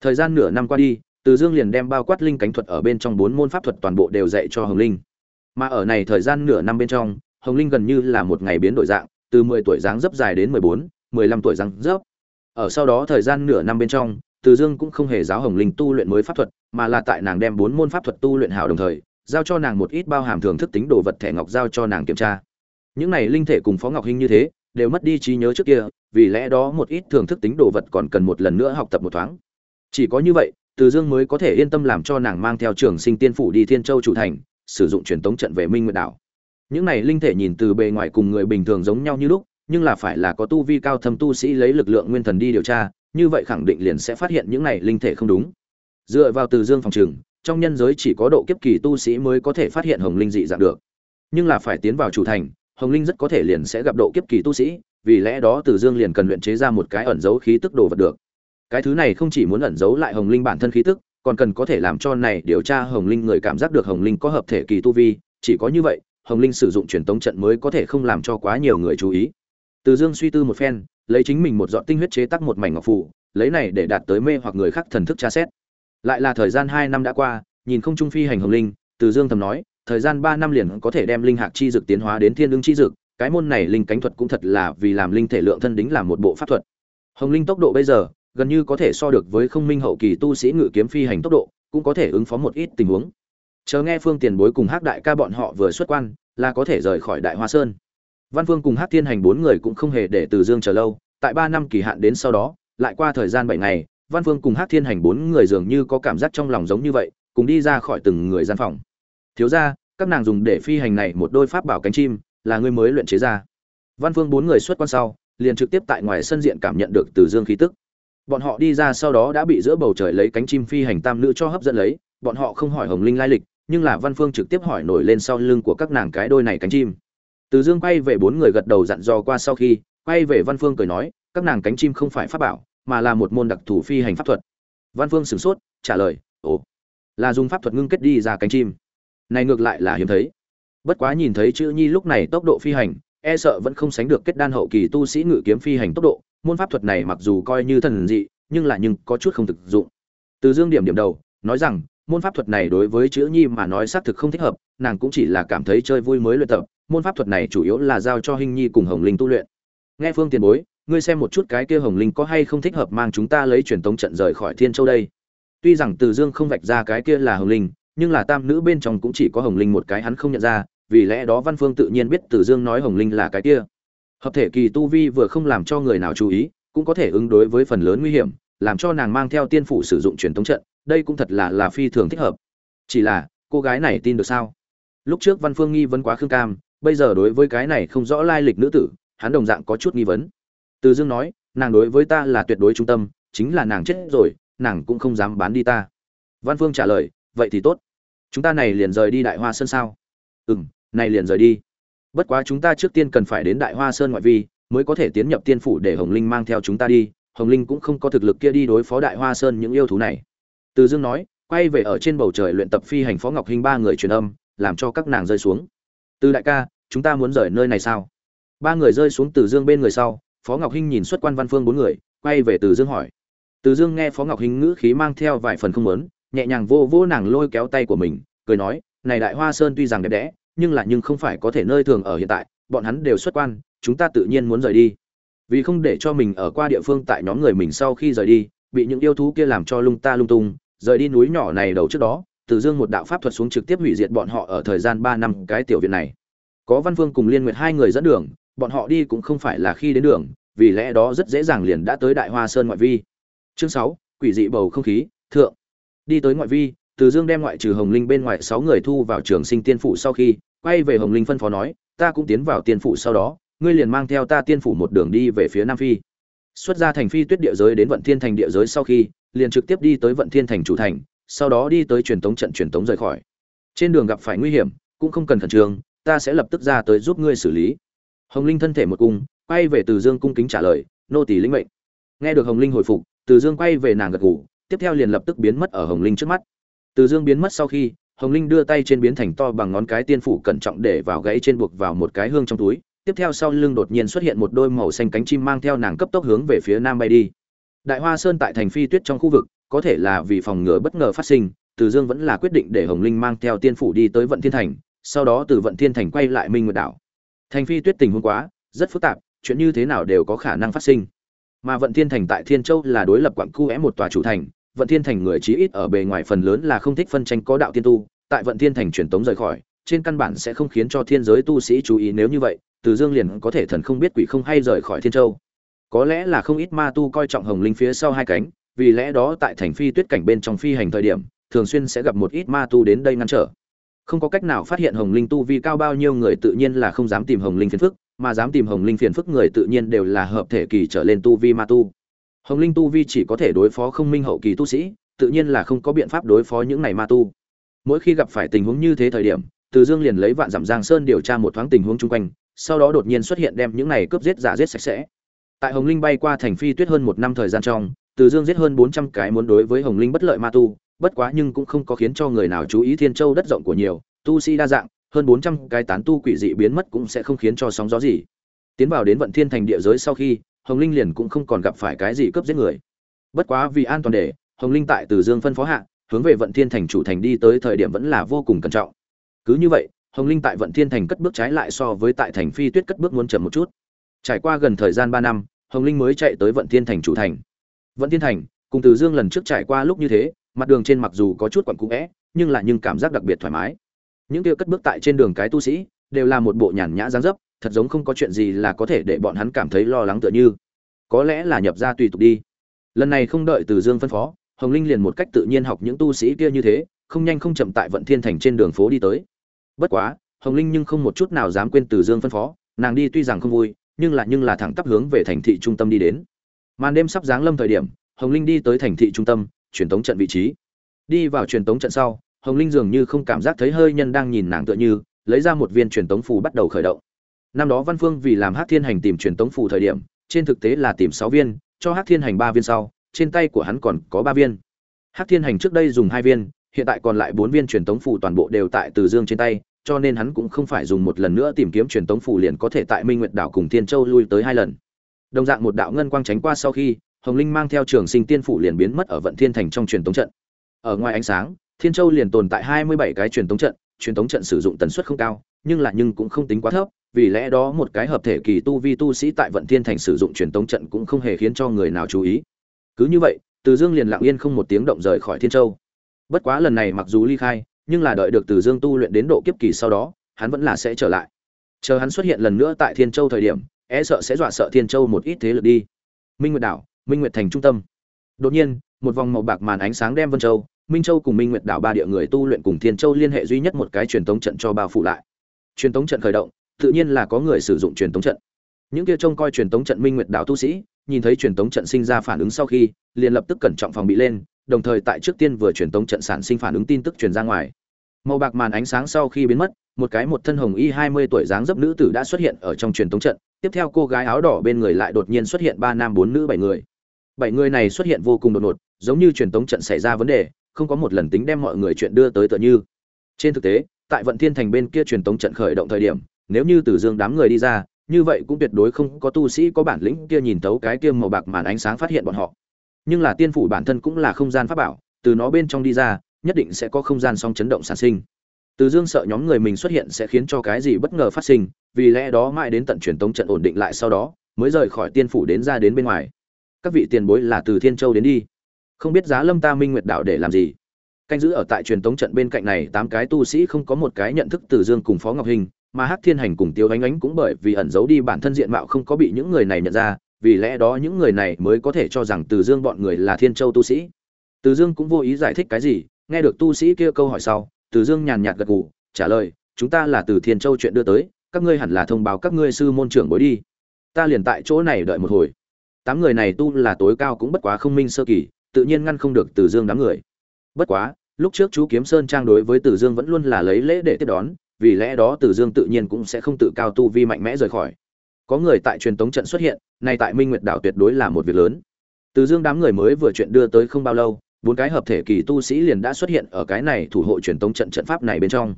thời gian nửa năm qua đi, từ dương liền đem bao quát linh cánh thuật ở bên trong bốn môn pháp thuật toàn bộ đều dạy cho hồng linh. Mà ở này thời gian nửa năm bên trong, hồng linh gần như là một ngày biến đổi dạng, từ mười tuổi dáng dấp dài đến mười bốn, mười lăm tuổi dáng dấp. Ở sau đó thời gian nửa năm bên trong, từ dương cũng không hề giáo hồng linh tu luyện mới pháp thuật, mà là tại nàng đem bốn môn pháp thuật tu luyện hảo đồng thời, giao cho nàng một ít bao hàm thường thức tính đồ vật thẻ ngọc giao cho nàng kiểm tra. Những này linh thể cùng phó ngọc hinh như thế, đều mất đi trí nhớ trước kia, vì lẽ đó một ít thường thức tính đồ vật còn cần một lần nữa học tập một thoáng chỉ có như vậy, từ dương mới có thể yên tâm làm cho nàng mang theo trường sinh tiên phủ đi thiên châu chủ thành, sử dụng truyền tống trận về minh nguyệt đảo. Những này linh thể nhìn từ bề ngoài cùng người bình thường giống nhau như lúc, nhưng là phải là có tu vi cao thâm tu sĩ lấy lực lượng nguyên thần đi điều tra, như vậy khẳng định liền sẽ phát hiện những này linh thể không đúng. Dựa vào từ dương phòng trường, trong nhân giới chỉ có độ kiếp kỳ tu sĩ mới có thể phát hiện hồng linh dị dạng được. Nhưng là phải tiến vào chủ thành, hồng linh rất có thể liền sẽ gặp độ kiếp kỳ tu sĩ, vì lẽ đó từ dương liền cần luyện chế ra một cái ẩn dấu khí tức đồ vật được cái thứ này không chỉ muốn ẩn giấu lại hồng linh bản thân khí tức, còn cần có thể làm cho này điều tra hồng linh người cảm giác được hồng linh có hợp thể kỳ tu vi. Chỉ có như vậy, hồng linh sử dụng truyền tống trận mới có thể không làm cho quá nhiều người chú ý. Từ dương suy tư một phen, lấy chính mình một dọn tinh huyết chế tắc một mảnh ngọc phủ lấy này để đạt tới mê hoặc người khác thần thức tra xét. Lại là thời gian hai năm đã qua, nhìn không trung phi hành hồng linh, từ dương thầm nói, thời gian ba năm liền có thể đem linh hạc chi dực tiến hóa đến thiên lương chi dực cái môn này linh cánh thuật cũng thật là vì làm linh thể lượng thân đính làm một bộ pháp thuật. Hồng linh tốc độ bây giờ gần như có thể so được với không minh hậu kỳ tu sĩ ngự kiếm phi hành tốc độ, cũng có thể ứng phó một ít tình huống. Chờ nghe phương tiền bối cùng hát đại ca bọn họ vừa xuất quan, là có thể rời khỏi đại hoa sơn. Văn phương cùng Hát thiên hành bốn người cũng không hề để từ dương chờ lâu, tại ba năm kỳ hạn đến sau đó, lại qua thời gian bảy ngày, văn phương cùng Hát thiên hành bốn người dường như có cảm giác trong lòng giống như vậy, cùng đi ra khỏi từng người gian phòng. Thiếu ra các nàng dùng để phi hành này một đôi pháp bảo cánh chim, là người mới luyện chế ra. Văn phương bốn người xuất quan sau, liền trực tiếp tại ngoài sân diện cảm nhận được từ dương khí tức bọn họ đi ra sau đó đã bị giữa bầu trời lấy cánh chim phi hành tam nữ cho hấp dẫn lấy, bọn họ không hỏi hồng linh lai lịch, nhưng là văn phương trực tiếp hỏi nổi lên sau lưng của các nàng cái đôi này cánh chim. Từ dương quay về bốn người gật đầu dặn dò qua sau khi, quay về văn phương cười nói, các nàng cánh chim không phải pháp bảo, mà là một môn đặc thù phi hành pháp thuật. Văn phương sửng sốt, trả lời, ồ, là dùng pháp thuật ngưng kết đi ra cánh chim. Này ngược lại là hiếm thấy. Bất quá nhìn thấy chữ nhi lúc này tốc độ phi hành e sợ vẫn không sánh được kết đan hậu kỳ tu sĩ ngự kiếm phi hành tốc độ môn pháp thuật này mặc dù coi như thần dị, nhưng là nhưng có chút không thực dụng. Từ dương điểm điểm đầu, nói rằng, môn pháp thuật này đối với chữ nhi mà nói xác thực không thích hợp, nàng cũng chỉ là cảm thấy chơi vui mới luyện tập, môn pháp thuật này chủ yếu là giao cho hình nhi cùng hồng linh tu luyện. Nghe phương tiền bối, ngươi xem một chút cái kia hồng linh có hay không thích hợp mang chúng ta lấy truyền tống trận rời khỏi thiên châu đây. Tuy rằng từ dương không vạch ra cái kia là hồng linh, nhưng là tam nữ bên trong cũng chỉ có hồng linh một cái hắn không nhận ra, vì lẽ đó văn phương tự nhiên biết từ dương nói hồng linh là cái kia hợp thể kỳ tu vi vừa không làm cho người nào chú ý, cũng có thể ứng đối với phần lớn nguy hiểm, làm cho nàng mang theo tiên phủ sử dụng truyền thống trận, đây cũng thật là là phi thường thích hợp. Chỉ là, cô gái này tin được sao? Lúc trước văn phương nghi vấn quá khương cam, bây giờ đối với cái này không rõ lai lịch nữ tử, hắn đồng dạng có chút nghi vấn. Từ dương nói, nàng đối với ta là tuyệt đối trung tâm, chính là nàng chết rồi, nàng cũng không dám bán đi ta. Văn phương trả lời, vậy thì tốt. Chúng ta này liền rời đi đại hoa sơn sao? Ừ m này liền rời đi bất quá chúng ta trước tiên cần phải đến đại hoa sơn ngoại vi, mới có thể tiến nhập tiên phủ để hồng linh mang theo chúng ta đi. Hồng linh cũng không có thực lực kia đi đối phó đại hoa sơn những yêu thú này. Từ dương nói, quay về ở trên bầu trời luyện tập phi hành phó ngọc hinh ba người truyền âm, làm cho các nàng rơi xuống. Từ đại ca, chúng ta muốn rời nơi này sao? Ba người rơi xuống từ dương bên người sau, phó ngọc hinh nhìn xuất quan văn phương bốn người, quay về từ dương hỏi. Từ dương nghe phó ngọc hinh ngữ khí mang theo vài phần không lớn nhẹ nhàng vô vô nàng lôi kéo tay của mình, cười nói, này đại hoa sơn tuy rằng đẹp đẽ nhưng là nhưng không phải có thể nơi thường ở hiện tại, bọn hắn đều xuất quan, chúng ta tự nhiên muốn rời đi. Vì không để cho mình ở qua địa phương tại nhóm người mình sau khi rời đi, bị những yêu thú kia làm cho lung ta lung tung, rời đi núi nhỏ này đầu trước đó, từ dương một đạo pháp thuật xuống trực tiếp hủy diệt bọn họ ở thời gian ba năm cái tiểu viện này. Có văn phương cùng liên nguyệt hai người dẫn đường, bọn họ đi cũng không phải là khi đến đường, vì lẽ đó rất dễ dàng liền đã tới đại hoa sơn ngoại vi. Chương sáu, quỷ dị bầu không khí, thượng. Đi tới ngoại vi, từ dương đem ngoại trừ hồng linh bên ngoài sáu người thu vào trường sinh tiên phủ sau khi quay về hồng linh phân phó nói, ta cũng tiến vào tiên phủ sau đó, ngươi liền mang theo ta tiên phủ một đường đi về phía nam phi. Xuất ra thành phi tuyết địa giới đến vận thiên thành địa giới sau khi, liền trực tiếp đi tới vận thiên thành chủ thành, sau đó đi tới truyền tống trận truyền tống rời khỏi. Trên đường gặp phải nguy hiểm, cũng không cần khẩn trương, ta sẽ lập tức ra tới giúp ngươi xử lý. Hồng linh thân thể một cung, quay về từ dương cung kính trả lời, nô tỳ lĩnh mệnh. Nghe được hồng linh hồi phục, từ dương quay về nàng gật gù, tiếp theo liền lập tức biến mất ở hồng linh trước mắt. Từ dương biến mất sau khi hồng linh đưa tay trên biến thành to bằng ngón cái tiên phủ cẩn trọng để vào gãy trên buộc vào một cái hương trong túi. Tiếp theo sau lưng đột nhiên xuất hiện một đôi màu xanh cánh chim mang theo nàng cấp tốc hướng về phía nam bay đi. Đại hoa sơn tại thành phi tuyết trong khu vực, có thể là vì phòng ngừa bất ngờ phát sinh, từ dương vẫn là quyết định để hồng linh mang theo tiên phủ đi tới vận thiên thành, sau đó từ vận thiên thành quay lại minh nguyệt đảo. Thành phi tuyết tình huống quá, rất phức tạp, chuyện như thế nào đều có khả năng phát sinh. Mà vận thiên thành tại thiên châu là đối lập quặng khu é một tòa chủ thành vận thiên thành người chí ít ở bề ngoài phần lớn là không thích phân tranh có đạo tiên tu, tại vận thiên thành truyền tống rời khỏi, trên căn bản sẽ không khiến cho thiên giới tu sĩ chú ý nếu như vậy, từ dương liền có thể thần không biết quỷ không hay rời khỏi thiên châu. Có lẽ là không ít ma tu coi trọng hồng linh phía sau hai cánh, vì lẽ đó tại thành phi tuyết cảnh bên trong phi hành thời điểm, thường xuyên sẽ gặp một ít ma tu đến đây ngăn trở. Không có cách nào phát hiện hồng linh tu vi cao bao nhiêu người tự nhiên là không dám tìm hồng linh phiền phức, mà dám tìm hồng linh phiền phức người tự nhiên đều là hợp thể kỳ trở lên tu vi ma tu hồng linh tu vi chỉ có thể đối phó không minh hậu kỳ tu sĩ, tự nhiên là không có biện pháp đối phó những này ma tu. Mỗi khi gặp phải tình huống như thế thời điểm, từ dương liền lấy vạn dặm giang sơn điều tra một thoáng tình huống chung quanh, sau đó đột nhiên xuất hiện đem những này cướp giết giả giết sạch sẽ. Tại hồng linh bay qua thành phi tuyết hơn một năm thời gian trong, từ dương giết hơn bốn trăm cái muốn đối với hồng linh bất lợi ma tu, bất quá nhưng cũng không có khiến cho người nào chú ý thiên châu đất rộng của nhiều, tu sĩ đa dạng, hơn bốn trăm cái tán tu quỷ dị biến mất cũng sẽ không khiến cho sóng gió gì. Tiến vào đến vận thiên thành địa giới sau khi hồng linh liền cũng không còn gặp phải cái gì cướp giết người. Bất quá vì an toàn để, hồng linh tại từ dương phân phó hạ, hướng về vận thiên thành chủ thành đi tới thời điểm vẫn là vô cùng cẩn trọng. Cứ như vậy, hồng linh tại vận thiên thành cất bước trái lại so với tại thành phi tuyết cất bước muốn chậm một chút. Trải qua gần thời gian ba năm, hồng linh mới chạy tới vận thiên thành chủ thành. Vận thiên thành, cùng từ dương lần trước trải qua lúc như thế, mặt đường trên mặc dù có chút quặn cũ vẽ nhưng lại nhưng cảm giác đặc biệt thoải mái. Những kia cất bước tại trên đường cái tu sĩ, đều là một bộ nhàn nhã dáng dấp thật giống không có chuyện gì là có thể để bọn hắn cảm thấy lo lắng tựa như. Có lẽ là nhập ra tùy tục đi. Lần này không đợi từ dương phân phó, hồng linh liền một cách tự nhiên học những tu sĩ kia như thế, không nhanh không chậm tại vận thiên thành trên đường phố đi tới. Bất quá, hồng linh nhưng không một chút nào dám quên từ dương phân phó, nàng đi tuy rằng không vui, nhưng là nhưng là thẳng tắp hướng về thành thị trung tâm đi đến. Màn đêm sắp giáng lâm thời điểm, hồng linh đi tới thành thị trung tâm, truyền tống trận vị trí. Đi vào truyền tống trận sau, hồng linh dường như không cảm giác thấy hơi nhân đang nhìn nàng tựa như, lấy ra một viên truyền tống phù bắt đầu khởi động năm đó văn phương vì làm hát thiên hành tìm truyền tống phù thời điểm, trên thực tế là tìm sáu viên, cho hát thiên hành ba viên sau, trên tay của hắn còn có ba viên. Hát thiên hành trước đây dùng hai viên, hiện tại còn lại bốn viên truyền tống phù toàn bộ đều tại từ dương trên tay, cho nên hắn cũng không phải dùng một lần nữa tìm kiếm truyền tống phù liền có thể tại minh nguyệt đảo cùng thiên châu lui tới hai lần. Đồng dạng một đạo ngân quang tránh qua sau khi, hồng linh mang theo trường sinh tiên phủ liền biến mất ở vận thiên thành trong truyền tống trận. Ở ngoài ánh sáng, thiên châu liền tồn tại hai mươi bảy cái truyền tống trận, truyền tống trận sử dụng tần suất không cao, nhưng là nhưng cũng không tính quá thấp vì lẽ đó một cái hợp thể kỳ tu vi tu sĩ tại vận thiên thành sử dụng truyền tống trận cũng không hề khiến cho người nào chú ý. Cứ như vậy, từ dương liền lặng yên không một tiếng động rời khỏi thiên châu. Bất quá lần này mặc dù ly khai, nhưng là đợi được từ dương tu luyện đến độ kiếp kỳ sau đó, hắn vẫn là sẽ trở lại. Chờ hắn xuất hiện lần nữa tại thiên châu thời điểm e sợ sẽ dọa sợ thiên châu một ít thế lực đi. Minh nguyệt đảo, minh nguyệt thành trung tâm. Đột nhiên, một vòng màu bạc màn ánh sáng đem vân châu, minh châu cùng minh nguyệt đảo ba địa người tu luyện cùng thiên châu liên hệ duy nhất một cái truyền tống trận cho bao phủ lại. Truyền tống trận khởi động tự nhiên là có người sử dụng truyền tống trận. Những kia trông coi truyền tống trận minh nguyệt đảo tu sĩ, nhìn thấy truyền tống trận sinh ra phản ứng sau khi, liền lập tức cẩn trọng phòng bị lên, đồng thời tại trước tiên vừa truyền tống trận sản sinh phản ứng tin tức truyền ra ngoài. Màu bạc màn ánh sáng sau khi biến mất, một cái một thân hồng y hai mươi tuổi dáng dấp nữ tử đã xuất hiện ở trong truyền tống trận, tiếp theo cô gái áo đỏ bên người lại đột nhiên xuất hiện ba nam bốn nữ bảy người. Bảy người này xuất hiện vô cùng đột ngột, giống như truyền tống trận xảy ra vấn đề, không có một lần tính đem mọi người chuyện đưa tới tựa như. Trên thực tế, tại vận thiên thành bên kia truyền tống trận khởi động thời điểm nếu như Tử dương đám người đi ra, như vậy cũng tuyệt đối không có tu sĩ có bản lĩnh kia nhìn tấu cái kia màu bạc màn ánh sáng phát hiện bọn họ. Nhưng là tiên phủ bản thân cũng là không gian pháp bảo, từ nó bên trong đi ra, nhất định sẽ có không gian song chấn động sản sinh. Từ dương sợ nhóm người mình xuất hiện sẽ khiến cho cái gì bất ngờ phát sinh, vì lẽ đó mãi đến tận truyền tống trận ổn định lại sau đó, mới rời khỏi tiên phủ đến ra đến bên ngoài. Các vị tiền bối là từ thiên châu đến đi. Không biết giá lâm ta minh nguyệt đạo để làm gì? Canh giữ ở tại truyền tống trận bên cạnh này tám cái tu sĩ không có một cái nhận thức từ dương cùng phó ngọc hình mà hắc thiên hành cùng tiêu ánh ánh cũng bởi vì ẩn giấu đi bản thân diện mạo không có bị những người này nhận ra, vì lẽ đó những người này mới có thể cho rằng từ dương bọn người là thiên châu tu sĩ. Từ dương cũng vô ý giải thích cái gì, nghe được tu sĩ kia câu hỏi sau, từ dương nhàn nhạt gật gù, trả lời, chúng ta là từ thiên châu chuyện đưa tới, các ngươi hẳn là thông báo các ngươi sư môn trưởng bối đi. Ta liền tại chỗ này đợi một hồi. Tám người này tu là tối cao cũng bất quá không minh sơ kỳ, tự nhiên ngăn không được từ dương đám người. Bất quá, lúc trước chú kiếm sơn trang đối với từ dương vẫn luôn là lấy lễ để tiếp đón vì lẽ đó từ dương tự nhiên cũng sẽ không tự cao tu vi mạnh mẽ rời khỏi. Có người tại truyền tống trận xuất hiện này tại minh nguyệt đảo tuyệt đối là một việc lớn. Từ dương đám người mới vừa chuyện đưa tới không bao lâu, bốn cái hợp thể kỳ tu sĩ liền đã xuất hiện ở cái này thủ hộ truyền tống trận trận pháp này bên trong.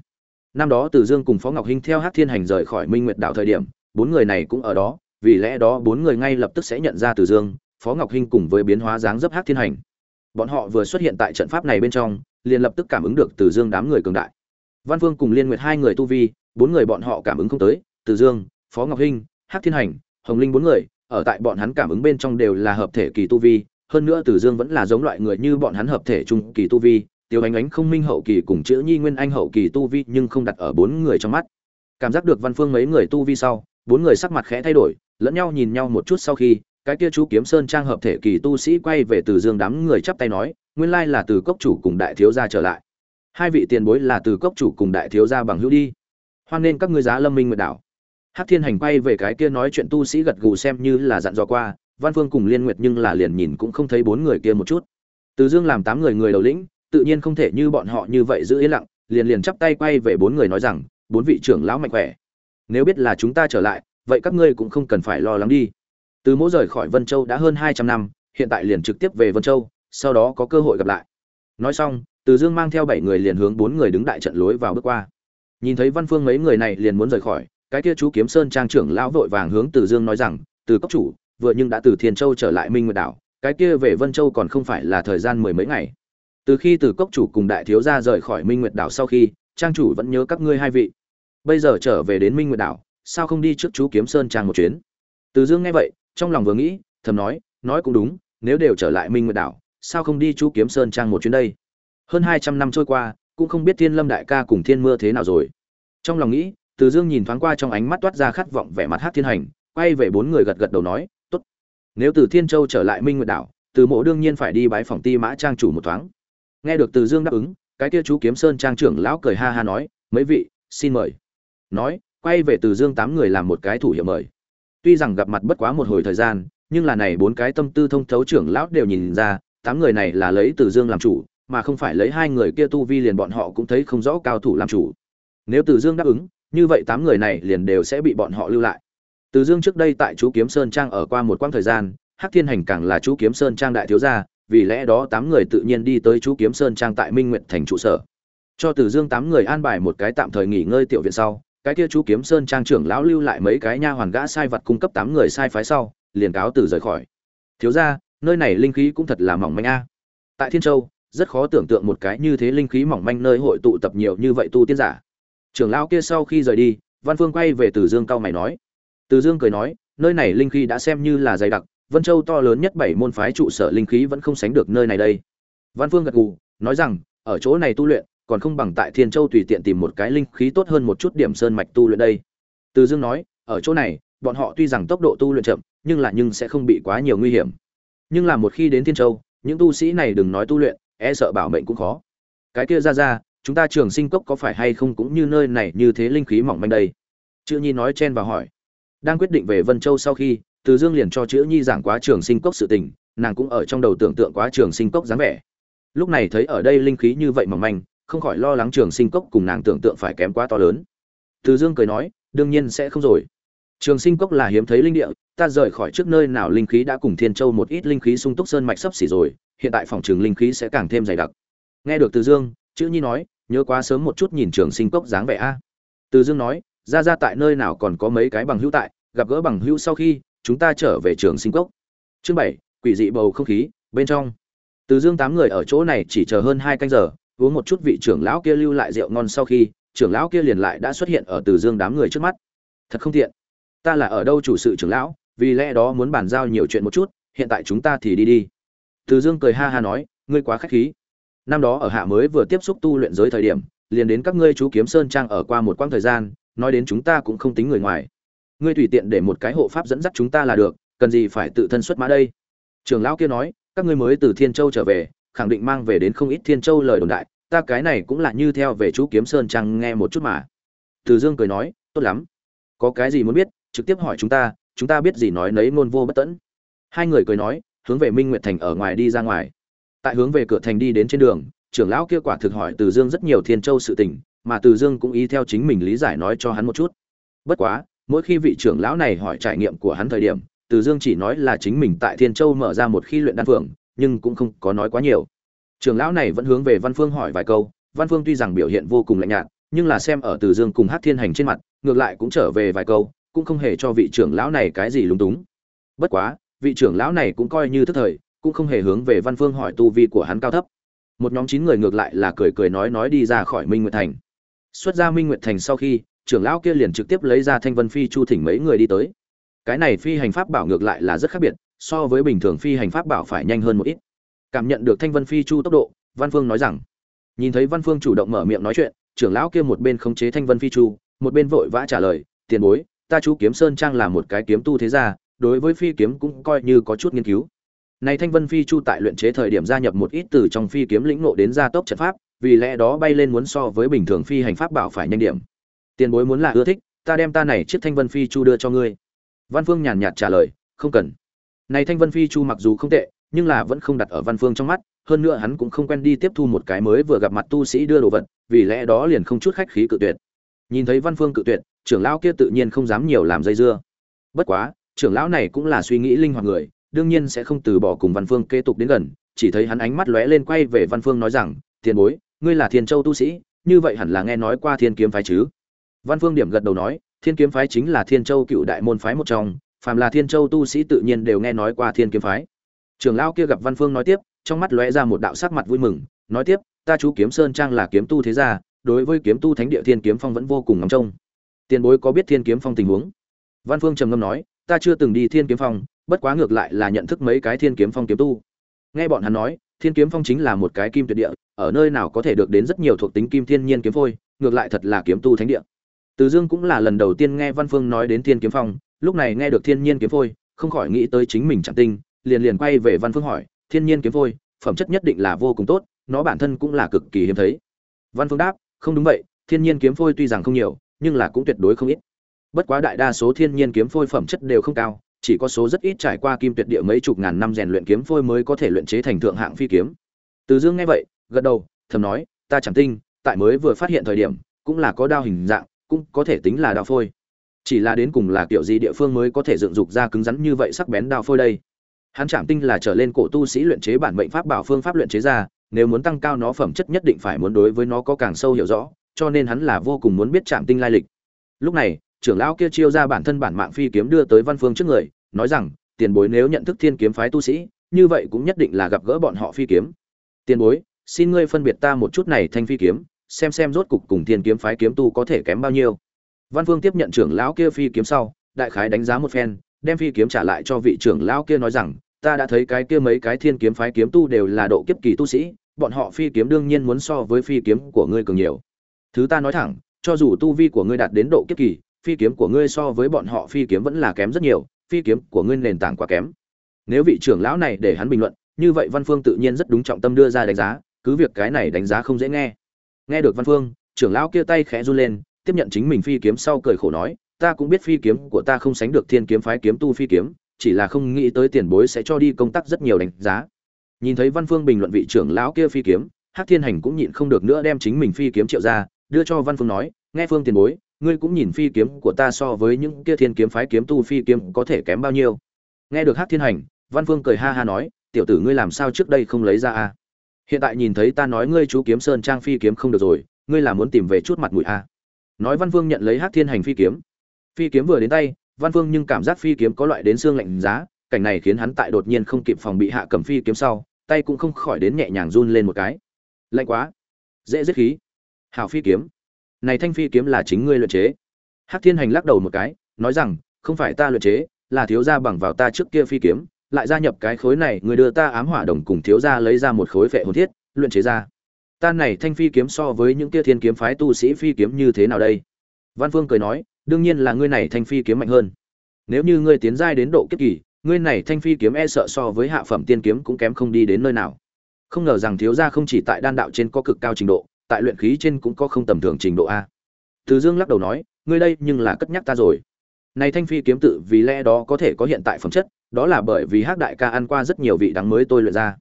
Năm đó từ dương cùng phó ngọc hinh theo hắc thiên hành rời khỏi minh nguyệt đảo thời điểm, bốn người này cũng ở đó, vì lẽ đó bốn người ngay lập tức sẽ nhận ra từ dương, phó ngọc hinh cùng với biến hóa dáng dấp hắc thiên hành. Bọn họ vừa xuất hiện tại trận pháp này bên trong, liền lập tức cảm ứng được từ dương đám người cường đại văn phương cùng liên nguyệt hai người tu vi, bốn người bọn họ cảm ứng không tới, từ dương, phó ngọc hinh hát thiên hành, hồng linh bốn người, ở tại bọn hắn cảm ứng bên trong đều là hợp thể kỳ tu vi, hơn nữa từ dương vẫn là giống loại người như bọn hắn hợp thể trung kỳ tu vi, tiêu ánh ánh không minh hậu kỳ cùng chữ nhi nguyên anh hậu kỳ tu vi nhưng không đặt ở bốn người trong mắt. Cảm giác được văn phương mấy người tu vi sau, bốn người sắc mặt khẽ thay đổi, lẫn nhau nhìn nhau một chút sau khi, cái kia chú kiếm sơn trang hợp thể kỳ tu sĩ quay về từ dương đám người chắp tay nói, nguyên lai là từ cốc chủ cùng đại thiếu gia trở lại hai vị tiền bối là từ cốc chủ cùng đại thiếu gia bằng hữu đi. Hoan nên các ngươi giá lâm minh nguyệt đảo. Hắc thiên hành quay về cái kia nói chuyện tu sĩ gật gù xem như là dặn dò qua, văn phương cùng liên nguyệt nhưng là liền nhìn cũng không thấy bốn người kia một chút. Từ dương làm tám người người đầu lĩnh, tự nhiên không thể như bọn họ như vậy giữ yên lặng, liền liền chắp tay quay về bốn người nói rằng, bốn vị trưởng lão mạnh khỏe. Nếu biết là chúng ta trở lại, vậy các ngươi cũng không cần phải lo lắng đi. Từ mỗi rời khỏi vân châu đã hơn hai trăm năm, hiện tại liền trực tiếp về vân châu, sau đó có cơ hội gặp lại. Nói xong từ dương mang theo bảy người liền hướng bốn người đứng đại trận lối vào bước qua. Nhìn thấy văn phương mấy người này liền muốn rời khỏi, cái kia chú kiếm sơn trang trưởng lão vội vàng hướng từ dương nói rằng, từ cấp chủ, vừa nhưng đã từ thiên châu trở lại minh nguyệt đảo, cái kia về vân châu còn không phải là thời gian mười mấy ngày. Từ khi từ cốc chủ cùng đại thiếu gia rời khỏi minh nguyệt đảo sau khi, trang chủ vẫn nhớ các ngươi hai vị. Bây giờ trở về đến minh nguyệt đảo, sao không đi trước chú kiếm sơn trang một chuyến? Từ dương nghe vậy, trong lòng vừa nghĩ, thầm nói nói cũng đúng, nếu đều trở lại minh nguyệt đảo, sao không đi chú kiếm sơn trang một chuyến đây? Hơn hai trăm năm trôi qua, cũng không biết thiên lâm đại ca cùng thiên mưa thế nào rồi. Trong lòng nghĩ, từ dương nhìn thoáng qua trong ánh mắt toát ra khát vọng vẻ mặt hát thiên hành, quay về bốn người gật gật đầu nói t ố t nếu từ thiên châu trở lại minh nguyệt đảo, từ mộ đương nhiên phải đi bái phòng ti mã trang chủ một thoáng. Nghe được từ dương đáp ứng, cái kia chú kiếm sơn trang trưởng lão cười ha ha nói, mấy vị, xin mời. Nói, quay về từ dương tám người làm một cái thủ hiệu mời. Tuy rằng gặp mặt bất quá một hồi thời gian, nhưng là này bốn cái tâm tư thông thấu trưởng lão đều nhìn ra, tám người này là lấy từ dương làm chủ mà không phải lấy hai người kia tu vi liền bọn họ cũng thấy không rõ cao thủ làm chủ. Nếu từ dương đáp ứng, như vậy tám người này liền đều sẽ bị bọn họ lưu lại. Từ dương trước đây tại chú kiếm sơn trang ở qua một quãng thời gian, hắc thiên hành càng là chú kiếm sơn trang đại thiếu gia, vì lẽ đó tám người tự nhiên đi tới chú kiếm sơn trang tại minh nguyện thành trụ sở. Cho từ dương tám người an bài một cái tạm thời nghỉ ngơi tiểu viện sau, cái kia chú kiếm sơn trang trưởng lão lưu lại mấy cái nha hoàn gã sai vật cung cấp tám người sai phái sau, liền cáo từ rời khỏi. Thiếu ra nơi này linh khí cũng thật là mỏng manh a. Tại thiên châu rất khó tưởng tượng một cái như thế linh khí mỏng manh nơi hội tụ tập nhiều như vậy tu tiên giả trưởng lão kia sau khi rời đi văn phương quay về từ dương cao mày nói từ dương cười nói nơi này linh khí đã xem như là dày đặc vân châu to lớn nhất bảy môn phái trụ sở linh khí vẫn không sánh được nơi này đây văn phương gật gù nói rằng ở chỗ này tu luyện còn không bằng tại Thiên Châu tùy tiện tìm một cái linh khí tốt hơn một chút điểm sơn mạch tu luyện đây. Từ Dương nói, ở chỗ này, bọn họ tuy rằng tốc độ tu luyện chậm, nhưng là nhưng sẽ không bị quá nhiều nguy hiểm. Nhưng là một khi đến Thiên Châu, những tu sĩ này đừng nói tu luyện, e sợ bảo mệnh cũng khó. Cái kia ra ra, chúng ta trường sinh cốc có phải hay không cũng như nơi này như thế linh khí mỏng manh đây? Chữ Nhi nói chen vào hỏi. Đang quyết định về Vân Châu sau khi, Từ Dương liền cho Chữ Nhi giảng quá trường sinh cốc sự tình, nàng cũng ở trong đầu tưởng tượng quá trường sinh cốc dáng vẻ. Lúc này thấy ở đây linh khí như vậy mỏng manh, không khỏi lo lắng trường sinh cốc cùng nàng tưởng tượng phải kém quá to lớn từ dương cười nói đương nhiên sẽ không rồi trường sinh cốc là hiếm thấy linh địa ta rời khỏi trước nơi nào linh khí đã cùng thiên châu một ít linh khí sung túc sơn mạch sắp xỉ rồi hiện tại phòng trường linh khí sẽ càng thêm dày đặc. Nghe được từ dương, chữ nhi nói, nhớ quá sớm một chút nhìn trường sinh cốc dáng vẻ a. Từ dương nói, ra ra tại nơi nào còn có mấy cái bằng hữu tại, gặp gỡ bằng hữu sau khi, chúng ta trở về trường sinh cốc. Chương bảy, quỷ dị bầu không khí, bên trong. Từ dương tám người ở chỗ này chỉ chờ hơn hai canh giờ, uống một chút vị trưởng lão kia lưu lại rượu ngon sau khi, trưởng lão kia liền lại đã xuất hiện ở từ dương đám người trước mắt. Thật không tiện. Ta là ở đâu chủ sự trưởng lão, vì lẽ đó muốn bàn giao nhiều chuyện một chút, hiện tại chúng ta thì đi đi từ dương cười ha ha nói, ngươi quá khách khí. Năm đó ở hạ mới vừa tiếp xúc tu luyện giới thời điểm, liền đến các ngươi chú kiếm sơn trang ở qua một quãng thời gian, nói đến chúng ta cũng không tính người ngoài. Ngươi tùy tiện để một cái hộ pháp dẫn dắt chúng ta là được, cần gì phải tự thân xuất mã đây? Trưởng lão kia nói, các ngươi mới từ thiên châu trở về, khẳng định mang về đến không ít thiên châu lời đồn đại, ta cái này cũng là như theo về chú kiếm sơn trang nghe một chút mà. Từ dương cười nói, tốt lắm. Có cái gì muốn biết, trực tiếp hỏi chúng ta chúng ta biết gì nói nấy ngôn vô bất tẫn. Hai người cười nói hướng về minh nguyệt thành ở ngoài đi ra ngoài. Tại hướng về cửa thành đi đến trên đường, trưởng lão kia quả thực hỏi từ dương rất nhiều thiên châu sự tình, mà từ dương cũng ý theo chính mình lý giải nói cho hắn một chút. Bất quá, mỗi khi vị trưởng lão này hỏi trải nghiệm của hắn thời điểm, từ dương chỉ nói là chính mình tại thiên châu mở ra một khi luyện đan phượng, nhưng cũng không có nói quá nhiều. Trưởng lão này vẫn hướng về văn phương hỏi vài câu, văn phương tuy rằng biểu hiện vô cùng lạnh nhạt, nhưng là xem ở từ dương cùng hát thiên hành trên mặt, ngược lại cũng trở về vài câu, cũng không hề cho vị trưởng lão này cái gì lúng túng. Bất quá vị trưởng lão này cũng coi như thức thời, cũng không hề hướng về văn phương hỏi tu vi của hắn cao thấp. Một nhóm chín người ngược lại là cười cười nói nói đi ra khỏi minh nguyệt thành. Xuất ra minh nguyệt thành sau khi, trưởng lão kia liền trực tiếp lấy ra thanh vân phi chu thỉnh mấy người đi tới. Cái này phi hành pháp bảo ngược lại là rất khác biệt, so với bình thường phi hành pháp bảo phải nhanh hơn một ít. Cảm nhận được thanh vân phi chu tốc độ, văn phương nói rằng, nhìn thấy văn phương chủ động mở miệng nói chuyện, trưởng lão kia một bên khống chế thanh vân phi chu, một bên vội vã trả lời, tiền bối, ta chú kiếm sơn trang là một cái kiếm tu thế gia đối với phi kiếm cũng coi như có chút nghiên cứu. Này thanh vân phi chu tại luyện chế thời điểm gia nhập một ít từ trong phi kiếm lĩnh ngộ đến gia tốc trận pháp, vì lẽ đó bay lên muốn so với bình thường phi hành pháp bảo phải nhanh điểm. Tiền bối muốn là ưa thích, ta đem ta này chiếc thanh vân phi chu đưa cho ngươi. Văn phương nhàn nhạt trả lời, không cần. Này thanh vân phi chu mặc dù không tệ, nhưng là vẫn không đặt ở văn phương trong mắt, hơn nữa hắn cũng không quen đi tiếp thu một cái mới vừa gặp mặt tu sĩ đưa đồ vật, vì lẽ đó liền không chút khách khí cự tuyệt. Nhìn thấy văn phương cự tuyệt, trưởng lão kia tự nhiên không dám nhiều làm dây dưa. Bất quá trưởng lão này cũng là suy nghĩ linh hoạt người, đương nhiên sẽ không từ bỏ cùng văn phương kế tục đến gần, chỉ thấy hắn ánh mắt lóe lên quay về văn phương nói rằng, tiền bối, ngươi là thiên châu tu sĩ, như vậy hẳn là nghe nói qua thiên kiếm phái chứ? Văn phương điểm gật đầu nói, thiên kiếm phái chính là thiên châu cựu đại môn phái một trong, phàm là thiên châu tu sĩ tự nhiên đều nghe nói qua thiên kiếm phái. Trưởng lão kia gặp văn phương nói tiếp, trong mắt lóe ra một đạo sắc mặt vui mừng, nói tiếp, ta chú kiếm sơn trang là kiếm tu thế gia, đối với kiếm tu thánh địa thiên kiếm phong vẫn vô cùng ngóng trông. Tiền bối có biết thiên kiếm phong tình huống? Văn phương trầm ngâm nói ta chưa từng đi thiên kiếm phong, bất quá ngược lại là nhận thức mấy cái thiên kiếm phong kiếm tu. Nghe bọn hắn nói, thiên kiếm phong chính là một cái kim tuyệt địa, ở nơi nào có thể được đến rất nhiều thuộc tính kim thiên nhiên kiếm phôi, ngược lại thật là kiếm tu thánh địa. Từ dương cũng là lần đầu tiên nghe văn phương nói đến thiên kiếm phong, lúc này nghe được thiên nhiên kiếm phôi, không khỏi nghĩ tới chính mình chẳng tinh liền liền quay về văn phương hỏi, thiên nhiên kiếm phôi, phẩm chất nhất định là vô cùng tốt, nó bản thân cũng là cực kỳ hiếm thấy. Văn phương đáp, không đúng vậy, thiên nhiên kiếm phôi tuy rằng không nhiều, nhưng là cũng tuyệt đối không ít bất quá đại đa số thiên nhiên kiếm phôi phẩm chất đều không cao, chỉ có số rất ít trải qua kim tuyệt địa mấy chục ngàn năm rèn luyện kiếm phôi mới có thể luyện chế thành thượng hạng phi kiếm. Từ dương nghe vậy, gật đầu, thầm nói, ta chẳng tinh tại mới vừa phát hiện thời điểm, cũng là có đao hình dạng, cũng có thể tính là đao phôi. Chỉ là đến cùng là kiểu gì địa phương mới có thể dựng dục ra cứng rắn như vậy sắc bén đao phôi đây? Hắn chạm tinh là trở lên cổ tu sĩ luyện chế bản mệnh pháp bảo phương pháp luyện chế ra, nếu muốn tăng cao nó phẩm chất nhất định phải muốn đối với nó có càng sâu hiểu rõ, cho nên hắn là vô cùng muốn biết chạm tinh lai lịch. Lúc này trưởng lão kia chiêu ra bản thân bản mạng phi kiếm đưa tới văn phương trước người, nói rằng, tiền bối nếu nhận thức thiên kiếm phái tu sĩ, như vậy cũng nhất định là gặp gỡ bọn họ phi kiếm. Tiền bối, xin ngươi phân biệt ta một chút này thanh phi kiếm, xem xem rốt cục cùng thiên kiếm phái kiếm tu có thể kém bao nhiêu. Văn phương tiếp nhận trưởng lão kia phi kiếm sau, đại khái đánh giá một phen, đem phi kiếm trả lại cho vị trưởng lão kia nói rằng, ta đã thấy cái kia mấy cái thiên kiếm phái kiếm tu đều là độ kiếp kỳ tu sĩ, bọn họ phi kiếm đương nhiên muốn so với phi kiếm của ngươi cường nhiều. Thứ ta nói thẳng, cho dù tu vi của ngươi đạt đến độ kiếp kỳ phi kiếm của ngươi so với bọn họ phi kiếm vẫn là kém rất nhiều, phi kiếm của ngươi nền tảng quá kém. Nếu vị trưởng lão này để hắn bình luận, như vậy văn phương tự nhiên rất đúng trọng tâm đưa ra đánh giá, cứ việc cái này đánh giá không dễ nghe. Nghe được văn phương, trưởng lão kia tay khẽ run lên, tiếp nhận chính mình phi kiếm sau cười khổ nói, ta cũng biết phi kiếm của ta không sánh được thiên kiếm phái kiếm tu phi kiếm, chỉ là không nghĩ tới tiền bối sẽ cho đi công tác rất nhiều đánh giá. Nhìn thấy văn phương bình luận vị trưởng lão kia phi kiếm, hắc thiên hành cũng nhịn không được nữa đem chính mình phi kiếm triệu ra, đưa cho văn phương nói, nghe phương tiền bối ngươi cũng nhìn phi kiếm của ta so với những kia thiên kiếm phái kiếm tu phi kiếm có thể kém bao nhiêu. Nghe được hát thiên hành, văn phương cười ha ha nói, tiểu tử ngươi làm sao trước đây không lấy ra a? À? hiện tại nhìn thấy ta nói ngươi chú kiếm sơn trang phi kiếm không được rồi, ngươi là muốn tìm về chút mặt mũi a? À? nói văn phương nhận lấy hát thiên hành phi kiếm. Phi kiếm vừa đến tay, văn phương nhưng cảm giác phi kiếm có loại đến xương lạnh giá, cảnh này khiến hắn tại đột nhiên không kịp phòng bị hạ cầm phi kiếm sau, tay cũng không khỏi đến nhẹ nhàng run lên một cái. Lạnh quá, dễ giết khí. Hào phi kiếm này thanh phi kiếm là chính ngươi luyện chế. Hắc thiên hành lắc đầu một cái, nói rằng, không phải ta luyện chế, là thiếu gia bằng vào ta trước kia phi kiếm, lại gia nhập cái khối này, người đưa ta ám hỏa đồng cùng thiếu gia lấy ra một khối vệ hồn thiết, luyện chế ra. Ta này thanh phi kiếm so với những kia thiên kiếm phái tu sĩ phi kiếm như thế nào đây? Văn phương cười nói, đương nhiên là ngươi này thanh phi kiếm mạnh hơn. Nếu như ngươi tiến giai đến độ kiếp kỳ, ngươi này thanh phi kiếm e sợ so với hạ phẩm tiên kiếm cũng kém không đi đến nơi nào. Không ngờ rằng thiếu gia không chỉ tại đan đạo trên có cực cao trình độ tại luyện khí trên cũng có không tầm thường trình độ a. Từ dương lắc đầu nói, ngươi đây nhưng là cất nhắc ta rồi. Này thanh phi kiếm tự vì lẽ đó có thể có hiện tại phẩm chất, đó là bởi vì Hát đại ca ăn qua rất nhiều vị đắng mới tôi luyện ra.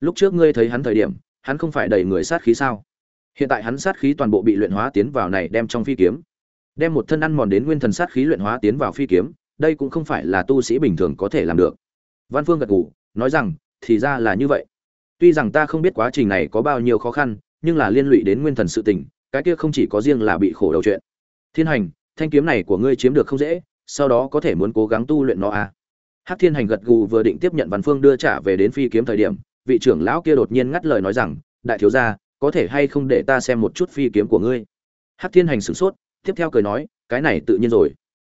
Lúc trước ngươi thấy hắn thời điểm, hắn không phải đầy người sát khí sao? Hiện tại hắn sát khí toàn bộ bị luyện hóa tiến vào này đem trong phi kiếm. Đem một thân ăn mòn đến nguyên thần sát khí luyện hóa tiến vào phi kiếm, đây cũng không phải là tu sĩ bình thường có thể làm được. Văn phương gật gù, nói rằng, thì ra là như vậy. Tuy rằng ta không biết quá trình này có bao nhiêu khó khăn nhưng là liên lụy đến nguyên thần sự tình, cái kia không chỉ có riêng là bị khổ đầu chuyện. Thiên hành, thanh kiếm này của ngươi chiếm được không dễ, sau đó có thể muốn cố gắng tu luyện nó à? Hắc thiên hành gật gù vừa định tiếp nhận văn phương đưa trả về đến phi kiếm thời điểm, vị trưởng lão kia đột nhiên ngắt lời nói rằng, đại thiếu gia, có thể hay không để ta xem một chút phi kiếm của ngươi? Hắc thiên hành sửng sốt, tiếp theo cười nói, cái này tự nhiên rồi.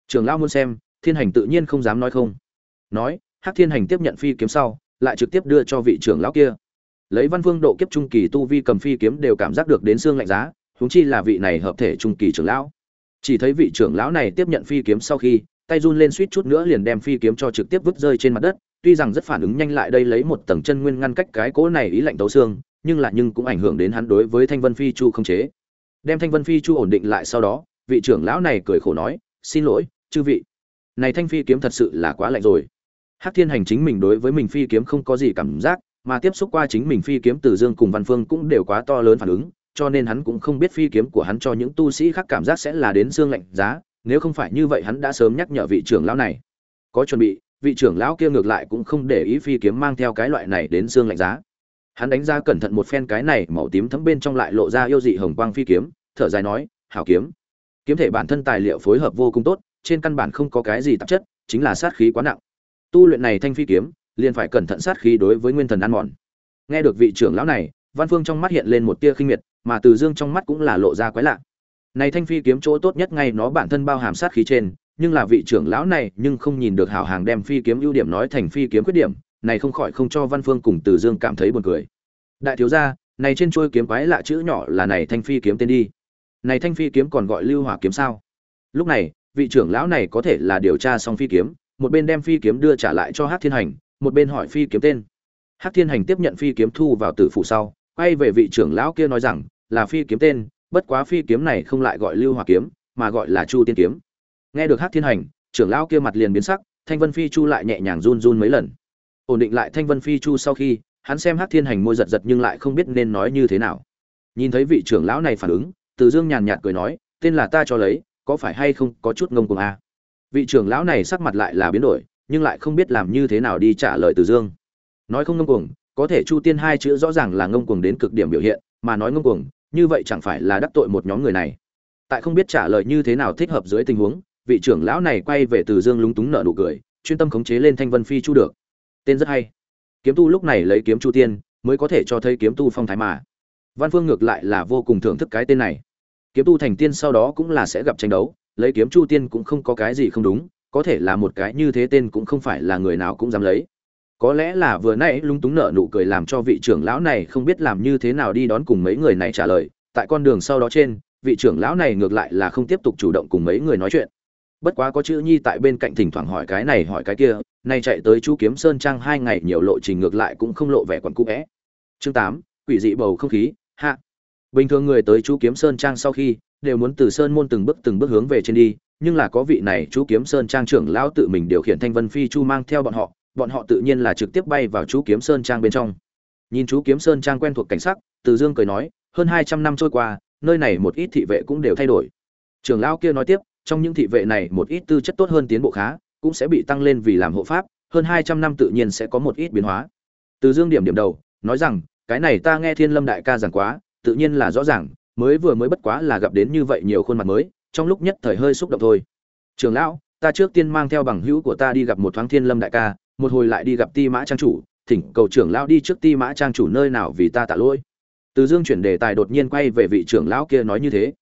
Trưởng lão muốn xem, thiên hành tự nhiên không dám nói không. Nói, hắc thiên hành tiếp nhận phi kiếm sau, lại trực tiếp đưa cho vị trưởng lão kia lấy văn vương độ kiếp trung kỳ tu vi cầm phi kiếm đều cảm giác được đến xương lạnh giá, huống chi là vị này hợp thể trung kỳ trưởng lão. Chỉ thấy vị trưởng lão này tiếp nhận phi kiếm sau khi, tay run lên suýt chút nữa liền đem phi kiếm cho trực tiếp vứt rơi trên mặt đất, tuy rằng rất phản ứng nhanh lại đây lấy một tầng chân nguyên ngăn cách cái cỗ này ý lạnh tấu xương, nhưng lại nhưng cũng ảnh hưởng đến hắn đối với thanh vân phi chu không chế. Đem thanh vân phi chu ổn định lại sau đó, vị trưởng lão này cười khổ nói, xin lỗi, chư vị. Này thanh phi kiếm thật sự là quá lạnh rồi. Hắc thiên hành chính mình đối với mình phi kiếm không có gì cảm giác mà tiếp xúc qua chính mình phi kiếm từ dương cùng văn phương cũng đều quá to lớn phản ứng, cho nên hắn cũng không biết phi kiếm của hắn cho những tu sĩ khác cảm giác sẽ là đến xương lạnh giá, nếu không phải như vậy hắn đã sớm nhắc nhở vị trưởng lão này. Có chuẩn bị, vị trưởng lão kia ngược lại cũng không để ý phi kiếm mang theo cái loại này đến xương lạnh giá. Hắn đánh ra cẩn thận một phen cái này màu tím thấm bên trong lại lộ ra yêu dị hồng quang phi kiếm, thở dài nói, hảo kiếm. Kiếm thể bản thân tài liệu phối hợp vô cùng tốt, trên căn bản không có cái gì tạp chất, chính là sát khí quá nặng. Tu luyện này thanh phi kiếm liền phải cẩn thận sát khí đối với nguyên thần ăn mòn. Nghe được vị trưởng lão này văn phương trong mắt hiện lên một tia khinh miệt mà từ dương trong mắt cũng là lộ ra quái lạ. Này thanh phi kiếm chỗ tốt nhất ngay nó bản thân bao hàm sát khí trên nhưng là vị trưởng lão này nhưng không nhìn được hảo hàng đem phi kiếm ưu điểm nói thành phi kiếm khuyết điểm này không khỏi không cho văn phương cùng từ dương cảm thấy buồn cười. Đại thiếu gia này trên chuôi kiếm quái lạ chữ nhỏ là này thanh phi kiếm tên đi. Này thanh phi kiếm còn gọi lưu hỏa kiếm sao? Lúc này vị trưởng lão này có thể là điều tra xong phi kiếm một bên đem phi kiếm đưa trả lại cho Hắc Thiên Hành, một bên hỏi phi kiếm tên. Hắc Thiên Hành tiếp nhận phi kiếm thu vào tử phủ sau, quay về vị trưởng lão kia nói rằng, là phi kiếm tên, bất quá phi kiếm này không lại gọi Lưu Hỏa kiếm, mà gọi là Chu Tiên kiếm. Nghe được Hắc Thiên Hành, trưởng lão kia mặt liền biến sắc, Thanh Vân Phi Chu lại nhẹ nhàng run run mấy lần. Ổn định lại Thanh Vân Phi Chu sau khi, hắn xem Hắc Thiên Hành môi giật giật nhưng lại không biết nên nói như thế nào. Nhìn thấy vị trưởng lão này phản ứng, Từ Dương nhàn nhạt cười nói, tên là ta cho lấy, có phải hay không có chút ngông cuồng a? À? vị trưởng lão này sắc mặt lại là biến đổi nhưng lại không biết làm như thế nào đi trả lời từ dương. Nói không ngông cuồng, có thể chu tiên hai chữ rõ ràng là ngông cuồng đến cực điểm biểu hiện, mà nói ngông cuồng, như vậy chẳng phải là đắc tội một nhóm người này. Tại không biết trả lời như thế nào thích hợp dưới tình huống, vị trưởng lão này quay về từ dương lúng túng nợ nụ cười, chuyên tâm khống chế lên thanh vân phi chu được. Tên rất hay. Kiếm tu lúc này lấy kiếm chu tiên, mới có thể cho thấy kiếm tu phong thái mà. Văn phương ngược lại là vô cùng thưởng thức cái tên này. Kiếm tu thành tiên sau đó cũng là sẽ gặp tranh đấu, lấy kiếm chu tiên cũng không có cái gì không đúng có thể là một cái như thế tên cũng không phải là người nào cũng dám lấy. Có lẽ là vừa nãy lúng túng nợ nụ cười làm cho vị trưởng lão này không biết làm như thế nào đi đón cùng mấy người này trả lời, tại con đường sau đó trên, vị trưởng lão này ngược lại là không tiếp tục chủ động cùng mấy người nói chuyện. Bất quá có chữ nhi tại bên cạnh thỉnh thoảng hỏi cái này hỏi cái kia, nay chạy tới chú kiếm sơn trang hai ngày nhiều lộ trình ngược lại cũng không lộ vẻ quặn cũ vẽ. Chương tám, quỷ dị bầu không khí, hạ. Bình thường người tới chú kiếm sơn trang sau khi, đều muốn từ sơn môn từng bước từng bước hướng về trên đi nhưng là có vị này chú kiếm sơn trang trưởng lão tự mình điều khiển thanh vân phi chu mang theo bọn họ bọn họ tự nhiên là trực tiếp bay vào chú kiếm sơn trang bên trong. Nhìn chú kiếm sơn trang quen thuộc cảnh sắc, từ dương cười nói, hơn hai trăm năm trôi qua, nơi này một ít thị vệ cũng đều thay đổi. Trưởng lão kia nói tiếp, trong những thị vệ này một ít tư chất tốt hơn tiến bộ khá, cũng sẽ bị tăng lên vì làm hộ pháp, hơn hai trăm năm tự nhiên sẽ có một ít biến hóa. Từ dương điểm điểm đầu, nói rằng, cái này ta nghe thiên lâm đại ca giảng quá, tự nhiên là rõ ràng, mới vừa mới bất quá là gặp đến như vậy nhiều khuôn mặt mới trong lúc nhất thời hơi xúc động thôi. Trường lão, ta trước tiên mang theo bằng hữu của ta đi gặp một thoáng thiên lâm đại ca, một hồi lại đi gặp ti mã trang chủ, thỉnh cầu trưởng lão đi trước ti mã trang chủ nơi nào vì ta tạ lỗi. Từ dương chuyển đề tài đột nhiên quay về vị trưởng lão kia nói như thế.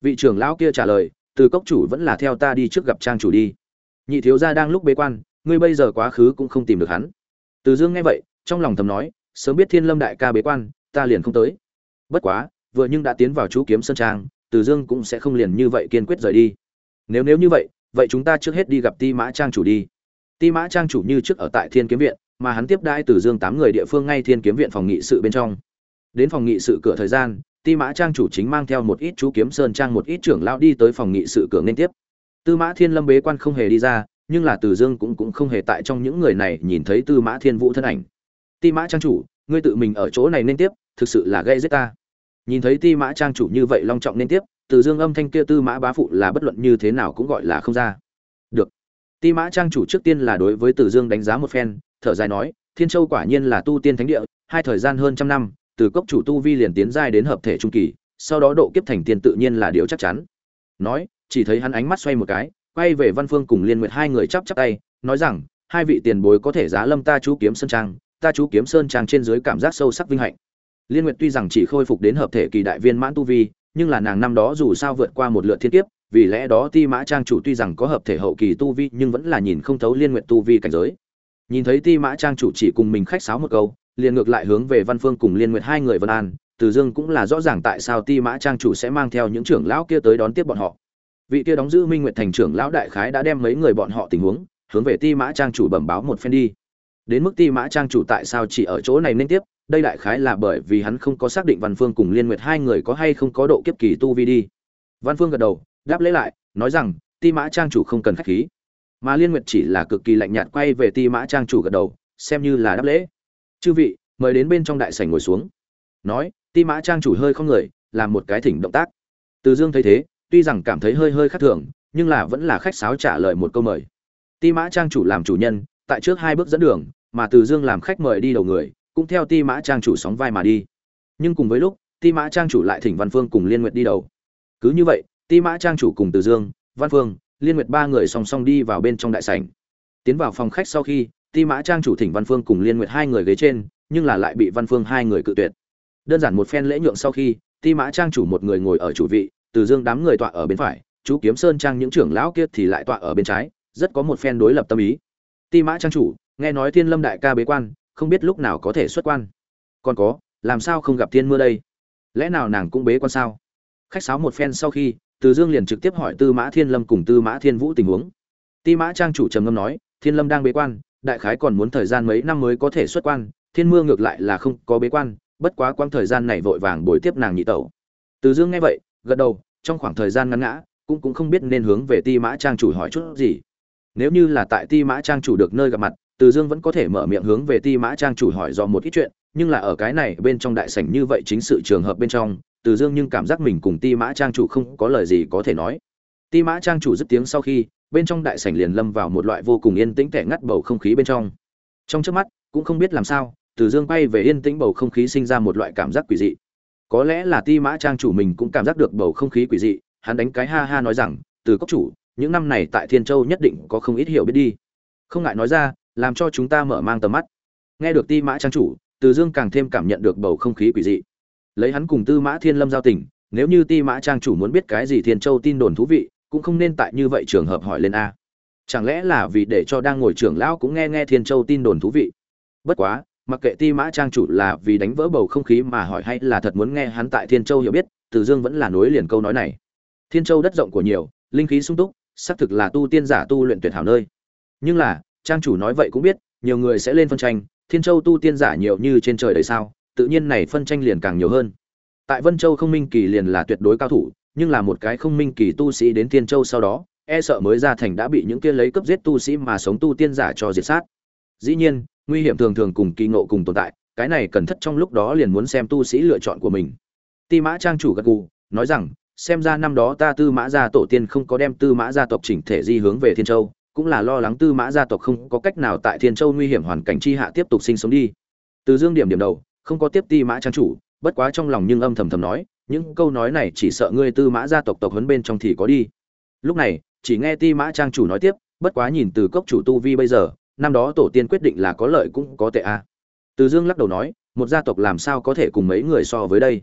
Vị trưởng lão kia trả lời, từ cốc chủ vẫn là theo ta đi trước gặp trang chủ đi. Nhị thiếu gia đang lúc bế quan, ngươi bây giờ quá khứ cũng không tìm được hắn. Từ dương nghe vậy, trong lòng thầm nói, sớm biết thiên lâm đại ca bế quan, ta liền không tới. Bất quá, vừa nhưng đã tiến vào chú kiếm sơn trang từ dương cũng sẽ không liền như vậy kiên quyết rời đi. Nếu nếu như vậy vậy chúng ta trước hết đi gặp ti mã trang chủ đi. Ti mã trang chủ như trước ở tại thiên kiếm viện, mà hắn tiếp đãi từ dương tám người địa phương ngay thiên kiếm viện phòng nghị sự bên trong. Đến phòng nghị sự cửa thời gian, ti mã trang chủ chính mang theo một ít chú kiếm sơn trang, một ít trưởng lão đi tới phòng nghị sự cửa nên tiếp. Tư mã thiên lâm bế quan không hề đi ra, nhưng là từ dương cũng cũng không hề tại trong những người này nhìn thấy tư mã thiên vũ thân ảnh. Ti mã trang chủ, ngươi tự mình ở chỗ này nên tiếp, thực sự là gây giết ta nhìn thấy ti mã trang chủ như vậy long trọng nên tiếp, từ dương âm thanh kia tư mã bá phụ là bất luận như thế nào cũng gọi là không ra. Được. Ti mã trang chủ trước tiên là đối với từ dương đánh giá một phen, thở dài nói, thiên châu quả nhiên là tu tiên thánh địa, hai thời gian hơn trăm năm, từ cốc chủ tu vi liền tiến giai đến hợp thể trung kỳ, sau đó độ kiếp thành tiên tự nhiên là điều chắc chắn. Nói, chỉ thấy hắn ánh mắt xoay một cái, quay về văn phương cùng liên nguyệt hai người chắp chắp tay, nói rằng, hai vị tiền bối có thể giá lâm ta chú kiếm sơn trang, ta chú kiếm sơn trang trên dưới cảm giác sâu sắc vinh hạnh liên nguyệt tuy rằng chỉ khôi phục đến hợp thể kỳ đại viên mãn tu vi, nhưng là nàng năm đó dù sao vượt qua một lượt thiên kiếp, vì lẽ đó ti mã trang chủ tuy rằng có hợp thể hậu kỳ tu vi nhưng vẫn là nhìn không thấu liên nguyệt tu vi cảnh giới. Nhìn thấy ti mã trang chủ chỉ cùng mình khách sáo một câu, liền ngược lại hướng về văn phương cùng liên nguyệt hai người vân an, từ dương cũng là rõ ràng tại sao ti mã trang chủ sẽ mang theo những trưởng lão kia tới đón tiếp bọn họ. Vị kia đóng giữ minh nguyệt thành trưởng lão đại khái đã đem mấy người bọn họ tình huống, hướng về ti mã trang chủ bẩm báo một phen đi. Đến mức ti mã trang chủ tại sao chỉ ở chỗ này nên tiếp đây đại khái là bởi vì hắn không có xác định văn phương cùng liên nguyệt hai người có hay không có độ kiếp kỳ tu vi đi. Văn phương gật đầu, đáp lễ lại, nói rằng, ti mã trang chủ không cần khách khí. Mà liên nguyệt chỉ là cực kỳ lạnh nhạt quay về ti mã trang chủ gật đầu, xem như là đáp lễ. Chư vị, mời đến bên trong đại sảnh ngồi xuống. Nói, ti mã trang chủ hơi không người, làm một cái thỉnh động tác. Từ dương thấy thế, tuy rằng cảm thấy hơi hơi khác thường, nhưng là vẫn là khách sáo trả lời một câu mời. Ti mã trang chủ làm chủ nhân, tại trước hai bước dẫn đường, mà từ dương làm khách mời đi đầu người cũng theo ti mã trang chủ sóng vai mà đi. Nhưng cùng với lúc, ti mã trang chủ lại thỉnh văn phương cùng liên nguyệt đi đầu. Cứ như vậy, ti mã trang chủ cùng từ dương, văn phương, liên nguyệt ba người song song đi vào bên trong đại sảnh. Tiến vào phòng khách sau khi, ti mã trang chủ thỉnh văn phương cùng liên nguyệt hai người ghế trên, nhưng là lại bị văn phương hai người cự tuyệt. Đơn giản một phen lễ nhượng sau khi, ti mã trang chủ một người ngồi ở chủ vị, từ dương đám người tọa ở bên phải, chú kiếm sơn trang những trưởng lão kia thì lại tọa ở bên trái, rất có một phen đối lập tâm ý. Ti mã trang chủ, nghe nói thiên lâm đại ca bế quan không biết lúc nào có thể xuất quan. Còn có, làm sao không gặp thiên mưa đây? Lẽ nào nàng cũng bế quan sao? Khách sáo một phen sau khi, từ dương liền trực tiếp hỏi tư mã thiên lâm cùng tư mã thiên vũ tình huống. Ti mã trang chủ trầm ngâm nói, thiên lâm đang bế quan, đại khái còn muốn thời gian mấy năm mới có thể xuất quan, thiên mưa ngược lại là không có bế quan, bất quá quãng thời gian này vội vàng bồi tiếp nàng nhị tẩu. Từ dương nghe vậy, gật đầu, trong khoảng thời gian ngắn ngã, cũng cũng không biết nên hướng về ti mã trang chủ hỏi chút gì. Nếu như là tại ti mã trang chủ được nơi gặp mặt từ dương vẫn có thể mở miệng hướng về ti mã trang chủ hỏi do một ít chuyện, nhưng là ở cái này bên trong đại sảnh như vậy chính sự trường hợp bên trong, từ dương nhưng cảm giác mình cùng ti mã trang chủ không có lời gì có thể nói. Ti mã trang chủ dứt tiếng sau khi, bên trong đại sảnh liền lâm vào một loại vô cùng yên tĩnh tẻ ngắt bầu không khí bên trong. Trong trước mắt, cũng không biết làm sao, từ dương quay về yên tĩnh bầu không khí sinh ra một loại cảm giác quỷ dị. Có lẽ là ti mã trang chủ mình cũng cảm giác được bầu không khí quỷ dị, hắn đánh cái ha ha nói rằng, từ cốc chủ, những năm này tại thiên châu nhất định có không ít hiểu biết đi. Không ngại nói ra làm cho chúng ta mở mang tầm mắt. Nghe được ti mã trang chủ, từ dương càng thêm cảm nhận được bầu không khí quỷ dị. Lấy hắn cùng tư mã thiên lâm giao tình, nếu như ti mã trang chủ muốn biết cái gì thiên châu tin đồn thú vị, cũng không nên tại như vậy trường hợp hỏi lên a. Chẳng lẽ là vì để cho đang ngồi trưởng lão cũng nghe nghe thiên châu tin đồn thú vị? Bất quá, mặc kệ ti mã trang chủ là vì đánh vỡ bầu không khí mà hỏi hay là thật muốn nghe hắn tại thiên châu hiểu biết, từ dương vẫn là nối liền câu nói này. Thiên châu đất rộng của nhiều, linh khí sung túc, xác thực là tu tiên giả tu luyện tuyệt hảo nơi. Nhưng là trang chủ nói vậy cũng biết, nhiều người sẽ lên phân tranh, thiên châu tu tiên giả nhiều như trên trời đầy sao, tự nhiên này phân tranh liền càng nhiều hơn. Tại vân châu không minh kỳ liền là tuyệt đối cao thủ, nhưng là một cái không minh kỳ tu sĩ đến thiên châu sau đó e sợ mới ra thành đã bị những kia lấy cấp giết tu sĩ mà sống tu tiên giả cho diệt sát. Dĩ nhiên, nguy hiểm thường thường cùng kỳ ngộ cùng tồn tại, cái này cần thất trong lúc đó liền muốn xem tu sĩ lựa chọn của mình. Ti mã trang chủ gật gù, nói rằng, xem ra năm đó ta tư mã gia tổ tiên không có đem tư mã gia tộc chỉnh thể di hướng về thiên châu cũng là lo lắng tư mã gia tộc không có cách nào tại thiên châu nguy hiểm hoàn cảnh chi hạ tiếp tục sinh sống đi. Từ dương điểm điểm đầu, không có tiếp ti mã trang chủ, bất quá trong lòng nhưng âm thầm thầm nói, những câu nói này chỉ sợ ngươi tư mã gia tộc tộc huấn bên trong thì có đi. Lúc này, chỉ nghe ti mã trang chủ nói tiếp, bất quá nhìn từ cốc chủ tu vi bây giờ, năm đó tổ tiên quyết định là có lợi cũng có tệ a. Từ dương lắc đầu nói, một gia tộc làm sao có thể cùng mấy người so với đây?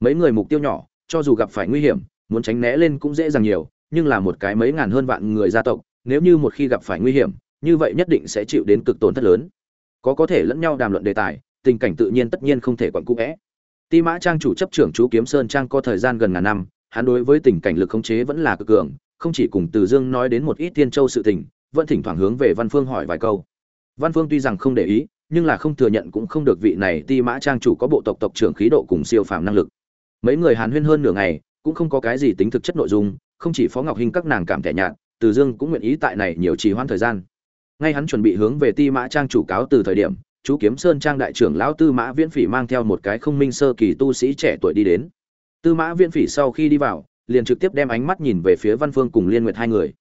Mấy người mục tiêu nhỏ, cho dù gặp phải nguy hiểm, muốn tránh né lên cũng dễ dàng nhiều, nhưng là một cái mấy ngàn hơn vạn người gia tộc nếu như một khi gặp phải nguy hiểm, như vậy nhất định sẽ chịu đến cực tổn thất lớn. Có có thể lẫn nhau đàm luận đề tài, tình cảnh tự nhiên tất nhiên không thể quản cũ vẽ. Ti mã trang chủ chấp trưởng chú kiếm sơn trang có thời gian gần ngàn năm, hắn đối với tình cảnh lực khống chế vẫn là cực cường, không chỉ cùng từ dương nói đến một ít thiên châu sự tình, vẫn thỉnh thoảng hướng về văn phương hỏi vài câu. Văn phương tuy rằng không để ý, nhưng là không thừa nhận cũng không được vị này ti mã trang chủ có bộ tộc tộc trưởng khí độ cùng siêu phàm năng lực. Mấy người hàn huyên hơn nửa ngày, cũng không có cái gì tính thực chất nội dung, không chỉ phó ngọc hình các nàng cảm tẻ nhạt từ dương cũng nguyện ý tại này nhiều trì hoãn thời gian. Ngay hắn chuẩn bị hướng về ti mã trang chủ cáo từ thời điểm, chú kiếm sơn trang đại trưởng lão tư mã viễn phỉ mang theo một cái không minh sơ kỳ tu sĩ trẻ tuổi đi đến. Tư mã viễn phỉ sau khi đi vào, liền trực tiếp đem ánh mắt nhìn về phía văn phương cùng liên nguyệt hai người.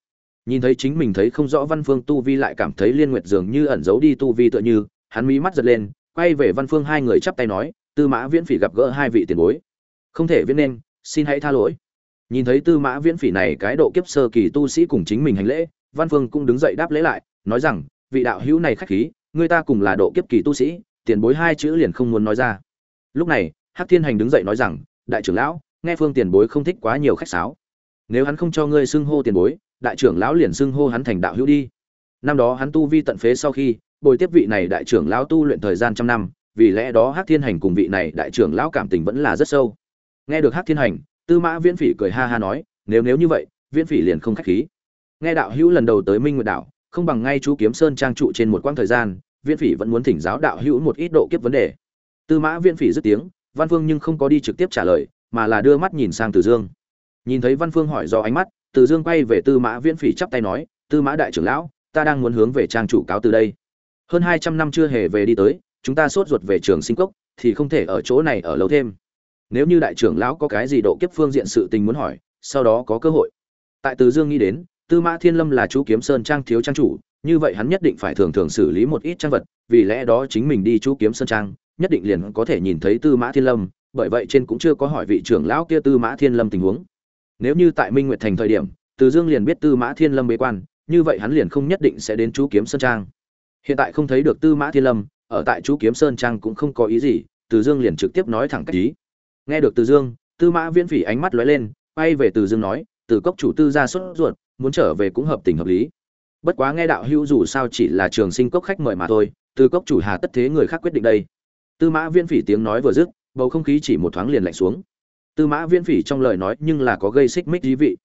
Nhìn thấy chính mình thấy không rõ văn phương tu vi lại cảm thấy liên nguyệt dường như ẩn giấu đi tu vi tựa như, hắn mí mắt giật lên, quay về văn phương hai người chắp tay nói, tư mã viễn phỉ gặp gỡ hai vị tiền bối. Không thể viết nên, xin hãy tha lỗi nhìn thấy tư mã viễn phỉ này cái độ kiếp sơ kỳ tu sĩ cùng chính mình hành lễ, văn phương cũng đứng dậy đáp lễ lại, nói rằng, vị đạo hữu này khách khí, người ta cùng là độ kiếp kỳ tu sĩ, tiền bối hai chữ liền không muốn nói ra. Lúc này, hắc thiên hành đứng dậy nói rằng, đại trưởng lão, nghe phương tiền bối không thích quá nhiều khách sáo. Nếu hắn không cho ngươi xưng hô tiền bối, đại trưởng lão liền xưng hô hắn thành đạo hữu đi. Năm đó hắn tu vi tận phế sau khi, bồi tiếp vị này đại trưởng lão tu luyện thời gian trăm năm, vì lẽ đó hắc thiên hành cùng vị này đại trưởng lão cảm tình vẫn là rất sâu. Nghe được hắc thiên hành tư mã viễn phỉ cười ha ha nói, nếu nếu như vậy, viễn phỉ liền không khách khí. Nghe đạo hữu lần đầu tới minh nguyệt đảo, không bằng ngay chú kiếm sơn trang trụ trên một quãng thời gian, viễn phỉ vẫn muốn thỉnh giáo đạo hữu một ít độ kiếp vấn đề. Tư mã viễn phỉ dứt tiếng, văn phương nhưng không có đi trực tiếp trả lời, mà là đưa mắt nhìn sang từ dương. Nhìn thấy văn phương hỏi do ánh mắt, từ dương quay về tư mã viễn phỉ chắp tay nói, tư mã đại trưởng lão, ta đang muốn hướng về trang chủ cáo từ đây. Hơn hai trăm năm chưa hề về đi tới, chúng ta sốt ruột về trường sinh cốc, thì không thể ở chỗ này ở lâu thêm nếu như đại trưởng lão có cái gì độ kiếp phương diện sự tình muốn hỏi, sau đó có cơ hội. Tại từ dương nghĩ đến, tư mã thiên lâm là chú kiếm sơn trang thiếu trang chủ, như vậy hắn nhất định phải thường thường xử lý một ít trang vật, vì lẽ đó chính mình đi chú kiếm sơn trang, nhất định liền có thể nhìn thấy tư mã thiên lâm, bởi vậy trên cũng chưa có hỏi vị trưởng lão kia tư mã thiên lâm tình huống. Nếu như tại minh nguyệt thành thời điểm, từ dương liền biết tư mã thiên lâm bế quan, như vậy hắn liền không nhất định sẽ đến chú kiếm sơn trang. Hiện tại không thấy được tư mã thiên lâm, ở tại chú kiếm sơn trang cũng không có ý gì, từ dương liền trực tiếp nói thẳng cách ý nghe được từ dương, tư mã viễn phỉ ánh mắt lóe lên, quay về từ dương nói, từ cốc chủ tư ra xuất ruột, muốn trở về cũng hợp tình hợp lý. Bất quá nghe đạo hữu dù sao chỉ là trường sinh cốc khách mời mà thôi, từ cốc chủ hà tất thế người khác quyết định đây. Tư mã viễn phỉ tiếng nói vừa dứt, bầu không khí chỉ một thoáng liền lạnh xuống. Tư mã viễn phỉ trong lời nói nhưng là có gây xích mích dí vị.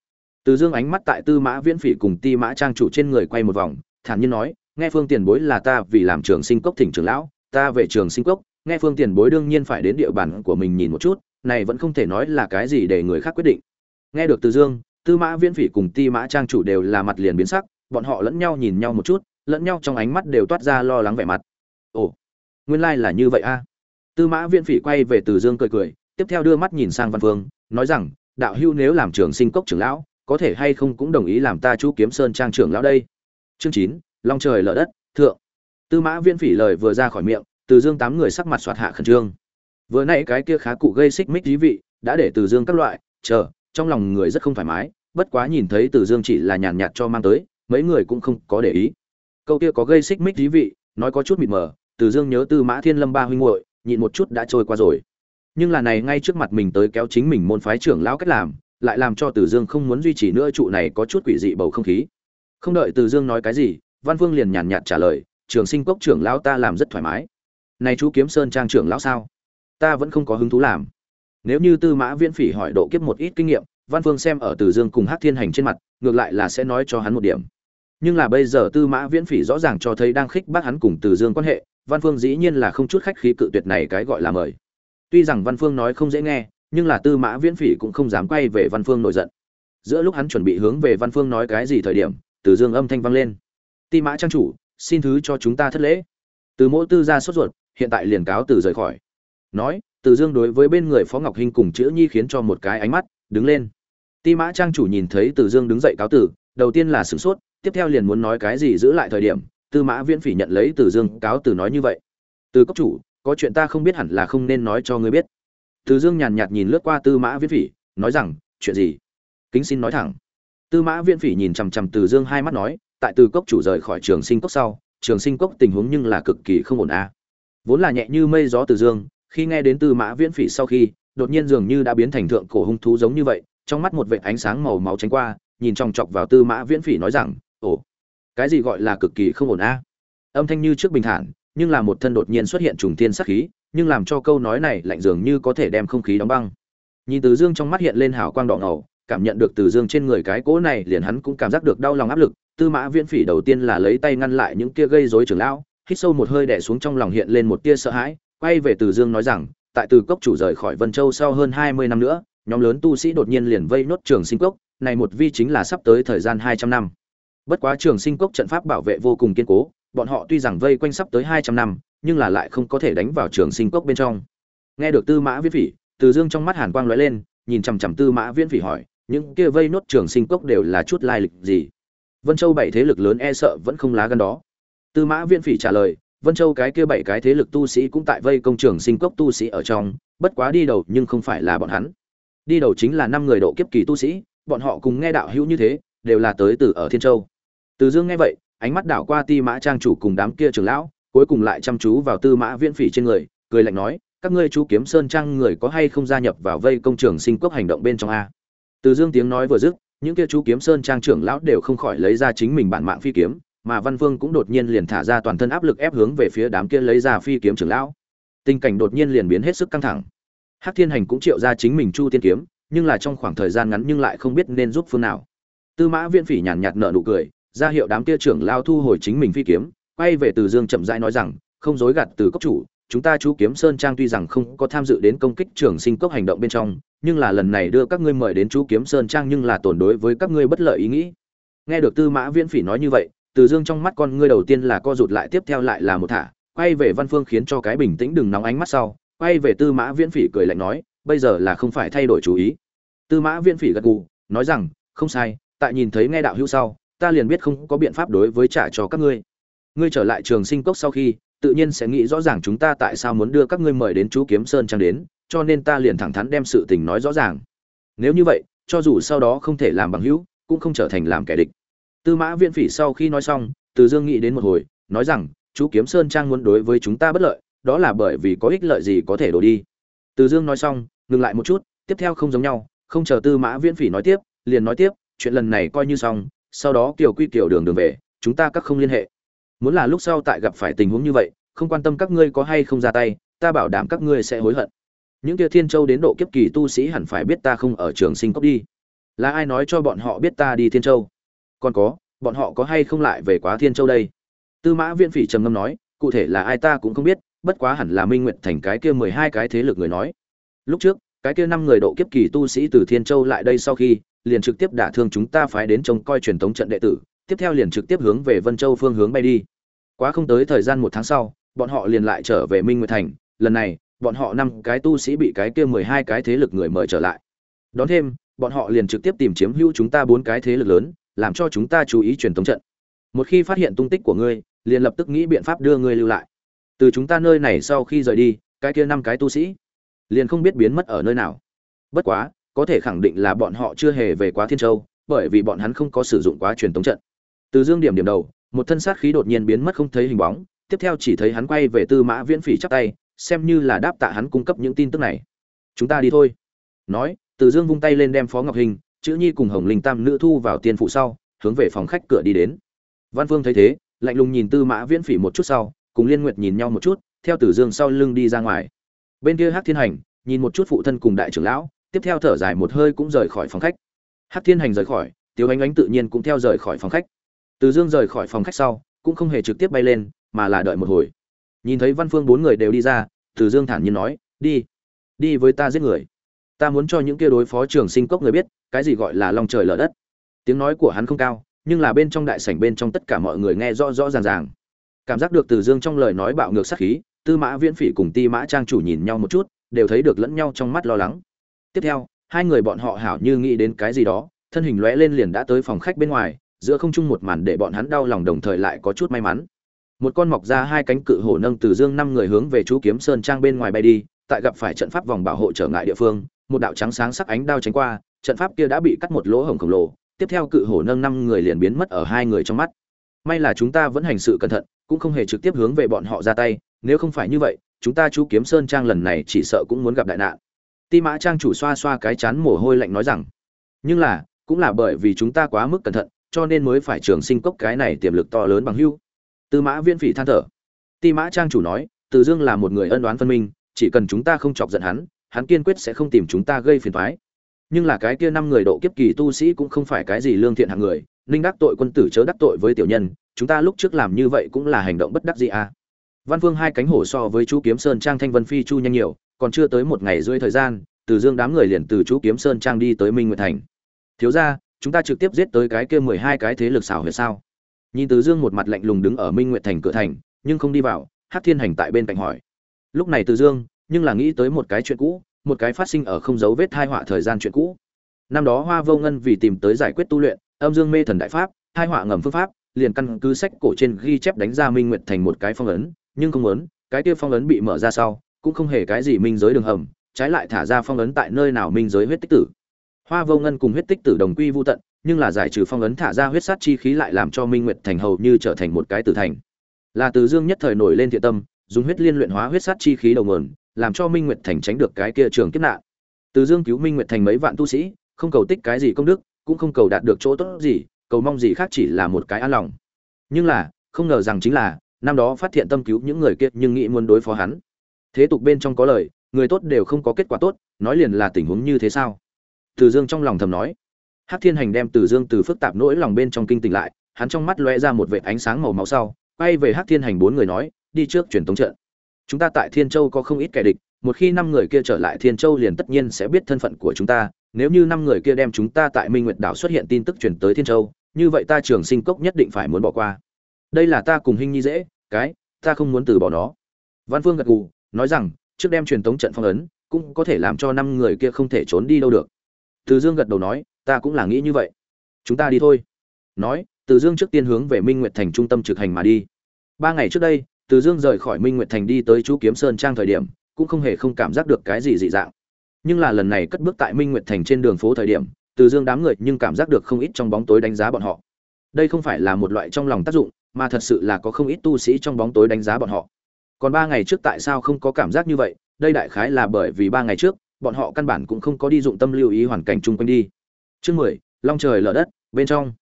Từ dương ánh mắt tại tư mã viễn phỉ cùng ti mã trang chủ trên người quay một vòng, thản nhiên nói, nghe phương tiền bối là ta vì làm trường sinh cốc thỉnh trưởng lão, ta về trường sinh cốc nghe phương tiền bối đương nhiên phải đến địa bàn của mình nhìn một chút, này vẫn không thể nói là cái gì để người khác quyết định. Nghe được từ dương, tư mã viễn phỉ cùng ti mã trang chủ đều là mặt liền biến sắc, bọn họ lẫn nhau nhìn nhau một chút, lẫn nhau trong ánh mắt đều toát ra lo lắng vẻ mặt. Ồ, nguyên lai là như vậy a. Tư mã viễn phỉ quay về từ dương cười cười, tiếp theo đưa mắt nhìn sang văn phương, nói rằng, đạo hưu nếu làm trường sinh cốc trưởng lão, có thể hay không cũng đồng ý làm ta chú kiếm sơn trang trưởng lão đây? Chương chín, long trời lở đất, thượng. Tư mã viễn phỉ lời vừa ra khỏi miệng từ dương tám người sắc mặt soạt hạ khẩn trương. Vừa nãy cái kia khá cụ gây xích mích dí vị, đã để từ dương các loại, chờ, trong lòng người rất không thoải mái, bất quá nhìn thấy từ dương chỉ là nhàn nhạt cho mang tới, mấy người cũng không có để ý. Câu kia có gây xích mích dí vị, nói có chút mịt mờ, từ dương nhớ tư mã thiên lâm ba huynh muội, nhịn một chút đã trôi qua rồi. Nhưng là này ngay trước mặt mình tới kéo chính mình môn phái trưởng lão cách làm, lại làm cho từ dương không muốn duy trì nữa trụ này có chút quỷ dị bầu không khí. Không đợi từ dương nói cái gì, văn Vương liền nhàn nhạt trả lời, trường sinh cốc trưởng lão ta làm rất thoải mái này chú kiếm sơn trang trưởng lão sao? Ta vẫn không có hứng thú làm. Nếu như tư mã viễn phỉ hỏi độ kiếp một ít kinh nghiệm, văn phương xem ở từ dương cùng hát thiên hành trên mặt, ngược lại là sẽ nói cho hắn một điểm. Nhưng là bây giờ tư mã viễn phỉ rõ ràng cho thấy đang khích bác hắn cùng từ dương quan hệ, văn phương dĩ nhiên là không chút khách khí cự tuyệt này cái gọi là mời. Tuy rằng văn phương nói không dễ nghe, nhưng là tư mã viễn phỉ cũng không dám quay về văn phương nổi giận. Giữa lúc hắn chuẩn bị hướng về văn phương nói cái gì thời điểm, từ dương âm thanh vang lên. Ti mã trang chủ, xin thứ cho chúng ta thất lễ. Từ mỗi tư gia sốt ruột hiện tại liền cáo từ rời khỏi. Nói, từ dương đối với bên người phó ngọc hinh cùng chữ nhi khiến cho một cái ánh mắt, đứng lên. Ti mã trang chủ nhìn thấy từ dương đứng dậy cáo tử đầu tiên là sửng sốt, tiếp theo liền muốn nói cái gì giữ lại thời điểm, tư mã viễn phỉ nhận lấy từ dương cáo từ nói như vậy. Từ cấp chủ, có chuyện ta không biết hẳn là không nên nói cho ngươi biết. Từ dương nhàn nhạt nhìn lướt qua tư mã viễn phỉ, nói rằng, chuyện gì? Kính xin nói thẳng. Tư mã viễn phỉ nhìn chằm chằm từ dương hai mắt nói, tại từ cốc chủ rời khỏi trường sinh cốc sau, trường sinh cốc tình huống nhưng là cực kỳ không ổn a vốn là nhẹ như mây gió từ dương, khi nghe đến tư mã viễn phỉ sau khi, đột nhiên dường như đã biến thành thượng cổ hung thú giống như vậy, trong mắt một vệ ánh sáng màu máu tránh qua, nhìn chòng chọc vào tư mã viễn phỉ nói rằng, ồ, cái gì gọi là cực kỳ không ổn a? Âm thanh như trước bình thản, nhưng là một thân đột nhiên xuất hiện trùng tiên sắc khí, nhưng làm cho câu nói này lạnh dường như có thể đem không khí đóng băng. Nhìn từ dương trong mắt hiện lên hào quang đỏ ngầu, cảm nhận được từ dương trên người cái cỗ này liền hắn cũng cảm giác được đau lòng áp lực, tư mã viễn phỉ đầu tiên là lấy tay ngăn lại những kia gây rối trưởng lão hít sâu một hơi đè xuống trong lòng hiện lên một tia sợ hãi, quay về từ dương nói rằng, tại từ cốc chủ rời khỏi vân châu sau hơn hai mươi năm nữa, nhóm lớn tu sĩ đột nhiên liền vây nốt trường sinh cốc, này một vi chính là sắp tới thời gian hai trăm năm. Bất quá trường sinh cốc trận pháp bảo vệ vô cùng kiên cố, bọn họ tuy rằng vây quanh sắp tới hai trăm năm, nhưng là lại không có thể đánh vào trường sinh cốc bên trong. Nghe được tư mã viễn phỉ, từ dương trong mắt hàn quang lóe lên, nhìn chằm chằm tư mã viễn phỉ hỏi, những kia vây nốt trường sinh cốc đều là chút lai lịch gì? Vân châu bảy thế lực lớn e sợ vẫn không lá gan đó tư mã viễn phỉ trả lời, vân châu cái kia bảy cái thế lực tu sĩ cũng tại vây công trường sinh cốc tu sĩ ở trong, bất quá đi đầu nhưng không phải là bọn hắn. Đi đầu chính là năm người độ kiếp kỳ tu sĩ, bọn họ cùng nghe đạo hữu như thế, đều là tới từ ở thiên châu. Từ dương nghe vậy, ánh mắt đảo qua ti mã trang chủ cùng đám kia trưởng lão, cuối cùng lại chăm chú vào tư mã viễn phỉ trên người, cười lạnh nói, các ngươi chú kiếm sơn trang người có hay không gia nhập vào vây công trường sinh cốc hành động bên trong a? Từ dương tiếng nói vừa dứt, những kia chú kiếm sơn trang trưởng lão đều không khỏi lấy ra chính mình bản mạng phi kiếm mà văn vương cũng đột nhiên liền thả ra toàn thân áp lực ép hướng về phía đám kia lấy ra phi kiếm trưởng lão. Tình cảnh đột nhiên liền biến hết sức căng thẳng. Hắc thiên hành cũng triệu ra chính mình chu tiên kiếm, nhưng là trong khoảng thời gian ngắn nhưng lại không biết nên giúp phương nào. Tư mã viễn phỉ nhàn nhạt nợ nụ cười, ra hiệu đám kia trưởng lao thu hồi chính mình phi kiếm, quay về từ dương chậm rãi nói rằng, không dối gạt từ cốc chủ, chúng ta chú kiếm sơn trang tuy rằng không có tham dự đến công kích trường sinh cốc hành động bên trong, nhưng là lần này đưa các ngươi mời đến chú kiếm sơn trang nhưng là tổn đối với các ngươi bất lợi ý nghĩ. Nghe được tư mã viễn phỉ nói như vậy từ dương trong mắt con ngươi đầu tiên là co rụt lại, tiếp theo lại là một thả, quay về văn phương khiến cho cái bình tĩnh đừng nóng ánh mắt sau, quay về tư mã viễn phỉ cười lạnh nói, bây giờ là không phải thay đổi chú ý. Tư mã viễn phỉ gật gù, nói rằng, không sai, tại nhìn thấy nghe đạo hữu sau, ta liền biết không có biện pháp đối với trả cho các ngươi. Ngươi trở lại trường sinh cốc sau khi, tự nhiên sẽ nghĩ rõ ràng chúng ta tại sao muốn đưa các ngươi mời đến chú kiếm sơn trang đến, cho nên ta liền thẳng thắn đem sự tình nói rõ ràng. Nếu như vậy, cho dù sau đó không thể làm bằng hữu, cũng không trở thành làm kẻ địch tư mã viễn phỉ sau khi nói xong, từ dương nghĩ đến một hồi, nói rằng, chú kiếm sơn trang muốn đối với chúng ta bất lợi, đó là bởi vì có ích lợi gì có thể đổ đi. Từ dương nói xong, ngừng lại một chút, tiếp theo không giống nhau, không chờ tư mã viễn phỉ nói tiếp, liền nói tiếp, chuyện lần này coi như xong, sau đó kiều quy kiều đường đường về, chúng ta các không liên hệ. Muốn là lúc sau tại gặp phải tình huống như vậy, không quan tâm các ngươi có hay không ra tay, ta bảo đảm các ngươi sẽ hối hận. Những kia thiên châu đến độ kiếp kỳ tu sĩ hẳn phải biết ta không ở trường sinh cốc đi. Là ai nói cho bọn họ biết ta đi thiên châu? Còn có, bọn họ có hay không lại về quá thiên châu đây? Tư mã viễn phỉ trầm ngâm nói, cụ thể là ai ta cũng không biết, bất quá hẳn là minh nguyện thành cái kia mười hai cái thế lực người nói. Lúc trước, cái kia năm người độ kiếp kỳ tu sĩ từ thiên châu lại đây sau khi, liền trực tiếp đả thương chúng ta phái đến trông coi truyền thống trận đệ tử, tiếp theo liền trực tiếp hướng về vân châu phương hướng bay đi. Quá không tới thời gian một tháng sau, bọn họ liền lại trở về minh nguyệt thành, lần này, bọn họ năm cái tu sĩ bị cái kia mười hai cái thế lực người mời trở lại. Đón thêm, bọn họ liền trực tiếp tìm chiếm hữu chúng ta bốn cái thế lực lớn làm cho chúng ta chú ý truyền thống trận. Một khi phát hiện tung tích của ngươi, liền lập tức nghĩ biện pháp đưa ngươi lưu lại. Từ chúng ta nơi này sau khi rời đi, cái kia năm cái tu sĩ liền không biết biến mất ở nơi nào. Bất quá, có thể khẳng định là bọn họ chưa hề về quá thiên châu, bởi vì bọn hắn không có sử dụng quá truyền thống trận. Từ dương điểm điểm đầu, một thân sát khí đột nhiên biến mất không thấy hình bóng, tiếp theo chỉ thấy hắn quay về tư mã viễn phỉ chắp tay, xem như là đáp tạ hắn cung cấp những tin tức này. Chúng ta đi thôi. Nói, từ dương vung tay lên đem phó ngọc hình chữ nhi cùng hồng linh tam nữ thu vào tiên phụ sau, hướng về phòng khách cửa đi đến. Văn phương thấy thế, lạnh lùng nhìn tư mã viễn phỉ một chút sau, cùng liên nguyệt nhìn nhau một chút, theo tử dương sau lưng đi ra ngoài. Bên kia hát thiên hành, nhìn một chút phụ thân cùng đại trưởng lão, tiếp theo thở dài một hơi cũng rời khỏi phòng khách. Hát thiên hành rời khỏi, tiếu ánh ánh tự nhiên cũng theo rời khỏi phòng khách. Từ dương rời khỏi phòng khách sau, cũng không hề trực tiếp bay lên, mà là đợi một hồi. Nhìn thấy văn phương bốn người đều đi ra từ dương thản nhiên nói, đi đi với ta giết người ta muốn cho những kia đối phó trường sinh cốc người biết, cái gì gọi là lòng trời lở đất. Tiếng nói của hắn không cao, nhưng là bên trong đại sảnh bên trong tất cả mọi người nghe rõ rõ ràng ràng. Cảm giác được từ dương trong lời nói bạo ngược sắc khí, tư mã viễn phỉ cùng ti mã trang chủ nhìn nhau một chút, đều thấy được lẫn nhau trong mắt lo lắng. Tiếp theo, hai người bọn họ hảo như nghĩ đến cái gì đó, thân hình lóe lên liền đã tới phòng khách bên ngoài, giữa không trung một màn để bọn hắn đau lòng đồng thời lại có chút may mắn. Một con mọc ra hai cánh cự hổ nâng từ dương năm người hướng về chú kiếm sơn trang bên ngoài bay đi, tại gặp phải trận pháp vòng bảo hộ trở ngại địa phương một đạo trắng sáng sắc ánh đao tránh qua, trận pháp kia đã bị cắt một lỗ hổng khổng lồ, tiếp theo cự hổ nâng năm người liền biến mất ở hai người trong mắt. May là chúng ta vẫn hành sự cẩn thận, cũng không hề trực tiếp hướng về bọn họ ra tay, nếu không phải như vậy, chúng ta chú kiếm sơn trang lần này chỉ sợ cũng muốn gặp đại nạn. Ti mã trang chủ xoa xoa cái chán mồ hôi lạnh nói rằng, nhưng là, cũng là bởi vì chúng ta quá mức cẩn thận, cho nên mới phải trường sinh cốc cái này tiềm lực to lớn bằng hưu. Tư mã viên phỉ than thở. Ti mã trang chủ nói, từ dương là một người ân đoán phân minh, chỉ cần chúng ta không chọc giận hắn hắn kiên quyết sẽ không tìm chúng ta gây phiền toái. nhưng là cái kia năm người độ kiếp kỳ tu sĩ cũng không phải cái gì lương thiện hạng người ninh đắc tội quân tử chớ đắc tội với tiểu nhân chúng ta lúc trước làm như vậy cũng là hành động bất đắc dĩ à. văn vương hai cánh hổ so với chú kiếm sơn trang thanh vân phi chu nhanh nhiều còn chưa tới một ngày rưỡi thời gian từ dương đám người liền từ chú kiếm sơn trang đi tới minh nguyệt thành thiếu gia, chúng ta trực tiếp giết tới cái kia mười hai cái thế lực xảo huyệt sao nhìn từ dương một mặt lạnh lùng đứng ở minh nguyệt thành cửa thành nhưng không đi vào hát thiên hành tại bên cạnh hỏi lúc này từ dương nhưng là nghĩ tới một cái chuyện cũ, một cái phát sinh ở không dấu vết thai họa thời gian chuyện cũ. Năm đó hoa vô ngân vì tìm tới giải quyết tu luyện, âm dương mê thần đại pháp hai họa ngầm phương pháp, liền căn cứ sách cổ trên ghi chép đánh ra minh nguyệt thành một cái phong ấn, nhưng không muốn, cái kia phong ấn bị mở ra sau, cũng không hề cái gì minh giới đường hầm, trái lại thả ra phong ấn tại nơi nào minh giới huyết tích tử. Hoa vô ngân cùng huyết tích tử đồng quy vô tận, nhưng là giải trừ phong ấn thả ra huyết sát chi khí lại làm cho minh nguyệt thành hầu như trở thành một cái tử thành. Là từ dương nhất thời nổi lên thiện tâm, dùng huyết liên luyện hóa huyết sát chi khí đầu nguồn làm cho minh nguyệt thành tránh được cái kia trường kiếp nạn. Từ dương cứu minh nguyệt thành mấy vạn tu sĩ, không cầu tích cái gì công đức, cũng không cầu đạt được chỗ tốt gì, cầu mong gì khác chỉ là một cái an lòng. Nhưng là, không ngờ rằng chính là, năm đó phát hiện tâm cứu những người kia nhưng nghĩ muốn đối phó hắn. Thế tục bên trong có lời, người tốt đều không có kết quả tốt, nói liền là tình huống như thế sao? Từ dương trong lòng thầm nói. Hắc thiên hành đem từ dương từ phức tạp nỗi lòng bên trong kinh tỉnh lại, hắn trong mắt lóe ra một vệt ánh sáng màu máu sau, quay về hắc thiên hành bốn người nói, đi trước truyền tống trận chúng ta tại thiên châu có không ít kẻ địch, một khi năm người kia trở lại thiên châu liền tất nhiên sẽ biết thân phận của chúng ta. Nếu như năm người kia đem chúng ta tại minh nguyệt đảo xuất hiện tin tức truyền tới thiên châu, như vậy ta trường sinh cốc nhất định phải muốn bỏ qua. Đây là ta cùng hình nhi dễ, cái, ta không muốn từ bỏ nó. Văn phương gật gù, nói rằng, trước đem truyền tống trận phong ấn, cũng có thể làm cho năm người kia không thể trốn đi đâu được. Từ dương gật đầu nói, ta cũng là nghĩ như vậy. Chúng ta đi thôi. Nói, từ dương trước tiên hướng về minh nguyệt thành trung tâm trực hành mà đi. Ba ngày trước đây từ dương rời khỏi minh nguyệt thành đi tới chú kiếm sơn trang thời điểm, cũng không hề không cảm giác được cái gì dị dạng. Nhưng là lần này cất bước tại minh nguyệt thành trên đường phố thời điểm, từ dương đám người nhưng cảm giác được không ít trong bóng tối đánh giá bọn họ. Đây không phải là một loại trong lòng tác dụng, mà thật sự là có không ít tu sĩ trong bóng tối đánh giá bọn họ. Còn ba ngày trước tại sao không có cảm giác như vậy, đây đại khái là bởi vì ba ngày trước, bọn họ căn bản cũng không có đi dụng tâm lưu ý hoàn cảnh chung quanh đi. Chương mười, long trời lở đất, bên trong.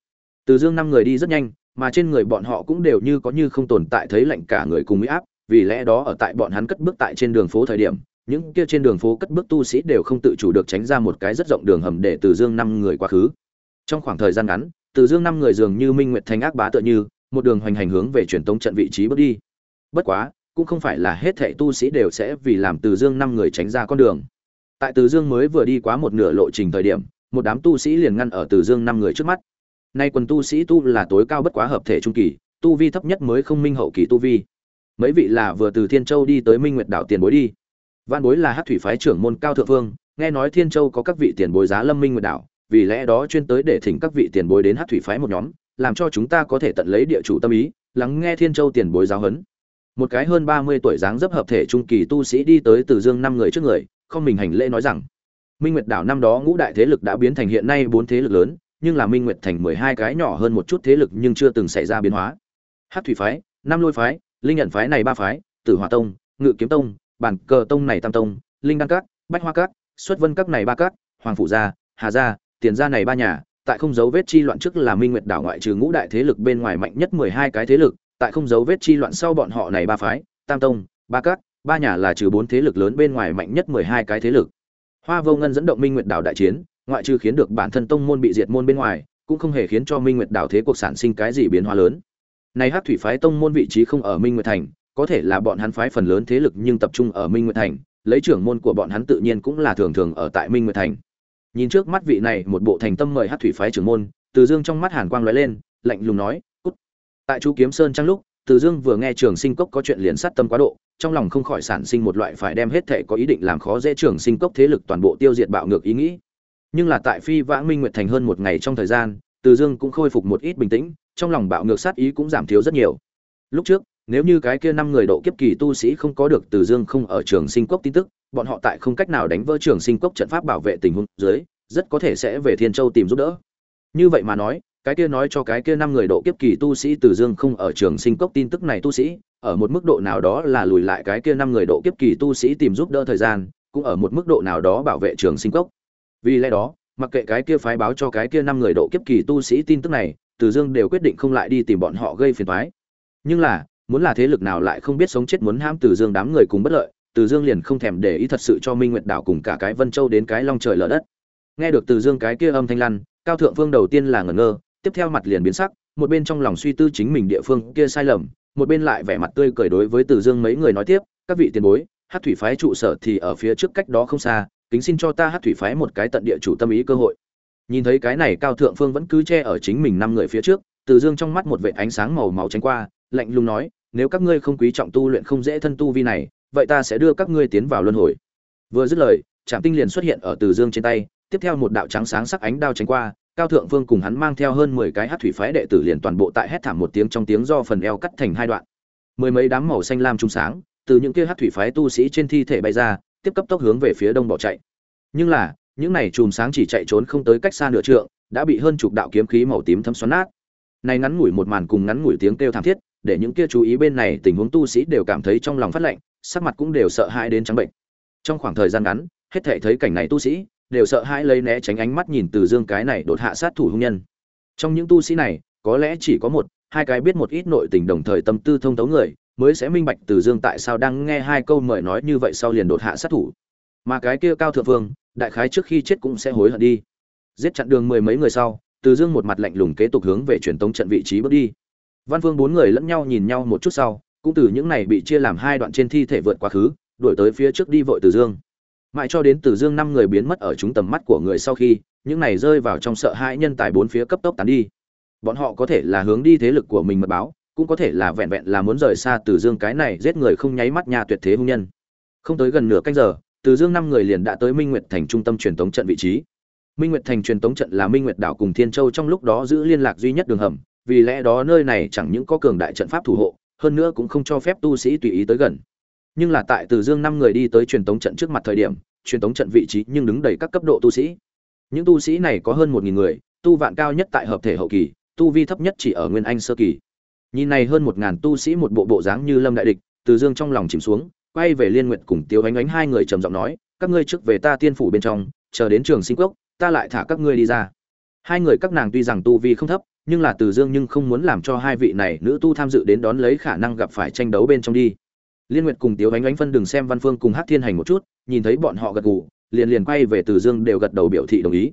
Từ dương năm người đi rất nhanh mà trên người bọn họ cũng đều như có như không tồn tại thấy lạnh cả người cùng mỹ áp, vì lẽ đó ở tại bọn hắn cất bước tại trên đường phố thời điểm, những kia trên đường phố cất bước tu sĩ đều không tự chủ được tránh ra một cái rất rộng đường hầm để từ dương năm người quá khứ. Trong khoảng thời gian ngắn, từ dương năm người dường như minh nguyệt thành ác bá tựa như, một đường hoành hành hướng về truyền tống trận vị trí bước đi. Bất quá, cũng không phải là hết thảy tu sĩ đều sẽ vì làm từ dương năm người tránh ra con đường. Tại từ dương mới vừa đi quá một nửa lộ trình thời điểm, một đám tu sĩ liền ngăn ở từ dương năm người trước mắt nay quần tu sĩ tu là tối cao bất quá hợp thể trung kỳ, tu vi thấp nhất mới không minh hậu kỳ tu vi. Mấy vị là vừa từ thiên châu đi tới minh nguyệt đảo tiền bối đi. Văn bối là hát thủy phái trưởng môn cao thượng vương, nghe nói thiên châu có các vị tiền bối giá lâm minh nguyệt đảo, vì lẽ đó chuyên tới để thỉnh các vị tiền bối đến hát thủy phái một nhóm, làm cho chúng ta có thể tận lấy địa chủ tâm ý, lắng nghe thiên châu tiền bối giáo huấn. Một cái hơn ba mươi tuổi dáng dấp hợp thể trung kỳ tu sĩ đi tới từ dương năm người trước người, không mình hành lễ nói rằng, minh nguyệt đảo năm đó ngũ đại thế lực đã biến thành hiện nay bốn thế lực lớn nhưng là minh nguyệt thành mười hai cái nhỏ hơn một chút thế lực nhưng chưa từng xảy ra biến hóa. Hát thủy phái năm lôi phái, linh nhận phái này ba phái, tử hỏa tông, ngự kiếm tông, bản cờ tông này tam tông, linh đăng các, bách hoa các, xuất vân các này ba các, hoàng phủ gia, hà gia, tiền gia này ba nhà, tại không dấu vết chi loạn trước là minh nguyệt đảo ngoại trừ ngũ đại thế lực bên ngoài mạnh nhất mười hai cái thế lực, tại không dấu vết chi loạn sau bọn họ này ba phái, tam tông, ba các, ba nhà là trừ bốn thế lực lớn bên ngoài mạnh nhất mười hai cái thế lực. Hoa vô ngân dẫn động minh nguyệt đảo đại chiến ngoại trừ khiến được bản thân tông môn bị diệt môn bên ngoài, cũng không hề khiến cho minh nguyệt đảo thế cuộc sản sinh cái gì biến hóa lớn. Này hắc thủy phái tông môn vị trí không ở minh nguyệt thành, có thể là bọn hắn phái phần lớn thế lực nhưng tập trung ở minh nguyệt thành, lấy trưởng môn của bọn hắn tự nhiên cũng là thường thường ở tại minh nguyệt thành. Nhìn trước mắt vị này một bộ thành tâm mời hắc thủy phái trưởng môn, từ dương trong mắt hàn quang lóe lên, lạnh lùng nói, cút. Tại chú kiếm sơn trang lúc, từ dương vừa nghe trường sinh cốc có chuyện liền sát tâm quá độ, trong lòng không khỏi sản sinh một loại phải đem hết thể có ý định làm khó dễ trường sinh cốc thế lực toàn bộ tiêu diệt bạo ngược ý nghĩ nhưng là tại phi vãng minh nguyệt thành hơn một ngày trong thời gian, từ dương cũng khôi phục một ít bình tĩnh, trong lòng bạo ngược sát ý cũng giảm thiếu rất nhiều. Lúc trước, nếu như cái kia năm người độ kiếp kỳ tu sĩ không có được từ dương không ở trường sinh cốc tin tức, bọn họ tại không cách nào đánh vỡ trường sinh cốc trận pháp bảo vệ tình huống dưới, rất có thể sẽ về thiên châu tìm giúp đỡ. Như vậy mà nói, cái kia nói cho cái kia năm người độ kiếp kỳ tu sĩ từ dương không ở trường sinh cốc tin tức này tu sĩ, ở một mức độ nào đó là lùi lại cái kia năm người độ kiếp kỳ tu sĩ tìm giúp đỡ thời gian, cũng ở một mức độ nào đó bảo vệ trường sinh cốc vì lẽ đó, mặc kệ cái kia phái báo cho cái kia năm người độ kiếp kỳ tu sĩ tin tức này, từ dương đều quyết định không lại đi tìm bọn họ gây phiền toái. Nhưng là, muốn là thế lực nào lại không biết sống chết muốn ham từ dương đám người cùng bất lợi, từ dương liền không thèm để ý thật sự cho minh nguyệt đảo cùng cả cái vân châu đến cái long trời lở đất. Nghe được từ dương cái kia âm thanh lăn, cao thượng vương đầu tiên là ngẩn ngơ, tiếp theo mặt liền biến sắc, một bên trong lòng suy tư chính mình địa phương kia sai lầm, một bên lại vẻ mặt tươi cười đối với từ dương mấy người nói tiếp, các vị tiền bối hát thủy phái trụ sở thì ở phía trước cách đó không xa kính xin cho ta hát thủy phái một cái tận địa chủ tâm ý cơ hội. Nhìn thấy cái này cao thượng phương vẫn cứ che ở chính mình năm người phía trước, từ dương trong mắt một vệ ánh sáng màu máu tránh qua, lạnh lùng nói, nếu các ngươi không quý trọng tu luyện không dễ thân tu vi này, vậy ta sẽ đưa các ngươi tiến vào luân hồi. Vừa dứt lời trạm tinh liền xuất hiện ở từ dương trên tay, tiếp theo một đạo trắng sáng sắc ánh đao tránh qua, cao thượng phương cùng hắn mang theo hơn mười cái hát thủy phái đệ tử liền toàn bộ tại hét thảm một tiếng trong tiếng do phần eo cắt thành hai đoạn. Mười mấy đám màu xanh lam trung sáng, từ những kia hát thủy phái tu sĩ trên thi thể bay ra tiếp cấp tốc hướng về phía đông bỏ chạy. Nhưng là, những này chùm sáng chỉ chạy trốn không tới cách xa nửa trượng, đã bị hơn chục đạo kiếm khí màu tím thấm xoắn nát. Này ngắn ngủi một màn cùng ngắn ngủi tiếng kêu thảm thiết, để những kia chú ý bên này tình huống tu sĩ đều cảm thấy trong lòng phát lạnh, sắc mặt cũng đều sợ hãi đến trắng bệnh. Trong khoảng thời gian ngắn, hết thể thấy cảnh này tu sĩ đều sợ hãi lấy né tránh ánh mắt nhìn từ dương cái này đột hạ sát thủ hung nhân. Trong những tu sĩ này, có lẽ chỉ có một, hai cái biết một ít nội tình đồng thời tâm tư thông thấu người mới sẽ minh bạch từ dương tại sao đang nghe hai câu mời nói như vậy sau liền đột hạ sát thủ. Mà cái kia cao thượng vương, đại khái trước khi chết cũng sẽ hối hận đi. Giết chặn đường mười mấy người sau, từ dương một mặt lạnh lùng kế tục hướng về truyền tống trận vị trí bước đi. Văn vương bốn người lẫn nhau nhìn nhau một chút sau, cũng từ những này bị chia làm hai đoạn trên thi thể vượt quá khứ, đuổi tới phía trước đi vội từ dương. Mãi cho đến từ dương năm người biến mất ở chúng tầm mắt của người sau khi, những này rơi vào trong sợ hãi nhân tài bốn phía cấp tốc tán đi. Bọn họ có thể là hướng đi thế lực của mình mật báo cũng có thể là vẹn vẹn là muốn rời xa từ dương cái này giết người không nháy mắt nhà tuyệt thế hung nhân. Không tới gần nửa canh giờ, từ dương năm người liền đã tới minh nguyệt thành trung tâm truyền tống trận vị trí. Minh nguyệt thành truyền tống trận là minh nguyệt đảo cùng thiên châu trong lúc đó giữ liên lạc duy nhất đường hầm, vì lẽ đó nơi này chẳng những có cường đại trận pháp thủ hộ, hơn nữa cũng không cho phép tu sĩ tùy ý tới gần. Nhưng là tại từ dương năm người đi tới truyền tống trận trước mặt thời điểm, truyền tống trận vị trí nhưng đứng đầy các cấp độ tu sĩ. Những tu sĩ này có hơn một nghìn người, tu vạn cao nhất tại hợp thể hậu kỳ, tu vi thấp nhất chỉ ở nguyên anh sơ kỳ nhìn này hơn một ngàn tu sĩ một bộ bộ dáng như lâm đại địch, từ dương trong lòng chìm xuống, quay về liên nguyện cùng tiêu ánh ánh hai người trầm giọng nói, các ngươi trước về ta tiên phủ bên trong, chờ đến trường sinh cốc, ta lại thả các ngươi đi ra. Hai người các nàng tuy rằng tu vi không thấp, nhưng là từ dương nhưng không muốn làm cho hai vị này nữ tu tham dự đến đón lấy khả năng gặp phải tranh đấu bên trong đi. Liên nguyệt cùng tiếu ánh ánh phân đừng xem văn phương cùng hát thiên hành một chút, nhìn thấy bọn họ gật gù, liền liền quay về từ dương đều gật đầu biểu thị đồng ý.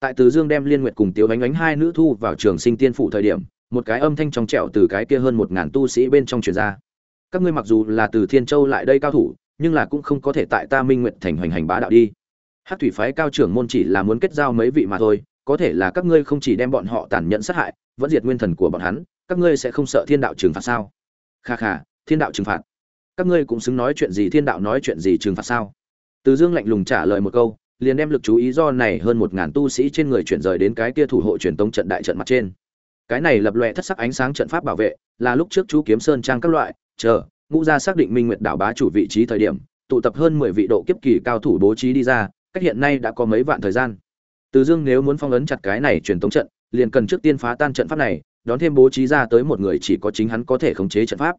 Tại từ dương đem liên nguyệt cùng tiếu ánh ánh hai nữ thu vào trường sinh tiên phủ thời điểm một cái âm thanh trong trẻo từ cái kia hơn một ngàn tu sĩ bên trong truyền ra. Các ngươi mặc dù là từ thiên châu lại đây cao thủ, nhưng là cũng không có thể tại ta minh nguyện thành hoành hành bá đạo đi. Hát thủy phái cao trưởng môn chỉ là muốn kết giao mấy vị mà thôi, có thể là các ngươi không chỉ đem bọn họ tàn nhẫn sát hại, vẫn diệt nguyên thần của bọn hắn, các ngươi sẽ không sợ thiên đạo trừng phạt sao? Kha kha, thiên đạo trừng phạt. Các ngươi cũng xứng nói chuyện gì, thiên đạo nói chuyện gì trừng phạt sao? Từ dương lạnh lùng trả lời một câu, liền đem lực chú ý do này hơn một ngàn tu sĩ trên người chuyển rời đến cái kia thủ hộ truyền tống trận đại trận mặt trên cái này lập lòe thất sắc ánh sáng trận pháp bảo vệ, là lúc trước chú kiếm sơn trang các loại, chờ, ngũ gia xác định minh nguyệt đảo bá chủ vị trí thời điểm, tụ tập hơn mười vị độ kiếp kỳ cao thủ bố trí đi ra, cách hiện nay đã có mấy vạn thời gian. Từ dương nếu muốn phong ấn chặt cái này truyền tống trận, liền cần trước tiên phá tan trận pháp này, đón thêm bố trí ra tới một người chỉ có chính hắn có thể khống chế trận pháp.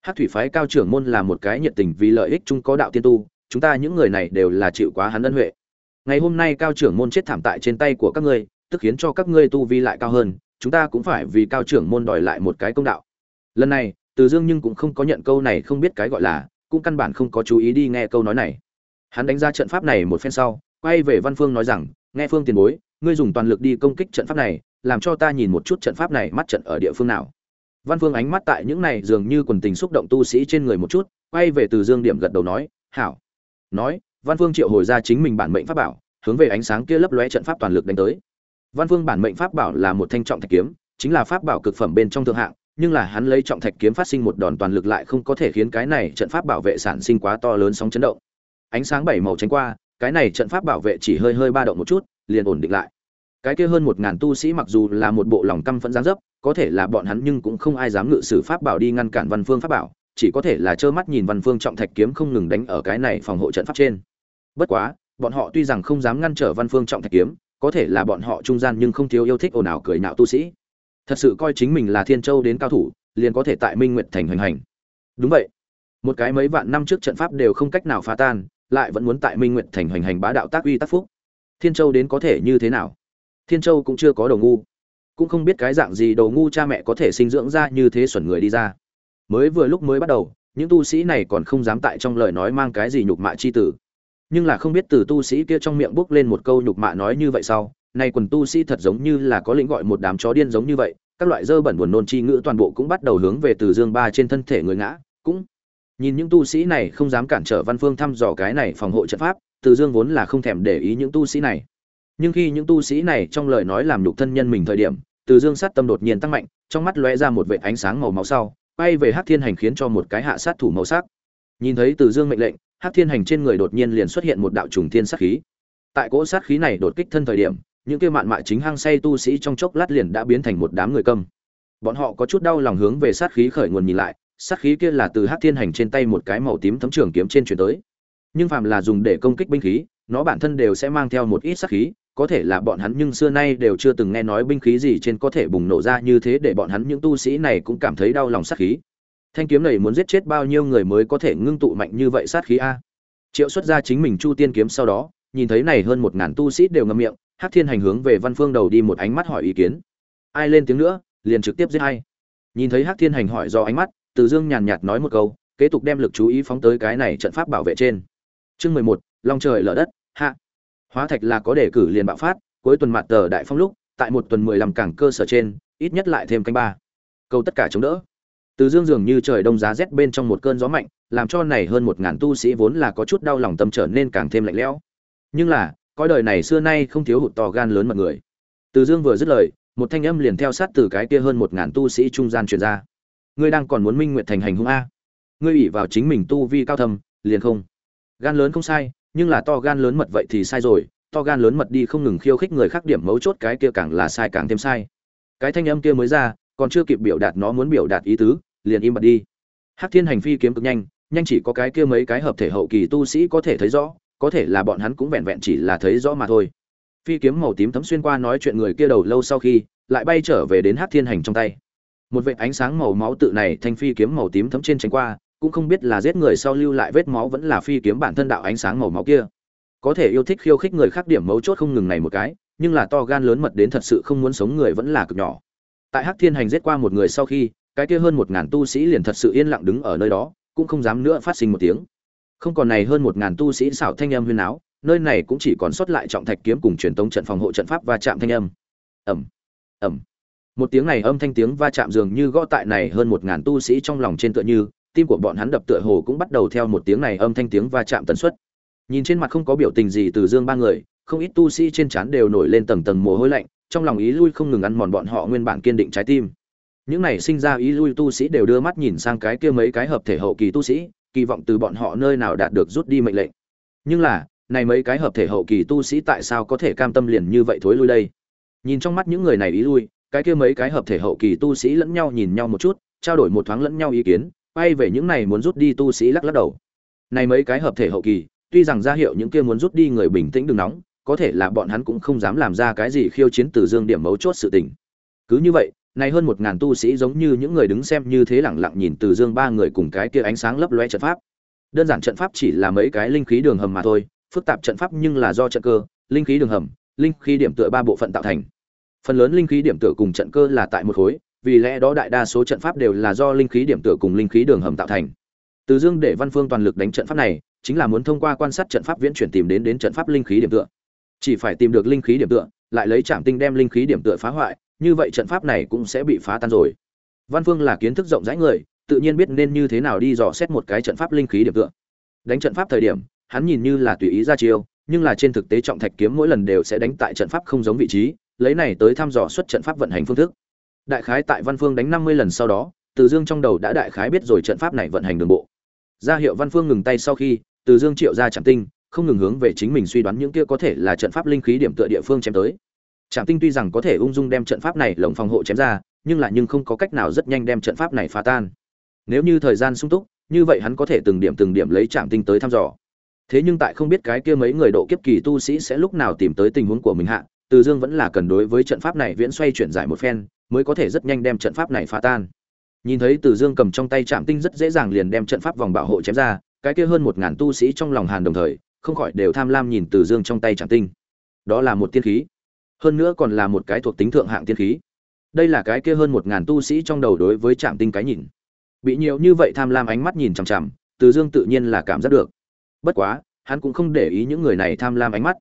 Hát thủy phái cao trưởng môn là một cái nhiệt tình vì lợi ích chung có đạo tiên tu, chúng ta những người này đều là chịu quá hắn ân huệ. Ngày hôm nay cao trưởng môn chết thảm tại trên tay của các ngươi, tức khiến cho các ngươi tu vi lại cao hơn chúng ta cũng phải vì cao trưởng môn đòi lại một cái công đạo. Lần này, từ dương nhưng cũng không có nhận câu này không biết cái gọi là, cũng căn bản không có chú ý đi nghe câu nói này. Hắn đánh ra trận pháp này một phen sau, quay về văn phương nói rằng, nghe phương tiền bối, ngươi dùng toàn lực đi công kích trận pháp này, làm cho ta nhìn một chút trận pháp này mắt trận ở địa phương nào. Văn phương ánh mắt tại những này dường như quần tình xúc động tu sĩ trên người một chút, quay về từ dương điểm gật đầu nói, hảo. Nói, văn phương triệu hồi ra chính mình bản mệnh pháp bảo, hướng về ánh sáng kia lấp lóe trận pháp toàn lực đánh tới văn Vương bản mệnh pháp bảo là một thanh trọng thạch kiếm, chính là pháp bảo cực phẩm bên trong thượng hạng, nhưng là hắn lấy trọng thạch kiếm phát sinh một đòn toàn lực lại không có thể khiến cái này trận pháp bảo vệ sản sinh quá to lớn sóng chấn động. Ánh sáng bảy màu tránh qua, cái này trận pháp bảo vệ chỉ hơi hơi ba động một chút, liền ổn định lại. Cái kia hơn một ngàn tu sĩ mặc dù là một bộ lòng căm phẫn giáng dấp, có thể là bọn hắn nhưng cũng không ai dám ngự sử pháp bảo đi ngăn cản văn phương pháp bảo, chỉ có thể là trơ mắt nhìn văn phương trọng thạch kiếm không ngừng đánh ở cái này phòng hộ trận pháp trên. Bất quá, bọn họ tuy rằng không dám ngăn trở văn phương trọng thạch kiếm có thể là bọn họ trung gian nhưng không thiếu yêu thích ồn ào cười nạo tu sĩ. Thật sự coi chính mình là thiên châu đến cao thủ, liền có thể tại minh nguyệt thành hoành hành. Đúng vậy. Một cái mấy vạn năm trước trận pháp đều không cách nào phá tan, lại vẫn muốn tại minh nguyệt thành hoành hành bá đạo tác uy tác phúc. Thiên châu đến có thể như thế nào? Thiên châu cũng chưa có đầu ngu. Cũng không biết cái dạng gì đầu ngu cha mẹ có thể sinh dưỡng ra như thế xuẩn người đi ra. Mới vừa lúc mới bắt đầu, những tu sĩ này còn không dám tại trong lời nói mang cái gì nhục mạ chi tử nhưng là không biết từ tu sĩ kia trong miệng bốc lên một câu nhục mạ nói như vậy sau, nay quần tu sĩ thật giống như là có lĩnh gọi một đám chó điên giống như vậy, các loại dơ bẩn buồn nôn chi ngữ toàn bộ cũng bắt đầu hướng về từ dương ba trên thân thể người ngã, cũng nhìn những tu sĩ này không dám cản trở văn phương thăm dò cái này phòng hộ trận pháp, từ dương vốn là không thèm để ý những tu sĩ này. Nhưng khi những tu sĩ này trong lời nói làm nhục thân nhân mình thời điểm, từ dương sát tâm đột nhiên tăng mạnh, trong mắt lóe ra một vệ ánh sáng màu máu sau bay về hắc thiên hành khiến cho một cái hạ sát thủ màu sắc. Nhìn thấy từ dương mệnh lệnh hắc thiên hành trên người đột nhiên liền xuất hiện một đạo trùng thiên sát khí. Tại cỗ sát khí này đột kích thân thời điểm, những kia mạn mạ chính hang say tu sĩ trong chốc lát liền đã biến thành một đám người câm. Bọn họ có chút đau lòng hướng về sát khí khởi nguồn nhìn lại, sát khí kia là từ hắc thiên hành trên tay một cái màu tím thấm trường kiếm trên truyền tới. Nhưng phàm là dùng để công kích binh khí, nó bản thân đều sẽ mang theo một ít sát khí, có thể là bọn hắn nhưng xưa nay đều chưa từng nghe nói binh khí gì trên có thể bùng nổ ra như thế để bọn hắn những tu sĩ này cũng cảm thấy đau lòng sát khí thanh kiếm này muốn giết chết bao nhiêu người mới có thể ngưng tụ mạnh như vậy sát khí a? Triệu xuất ra chính mình chu tiên kiếm sau đó, nhìn thấy này hơn một ngàn tu sĩ đều ngậm miệng, hắc thiên hành hướng về văn phương đầu đi một ánh mắt hỏi ý kiến. Ai lên tiếng nữa, liền trực tiếp giết hay nhìn thấy hắc thiên hành hỏi do ánh mắt, từ dương nhàn nhạt nói một câu, kế tục đem lực chú ý phóng tới cái này trận pháp bảo vệ trên. Chương mười một, long trời lở đất, hạ. Hóa thạch là có đề cử liền bạo phát, cuối tuần mặt tờ đại phong lúc, tại một tuần mười lăm cảng cơ sở trên, ít nhất lại thêm canh ba. Câu tất cả chống đỡ từ dương dường như trời đông giá rét bên trong một cơn gió mạnh, làm cho này hơn một ngàn tu sĩ vốn là có chút đau lòng tâm trở nên càng thêm lạnh lẽo. Nhưng là coi đời này xưa nay không thiếu hụt to gan lớn mật người. Từ dương vừa dứt lời, một thanh âm liền theo sát từ cái kia hơn một ngàn tu sĩ trung gian truyền ra. Ngươi đang còn muốn minh nguyện thành hành hung a. Ngươi ủy vào chính mình tu vi cao thâm, liền không. Gan lớn không sai, nhưng là to gan lớn mật vậy thì sai rồi, to gan lớn mật đi không ngừng khiêu khích người khác điểm mấu chốt cái kia càng là sai càng thêm sai. Cái thanh âm kia mới ra, còn chưa kịp biểu đạt nó muốn biểu đạt ý tứ liền im bặt đi. Hắc thiên hành phi kiếm cực nhanh nhanh chỉ có cái kia mấy cái hợp thể hậu kỳ tu sĩ có thể thấy rõ, có thể là bọn hắn cũng vẹn vẹn chỉ là thấy rõ mà thôi. Phi kiếm màu tím thấm xuyên qua nói chuyện người kia đầu lâu sau khi, lại bay trở về đến hắc thiên hành trong tay. Một vệt ánh sáng màu máu tự này thanh phi kiếm màu tím thấm trên tránh qua, cũng không biết là giết người sau lưu lại vết máu vẫn là phi kiếm bản thân đạo ánh sáng màu máu kia. Có thể yêu thích khiêu khích người khác điểm mấu chốt không ngừng này một cái, nhưng là to gan lớn mật đến thật sự không muốn sống người vẫn là cực nhỏ. Tại hắc thiên hành giết qua một người sau khi cái kia hơn một ngàn tu sĩ liền thật sự yên lặng đứng ở nơi đó, cũng không dám nữa phát sinh một tiếng. Không còn này hơn một ngàn tu sĩ xảo thanh âm huyên áo nơi này cũng chỉ còn sót lại trọng thạch kiếm cùng truyền tống trận phòng hộ trận pháp và chạm thanh âm. Ẩm ẩm một tiếng này âm thanh tiếng va chạm dường như gõ tại này hơn một ngàn tu sĩ trong lòng trên tựa như, tim của bọn hắn đập tựa hồ cũng bắt đầu theo một tiếng này âm thanh tiếng va chạm tần suất. Nhìn trên mặt không có biểu tình gì từ dương ba người, không ít tu sĩ trên trán đều nổi lên tầng tầng mồ hôi lạnh, trong lòng ý lui không ngừng ăn mòn bọn họ nguyên bản kiên định trái tim những này sinh ra ý lui tu sĩ đều đưa mắt nhìn sang cái kia mấy cái hợp thể hậu kỳ tu sĩ, kỳ vọng từ bọn họ nơi nào đạt được rút đi mệnh lệnh. Nhưng là, này mấy cái hợp thể hậu kỳ tu sĩ tại sao có thể cam tâm liền như vậy thối lui đây? Nhìn trong mắt những người này ý lui, cái kia mấy cái hợp thể hậu kỳ tu sĩ lẫn nhau nhìn nhau một chút, trao đổi một thoáng lẫn nhau ý kiến, quay về những này muốn rút đi tu sĩ lắc lắc đầu. Này mấy cái hợp thể hậu kỳ, tuy rằng ra hiệu những kia muốn rút đi người bình tĩnh đừng nóng, có thể là bọn hắn cũng không dám làm ra cái gì khiêu chiến từ dương điểm mấu chốt sự tình. Cứ như vậy nay hơn một ngàn tu sĩ giống như những người đứng xem như thế lẳng lặng nhìn từ dương ba người cùng cái kia ánh sáng lấp loe trận pháp. Đơn giản trận pháp chỉ là mấy cái linh khí đường hầm mà thôi, phức tạp trận pháp nhưng là do trận cơ, linh khí đường hầm, linh khí điểm tựa ba bộ phận tạo thành. Phần lớn linh khí điểm tựa cùng trận cơ là tại một khối, vì lẽ đó đại đa số trận pháp đều là do linh khí điểm tựa cùng linh khí đường hầm tạo thành. Từ dương để văn phương toàn lực đánh trận pháp này, chính là muốn thông qua quan sát trận pháp viễn chuyển tìm đến đến trận pháp linh khí điểm tựa. Chỉ phải tìm được linh khí điểm tựa, lại lấy trạm tinh đem linh khí điểm tựa phá hoại như vậy trận pháp này cũng sẽ bị phá tan rồi. Văn phương là kiến thức rộng rãi người, tự nhiên biết nên như thế nào đi dò xét một cái trận pháp linh khí điểm tựa. Đánh trận pháp thời điểm, hắn nhìn như là tùy ý ra chiêu, nhưng là trên thực tế trọng thạch kiếm mỗi lần đều sẽ đánh tại trận pháp không giống vị trí, lấy này tới thăm dò xuất trận pháp vận hành phương thức. Đại khái tại văn phương đánh năm mươi lần sau đó, từ dương trong đầu đã đại khái biết rồi trận pháp này vận hành đường bộ. Ra hiệu văn phương ngừng tay sau khi, từ dương triệu ra chẳng tinh, không ngừng hướng về chính mình suy đoán những kia có thể là trận pháp linh khí điểm tựa địa phương chém tới trạm tinh tuy rằng có thể ung dung đem trận pháp này lồng phòng hộ chém ra, nhưng lại nhưng không có cách nào rất nhanh đem trận pháp này phá tan. Nếu như thời gian sung túc, như vậy hắn có thể từng điểm từng điểm lấy trạm tinh tới thăm dò. Thế nhưng tại không biết cái kia mấy người độ kiếp kỳ tu sĩ sẽ lúc nào tìm tới tình huống của mình hạ, từ dương vẫn là cần đối với trận pháp này viễn xoay chuyển giải một phen, mới có thể rất nhanh đem trận pháp này phá tan. Nhìn thấy từ dương cầm trong tay trạm tinh rất dễ dàng liền đem trận pháp vòng bảo hộ chém ra, cái kia hơn một ngàn tu sĩ trong lòng hàn đồng thời, không khỏi đều tham lam nhìn từ dương trong tay trạm tinh. Đó là một tiên khí hơn nữa còn là một cái thuộc tính thượng hạng tiên khí. Đây là cái kia hơn một ngàn tu sĩ trong đầu đối với trạm tinh cái nhìn. Bị nhiều như vậy tham lam ánh mắt nhìn chằm chằm, từ dương tự nhiên là cảm giác được. Bất quá, hắn cũng không để ý những người này tham lam ánh mắt.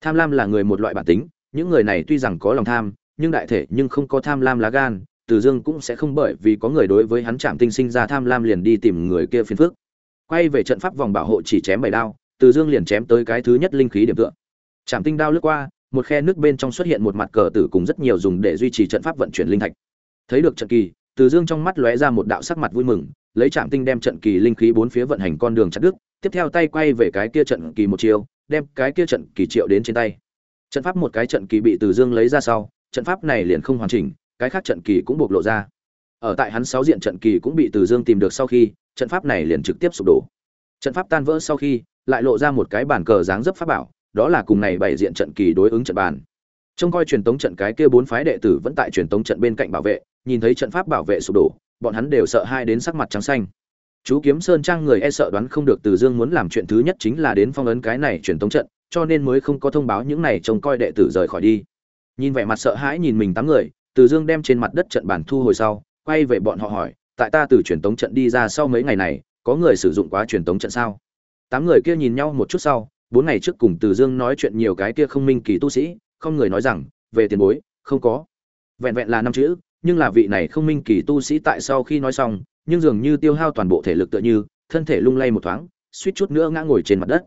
Tham lam là người một loại bản tính, những người này tuy rằng có lòng tham, nhưng đại thể nhưng không có tham lam lá gan, từ dương cũng sẽ không bởi vì có người đối với hắn trạm tinh sinh ra tham lam liền đi tìm người kia phiền phức. Quay về trận pháp vòng bảo hộ chỉ chém bảy đao, từ dương liền chém tới cái thứ nhất linh khí điểm tựa. Trạm tinh đao lướt qua một khe nước bên trong xuất hiện một mặt cờ tử cùng rất nhiều dùng để duy trì trận pháp vận chuyển linh thạch. Thấy được trận kỳ, từ dương trong mắt lóe ra một đạo sắc mặt vui mừng, lấy Trảm tinh đem trận kỳ linh khí bốn phía vận hành con đường chặt đứt, tiếp theo tay quay về cái kia trận kỳ một chiều đem cái kia trận kỳ triệu đến trên tay. Trận pháp một cái trận kỳ bị từ dương lấy ra sau, trận pháp này liền không hoàn chỉnh, cái khác trận kỳ cũng bộc lộ ra. Ở tại hắn sáu diện trận kỳ cũng bị từ dương tìm được sau khi, trận pháp này liền trực tiếp sụp đổ. Trận pháp tan vỡ sau khi, lại lộ ra một cái bản cờ dáng dấp pháp bảo đó là cùng này bảy diện trận kỳ đối ứng trận bàn. Trông coi truyền tống trận cái kia bốn phái đệ tử vẫn tại truyền tống trận bên cạnh bảo vệ, nhìn thấy trận pháp bảo vệ sụp đổ, bọn hắn đều sợ hai đến sắc mặt trắng xanh. Chú kiếm sơn trang người e sợ đoán không được từ dương muốn làm chuyện thứ nhất chính là đến phong ấn cái này truyền tống trận, cho nên mới không có thông báo những này trông coi đệ tử rời khỏi đi. Nhìn vẻ mặt sợ hãi nhìn mình tám người, từ dương đem trên mặt đất trận bản thu hồi sau, quay về bọn họ hỏi, tại ta từ truyền tống trận đi ra sau mấy ngày này, có người sử dụng quá truyền tống trận sao? Tám người kia nhìn nhau một chút sau bốn ngày trước cùng từ dương nói chuyện nhiều cái kia không minh kỳ tu sĩ, không người nói rằng, về tiền bối, không có. Vẹn vẹn là năm chữ, nhưng là vị này không minh kỳ tu sĩ tại sau khi nói xong, nhưng dường như tiêu hao toàn bộ thể lực tựa như, thân thể lung lay một thoáng, suýt chút nữa ngã ngồi trên mặt đất.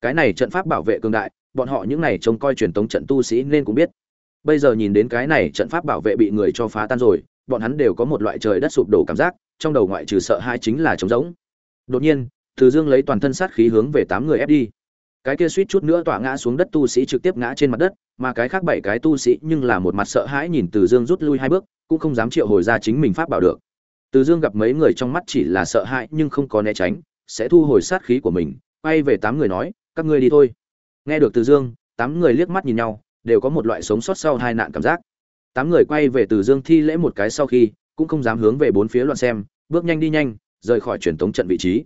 Cái này trận pháp bảo vệ cường đại, bọn họ những này trông coi truyền tống trận tu sĩ nên cũng biết. Bây giờ nhìn đến cái này trận pháp bảo vệ bị người cho phá tan rồi, bọn hắn đều có một loại trời đất sụp đổ cảm giác, trong đầu ngoại trừ sợ hai chính là trống rỗng. Đột nhiên, từ dương lấy toàn thân sát khí hướng về tám người ép đi cái kia suýt chút nữa tỏa ngã xuống đất tu sĩ trực tiếp ngã trên mặt đất, mà cái khác bảy cái tu sĩ nhưng là một mặt sợ hãi nhìn từ dương rút lui hai bước, cũng không dám triệu hồi ra chính mình pháp bảo được. Từ dương gặp mấy người trong mắt chỉ là sợ hãi nhưng không có né tránh, sẽ thu hồi sát khí của mình, quay về tám người nói, các ngươi đi thôi. Nghe được từ dương, tám người liếc mắt nhìn nhau, đều có một loại sống sót sau hai nạn cảm giác. Tám người quay về từ dương thi lễ một cái sau khi, cũng không dám hướng về bốn phía loạn xem, bước nhanh đi nhanh, rời khỏi truyền tống trận vị trí.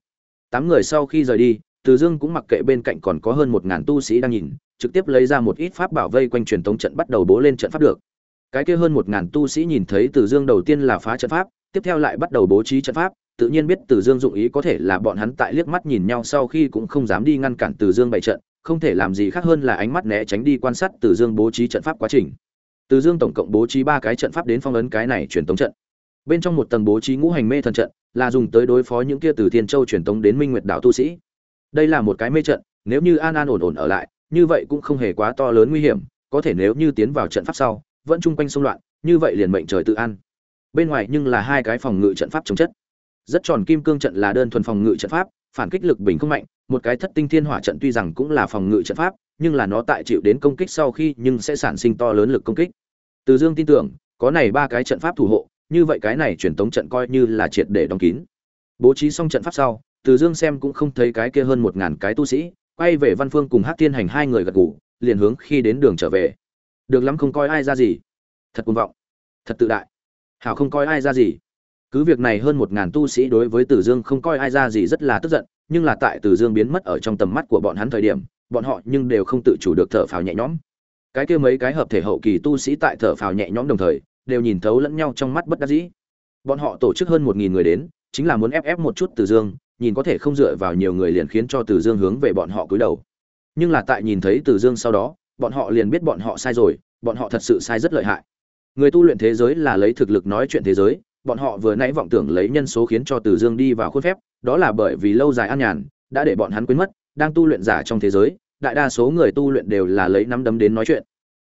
Tám người sau khi rời đi từ dương cũng mặc kệ bên cạnh còn có hơn một ngàn tu sĩ đang nhìn, trực tiếp lấy ra một ít pháp bảo vây quanh truyền tống trận bắt đầu bố lên trận pháp được. Cái kia hơn một ngàn tu sĩ nhìn thấy từ dương đầu tiên là phá trận pháp, tiếp theo lại bắt đầu bố trí trận pháp, tự nhiên biết từ dương dụng ý có thể là bọn hắn tại liếc mắt nhìn nhau sau khi cũng không dám đi ngăn cản từ dương bày trận, không thể làm gì khác hơn là ánh mắt né tránh đi quan sát từ dương bố trí trận pháp quá trình. Từ dương tổng cộng bố trí ba cái trận pháp đến phong ấn cái này truyền tống trận. Bên trong một tầng bố trí ngũ hành mê thần trận, là dùng tới đối phó những kia từ thiên châu truyền tống đến minh nguyệt đảo tu sĩ đây là một cái mê trận, nếu như an an ổn ổn ở lại, như vậy cũng không hề quá to lớn nguy hiểm, có thể nếu như tiến vào trận pháp sau, vẫn chung quanh xung loạn, như vậy liền mệnh trời tự an. Bên ngoài nhưng là hai cái phòng ngự trận pháp chống chất. Rất tròn kim cương trận là đơn thuần phòng ngự trận pháp, phản kích lực bình không mạnh, một cái thất tinh thiên hỏa trận tuy rằng cũng là phòng ngự trận pháp, nhưng là nó tại chịu đến công kích sau khi nhưng sẽ sản sinh to lớn lực công kích. Từ dương tin tưởng, có này ba cái trận pháp thủ hộ, như vậy cái này truyền tống trận coi như là triệt để đóng kín. Bố trí xong trận pháp sau từ dương xem cũng không thấy cái kia hơn một ngàn cái tu sĩ, quay về văn phương cùng hát thiên hành hai người gật ngủ liền hướng khi đến đường trở về. Được lắm không coi ai ra gì. Thật cuồng vọng. Thật tự đại. Hảo không coi ai ra gì. Cứ việc này hơn một ngàn tu sĩ đối với tử dương không coi ai ra gì rất là tức giận, nhưng là tại tử dương biến mất ở trong tầm mắt của bọn hắn thời điểm, bọn họ nhưng đều không tự chủ được thở phào nhẹ nhõm. Cái kia mấy cái hợp thể hậu kỳ tu sĩ tại thở phào nhẹ nhõm đồng thời, đều nhìn thấu lẫn nhau trong mắt bất đắc dĩ. Bọn họ tổ chức hơn một nghìn người đến, chính là muốn ép ép một chút tử dương nhìn có thể không dựa vào nhiều người liền khiến cho tử dương hướng về bọn họ cúi đầu nhưng là tại nhìn thấy tử dương sau đó bọn họ liền biết bọn họ sai rồi bọn họ thật sự sai rất lợi hại người tu luyện thế giới là lấy thực lực nói chuyện thế giới bọn họ vừa nãy vọng tưởng lấy nhân số khiến cho Từ Dương đi vào khuôn phép, đó là bởi vì lâu dài an nhàn, đã để bọn hắn quên mất, đang tu luyện giả trong thế giới, đại đa số người tu luyện đều là lấy nắm đấm đến nói chuyện.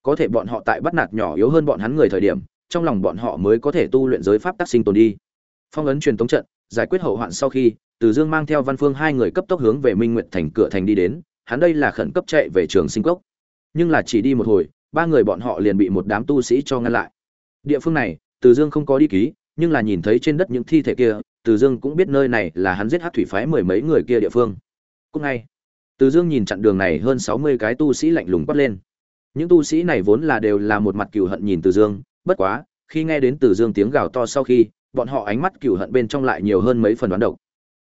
Có thể bọn họ tại bắt nạt nhỏ yếu hơn bọn hắn người thời điểm, trong lòng bọn họ mới có thể tu luyện giới pháp tác sinh tồn đi. Phong ấn truyền tống trận, giải quyết hậu hoạn sau khi, từ Dương mang theo Văn Phương hai người cấp tốc hướng về Minh Nguyệt thành cửa thành đi đến, hắn đây là khẩn cấp chạy về trường sinh cốc. Nhưng là chỉ đi một hồi, ba người bọn họ liền bị một đám tu sĩ cho ngăn lại. Địa phương này, Từ Dương không có đi ký, nhưng là nhìn thấy trên đất những thi thể kia từ dương cũng biết nơi này là hắn giết Hắc thủy phái mười mấy người kia địa phương cũng ngay từ dương nhìn chặn đường này hơn sáu mươi cái tu sĩ lạnh lùng quát lên những tu sĩ này vốn là đều là một mặt cừu hận nhìn từ dương bất quá khi nghe đến từ dương tiếng gào to sau khi bọn họ ánh mắt cừu hận bên trong lại nhiều hơn mấy phần đoán độc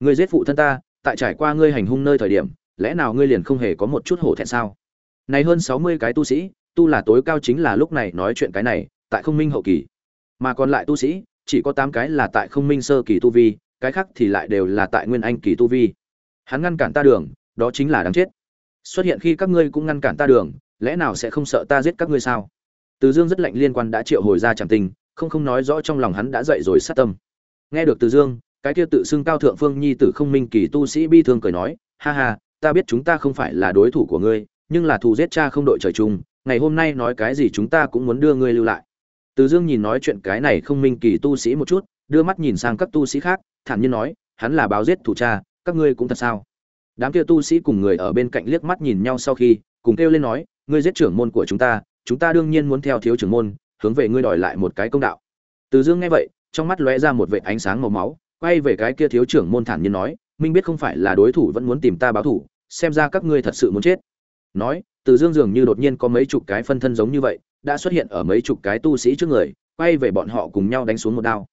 ngươi giết phụ thân ta, tại trải qua ngươi hành hung nơi thời điểm, lẽ nào ngươi liền không hề có một chút hổ thẹn sao? Này hơn sáu mươi cái tu sĩ, tu là tối cao chính là lúc này nói chuyện cái này, tại không minh hậu kỳ. Mà còn lại tu sĩ, chỉ có tám cái là tại không minh sơ kỳ tu vi, cái khác thì lại đều là tại nguyên anh kỳ tu vi. Hắn ngăn cản ta đường, đó chính là đáng chết. Xuất hiện khi các ngươi cũng ngăn cản ta đường, lẽ nào sẽ không sợ ta giết các ngươi sao? Từ dương rất lạnh liên quan đã triệu hồi ra tràng tình, không không nói rõ trong lòng hắn đã dậy rồi sát tâm. Nghe được từ dương cái kia tự xưng cao thượng phương nhi tử không minh kỳ tu sĩ bi thương cười nói ha ha ta biết chúng ta không phải là đối thủ của ngươi nhưng là thù giết cha không đội trời chung ngày hôm nay nói cái gì chúng ta cũng muốn đưa ngươi lưu lại từ Dương nhìn nói chuyện cái này không minh kỳ tu sĩ một chút, đưa mắt nhìn sang các tu sĩ khác, thản nhiên nói, hắn là báo giết thủ cha, các ngươi cũng thật sao? Đám kia tu sĩ cùng người ở bên cạnh liếc mắt nhìn nhau sau khi, cùng kêu lên nói, ngươi giết trưởng môn của chúng ta, chúng ta đương nhiên muốn theo thiếu trưởng môn, hướng về ngươi đòi lại một cái công đạo. Từ Dương nghe vậy, trong mắt lóe ra một vệt ánh sáng màu máu, quay về cái kia thiếu trưởng môn thản nhiên nói, minh biết không phải là đối thủ vẫn muốn tìm ta báo thủ, xem ra các ngươi thật sự muốn chết. Nói, từ dương dường như đột nhiên có mấy chục cái phân thân giống như vậy đã xuất hiện ở mấy chục cái tu sĩ trước người quay về bọn họ cùng nhau đánh xuống một đao.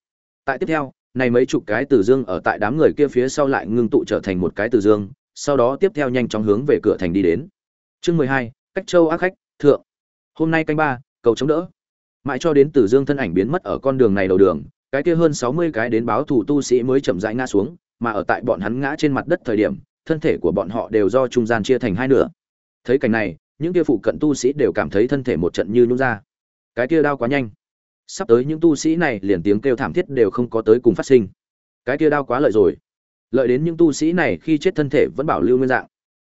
Tại tiếp theo này mấy chục cái từ dương ở tại đám người kia phía sau lại ngưng tụ trở thành một cái từ dương sau đó tiếp theo nhanh chóng hướng về cửa thành đi đến. Chương mười hai cách châu ác khách thượng. Hôm nay canh ba cầu chống đỡ. Mãi cho đến từ dương thân ảnh biến mất ở con đường này đầu đường cái kia hơn sáu mươi cái đến báo thủ tu sĩ mới chậm rãi ngã xuống, mà ở tại bọn hắn ngã trên mặt đất thời điểm, thân thể của bọn họ đều do trung gian chia thành hai nửa. Thấy cảnh này, những kia phụ cận tu sĩ đều cảm thấy thân thể một trận như nhũ ra. Cái kia đau quá nhanh. Sắp tới những tu sĩ này liền tiếng kêu thảm thiết đều không có tới cùng phát sinh. Cái kia đau quá lợi rồi. Lợi đến những tu sĩ này khi chết thân thể vẫn bảo lưu nguyên dạng.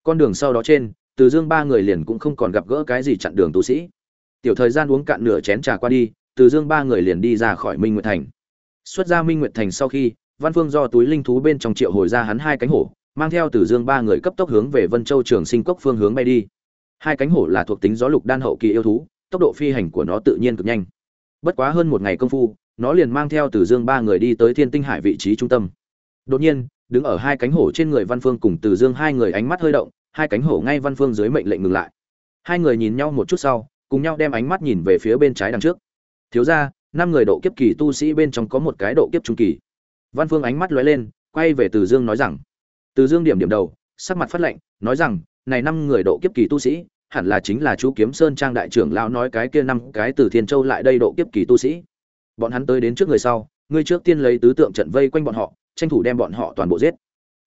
Con đường sau đó trên, từ dương ba người liền cũng không còn gặp gỡ cái gì chặn đường tu sĩ. Tiểu thời gian uống cạn nửa chén trà qua đi, từ dương ba người liền đi ra khỏi minh nguyệt thành xuất ra minh nguyệt thành sau khi, văn phương do túi linh thú bên trong triệu hồi ra hắn hai cánh hổ, mang theo từ dương ba người cấp tốc hướng về vân châu trường sinh cốc phương hướng bay đi. Hai cánh hổ là thuộc tính gió lục đan hậu kỳ yêu thú, tốc độ phi hành của nó tự nhiên cực nhanh. Bất quá hơn một ngày công phu, nó liền mang theo từ dương ba người đi tới thiên tinh hải vị trí trung tâm. Đột nhiên, đứng ở hai cánh hổ trên người văn phương cùng từ dương hai người ánh mắt hơi động, hai cánh hổ ngay văn phương dưới mệnh lệnh ngừng lại. Hai người nhìn nhau một chút sau, cùng nhau đem ánh mắt nhìn về phía bên trái đằng trước. Thiếu ra năm người độ kiếp kỳ tu sĩ bên trong có một cái độ kiếp trung kỳ. Văn phương ánh mắt lóe lên, quay về từ dương nói rằng, từ dương điểm điểm đầu, sắc mặt phát lệnh nói rằng, này năm người độ kiếp kỳ tu sĩ, hẳn là chính là chú kiếm sơn trang đại trưởng lão nói cái kia năm cái từ thiên châu lại đây độ kiếp kỳ tu sĩ. Bọn hắn tới đến trước người sau, ngươi trước tiên lấy tứ tượng trận vây quanh bọn họ, tranh thủ đem bọn họ toàn bộ giết.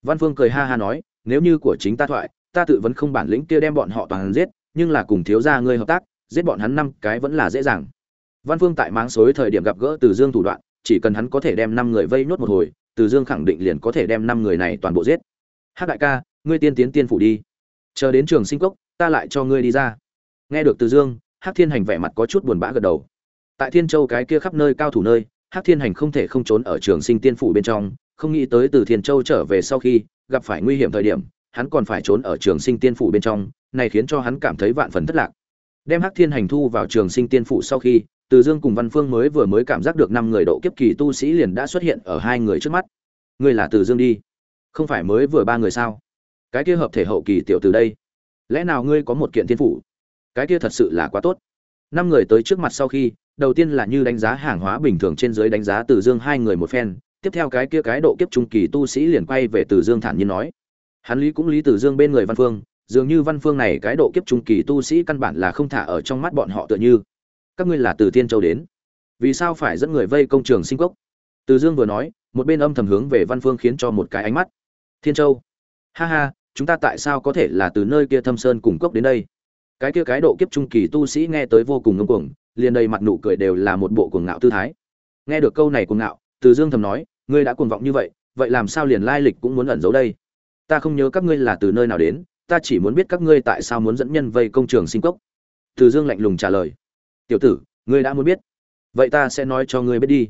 Văn phương cười ha ha nói, nếu như của chính ta thoại, ta tự vẫn không bản lĩnh kia đem bọn họ toàn giết, nhưng là cùng thiếu gia ngươi hợp tác, giết bọn hắn năm cái vẫn là dễ dàng văn phương tại máng xối thời điểm gặp gỡ từ dương thủ đoạn, chỉ cần hắn có thể đem năm người vây nốt một hồi, từ dương khẳng định liền có thể đem năm người này toàn bộ giết. Hắc đại ca, ngươi tiên tiến tiên phủ đi. Chờ đến trường sinh cốc, ta lại cho ngươi đi ra. Nghe được từ dương hắc thiên hành vẻ mặt có chút buồn bã gật đầu. Tại thiên châu cái kia khắp nơi cao thủ nơi hắc thiên hành không thể không trốn ở trường sinh tiên phủ bên trong, không nghĩ tới từ thiên châu trở về sau khi gặp phải nguy hiểm thời điểm, hắn còn phải trốn ở trường sinh tiên phủ bên trong, này khiến cho hắn cảm thấy vạn phần thất lạc. Đem hắc thiên hành thu vào trường sinh tiên phủ sau khi từ dương cùng văn phương mới vừa mới cảm giác được năm người độ kiếp kỳ tu sĩ liền đã xuất hiện ở hai người trước mắt. Ngươi là từ dương đi. Không phải mới vừa ba người sao? Cái kia hợp thể hậu kỳ tiểu từ đây, lẽ nào ngươi có một kiện thiên phủ cái kia thật sự là quá tốt. Năm người tới trước mặt sau khi, đầu tiên là như đánh giá hàng hóa bình thường trên dưới đánh giá từ dương hai người một phen, tiếp theo cái kia cái độ kiếp trung kỳ tu sĩ liền quay về từ dương thản nhiên nói. Hắn lý cũng lý từ dương bên người văn phương, dường như văn phương này cái độ kiếp trung kỳ tu sĩ căn bản là không thả ở trong mắt bọn họ tựa như các ngươi là từ thiên châu đến. Vì sao phải dẫn người vây công trường sinh cốc từ dương vừa nói, một bên âm thầm hướng về văn phương khiến cho một cái ánh mắt. Thiên châu. Ha ha, chúng ta tại sao có thể là từ nơi kia thâm sơn cùng cốc đến đây? Cái kia cái độ kiếp trung kỳ tu sĩ nghe tới vô cùng ngông cuồng, liền đầy mặt nụ cười đều là một bộ cuồng ngạo tư thái. Nghe được câu này cuồng ngạo, từ dương thầm nói, ngươi đã cuồng vọng như vậy vậy làm sao liền lai lịch cũng muốn ẩn giấu đây? Ta không nhớ các ngươi là từ nơi nào đến, ta chỉ muốn biết các ngươi tại sao muốn dẫn nhân vây công trường sinh cốc từ dương lạnh lùng trả lời tiểu tử, ngươi đã muốn biết. Vậy ta sẽ nói cho ngươi biết đi.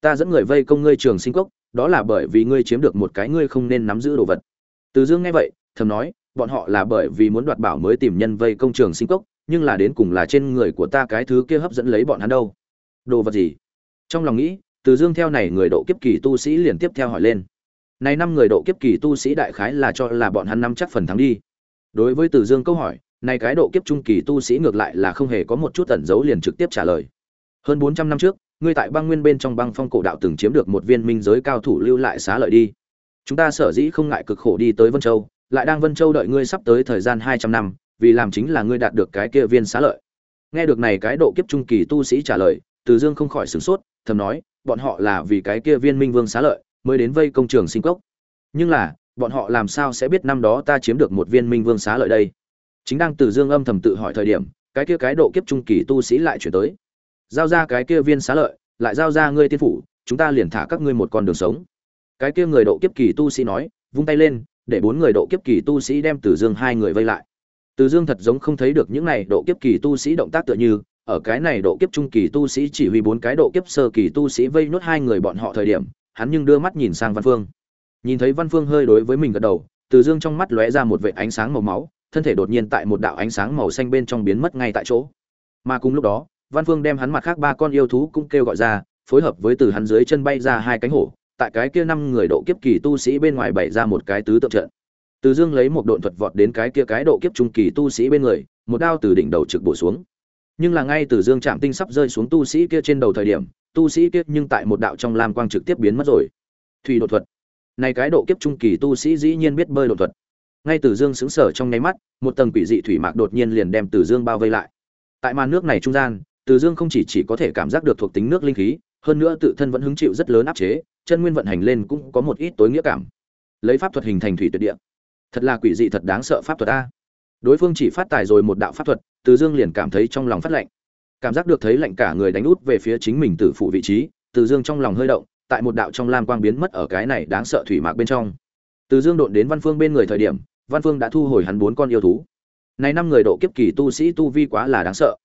Ta dẫn người vây công ngươi trường sinh cốc, đó là bởi vì ngươi chiếm được một cái ngươi không nên nắm giữ đồ vật. Từ dương nghe vậy, thầm nói, bọn họ là bởi vì muốn đoạt bảo mới tìm nhân vây công trường sinh cốc, nhưng là đến cùng là trên người của ta cái thứ kia hấp dẫn lấy bọn hắn đâu. Đồ vật gì? Trong lòng nghĩ, từ dương theo này người độ kiếp kỳ tu sĩ liền tiếp theo hỏi lên. Này năm người độ kiếp kỳ tu sĩ đại khái là cho là bọn hắn nắm chắc phần thắng đi. Đối với từ dương câu hỏi này cái độ kiếp trung kỳ tu sĩ ngược lại là không hề có một chút ẩn giấu liền trực tiếp trả lời. Hơn bốn trăm năm trước, ngươi tại băng nguyên bên trong băng phong cổ đạo từng chiếm được một viên minh giới cao thủ lưu lại xá lợi đi. Chúng ta sở dĩ không ngại cực khổ đi tới vân châu, lại đang vân châu đợi ngươi sắp tới thời gian hai trăm năm, vì làm chính là ngươi đạt được cái kia viên xá lợi. Nghe được này cái độ kiếp trung kỳ tu sĩ trả lời, từ dương không khỏi sửng sốt, thầm nói, bọn họ là vì cái kia viên minh vương xá lợi mới đến vây công trường sinh cốc. Nhưng là, bọn họ làm sao sẽ biết năm đó ta chiếm được một viên minh vương xá lợi đây? Chính đang từ dương âm thầm tự hỏi thời điểm, cái kia cái độ kiếp trung kỳ tu sĩ lại chuyển tới. Giao ra cái kia viên xá lợi, lại giao ra ngươi tiên phủ, chúng ta liền thả các ngươi một con đường sống. Cái kia người độ kiếp kỳ tu sĩ nói, vung tay lên, để bốn người độ kiếp kỳ tu sĩ đem từ dương hai người vây lại. Từ dương thật giống không thấy được những này độ kiếp kỳ tu sĩ động tác tựa như, ở cái này độ kiếp trung kỳ tu sĩ chỉ huy bốn cái độ kiếp sơ kỳ tu sĩ vây nốt hai người bọn họ thời điểm, hắn nhưng đưa mắt nhìn sang văn phương. Nhìn thấy văn phương hơi đối với mình gật đầu, từ dương trong mắt lóe ra một vệ ánh sáng màu máu thân thể đột nhiên tại một đạo ánh sáng màu xanh bên trong biến mất ngay tại chỗ. Mà cùng lúc đó, văn phương đem hắn mặt khác ba con yêu thú cũng kêu gọi ra, phối hợp với từ hắn dưới chân bay ra hai cánh hổ, tại cái kia năm người độ kiếp kỳ tu sĩ bên ngoài bày ra một cái tứ tượng trận. Từ dương lấy một độn thuật vọt đến cái kia cái độ kiếp trung kỳ tu sĩ bên người, một đao từ đỉnh đầu trực bổ xuống. Nhưng là ngay từ dương chạm tinh sắp rơi xuống tu sĩ kia trên đầu thời điểm, tu sĩ kia nhưng tại một đạo trong lam quang trực tiếp biến mất rồi. Thủy đột thuật. Này cái độ kiếp trung kỳ tu sĩ dĩ nhiên biết bơi đột thuật ngay từ dương xứng sở trong nháy mắt, một tầng quỷ dị thủy mạc đột nhiên liền đem từ dương bao vây lại. Tại màn nước này trung gian, từ dương không chỉ chỉ có thể cảm giác được thuộc tính nước linh khí, hơn nữa tự thân vẫn hứng chịu rất lớn áp chế, chân nguyên vận hành lên cũng có một ít tối nghĩa cảm. Lấy pháp thuật hình thành thủy tuyệt địa. Thật là quỷ dị, thật đáng sợ pháp thuật a. Đối phương chỉ phát tài rồi một đạo pháp thuật, từ dương liền cảm thấy trong lòng phát lạnh. Cảm giác được thấy lạnh cả người đánh út về phía chính mình tử phụ vị trí, từ dương trong lòng hơi động, tại một đạo trong lam quang biến mất ở cái này đáng sợ thủy mạc bên trong từ dương độn đến văn phương bên người thời điểm, văn phương đã thu hồi hắn bốn con yêu thú. Này năm người độ kiếp kỳ tu sĩ tu vi quá là đáng sợ.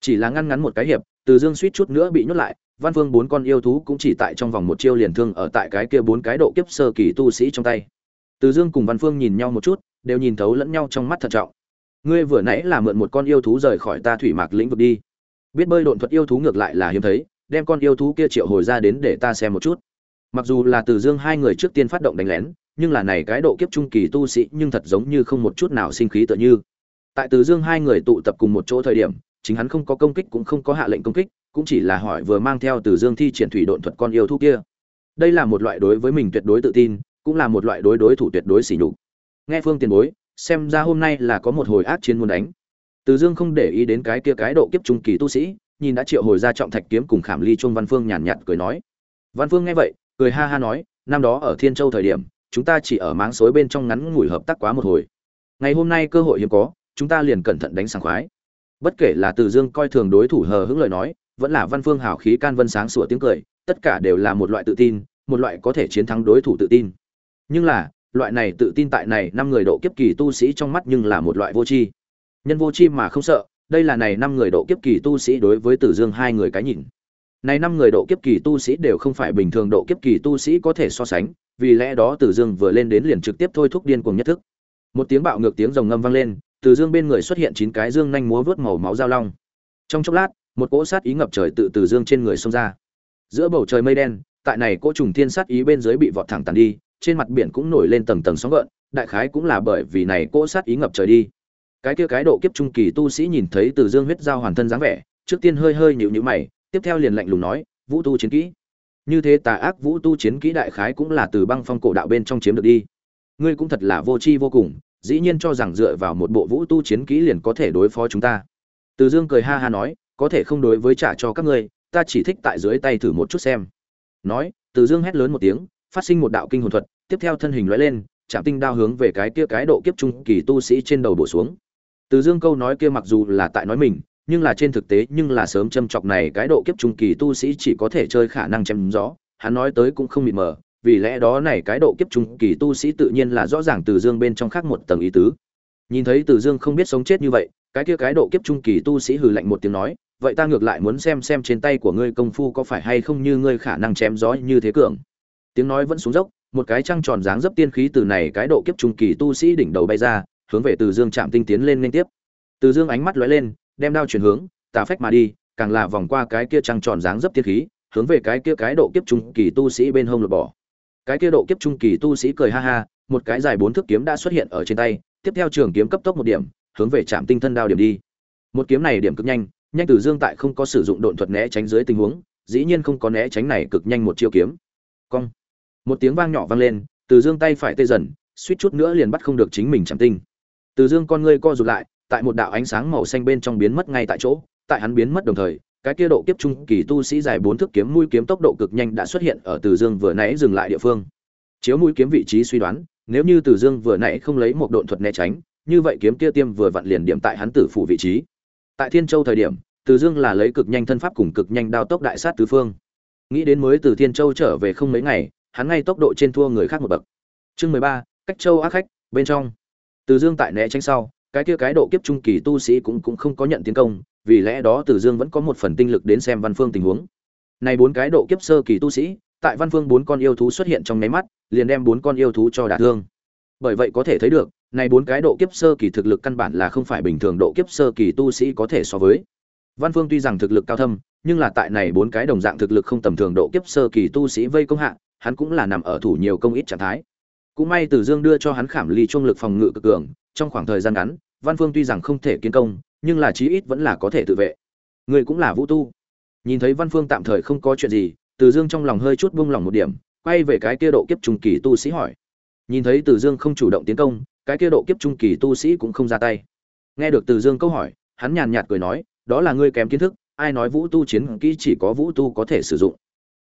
Chỉ là ngăn ngắn một cái hiệp, từ dương suýt chút nữa bị nhốt lại, văn phương bốn con yêu thú cũng chỉ tại trong vòng một chiêu liền thương ở tại cái kia bốn cái độ kiếp sơ kỳ tu sĩ trong tay. Từ dương cùng văn phương nhìn nhau một chút, đều nhìn thấu lẫn nhau trong mắt thận trọng. Ngươi vừa nãy là mượn một con yêu thú rời khỏi ta thủy mạc lĩnh vực đi. Biết bơi độn thuật yêu thú ngược lại là hiếm thấy, đem con yêu thú kia triệu hồi ra đến để ta xem một chút. Mặc dù là từ dương hai người trước tiên phát động đánh lén nhưng là này cái độ kiếp trung kỳ tu sĩ nhưng thật giống như không một chút nào sinh khí tựa như. Tại từ dương hai người tụ tập cùng một chỗ thời điểm chính hắn không có công kích cũng không có hạ lệnh công kích cũng chỉ là hỏi vừa mang theo từ dương thi triển thủy độn thuật con yêu thú kia. Đây là một loại đối với mình tuyệt đối tự tin cũng là một loại đối đối thủ tuyệt đối sỉ nhục. Nghe phương tiền bối xem ra hôm nay là có một hồi ác chiến muốn đánh. Từ dương không để ý đến cái kia cái độ kiếp trung kỳ tu sĩ nhìn đã triệu hồi ra trọng thạch kiếm cùng khảm ly trung văn phương nhàn nhạt, nhạt cười nói. Văn phương nghe vậy cười ha ha nói năm đó ở thiên châu thời điểm chúng ta chỉ ở máng xối bên trong ngắn ngủi hợp tác quá một hồi. Ngày hôm nay cơ hội hiếm có, chúng ta liền cẩn thận đánh sảng khoái. Bất kể là từ dương coi thường đối thủ hờ hững lời nói, vẫn là văn phương hào khí can vân sáng sủa tiếng cười, tất cả đều là một loại tự tin, một loại có thể chiến thắng đối thủ tự tin. Nhưng là, loại này tự tin tại này năm người độ kiếp kỳ tu sĩ trong mắt nhưng là một loại vô tri. Nhân vô tri mà không sợ, đây là này năm người độ kiếp kỳ tu sĩ đối với tử dương hai người cái nhìn này năm người độ kiếp kỳ tu sĩ đều không phải bình thường độ kiếp kỳ tu sĩ có thể so sánh, vì lẽ đó tử dương vừa lên đến liền trực tiếp thôi thúc điên cuồng nhất thức. Một tiếng bạo ngược tiếng rồng ngâm vang lên tử dương bên người xuất hiện chín cái dương nhanh múa vớt màu máu dao long. Trong chốc lát, một cỗ sát ý ngập trời tự tử dương trên người xông ra. Giữa bầu trời mây đen, tại này cỗ trùng thiên sát ý bên dưới bị vọt thẳng tàn đi, trên mặt biển cũng nổi lên tầng tầng sóng gợn, đại khái cũng là bởi vì này cỗ sát ý ngập trời đi. Cái kia cái độ kiếp trung kỳ tu sĩ nhìn thấy từ dương huyết giao hoàn thân dáng vẻ, trước tiên hơi hơi nhíu nhíu mày tiếp theo liền lạnh lùng nói vũ tu chiến kỹ. Như thế tà ác vũ tu chiến kỹ đại khái cũng là từ băng phong cổ đạo bên trong chiếm được đi. Ngươi cũng thật là vô tri vô cùng dĩ nhiên cho rằng dựa vào một bộ vũ tu chiến kỹ liền có thể đối phó chúng ta. Từ dương cười ha ha nói có thể không đối với trả cho các ngươi ta chỉ thích tại dưới tay thử một chút xem. Nói từ dương hét lớn một tiếng phát sinh một đạo kinh hồn thuật tiếp theo thân hình lóe lên chạm tinh đao hướng về cái kia cái độ kiếp trung kỳ tu sĩ trên đầu bổ xuống. Từ Dương câu nói kia mặc dù là tại nói mình, nhưng là trên thực tế nhưng là sớm châm chọc này cái độ kiếp trung kỳ tu sĩ chỉ có thể chơi khả năng chém rõ, hắn nói tới cũng không mịt mờ, vì lẽ đó này cái độ kiếp trung kỳ tu sĩ tự nhiên là rõ ràng Từ Dương bên trong khác một tầng ý tứ. Nhìn thấy Từ Dương không biết sống chết như vậy, cái kia cái độ kiếp trung kỳ tu sĩ hừ lạnh một tiếng nói, vậy ta ngược lại muốn xem xem trên tay của ngươi công phu có phải hay không như ngươi khả năng chém gió như thế cường. Tiếng nói vẫn xuống dốc, một cái trăng tròn dáng dấp tiên khí từ này cái độ kiếp trung kỳ tu sĩ đỉnh đầu bay ra, hướng về Từ Dương chạm tinh tiến lên liên tiếp. Từ Dương ánh mắt lóe lên, đem đao chuyển hướng, tà phách mà đi, càng là vòng qua cái kia trăng tròn dáng dấp tiên khí, hướng về cái kia cái độ kiếp trung kỳ tu sĩ bên hông lột bỏ. Cái kia độ kiếp trung kỳ tu sĩ cười ha ha, một cái dài bốn thước kiếm đã xuất hiện ở trên tay, tiếp theo trường kiếm cấp tốc một điểm, hướng về chạm tinh thân đao điểm đi. Một kiếm này điểm cực nhanh, nhanh Từ Dương tại không có sử dụng độn thuật né tránh dưới tình huống, dĩ nhiên không có né tránh này cực nhanh một chiêu kiếm. Cong. Một tiếng vang nhỏ vang lên, Từ Dương tay phải tê dần, suýt chút nữa liền bắt không được chính mình chạm tinh từ dương con ngươi co rụt lại tại một đạo ánh sáng màu xanh bên trong biến mất ngay tại chỗ tại hắn biến mất đồng thời cái kia độ kiếp trung kỳ tu sĩ dài bốn thước kiếm mũi kiếm tốc độ cực nhanh đã xuất hiện ở từ dương vừa nãy dừng lại địa phương. Chiếu mũi kiếm vị trí suy đoán nếu như từ dương vừa nãy không lấy một độn thuật né tránh như vậy kiếm kia tiêm vừa vặn liền điểm tại hắn tử phủ vị trí. Tại thiên châu thời điểm từ dương là lấy cực nhanh thân pháp cùng cực nhanh đao tốc đại sát tứ phương. Nghĩ đến mới từ thiên châu trở về không mấy ngày hắn ngay tốc độ trên thua người khác một bậc. Chương mười ba cách châu ác khách bên trong. Từ Dương tại né tránh sau, cái kia cái độ kiếp trung kỳ tu sĩ cũng cũng không có nhận tiến công, vì lẽ đó Từ Dương vẫn có một phần tinh lực đến xem Văn Phương tình huống. Này bốn cái độ kiếp sơ kỳ tu sĩ, tại Văn Phương bốn con yêu thú xuất hiện trong nháy mắt, liền đem bốn con yêu thú cho đả thương. Bởi vậy có thể thấy được, này bốn cái độ kiếp sơ kỳ thực lực căn bản là không phải bình thường độ kiếp sơ kỳ tu sĩ có thể so với. Văn Phương tuy rằng thực lực cao thâm, nhưng là tại này bốn cái đồng dạng thực lực không tầm thường độ kiếp sơ kỳ tu sĩ vây công hạ, hắn cũng là nằm ở thủ nhiều công ít trạng thái cũng may từ dương đưa cho hắn khảm ly trung lực phòng ngự cực cường trong khoảng thời gian ngắn, văn phương tuy rằng không thể kiến công, nhưng là chí ít vẫn là có thể tự vệ. Người cũng là vũ tu. Nhìn thấy văn phương tạm thời không có chuyện gì, từ dương trong lòng hơi chút buông lỏng một điểm, quay về cái kia độ kiếp trung kỳ tu sĩ hỏi. Nhìn thấy từ dương không chủ động tiến công, cái kia độ kiếp trung kỳ tu sĩ cũng không ra tay. Nghe được từ dương câu hỏi, hắn nhàn nhạt cười nói, đó là ngươi kém kiến thức, ai nói vũ tu chiến kỹ chỉ có vũ tu có thể sử dụng?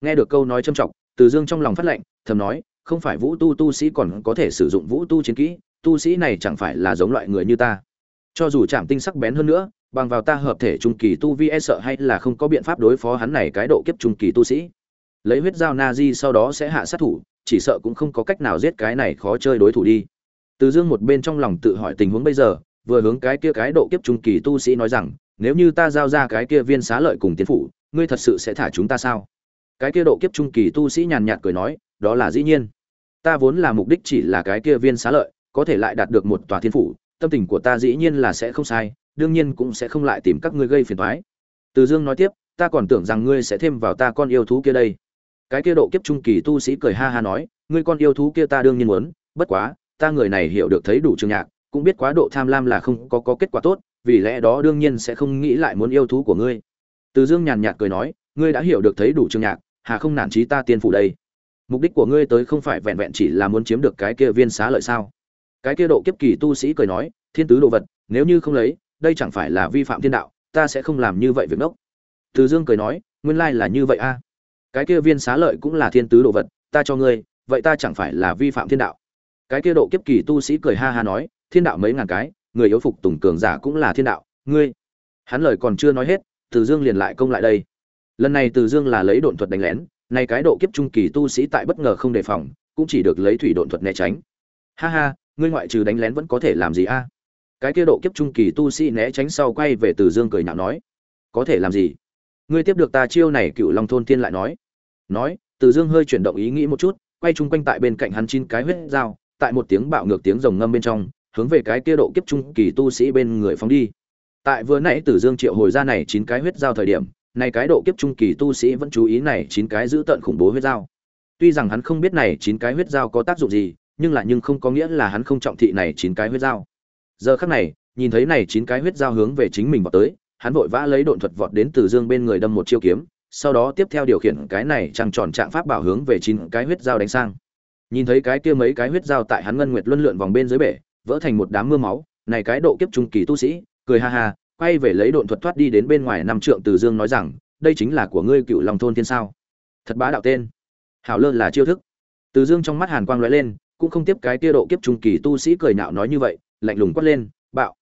Nghe được câu nói châm trọng, từ dương trong lòng phát lệnh, thầm nói, không phải vũ tu tu sĩ còn có thể sử dụng vũ tu chiến kỹ tu sĩ này chẳng phải là giống loại người như ta. Cho dù chạm tinh sắc bén hơn nữa, bằng vào ta hợp thể trung kỳ tu vi e sợ hay là không có biện pháp đối phó hắn này cái độ kiếp trung kỳ tu sĩ. Lấy huyết dao na di sau đó sẽ hạ sát thủ, chỉ sợ cũng không có cách nào giết cái này khó chơi đối thủ đi. Từ dương một bên trong lòng tự hỏi tình huống bây giờ, vừa hướng cái kia cái độ kiếp trung kỳ tu sĩ nói rằng, nếu như ta giao ra cái kia viên xá lợi cùng tiến phủ, ngươi thật sự sẽ thả chúng ta sao? Cái kia độ kiếp trung kỳ tu sĩ nhàn nhạt cười nói, đó là dĩ nhiên. Ta vốn là mục đích chỉ là cái kia viên xá lợi có thể lại đạt được một tòa thiên phủ tâm tình của ta dĩ nhiên là sẽ không sai đương nhiên cũng sẽ không lại tìm các ngươi gây phiền toái. Từ dương nói tiếp ta còn tưởng rằng ngươi sẽ thêm vào ta con yêu thú kia đây. Cái kia độ kiếp trung kỳ tu sĩ cười ha ha nói ngươi con yêu thú kia ta đương nhiên muốn bất quá ta người này hiểu được thấy đủ trường nhạc cũng biết quá độ tham lam là không có, có kết quả tốt vì lẽ đó đương nhiên sẽ không nghĩ lại muốn yêu thú của ngươi. Từ dương nhàn nhạt cười nói ngươi đã hiểu được thấy đủ trường nhạc hà không nản trí ta tiên phủ đây. Mục đích của ngươi tới không phải vẹn vẹn chỉ là muốn chiếm được cái kia viên xá lợi sao? Cái kia độ kiếp kỳ tu sĩ cười nói, thiên tứ đồ vật, nếu như không lấy, đây chẳng phải là vi phạm thiên đạo, ta sẽ không làm như vậy việc đốc. Từ dương cười nói, nguyên lai là như vậy a. Cái kia viên xá lợi cũng là thiên tứ đồ vật, ta cho ngươi, vậy ta chẳng phải là vi phạm thiên đạo. Cái kia độ kiếp kỳ tu sĩ cười ha ha nói, thiên đạo mấy ngàn cái, người yếu phục tùng cường giả cũng là thiên đạo, ngươi. Hắn lời còn chưa nói hết, từ dương liền lại công lại đây. Lần này từ dương là lấy độn thuật đánh lén, nay cái độ kiếp trung kỳ tu sĩ tại bất ngờ không đề phòng, cũng chỉ được lấy thủy độn thuật né tránh. Ha ha ngươi ngoại trừ đánh lén vẫn có thể làm gì a? Cái kia độ kiếp trung kỳ tu sĩ né tránh sau quay về từ dương cười nhạo nói, có thể làm gì? Ngươi tiếp được ta chiêu này cựu long thôn tiên lại nói. Nói, từ dương hơi chuyển động ý nghĩ một chút, quay chung quanh tại bên cạnh hắn chín cái huyết dao, tại một tiếng bạo ngược tiếng rồng ngâm bên trong, hướng về cái kia độ kiếp trung kỳ tu sĩ bên người phóng đi. Tại vừa nãy từ dương triệu hồi ra này chín cái huyết dao thời điểm, này cái độ kiếp trung kỳ tu sĩ vẫn chú ý này chín cái giữ tận khủng bố huyết dao. Tuy rằng hắn không biết này chín cái huyết dao có tác dụng gì nhưng là nhưng không có nghĩa là hắn không trọng thị này chín cái huyết dao. Giờ khắc này, nhìn thấy này chín cái huyết dao hướng về chính mình vọt tới, hắn vội vã lấy độn thuật vọt đến từ dương bên người đâm một chiêu kiếm, sau đó tiếp theo điều khiển cái này trăng tròn trạng pháp bảo hướng về chín cái huyết dao đánh sang. Nhìn thấy cái kia mấy cái huyết dao tại hắn ngân nguyệt luân lượn vòng bên dưới bể, vỡ thành một đám mưa máu, này cái độ kiếp trung kỳ tu sĩ, cười ha ha, quay về lấy độn thuật thoát đi đến bên ngoài năm trượng từ dương nói rằng, đây chính là của ngươi cựu long thôn thiên sao? Thật bá đạo tên. Hảo lơ là chiêu thức. Từ dương trong mắt hàn quang lóe lên cũng không tiếp cái kia độ kiếp trung kỳ tu sĩ cười nhạo nói như vậy, lạnh lùng quát lên, bạo.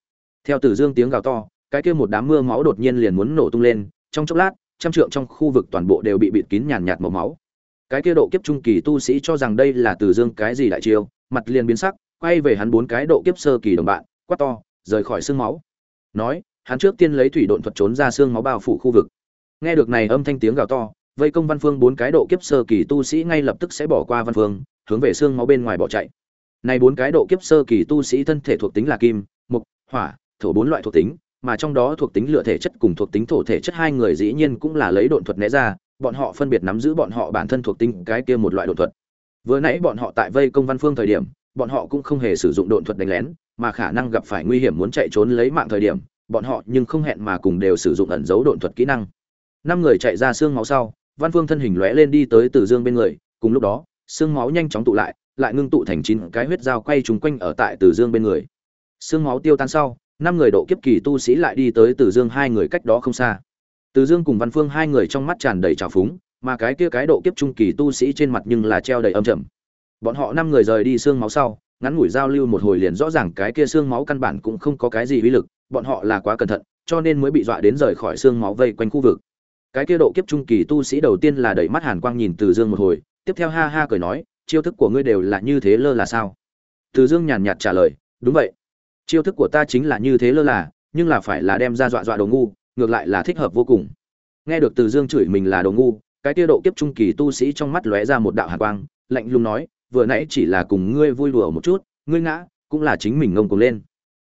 Theo tử dương tiếng gào to, cái kia một đám mưa máu đột nhiên liền muốn nổ tung lên, trong chốc lát, trăm trượng trong khu vực toàn bộ đều bị bịt kín nhàn nhạt màu máu. Cái kia độ kiếp trung kỳ tu sĩ cho rằng đây là tử dương cái gì đại chiêu, mặt liền biến sắc, quay về hắn bốn cái độ kiếp sơ kỳ đồng bạn, quát to, rời khỏi xương máu. Nói, hắn trước tiên lấy thủy độn thuật trốn ra xương máu bao phủ khu vực. Nghe được này âm thanh tiếng gào to vây công văn phương bốn cái độ kiếp sơ kỳ tu sĩ ngay lập tức sẽ bỏ qua văn phương, hướng về xương máu bên ngoài bỏ chạy. Này bốn cái độ kiếp sơ kỳ tu sĩ thân thể thuộc tính là kim, mộc, hỏa, thổ bốn loại thuộc tính, mà trong đó thuộc tính lửa thể chất cùng thuộc tính thổ thể chất hai người dĩ nhiên cũng là lấy độn thuật né ra, bọn họ phân biệt nắm giữ bọn họ bản thân thuộc tính cái kia một loại độn thuật. Vừa nãy bọn họ tại vây công văn phương thời điểm, bọn họ cũng không hề sử dụng độn thuật đánh lén, mà khả năng gặp phải nguy hiểm muốn chạy trốn lấy mạng thời điểm, bọn họ nhưng không hẹn mà cùng đều sử dụng ẩn dấu độn thuật kỹ năng. Năm người chạy ra xương máu sau văn phương thân hình lóe lên đi tới Tử dương bên người, cùng lúc đó, xương máu nhanh chóng tụ lại lại ngưng tụ thành chín cái huyết dao quay trùng quanh ở tại Tử dương bên người. Xương máu tiêu tan sau, năm người độ kiếp kỳ tu sĩ lại đi tới Tử dương hai người cách đó không xa. Tử dương cùng văn phương hai người trong mắt tràn đầy trào phúng, mà cái kia cái độ kiếp trung kỳ tu sĩ trên mặt nhưng là treo đầy âm trầm. Bọn họ năm người rời đi xương máu sau, ngắn ngủi giao lưu một hồi liền rõ ràng cái kia xương máu căn bản cũng không có cái gì uy lực, bọn họ là quá cẩn thận, cho nên mới bị dọa đến rời khỏi xương máu vây quanh khu vực cái kia độ kiếp trung kỳ tu sĩ đầu tiên là đẩy mắt hàn quang nhìn từ dương một hồi, tiếp theo ha ha cười nói, chiêu thức của ngươi đều là như thế lơ là sao? Từ dương nhàn nhạt trả lời, đúng vậy. Chiêu thức của ta chính là như thế lơ là, nhưng là phải là đem ra dọa dọa đồ ngu, ngược lại là thích hợp vô cùng. Nghe được từ dương chửi mình là đồ ngu, cái kia độ kiếp trung kỳ tu sĩ trong mắt lóe ra một đạo hàn quang, lạnh lùng nói, vừa nãy chỉ là cùng ngươi vui đùa một chút, ngươi ngã, cũng là chính mình ngông cuồng lên.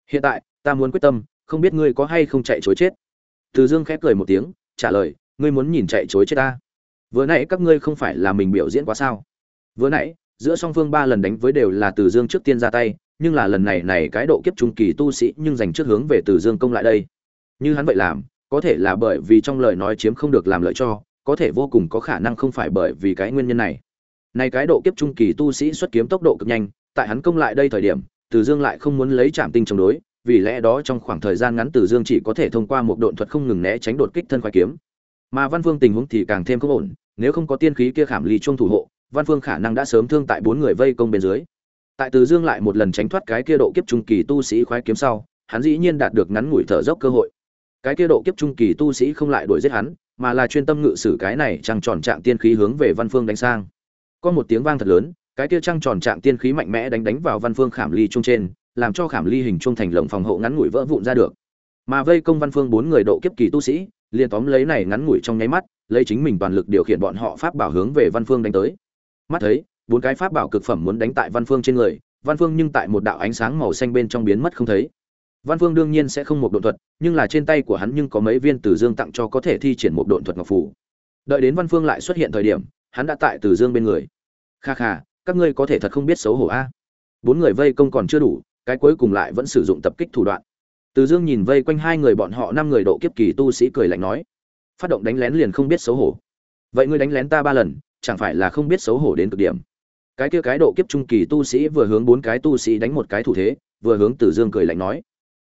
Hiện tại, ta muốn quyết tâm, không biết ngươi có hay không chạy chối chết. Từ dương khép cười một tiếng, trả lời ngươi muốn nhìn chạy chối chết ta. Vừa nãy các ngươi không phải là mình biểu diễn quá sao? Vừa nãy, giữa song phương ba lần đánh với đều là từ dương trước tiên ra tay, nhưng là lần này này cái độ kiếp trung kỳ tu sĩ nhưng dành trước hướng về từ dương công lại đây. Như hắn vậy làm, có thể là bởi vì trong lời nói chiếm không được làm lợi cho, có thể vô cùng có khả năng không phải bởi vì cái nguyên nhân này. Này cái độ kiếp trung kỳ tu sĩ xuất kiếm tốc độ cực nhanh, tại hắn công lại đây thời điểm, từ dương lại không muốn lấy chạm tinh chống đối, vì lẽ đó trong khoảng thời gian ngắn từ dương chỉ có thể thông qua một độn thuật không ngừng né tránh đột kích thân khoai kiếm mà văn phương tình huống thì càng thêm không ổn, nếu không có tiên khí kia khảm ly chuông thủ hộ, văn phương khả năng đã sớm thương tại bốn người vây công bên dưới. Tại từ dương lại một lần tránh thoát cái kia độ kiếp trung kỳ tu sĩ khoái kiếm sau, hắn dĩ nhiên đạt được ngắn ngủi thở dốc cơ hội. Cái kia độ kiếp trung kỳ tu sĩ không lại đuổi giết hắn, mà là chuyên tâm ngự sử cái này trăng tròn trạng tiên khí hướng về văn phương đánh sang. Có một tiếng vang thật lớn, cái kia trăng tròn trạng tiên khí mạnh mẽ đánh đánh vào văn phương khảm ly trung trên, làm cho khảm ly hình trung thành lồng phòng hộ ngắn ngủi vỡ vụn ra được mà vây công văn phương bốn người độ kiếp kỳ tu sĩ, liền tóm lấy này ngắn ngủi trong nháy mắt, lấy chính mình toàn lực điều khiển bọn họ pháp bảo hướng về văn phương đánh tới. Mắt thấy, bốn cái pháp bảo cực phẩm muốn đánh tại văn phương trên người, văn phương nhưng tại một đạo ánh sáng màu xanh bên trong biến mất không thấy. Văn phương đương nhiên sẽ không một độn thuật, nhưng là trên tay của hắn nhưng có mấy viên tử dương tặng cho có thể thi triển một độn thuật ngọc phủ đợi đến văn phương lại xuất hiện thời điểm, hắn đã tại tử dương bên người. Kha kha, các ngươi có thể thật không biết xấu hổ a. Bốn người vây công còn chưa đủ, cái cuối cùng lại vẫn sử dụng tập kích thủ đoạn từ dương nhìn vây quanh hai người bọn họ, năm người độ kiếp kỳ tu sĩ cười lạnh nói, phát động đánh lén liền không biết xấu hổ. Vậy ngươi đánh lén ta ba lần, chẳng phải là không biết xấu hổ đến cực điểm? Cái kia cái độ kiếp trung kỳ tu sĩ vừa hướng bốn cái tu sĩ đánh một cái thủ thế, vừa hướng tử dương cười lạnh nói,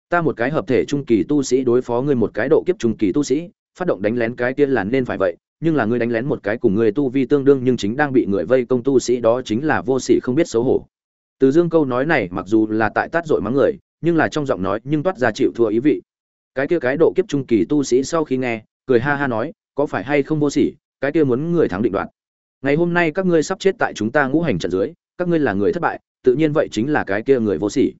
ta một cái hợp thể trung kỳ tu sĩ đối phó ngươi một cái độ kiếp trung kỳ tu sĩ, phát động đánh lén cái kia là nên phải vậy, nhưng là ngươi đánh lén một cái cùng người tu vi tương đương nhưng chính đang bị người vây công tu sĩ đó chính là vô sĩ không biết xấu hổ. Từ dương câu nói này mặc dù là tại tát dội mắng người nhưng là trong giọng nói nhưng toát ra chịu thua ý vị. Cái kia cái độ kiếp trung kỳ tu sĩ sau khi nghe, cười ha ha nói, có phải hay không vô sỉ, cái kia muốn người thắng định đoạt. Ngày hôm nay các ngươi sắp chết tại chúng ta ngũ hành trận dưới, các ngươi là người thất bại, tự nhiên vậy chính là cái kia người vô sỉ.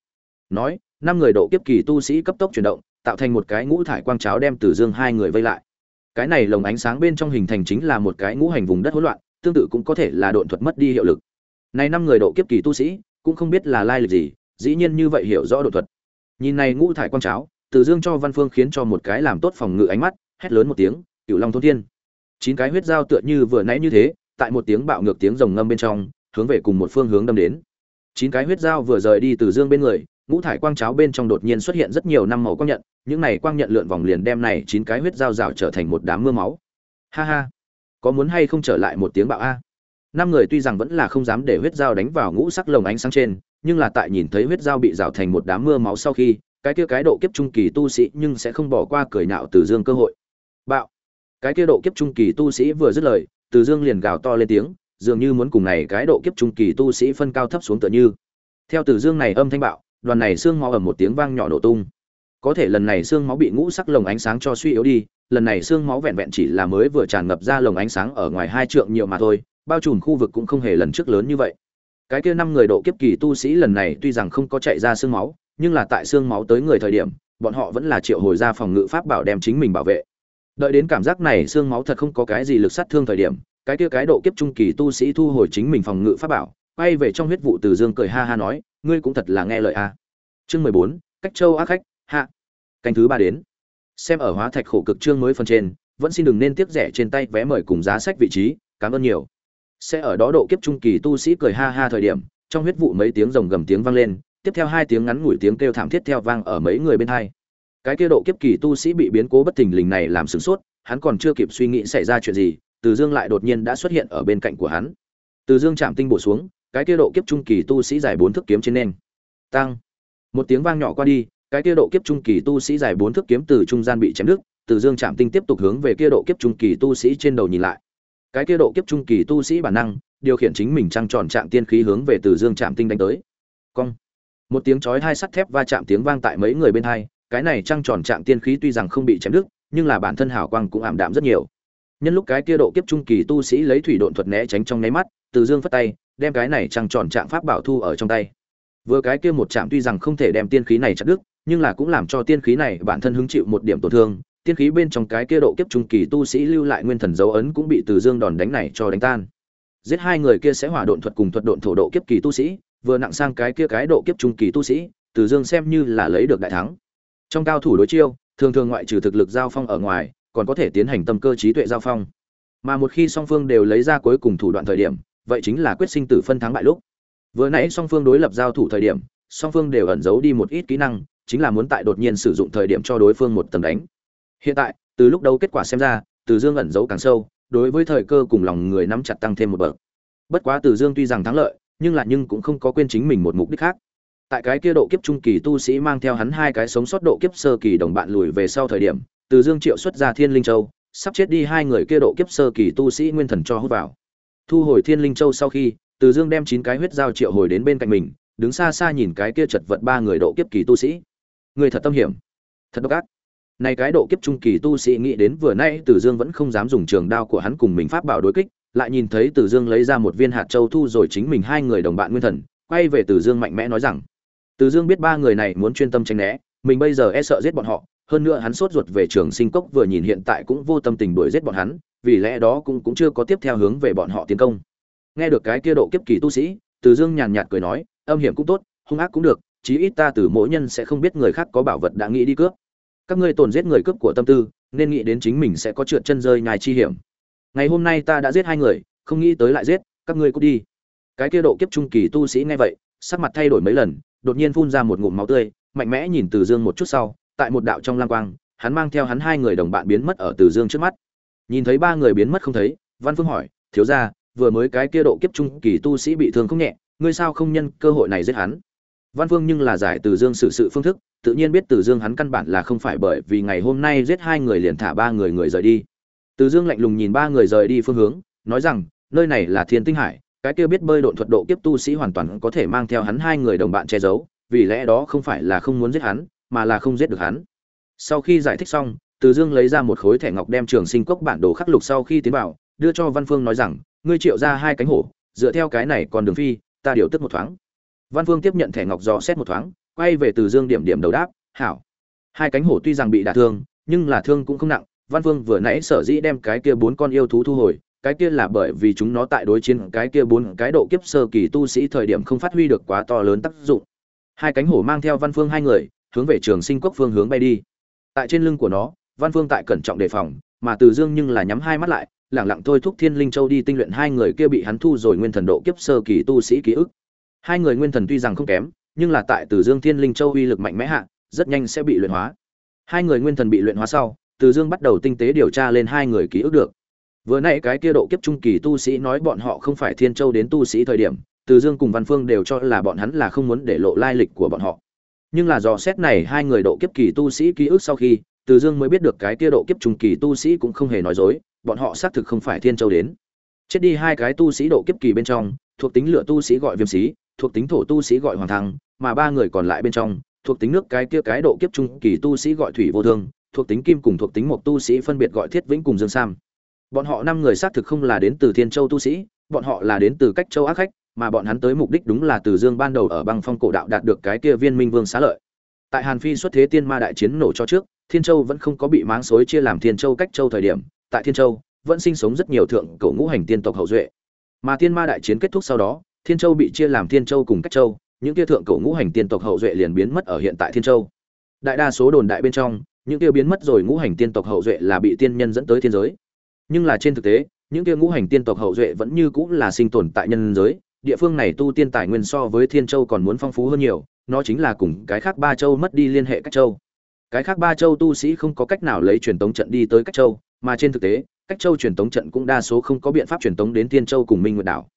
Nói, năm người độ kiếp kỳ tu sĩ cấp tốc chuyển động, tạo thành một cái ngũ thải quang cháo đem từ dương hai người vây lại. Cái này lồng ánh sáng bên trong hình thành chính là một cái ngũ hành vùng đất hỗn loạn, tương tự cũng có thể là độn thuật mất đi hiệu lực. Này năm người độ kiếp kỳ tu sĩ, cũng không biết là lai lịch gì dĩ nhiên như vậy hiểu rõ độ thuật. Nhìn này ngũ thải quang cháo, từ dương cho văn phương khiến cho một cái làm tốt phòng ngự ánh mắt, hét lớn một tiếng cựu long thôn thiên. Chín cái huyết dao tựa như vừa nãy như thế, tại một tiếng bạo ngược tiếng rồng ngâm bên trong, hướng về cùng một phương hướng đâm đến. Chín cái huyết dao vừa rời đi từ dương bên người, ngũ thải quang cháo bên trong đột nhiên xuất hiện rất nhiều năm màu quang nhận, những này quang nhận lượn vòng liền đem này chín cái huyết dao rào trở thành một đám mưa máu. Ha ha, có muốn hay không trở lại một tiếng bạo a? Năm người tuy rằng vẫn là không dám để huyết dao đánh vào ngũ sắc lồng ánh sáng trên nhưng là tại nhìn thấy huyết dao bị rào thành một đám mưa máu sau khi, cái kia cái độ kiếp trung kỳ tu sĩ nhưng sẽ không bỏ qua cười nhạo từ dương cơ hội. Bạo. Cái kia độ kiếp trung kỳ tu sĩ vừa dứt lời, từ dương liền gào to lên tiếng, dường như muốn cùng này cái độ kiếp trung kỳ tu sĩ phân cao thấp xuống tựa như. Theo từ dương này âm thanh bạo, đoàn này xương máu ầm một tiếng vang nhỏ nổ tung. Có thể lần này xương máu bị ngũ sắc lồng ánh sáng cho suy yếu đi, lần này xương máu vẹn vẹn chỉ là mới vừa tràn ngập ra lồng ánh sáng ở ngoài hai trượng nhiều mà thôi, bao trùm khu vực cũng không hề lần trước lớn như vậy cái kia năm người độ kiếp kỳ tu sĩ lần này tuy rằng không có chạy ra xương máu, nhưng là tại xương máu tới người thời điểm, bọn họ vẫn là triệu hồi ra phòng ngự pháp bảo đem chính mình bảo vệ. Đợi đến cảm giác này xương máu thật không có cái gì lực sát thương thời điểm, cái kia cái độ kiếp trung kỳ tu sĩ thu hồi chính mình phòng ngự pháp bảo, quay về trong huyết vụ từ dương cười ha ha nói, ngươi cũng thật là nghe lời a. Chương mười bốn, cách châu ác khách, hạ. Canh thứ ba đến. Xem ở hóa thạch khổ cực chương mới phần trên, vẫn xin đừng nên tiếc rẻ trên tay vé mời cùng giá sách vị trí, cảm ơn nhiều sẽ ở đó độ kiếp trung kỳ tu sĩ cười ha ha thời điểm, trong huyết vụ mấy tiếng rồng gầm tiếng vang lên, tiếp theo hai tiếng ngắn ngủi tiếng kêu thảm thiết theo vang ở mấy người bên hai. Cái kia độ kiếp kỳ tu sĩ bị biến cố bất thình lình này làm sửng sốt, hắn còn chưa kịp suy nghĩ xảy ra chuyện gì, từ dương lại đột nhiên đã xuất hiện ở bên cạnh của hắn. Từ dương chạm tinh bổ xuống, cái kia độ kiếp trung kỳ tu sĩ dài bốn thước kiếm trên nền. Tăng một tiếng vang nhỏ qua đi, cái kia độ kiếp trung kỳ tu sĩ dài bốn thước kiếm từ trung gian bị chém đứt, từ dương chạm tinh tiếp tục hướng về kia độ kiếp trung kỳ tu sĩ trên đầu nhìn lại cái kia độ kiếp trung kỳ tu sĩ bản năng, điều khiển chính mình trăng tròn trạng tiên khí hướng về từ dương chạm tinh đánh tới. Cong. Một tiếng chói hai sắt thép va chạm tiếng vang tại mấy người bên hai, cái này trăng tròn trạng tiên khí tuy rằng không bị chém đứt, nhưng là bản thân hào quang cũng ảm đạm rất nhiều. Nhân lúc cái kia độ kiếp trung kỳ tu sĩ lấy thủy độn thuật né tránh trong né mắt, từ dương phất tay, đem cái này trăng tròn trạng pháp bảo thu ở trong tay. Vừa cái kia một chạm tuy rằng không thể đem tiên khí này chặt đứt, nhưng là cũng làm cho tiên khí này bản thân hứng chịu một điểm tổn thương tiên khí bên trong cái kia độ kiếp trung kỳ tu sĩ lưu lại nguyên thần dấu ấn cũng bị từ dương đòn đánh này cho đánh tan. Giết hai người kia sẽ hỏa độn thuật cùng thuật độn thổ độ kiếp kỳ tu sĩ, vừa nặng sang cái kia cái độ kiếp trung kỳ tu sĩ, từ dương xem như là lấy được đại thắng. Trong cao thủ đối chiêu, thường thường ngoại trừ thực lực giao phong ở ngoài, còn có thể tiến hành tâm cơ trí tuệ giao phong. Mà một khi song phương đều lấy ra cuối cùng thủ đoạn thời điểm, vậy chính là quyết sinh tử phân thắng bại lúc. Vừa nãy song phương đối lập giao thủ thời điểm, song phương đều ẩn giấu đi một ít kỹ năng, chính là muốn tại đột nhiên sử dụng thời điểm cho đối phương một tầng đánh hiện tại, từ lúc đầu kết quả xem ra, từ dương ẩn giấu càng sâu, đối với thời cơ cùng lòng người nắm chặt tăng thêm một bậc. Bất quá từ dương tuy rằng thắng lợi, nhưng lại nhưng cũng không có quên chính mình một mục đích khác. Tại cái kia độ kiếp trung kỳ tu sĩ mang theo hắn hai cái sống sót độ kiếp sơ kỳ đồng bạn lùi về sau thời điểm, từ dương triệu xuất ra thiên linh châu, sắp chết đi hai người kia độ kiếp sơ kỳ tu sĩ nguyên thần cho hút vào. Thu hồi thiên linh châu sau khi, từ dương đem chín cái huyết dao triệu hồi đến bên cạnh mình, đứng xa xa nhìn cái kia chật vật ba người độ kiếp kỳ tu sĩ. Người thật tâm hiểm. Thật độc ác này cái độ kiếp trung kỳ tu sĩ nghĩ đến vừa nay Từ Dương vẫn không dám dùng trường đao của hắn cùng mình pháp bảo đối kích, lại nhìn thấy Từ Dương lấy ra một viên hạt châu thu rồi chính mình hai người đồng bạn nguyên thần, quay về Từ Dương mạnh mẽ nói rằng: Từ Dương biết ba người này muốn chuyên tâm tránh né, mình bây giờ e sợ giết bọn họ, hơn nữa hắn sốt ruột về trường sinh cốc vừa nhìn hiện tại cũng vô tâm tình đuổi giết bọn hắn, vì lẽ đó cũng cũng chưa có tiếp theo hướng về bọn họ tiến công. Nghe được cái kia độ kiếp kỳ tu sĩ, Từ Dương nhàn nhạt cười nói, âm hiểm cũng tốt, hung ác cũng được, chí ít ta từ mỗi nhân sẽ không biết người khác có bảo vật đã nghĩ đi cướp các ngươi tổn giết người cướp của tâm tư, nên nghĩ đến chính mình sẽ có trượt chân rơi nhài chi hiểm. Ngày hôm nay ta đã giết hai người, không nghĩ tới lại giết, các ngươi cút đi. Cái kia độ kiếp trung kỳ tu sĩ nghe vậy, sắc mặt thay đổi mấy lần, đột nhiên phun ra một ngụm máu tươi, mạnh mẽ nhìn từ dương một chút sau, tại một đạo trong lang quang, hắn mang theo hắn hai người đồng bạn biến mất ở từ dương trước mắt. Nhìn thấy ba người biến mất không thấy, văn phương hỏi, thiếu gia, vừa mới cái kia độ kiếp trung kỳ tu sĩ bị thương không nhẹ, ngươi sao không nhân cơ hội này giết hắn? Văn phương nhưng là giải từ dương xử sự phương thức tự nhiên biết Từ Dương hắn căn bản là không phải bởi vì ngày hôm nay giết hai người liền thả ba người người rời đi. Từ Dương lạnh lùng nhìn ba người rời đi phương hướng, nói rằng, nơi này là Thiên Tinh Hải, cái kia biết bơi độn thuật độ kiếp tu sĩ hoàn toàn có thể mang theo hắn hai người đồng bạn che giấu, vì lẽ đó không phải là không muốn giết hắn, mà là không giết được hắn. Sau khi giải thích xong, Từ Dương lấy ra một khối thẻ ngọc đem Trường Sinh Cốc bản đồ khắc lục sau khi tiến vào, đưa cho Văn Phương nói rằng, ngươi triệu ra hai cánh hổ, dựa theo cái này còn đường phi, ta điều tức một thoáng. Văn Phương tiếp nhận thẻ ngọc dò xét một thoáng, quay về Từ Dương điểm điểm đầu đáp, hảo. Hai cánh hổ tuy rằng bị đả thương nhưng là thương cũng không nặng văn vương vừa nãy sở dĩ đem cái kia bốn con yêu thú thu hồi cái kia là bởi vì chúng nó tại đối chiến cái kia bốn cái độ kiếp sơ kỳ tu sĩ thời điểm không phát huy được quá to lớn tác dụng. Hai cánh hổ mang theo văn phương hai người hướng về trường sinh quốc phương hướng bay đi. Tại trên lưng của nó văn phương tại cẩn trọng đề phòng mà từ dương nhưng là nhắm hai mắt lại lẳng lặng thôi thúc thiên linh châu đi tinh luyện hai người kia bị hắn thu rồi nguyên thần độ kiếp sơ kỳ tu sĩ ký ức. Hai người nguyên thần tuy rằng không kém nhưng là tại từ dương thiên linh châu uy lực mạnh mẽ hạ rất nhanh sẽ bị luyện hóa. Hai người nguyên thần bị luyện hóa sau, Từ Dương bắt đầu tinh tế điều tra lên hai người ký ức được. Vừa nãy cái kia độ kiếp trung kỳ tu sĩ nói bọn họ không phải Thiên Châu đến tu sĩ thời điểm, Từ Dương cùng Văn Phương đều cho là bọn hắn là không muốn để lộ lai lịch của bọn họ. Nhưng là dò xét này hai người độ kiếp kỳ tu sĩ ký ức sau khi, Từ Dương mới biết được cái kia độ kiếp trung kỳ tu sĩ cũng không hề nói dối, bọn họ xác thực không phải Thiên Châu đến. Chết đi hai cái tu sĩ độ kiếp kỳ bên trong, thuộc tính lửa tu sĩ gọi Viêm Sĩ, thuộc tính thổ tu sĩ gọi Hoàng Thăng, mà ba người còn lại bên trong, thuộc tính nước cái kia cái độ kiếp trung kỳ tu sĩ gọi thủy vô thương, thuộc tính kim cùng thuộc tính một tu sĩ phân biệt gọi thiết vĩnh cùng dương sam. Bọn họ năm người xác thực không là đến từ Thiên Châu tu sĩ, bọn họ là đến từ cách châu ác khách, mà bọn hắn tới mục đích đúng là từ Dương ban đầu ở băng phong cổ đạo đạt được cái kia viên minh vương xá lợi. Tại Hàn Phi xuất thế tiên ma đại chiến nổ cho trước, Thiên Châu vẫn không có bị máng xối chia làm Thiên Châu cách châu thời điểm, tại Thiên Châu vẫn sinh sống rất nhiều thượng cổ ngũ hành tiên tộc hậu duệ. Mà tiên ma đại chiến kết thúc sau đó, Thiên Châu bị chia làm Thiên Châu cùng cách châu, những kia thượng cổ ngũ hành tiên tộc hậu duệ liền biến mất ở hiện tại Thiên Châu. Đại đa số đồn đại bên trong, những kia biến mất rồi ngũ hành tiên tộc hậu duệ là bị tiên nhân dẫn tới thiên giới. Nhưng là trên thực tế, những kia ngũ hành tiên tộc hậu duệ vẫn như cũng là sinh tồn tại nhân giới, địa phương này tu tiên tài nguyên so với Thiên Châu còn muốn phong phú hơn nhiều, nó chính là cùng cái khác ba châu mất đi liên hệ các châu. Cái khác ba châu tu sĩ không có cách nào lấy truyền tống trận đi tới các châu, mà trên thực tế, cách châu truyền tống trận cũng đa số không có biện pháp truyền tống đến Thiên Châu cùng Minh Nguyệt đảo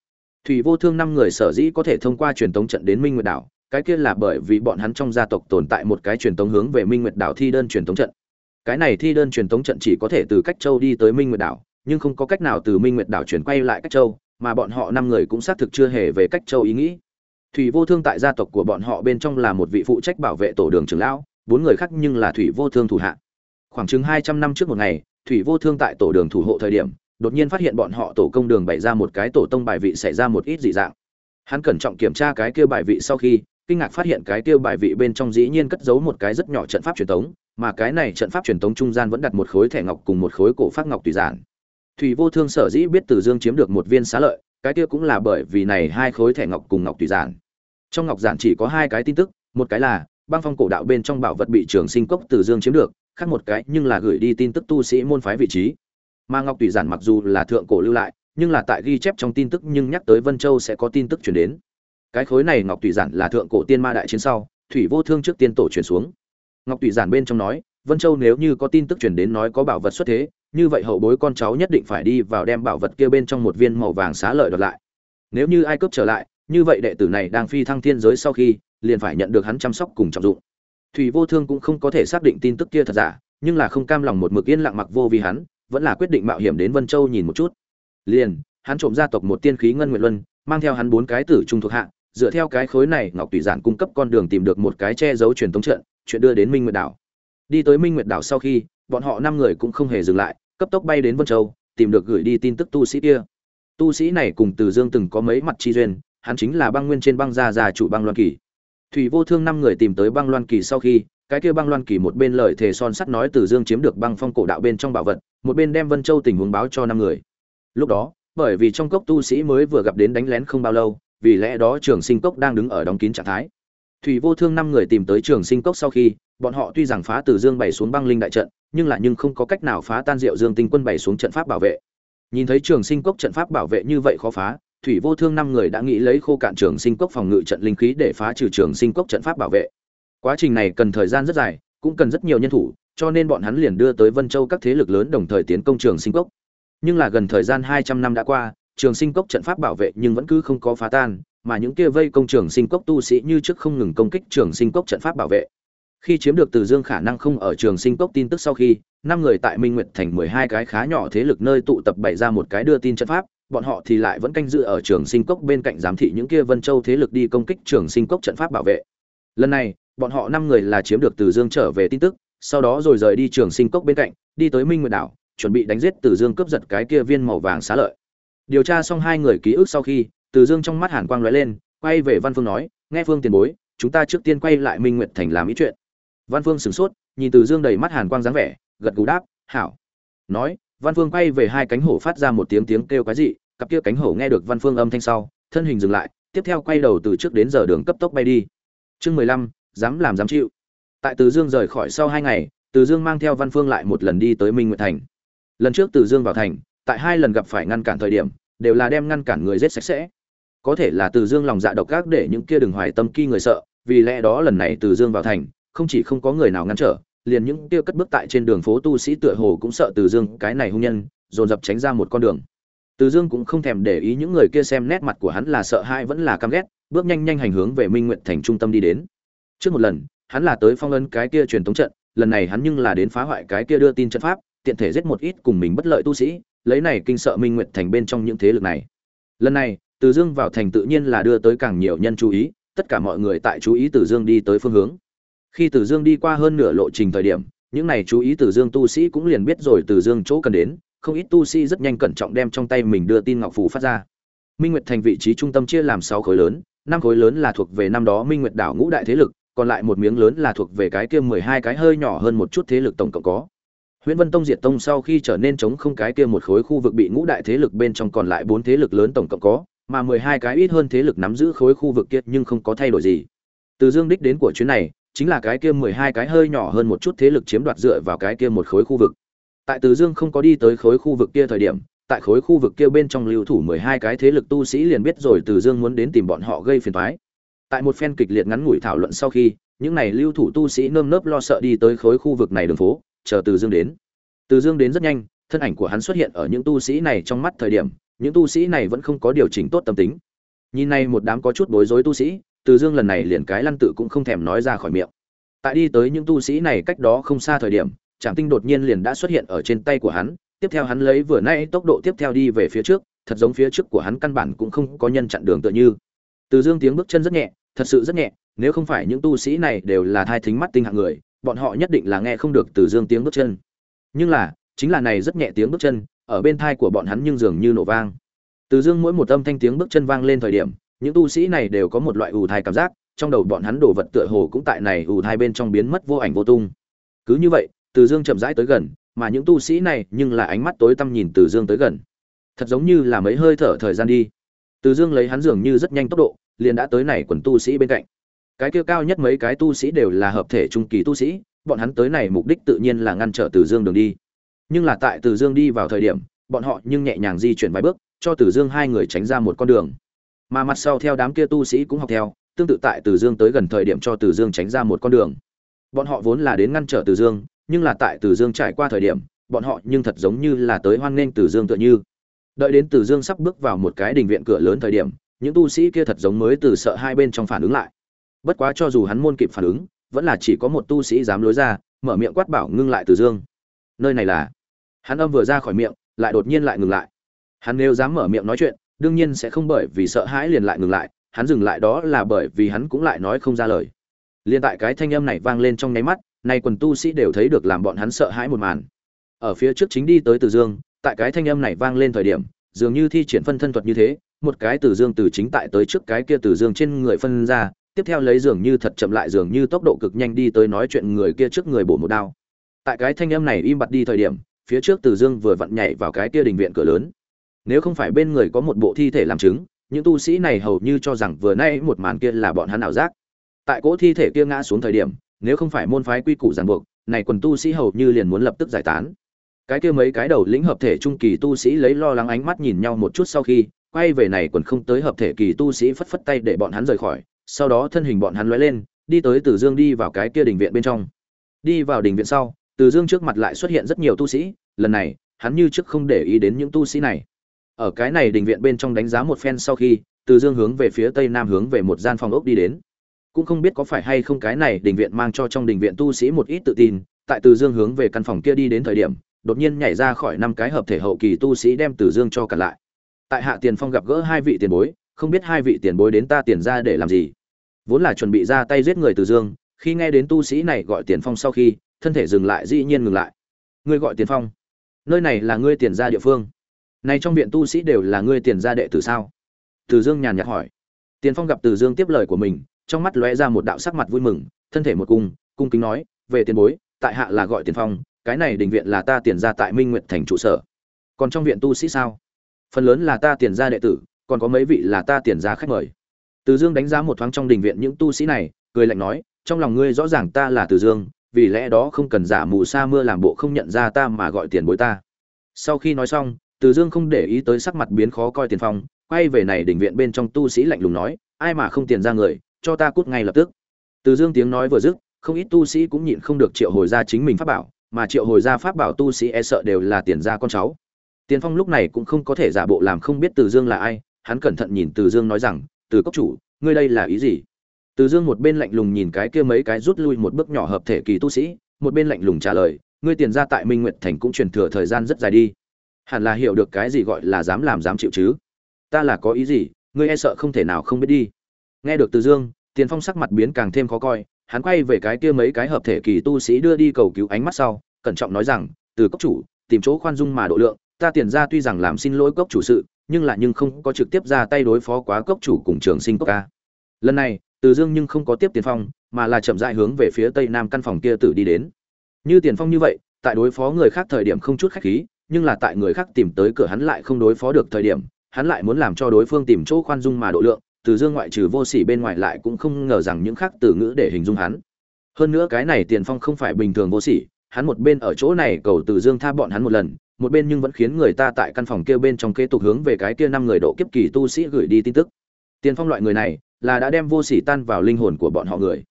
thủy vô thương năm người sở dĩ có thể thông qua truyền tống trận đến minh nguyệt đảo, cái kia là bởi vì bọn hắn trong gia tộc tồn tại một cái truyền tống hướng về minh nguyệt đảo thi đơn truyền tống trận. Cái này thi đơn truyền tống trận chỉ có thể từ cách châu đi tới minh nguyệt đảo, nhưng không có cách nào từ minh nguyệt đảo chuyển quay lại cách châu, mà bọn họ năm người cũng xác thực chưa hề về cách châu ý nghĩ. Thủy vô thương tại gia tộc của bọn họ bên trong là một vị phụ trách bảo vệ tổ đường trưởng lão, bốn người khác nhưng là thủy vô thương thủ hạ. Khoảng chừng hai trăm năm trước một ngày, thủy vô thương tại tổ đường thủ hộ thời điểm đột nhiên phát hiện bọn họ tổ công đường bày ra một cái tổ tông bài vị xảy ra một ít dị dạng. Hắn cẩn trọng kiểm tra cái kia bài vị sau khi, kinh ngạc phát hiện cái kia bài vị bên trong dĩ nhiên cất giấu một cái rất nhỏ trận pháp truyền tống, mà cái này trận pháp truyền tống trung gian vẫn đặt một khối thẻ ngọc cùng một khối cổ phát ngọc tùy giản. Thủy Vô Thương sở dĩ biết Từ Dương chiếm được một viên xá lợi, cái kia cũng là bởi vì này hai khối thẻ ngọc cùng ngọc tùy giản. Trong ngọc giản chỉ có hai cái tin tức, một cái là băng phong cổ đạo bên trong bảo vật bị trường sinh cốc Từ Dương chiếm được, khác một cái nhưng là gửi đi tin tức tu sĩ môn phái vị trí mà ngọc tùy giản mặc dù là thượng cổ lưu lại nhưng là tại ghi chép trong tin tức nhưng nhắc tới vân châu sẽ có tin tức chuyển đến cái khối này ngọc tùy giản là thượng cổ tiên ma đại chiến sau thủy vô thương trước tiên tổ chuyển xuống ngọc tùy giản bên trong nói Vân Châu nếu như có tin tức truyền đến nói có bảo vật xuất thế, như vậy hậu bối con cháu nhất định phải đi vào đem bảo vật kia bên trong một viên màu vàng xá lợi đoạt lại. Nếu như ai cướp trở lại, như vậy đệ tử này đang phi thăng thiên giới sau khi, liền phải nhận được hắn chăm sóc cùng trọng dụng. Thủy Vô Thương cũng không có thể xác định tin tức kia thật giả, nhưng là không cam lòng một mực yên lặng mặc vô vì hắn, vẫn là quyết định mạo hiểm đến Vân Châu nhìn một chút. Liền, hắn trộm gia tộc một tiên khí ngân nguyệt luân, mang theo hắn bốn cái tử trung thuộc hạ, dựa theo cái khối này Ngọc Tùy Giản cung cấp con đường tìm được một cái che giấu truyền tống trận, chuyện đưa đến Minh Nguyệt đảo. Đi tới Minh Nguyệt đảo sau khi, bọn họ năm người cũng không hề dừng lại, cấp tốc bay đến Vân Châu, tìm được gửi đi tin tức tu sĩ kia. Tu sĩ này cùng Từ Dương từng có mấy mặt chi duyên, hắn chính là băng nguyên trên băng gia gia chủ băng loan kỳ. Thủy Vô Thương năm người tìm tới băng loan kỳ sau khi, cái kia băng loan kỳ một bên lời thề son sắt nói Từ Dương chiếm được băng phong cổ đạo bên trong bảo vật, một bên đem Vân Châu tình huống báo cho năm người. Lúc đó, bởi vì trong cốc tu sĩ mới vừa gặp đến đánh lén không bao lâu, vì lẽ đó Trường Sinh Cốc đang đứng ở đóng kín trạng thái. Thủy Vô Thương năm người tìm tới Trường Sinh Cốc sau khi, bọn họ tuy rằng phá Từ Dương bày xuống băng linh đại trận, nhưng lại nhưng không có cách nào phá tan Diệu Dương Tinh Quân bày xuống trận pháp bảo vệ. Nhìn thấy Trường Sinh Cốc trận pháp bảo vệ như vậy khó phá, Thủy Vô Thương năm người đã nghĩ lấy khô cạn Trường Sinh Cốc phòng ngự trận linh khí để phá trừ Trường Sinh Cốc trận pháp bảo vệ. Quá trình này cần thời gian rất dài, cũng cần rất nhiều nhân thủ, cho nên bọn hắn liền đưa tới Vân Châu các thế lực lớn đồng thời tiến công Trường Sinh Cốc. Nhưng là gần thời gian 200 năm đã qua, Trường Sinh Cốc trận pháp bảo vệ nhưng vẫn cứ không có phá tan, mà những kia vây công Trường Sinh Cốc tu sĩ như trước không ngừng công kích Trường Sinh Cốc trận pháp bảo vệ. Khi chiếm được Từ Dương khả năng không ở Trường Sinh Cốc tin tức sau khi, năm người tại Minh Nguyệt thành 12 cái khá nhỏ thế lực nơi tụ tập bày ra một cái đưa tin trận pháp, bọn họ thì lại vẫn canh giữ ở Trường Sinh Cốc bên cạnh giám thị những kia Vân Châu thế lực đi công kích Trường Sinh Cốc trận pháp bảo vệ. Lần này, bọn họ năm người là chiếm được Từ Dương trở về tin tức, sau đó rồi rời đi Trường Sinh Cốc bên cạnh, đi tới Minh Nguyệt đảo, chuẩn bị đánh giết Từ Dương cướp giật cái kia viên màu vàng xá lợi. Điều tra xong hai người ký ức sau khi, Từ Dương trong mắt hàn quang lóe lên, quay về Văn Phương nói, "Nghe Phương tiền bối, chúng ta trước tiên quay lại Minh Nguyệt thành làm ý chuyện." Văn Phương sửng sốt, nhìn Từ Dương đầy mắt hàn quang dáng vẻ, gật gù đáp, "Hảo." Nói, Văn Phương quay về hai cánh hổ phát ra một tiếng tiếng kêu quái dị, cặp kia cánh hổ nghe được Văn Phương âm thanh sau, thân hình dừng lại, tiếp theo quay đầu từ trước đến giờ đường cấp tốc bay đi. Chương mười lăm, dám làm dám chịu. Tại Từ Dương rời khỏi sau hai ngày, Từ Dương mang theo Văn Phương lại một lần đi tới Minh Nguyệt thành. Lần trước Từ Dương vào thành, tại hai lần gặp phải ngăn cản thời điểm, đều là đem ngăn cản người giết sạch sẽ. Có thể là Từ Dương lòng dạ độc ác để những kia đừng hoài tâm ki người sợ, vì lẽ đó lần này Từ Dương vào thành, không chỉ không có người nào ngăn trở, liền những kia cất bước tại trên đường phố tu sĩ tựa hồ cũng sợ Từ Dương cái này hung nhân, dồn dập tránh ra một con đường. Từ Dương cũng không thèm để ý những người kia xem nét mặt của hắn là sợ hãi vẫn là căm ghét, bước nhanh nhanh hành hướng về Minh Nguyệt thành trung tâm đi đến. Trước một lần, hắn là tới phong ấn cái kia truyền thống trận, lần này hắn nhưng là đến phá hoại cái kia đưa tin trận pháp, tiện thể giết một ít cùng mình bất lợi tu sĩ, lấy này kinh sợ Minh Nguyệt thành bên trong những thế lực này. Lần này, Từ Dương vào thành tự nhiên là đưa tới càng nhiều nhân chú ý, tất cả mọi người tại chú ý Từ Dương đi tới phương hướng. Khi Từ Dương đi qua hơn nửa lộ trình thời điểm, những này chú ý Từ Dương tu sĩ cũng liền biết rồi Từ Dương chỗ cần đến, không ít tu sĩ rất nhanh cẩn trọng đem trong tay mình đưa tin ngọc phù phát ra. Minh Nguyệt thành vị trí trung tâm chia làm 6 khối lớn, năm khối lớn là thuộc về năm đó Minh Nguyệt đảo ngũ đại thế lực, còn lại một miếng lớn là thuộc về cái kia 12 cái hơi nhỏ hơn một chút thế lực tổng cộng có. Huyễn Vân Tông diệt tông sau khi trở nên chống không cái kia một khối khu vực bị ngũ đại thế lực bên trong còn lại bốn thế lực lớn tổng cộng có, mà 12 cái ít hơn thế lực nắm giữ khối khu vực kia nhưng không có thay đổi gì. Từ Dương đích đến của chuyến này, chính là cái kia 12 cái hơi nhỏ hơn một chút thế lực chiếm đoạt dựa vào cái kia một khối khu vực. Tại Từ Dương không có đi tới khối khu vực kia thời điểm, tại khối khu vực kia bên trong lưu thủ 12 cái thế lực tu sĩ liền biết rồi Từ Dương muốn đến tìm bọn họ gây phiền toái. Tại một phen kịch liệt ngắn ngủi thảo luận sau khi, những này lưu thủ tu sĩ nơm nớp lo sợ đi tới khối khu vực này đường phố, chờ Từ Dương đến. Từ Dương đến rất nhanh, thân ảnh của hắn xuất hiện ở những tu sĩ này trong mắt thời điểm, những tu sĩ này vẫn không có điều chỉnh tốt tâm tính. Nhìn này một đám có chút bối rối tu sĩ, Từ Dương lần này liền cái lăn tự cũng không thèm nói ra khỏi miệng. Tại đi tới những tu sĩ này cách đó không xa thời điểm, trạm Tinh đột nhiên liền đã xuất hiện ở trên tay của hắn, tiếp theo hắn lấy vừa nãy tốc độ tiếp theo đi về phía trước, thật giống phía trước của hắn căn bản cũng không có nhân chặn đường tựa như. Từ Dương tiếng bước chân rất nhẹ, thật sự rất nhẹ, nếu không phải những tu sĩ này đều là thai thính mắt tinh hạng người, bọn họ nhất định là nghe không được Từ Dương tiếng bước chân. Nhưng là chính là này rất nhẹ tiếng bước chân ở bên thai của bọn hắn nhưng dường như nổ vang. Từ dương mỗi một âm thanh tiếng bước chân vang lên thời điểm những tu sĩ này đều có một loại ù thai cảm giác trong đầu bọn hắn đổ vật tựa hồ cũng tại này ù thai bên trong biến mất vô ảnh vô tung. Cứ như vậy từ dương chậm rãi tới gần mà những tu sĩ này nhưng là ánh mắt tối tăm nhìn từ dương tới gần. Thật giống như là mấy hơi thở thời gian đi từ dương lấy hắn dường như rất nhanh tốc độ liền đã tới này quần tu sĩ bên cạnh cái kia cao nhất mấy cái tu sĩ đều là hợp thể trung kỳ tu sĩ bọn hắn tới này mục đích tự nhiên là ngăn trở Từ Dương đường đi. Nhưng là tại Từ Dương đi vào thời điểm, bọn họ nhưng nhẹ nhàng di chuyển vài bước, cho Từ Dương hai người tránh ra một con đường. Mà mặt sau theo đám kia tu sĩ cũng học theo, tương tự tại Từ Dương tới gần thời điểm cho Từ Dương tránh ra một con đường. Bọn họ vốn là đến ngăn trở Từ Dương, nhưng là tại Từ Dương trải qua thời điểm, bọn họ nhưng thật giống như là tới hoan nghênh Từ Dương tựa như. Đợi đến Từ Dương sắp bước vào một cái đình viện cửa lớn thời điểm, những tu sĩ kia thật giống mới từ sợ hai bên trong phản ứng lại. Bất quá cho dù hắn môn kịp phản ứng, vẫn là chỉ có một tu sĩ dám lối ra, mở miệng quát bảo ngưng lại Từ Dương. Nơi này là Hắn âm vừa ra khỏi miệng, lại đột nhiên lại ngừng lại. Hắn nếu dám mở miệng nói chuyện, đương nhiên sẽ không bởi vì sợ hãi liền lại ngừng lại, hắn dừng lại đó là bởi vì hắn cũng lại nói không ra lời. Liên tại cái thanh âm này vang lên trong nháy mắt, nay quần tu sĩ đều thấy được làm bọn hắn sợ hãi một màn. Ở phía trước chính đi tới Từ Dương, tại cái thanh âm này vang lên thời điểm, dường như thi triển phân thân thuật như thế, một cái Từ Dương từ chính tại tới trước cái kia Từ Dương trên người phân ra, tiếp theo lấy dường như thật chậm lại dường như tốc độ cực nhanh đi tới nói chuyện người kia trước người bổ một đao. Tại cái thanh âm này im bặt đi thời điểm, phía trước Từ Dương vừa vặn nhảy vào cái kia đình viện cửa lớn. Nếu không phải bên người có một bộ thi thể làm chứng, những tu sĩ này hầu như cho rằng vừa nay một màn kia là bọn hắn ảo giác. Tại cỗ thi thể kia ngã xuống thời điểm, nếu không phải môn phái quy củ ràng buộc, này quần tu sĩ hầu như liền muốn lập tức giải tán. Cái kia mấy cái đầu lĩnh hợp thể trung kỳ tu sĩ lấy lo lắng ánh mắt nhìn nhau một chút sau khi, quay về này còn không tới hợp thể kỳ tu sĩ phất phất tay để bọn hắn rời khỏi, sau đó thân hình bọn hắn lóe lên, đi tới Từ Dương đi vào cái kia đình viện bên trong. Đi vào đình viện sau, Từ Dương trước mặt lại xuất hiện rất nhiều tu sĩ, lần này, hắn như trước không để ý đến những tu sĩ này. Ở cái này đình viện bên trong đánh giá một phen sau khi, Từ Dương hướng về phía tây nam hướng về một gian phòng ốc đi đến. Cũng không biết có phải hay không cái này đình viện mang cho trong đình viện tu sĩ một ít tự tin, tại Từ Dương hướng về căn phòng kia đi đến thời điểm, đột nhiên nhảy ra khỏi năm cái hợp thể hậu kỳ tu sĩ đem Từ Dương cho cả lại. Tại Hạ Tiền Phong gặp gỡ hai vị tiền bối, không biết hai vị tiền bối đến ta tiền ra để làm gì. Vốn là chuẩn bị ra tay giết người Từ Dương, khi nghe đến tu sĩ này gọi Tiền Phong sau khi, thân thể dừng lại dĩ nhiên ngừng lại. Ngươi gọi Tiền Phong? Nơi này là ngươi tiền ra địa phương. Này trong viện tu sĩ đều là ngươi tiền ra đệ tử sao? Từ Dương nhàn nhạt hỏi. Tiền Phong gặp Từ Dương tiếp lời của mình, trong mắt lóe ra một đạo sắc mặt vui mừng, thân thể một cung, cung kính nói, "Về tiền bối, tại hạ là gọi Tiền Phong, cái này đình viện là ta tiền ra tại Minh Nguyệt thành trụ sở. Còn trong viện tu sĩ sao? Phần lớn là ta tiền ra đệ tử, còn có mấy vị là ta tiền ra khách mời." Từ Dương đánh giá một thoáng trong đình viện những tu sĩ này, cười lạnh nói, "Trong lòng ngươi rõ ràng ta là Từ Dương, vì lẽ đó không cần giả mù sa mưa làm bộ không nhận ra ta mà gọi tiền bối ta." Sau khi nói xong, từ Dương không để ý tới sắc mặt biến khó coi Tiền Phong, quay về này đỉnh viện bên trong tu sĩ lạnh lùng nói, ai mà không tiền ra người, cho ta cút ngay lập tức. Từ Dương tiếng nói vừa dứt, không ít tu sĩ cũng nhịn không được triệu hồi ra chính mình pháp bảo, mà triệu hồi ra pháp bảo tu sĩ e sợ đều là tiền gia con cháu. Tiền Phong lúc này cũng không có thể giả bộ làm không biết Từ Dương là ai, hắn cẩn thận nhìn Từ Dương nói rằng, "Từ cốc chủ, ngươi đây là ý gì?" Từ Dương một bên lạnh lùng nhìn cái kia mấy cái rút lui một bước nhỏ hợp thể kỳ tu sĩ, một bên lạnh lùng trả lời, "Ngươi tiền gia tại Minh Nguyệt thành cũng truyền thừa thời gian rất dài đi hẳn là hiểu được cái gì gọi là dám làm dám chịu chứ ta là có ý gì ngươi e sợ không thể nào không biết đi nghe được từ dương tiền phong sắc mặt biến càng thêm khó coi hắn quay về cái kia mấy cái hợp thể kỳ tu sĩ đưa đi cầu cứu ánh mắt sau cẩn trọng nói rằng từ cốc chủ tìm chỗ khoan dung mà độ lượng ta tiền ra tuy rằng làm xin lỗi cốc chủ sự nhưng là nhưng không có trực tiếp ra tay đối phó quá cốc chủ cùng trường sinh cốc ca. Lần này từ dương nhưng không có tiếp tiền phong mà là chậm rãi hướng về phía tây nam căn phòng kia tử đi đến. Như tiền phong như vậy tại đối phó người khác thời điểm không chút khách khí nhưng là tại người khác tìm tới cửa hắn lại không đối phó được thời điểm, hắn lại muốn làm cho đối phương tìm chỗ khoan dung mà độ lượng, từ dương ngoại trừ vô sỉ bên ngoài lại cũng không ngờ rằng những khác từ ngữ để hình dung hắn. Hơn nữa cái này Tiền Phong không phải bình thường vô sỉ, hắn một bên ở chỗ này cầu từ dương tha bọn hắn một lần, một bên nhưng vẫn khiến người ta tại căn phòng kia bên trong kế tục hướng về cái kia năm người độ kiếp kỳ tu sĩ gửi đi tin tức. Tiền Phong loại người này là đã đem vô sỉ tan vào linh hồn của bọn họ người.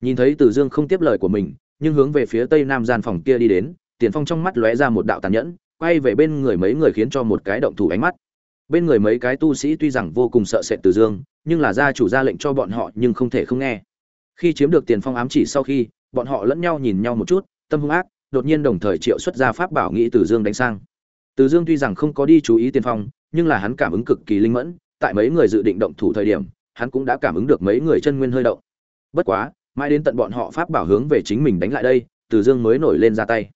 Nhìn thấy Từ Dương không tiếp lời của mình, nhưng hướng về phía tây nam gian phòng kia đi đến, Tiền Phong trong mắt lóe ra một đạo tàn nhẫn, quay về bên người mấy người khiến cho một cái động thủ ánh mắt bên người mấy cái tu sĩ tuy rằng vô cùng sợ sệt từ dương, nhưng là gia chủ ra lệnh cho bọn họ nhưng không thể không nghe. Khi chiếm được tiền phong ám chỉ sau khi, bọn họ lẫn nhau nhìn nhau một chút, tâm hung ác, đột nhiên đồng thời triệu xuất ra pháp bảo nghĩ từ dương đánh sang. Từ dương tuy rằng không có đi chú ý tiền phong, nhưng là hắn cảm ứng cực kỳ linh mẫn, tại mấy người dự định động thủ thời điểm, hắn cũng đã cảm ứng được mấy người chân nguyên hơi động. Bất quá, mãi đến tận bọn họ pháp bảo hướng về chính mình đánh lại đây, từ dương mới nổi lên ra tay.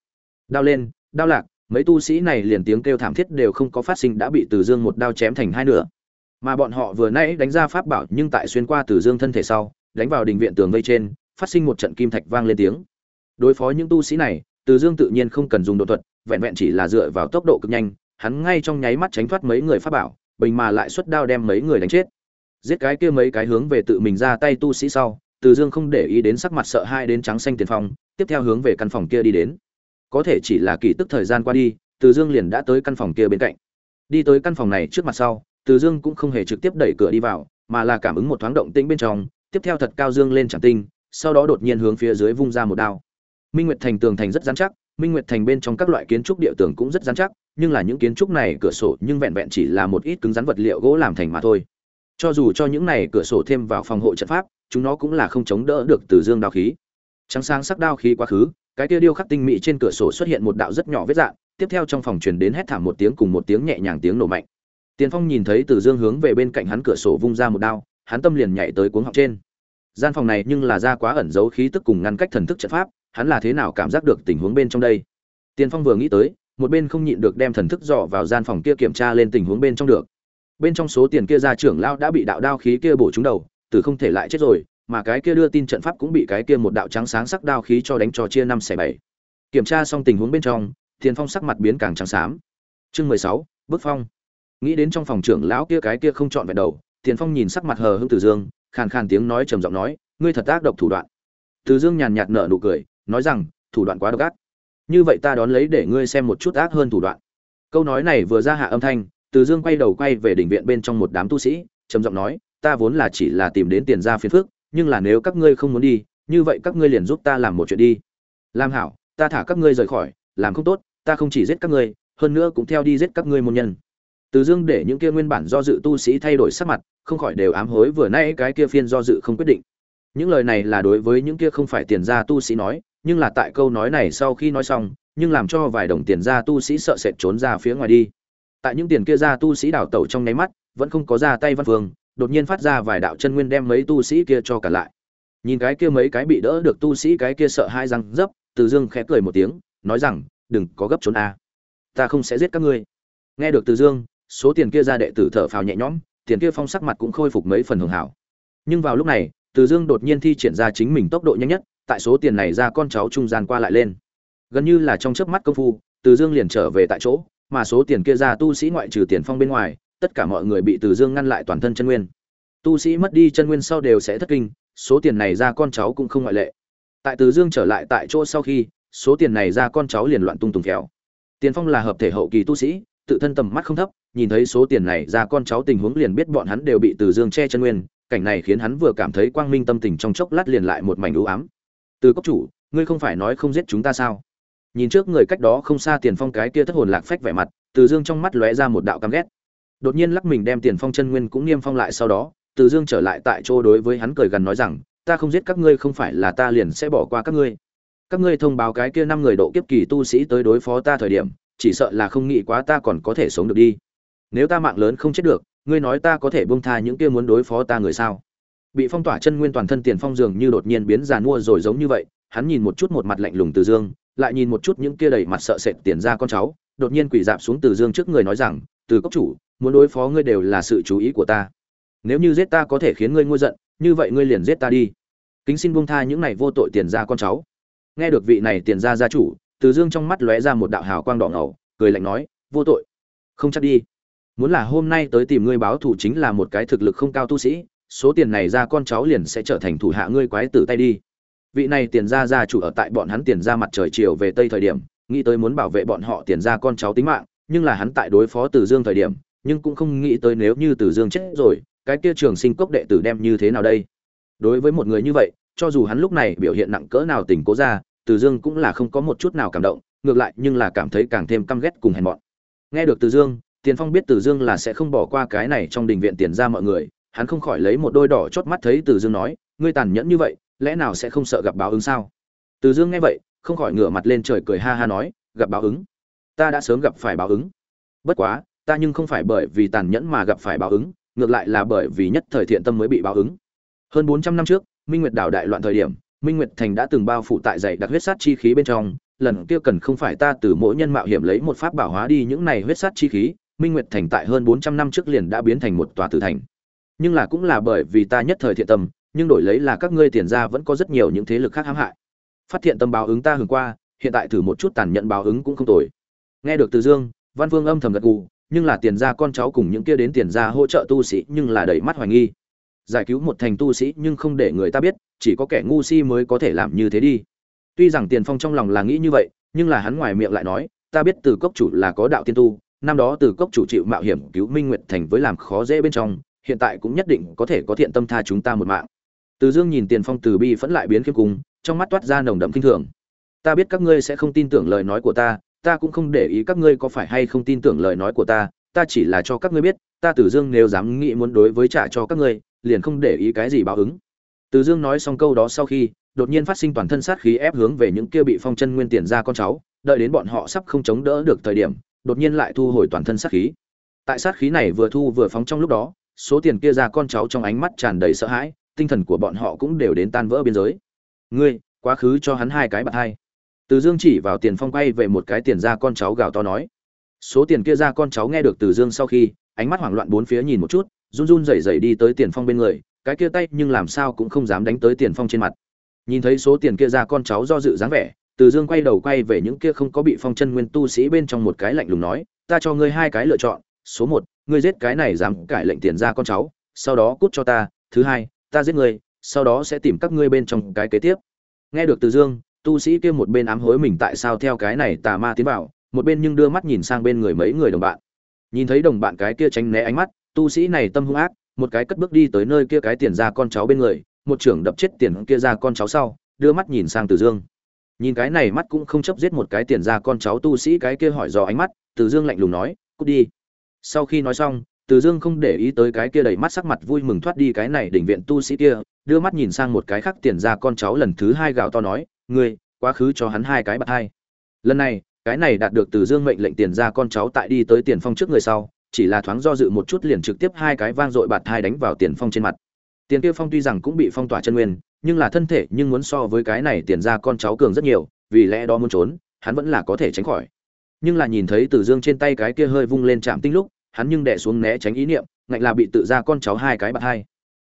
Đao lên, đao lạc mấy tu sĩ này liền tiếng kêu thảm thiết đều không có phát sinh đã bị từ dương một đao chém thành hai nửa. Mà bọn họ vừa nãy đánh ra pháp bảo nhưng tại xuyên qua từ dương thân thể sau, đánh vào đình viện tường vây trên, phát sinh một trận kim thạch vang lên tiếng. Đối phó những tu sĩ này, từ dương tự nhiên không cần dùng độ thuật, vẹn vẹn chỉ là dựa vào tốc độ cực nhanh, hắn ngay trong nháy mắt tránh thoát mấy người pháp bảo, bình mà lại xuất đao đem mấy người đánh chết. Giết cái kia mấy cái hướng về tự mình ra tay tu sĩ sau, từ dương không để ý đến sắc mặt sợ hai đến trắng xanh tiền phong, tiếp theo hướng về căn phòng kia đi đến có thể chỉ là kỳ tức thời gian qua đi, từ dương liền đã tới căn phòng kia bên cạnh. Đi tới căn phòng này trước mặt sau, từ dương cũng không hề trực tiếp đẩy cửa đi vào, mà là cảm ứng một thoáng động tĩnh bên trong, tiếp theo thật cao dương lên chẳng tinh, sau đó đột nhiên hướng phía dưới vung ra một đao. Minh nguyệt thành tường thành rất dán chắc, minh nguyệt thành bên trong các loại kiến trúc địa tường cũng rất dán chắc, nhưng là những kiến trúc này cửa sổ nhưng vẹn vẹn chỉ là một ít cứng rắn vật liệu gỗ làm thành mà thôi. Cho dù cho những này cửa sổ thêm vào phòng hộ trận pháp, chúng nó cũng là không chống đỡ được từ dương đao khí. Trắng sáng sắc đao khí quá khứ cái kia điêu khắc tinh mỹ trên cửa sổ xuất hiện một đạo rất nhỏ vết dạng, tiếp theo trong phòng truyền đến hét thảm một tiếng cùng một tiếng nhẹ nhàng tiếng nổ mạnh. Tiền phong nhìn thấy từ dương hướng về bên cạnh hắn cửa sổ vung ra một đao, hắn tâm liền nhảy tới cuống học trên. Gian phòng này nhưng là ra quá ẩn giấu khí tức cùng ngăn cách thần thức trận pháp, hắn là thế nào cảm giác được tình huống bên trong đây? Tiền phong vừa nghĩ tới, một bên không nhịn được đem thần thức dò vào gian phòng kia kiểm tra lên tình huống bên trong được. Bên trong số tiền kia ra trưởng lao đã bị đạo đao khí kia bổ trúng đầu, từ không thể lại chết rồi mà cái kia đưa tin trận pháp cũng bị cái kia một đạo trắng sáng sắc đao khí cho đánh cho chia năm xẻ bảy. Kiểm tra xong tình huống bên trong tiền phong sắc mặt biến càng trắng xám. Chương mười sáu, bức phong. Nghĩ đến trong phòng trưởng lão kia cái kia không chọn vẹn đầu tiền phong nhìn sắc mặt hờ hững từ dương, khàn khàn tiếng nói trầm giọng nói, ngươi thật ác độc thủ đoạn. Từ dương nhàn nhạt nở nụ cười, nói rằng, thủ đoạn quá độc ác. Như vậy ta đón lấy để ngươi xem một chút ác hơn thủ đoạn. Câu nói này vừa ra hạ âm thanh, từ dương quay đầu quay về đỉnh viện bên trong một đám tu sĩ, trầm giọng nói, ta vốn là chỉ là tìm đến tiền ra phiền phức nhưng là nếu các ngươi không muốn đi, như vậy các ngươi liền giúp ta làm một chuyện đi. Làm hảo, ta thả các ngươi rời khỏi, làm không tốt, ta không chỉ giết các ngươi, hơn nữa cũng theo đi giết các ngươi môn nhân. Từ dương để những kia nguyên bản do dự tu sĩ thay đổi sắc mặt, không khỏi đều ám hối vừa nãy cái kia phiên do dự không quyết định. Những lời này là đối với những kia không phải tiền gia tu sĩ nói, nhưng là tại câu nói này sau khi nói xong, nhưng làm cho vài đồng tiền gia tu sĩ sợ sệt trốn ra phía ngoài đi. Tại những tiền kia gia tu sĩ đảo tẩu trong nháy mắt, vẫn không có ra tay văn phương đột nhiên phát ra vài đạo chân nguyên đem mấy tu sĩ kia cho cả lại. Nhìn cái kia mấy cái bị đỡ được tu sĩ cái kia sợ hai răng dấp, từ dương khẽ cười một tiếng, nói rằng, đừng có gấp trốn a. Ta không sẽ giết các ngươi. Nghe được từ dương, số tiền kia ra đệ tử thở phào nhẹ nhõm, tiền kia phong sắc mặt cũng khôi phục mấy phần hưởng hảo. Nhưng vào lúc này, từ dương đột nhiên thi triển ra chính mình tốc độ nhanh nhất, tại số tiền này ra con cháu trung gian qua lại lên. Gần như là trong chớp mắt công phu, từ dương liền trở về tại chỗ, mà số tiền kia ra tu sĩ ngoại trừ tiền phong bên ngoài tất cả mọi người bị từ dương ngăn lại toàn thân chân nguyên. Tu sĩ mất đi chân nguyên sau đều sẽ thất kinh, số tiền này ra con cháu cũng không ngoại lệ. Tại từ dương trở lại tại chỗ sau khi, số tiền này ra con cháu liền loạn tung tùng kéo. tiền phong là hợp thể hậu kỳ tu sĩ, tự thân tầm mắt không thấp, nhìn thấy số tiền này ra con cháu tình huống liền biết bọn hắn đều bị từ dương che chân nguyên, cảnh này khiến hắn vừa cảm thấy quang minh tâm tình trong chốc lát liền lại một mảnh u ám. Từ cốc chủ, ngươi không phải nói không giết chúng ta sao? Nhìn trước người cách đó không xa tiền phong cái kia thất hồn lạc phách vẻ mặt, từ dương trong mắt lóe ra một đạo căm ghét đột nhiên lắc mình đem tiền phong chân nguyên cũng niêm phong lại sau đó, từ dương trở lại tại chỗ đối với hắn cười gần nói rằng, ta không giết các ngươi không phải là ta liền sẽ bỏ qua các ngươi. Các ngươi thông báo cái kia năm người độ kiếp kỳ tu sĩ tới đối phó ta thời điểm, chỉ sợ là không nghĩ quá ta còn có thể sống được đi. Nếu ta mạng lớn không chết được, ngươi nói ta có thể buông tha những kia muốn đối phó ta người sao? Bị phong tỏa chân nguyên toàn thân tiền phong dường như đột nhiên biến giàn mua rồi giống như vậy, hắn nhìn một chút một mặt lạnh lùng từ dương, lại nhìn một chút những kia đầy mặt sợ sệt tiền ra con cháu, đột nhiên quỳ dạp xuống từ dương trước người nói rằng, từ cốc chủ muốn đối phó ngươi đều là sự chú ý của ta. Nếu như giết ta có thể khiến ngươi ngôi giận, như vậy ngươi liền giết ta đi. Kính xin buông tha những này vô tội tiền ra con cháu. Nghe được vị này tiền ra gia chủ, từ dương trong mắt lóe ra một đạo hào quang đỏ ngầu, cười lạnh nói, vô tội, không chắc đi. Muốn là hôm nay tới tìm ngươi báo thù chính là một cái thực lực không cao tu sĩ, số tiền này ra con cháu liền sẽ trở thành thủ hạ ngươi quái tử tay đi. Vị này tiền ra gia chủ ở tại bọn hắn tiền ra mặt trời chiều về tây thời điểm, nghĩ tới muốn bảo vệ bọn họ tiền ra con cháu tính mạng, nhưng là hắn tại đối phó từ dương thời điểm nhưng cũng không nghĩ tới nếu như Tử dương chết rồi, cái kia trường sinh cốc đệ tử đem như thế nào đây? Đối với một người như vậy, cho dù hắn lúc này biểu hiện nặng cỡ nào tình cố ra, từ dương cũng là không có một chút nào cảm động, ngược lại nhưng là cảm thấy càng thêm căm ghét cùng hèn mọn. Nghe được từ dương, tiền phong biết từ dương là sẽ không bỏ qua cái này trong đình viện tiền ra mọi người, hắn không khỏi lấy một đôi đỏ chót mắt thấy từ dương nói, ngươi tàn nhẫn như vậy, lẽ nào sẽ không sợ gặp báo ứng sao? Từ dương nghe vậy, không khỏi ngửa mặt lên trời cười ha ha nói, gặp báo ứng? Ta đã sớm gặp phải báo ứng. Bất quá ta nhưng không phải bởi vì tàn nhẫn mà gặp phải báo ứng, ngược lại là bởi vì nhất thời thiện tâm mới bị báo ứng. Hơn bốn trăm năm trước, minh nguyệt đảo đại loạn thời điểm, minh nguyệt thành đã từng bao phủ tại dày đặc huyết sát chi khí bên trong, lần kia cần không phải ta từ mỗi nhân mạo hiểm lấy một pháp bảo hóa đi những này huyết sát chi khí, minh nguyệt thành tại hơn bốn trăm năm trước liền đã biến thành một tòa tử thành. Nhưng là cũng là bởi vì ta nhất thời thiện tâm, nhưng đổi lấy là các ngươi tiền ra vẫn có rất nhiều những thế lực khác hãm hại. Phát hiện tâm báo ứng ta hưởng qua, hiện tại thử một chút tàn nhẫn báo ứng cũng không tồi. Nghe được từ dương, văn vương âm thầm gật gù nhưng là tiền gia con cháu cùng những kia đến tiền gia hỗ trợ tu sĩ nhưng là đầy mắt hoài nghi. Giải cứu một thành tu sĩ nhưng không để người ta biết, chỉ có kẻ ngu si mới có thể làm như thế đi. Tuy rằng tiền phong trong lòng là nghĩ như vậy, nhưng là hắn ngoài miệng lại nói, ta biết từ cốc chủ là có đạo tiên tu, năm đó từ cốc chủ chịu mạo hiểm cứu minh nguyệt thành với làm khó dễ bên trong, hiện tại cũng nhất định có thể có thiện tâm tha chúng ta một mạng. Từ dương nhìn tiền phong từ bi vẫn lại biến khiêm cung, trong mắt toát ra nồng đậm kinh thường. Ta biết các ngươi sẽ không tin tưởng lời nói của ta ta cũng không để ý các ngươi có phải hay không tin tưởng lời nói của ta ta chỉ là cho các ngươi biết, ta tử dương nếu dám nghĩ muốn đối với trả cho các ngươi, liền không để ý cái gì báo ứng. Từ dương nói xong câu đó sau khi, đột nhiên phát sinh toàn thân sát khí ép hướng về những kia bị phong chân nguyên tiền ra con cháu, đợi đến bọn họ sắp không chống đỡ được thời điểm, đột nhiên lại thu hồi toàn thân sát khí. Tại sát khí này vừa thu vừa phóng trong lúc đó, số tiền kia ra con cháu trong ánh mắt tràn đầy sợ hãi, tinh thần của bọn họ cũng đều đến tan vỡ biên giới. Ngươi, quá khứ cho hắn hai cái bạc hai từ dương chỉ vào tiền phong quay về một cái tiền ra con cháu gào to nói. Số tiền kia ra con cháu nghe được từ dương sau khi, ánh mắt hoảng loạn bốn phía nhìn một chút, run run rẩy rẩy đi tới tiền phong bên người, cái kia tay nhưng làm sao cũng không dám đánh tới tiền phong trên mặt. Nhìn thấy số tiền kia ra con cháu do dự dáng vẻ, từ dương quay đầu quay về những kia không có bị phong chân nguyên tu sĩ bên trong một cái lạnh lùng nói, ta cho ngươi hai cái lựa chọn, số một, ngươi giết cái này dám cải lệnh tiền ra con cháu, sau đó cút cho ta, thứ hai, ta giết ngươi, sau đó sẽ tìm các ngươi bên trong cái kế tiếp. Nghe được từ dương tu sĩ kia một bên ám hối mình tại sao theo cái này tà ma tiến vào, một bên nhưng đưa mắt nhìn sang bên người mấy người đồng bạn. Nhìn thấy đồng bạn cái kia tránh né ánh mắt, tu sĩ này tâm hung ác, một cái cất bước đi tới nơi kia cái tiền ra con cháu bên người, một trưởng đập chết tiền kia ra con cháu sau, đưa mắt nhìn sang từ dương. Nhìn cái này mắt cũng không chấp giết một cái tiền ra con cháu tu sĩ cái kia hỏi dò ánh mắt, từ dương lạnh lùng nói, cút đi. Sau khi nói xong, từ dương không để ý tới cái kia đầy mắt sắc mặt vui mừng thoát đi cái này đỉnh viện tu sĩ kia, đưa mắt nhìn sang một cái khác tiền ra con cháu lần thứ hai gào to nói ngươi, quá khứ cho hắn hai cái bạc hai. Lần này, cái này đạt được từ dương mệnh lệnh tiền ra con cháu tại đi tới tiền phong trước người sau, chỉ là thoáng do dự một chút liền trực tiếp hai cái vang dội bạt hai đánh vào tiền phong trên mặt. Tiền kia phong tuy rằng cũng bị phong tỏa chân nguyên, nhưng là thân thể nhưng muốn so với cái này tiền ra con cháu cường rất nhiều, vì lẽ đó muốn trốn, hắn vẫn là có thể tránh khỏi. Nhưng là nhìn thấy từ dương trên tay cái kia hơi vung lên chạm tinh lúc, hắn nhưng đẻ xuống né tránh ý niệm, ngạnh là bị tự ra con cháu hai cái bạt hai.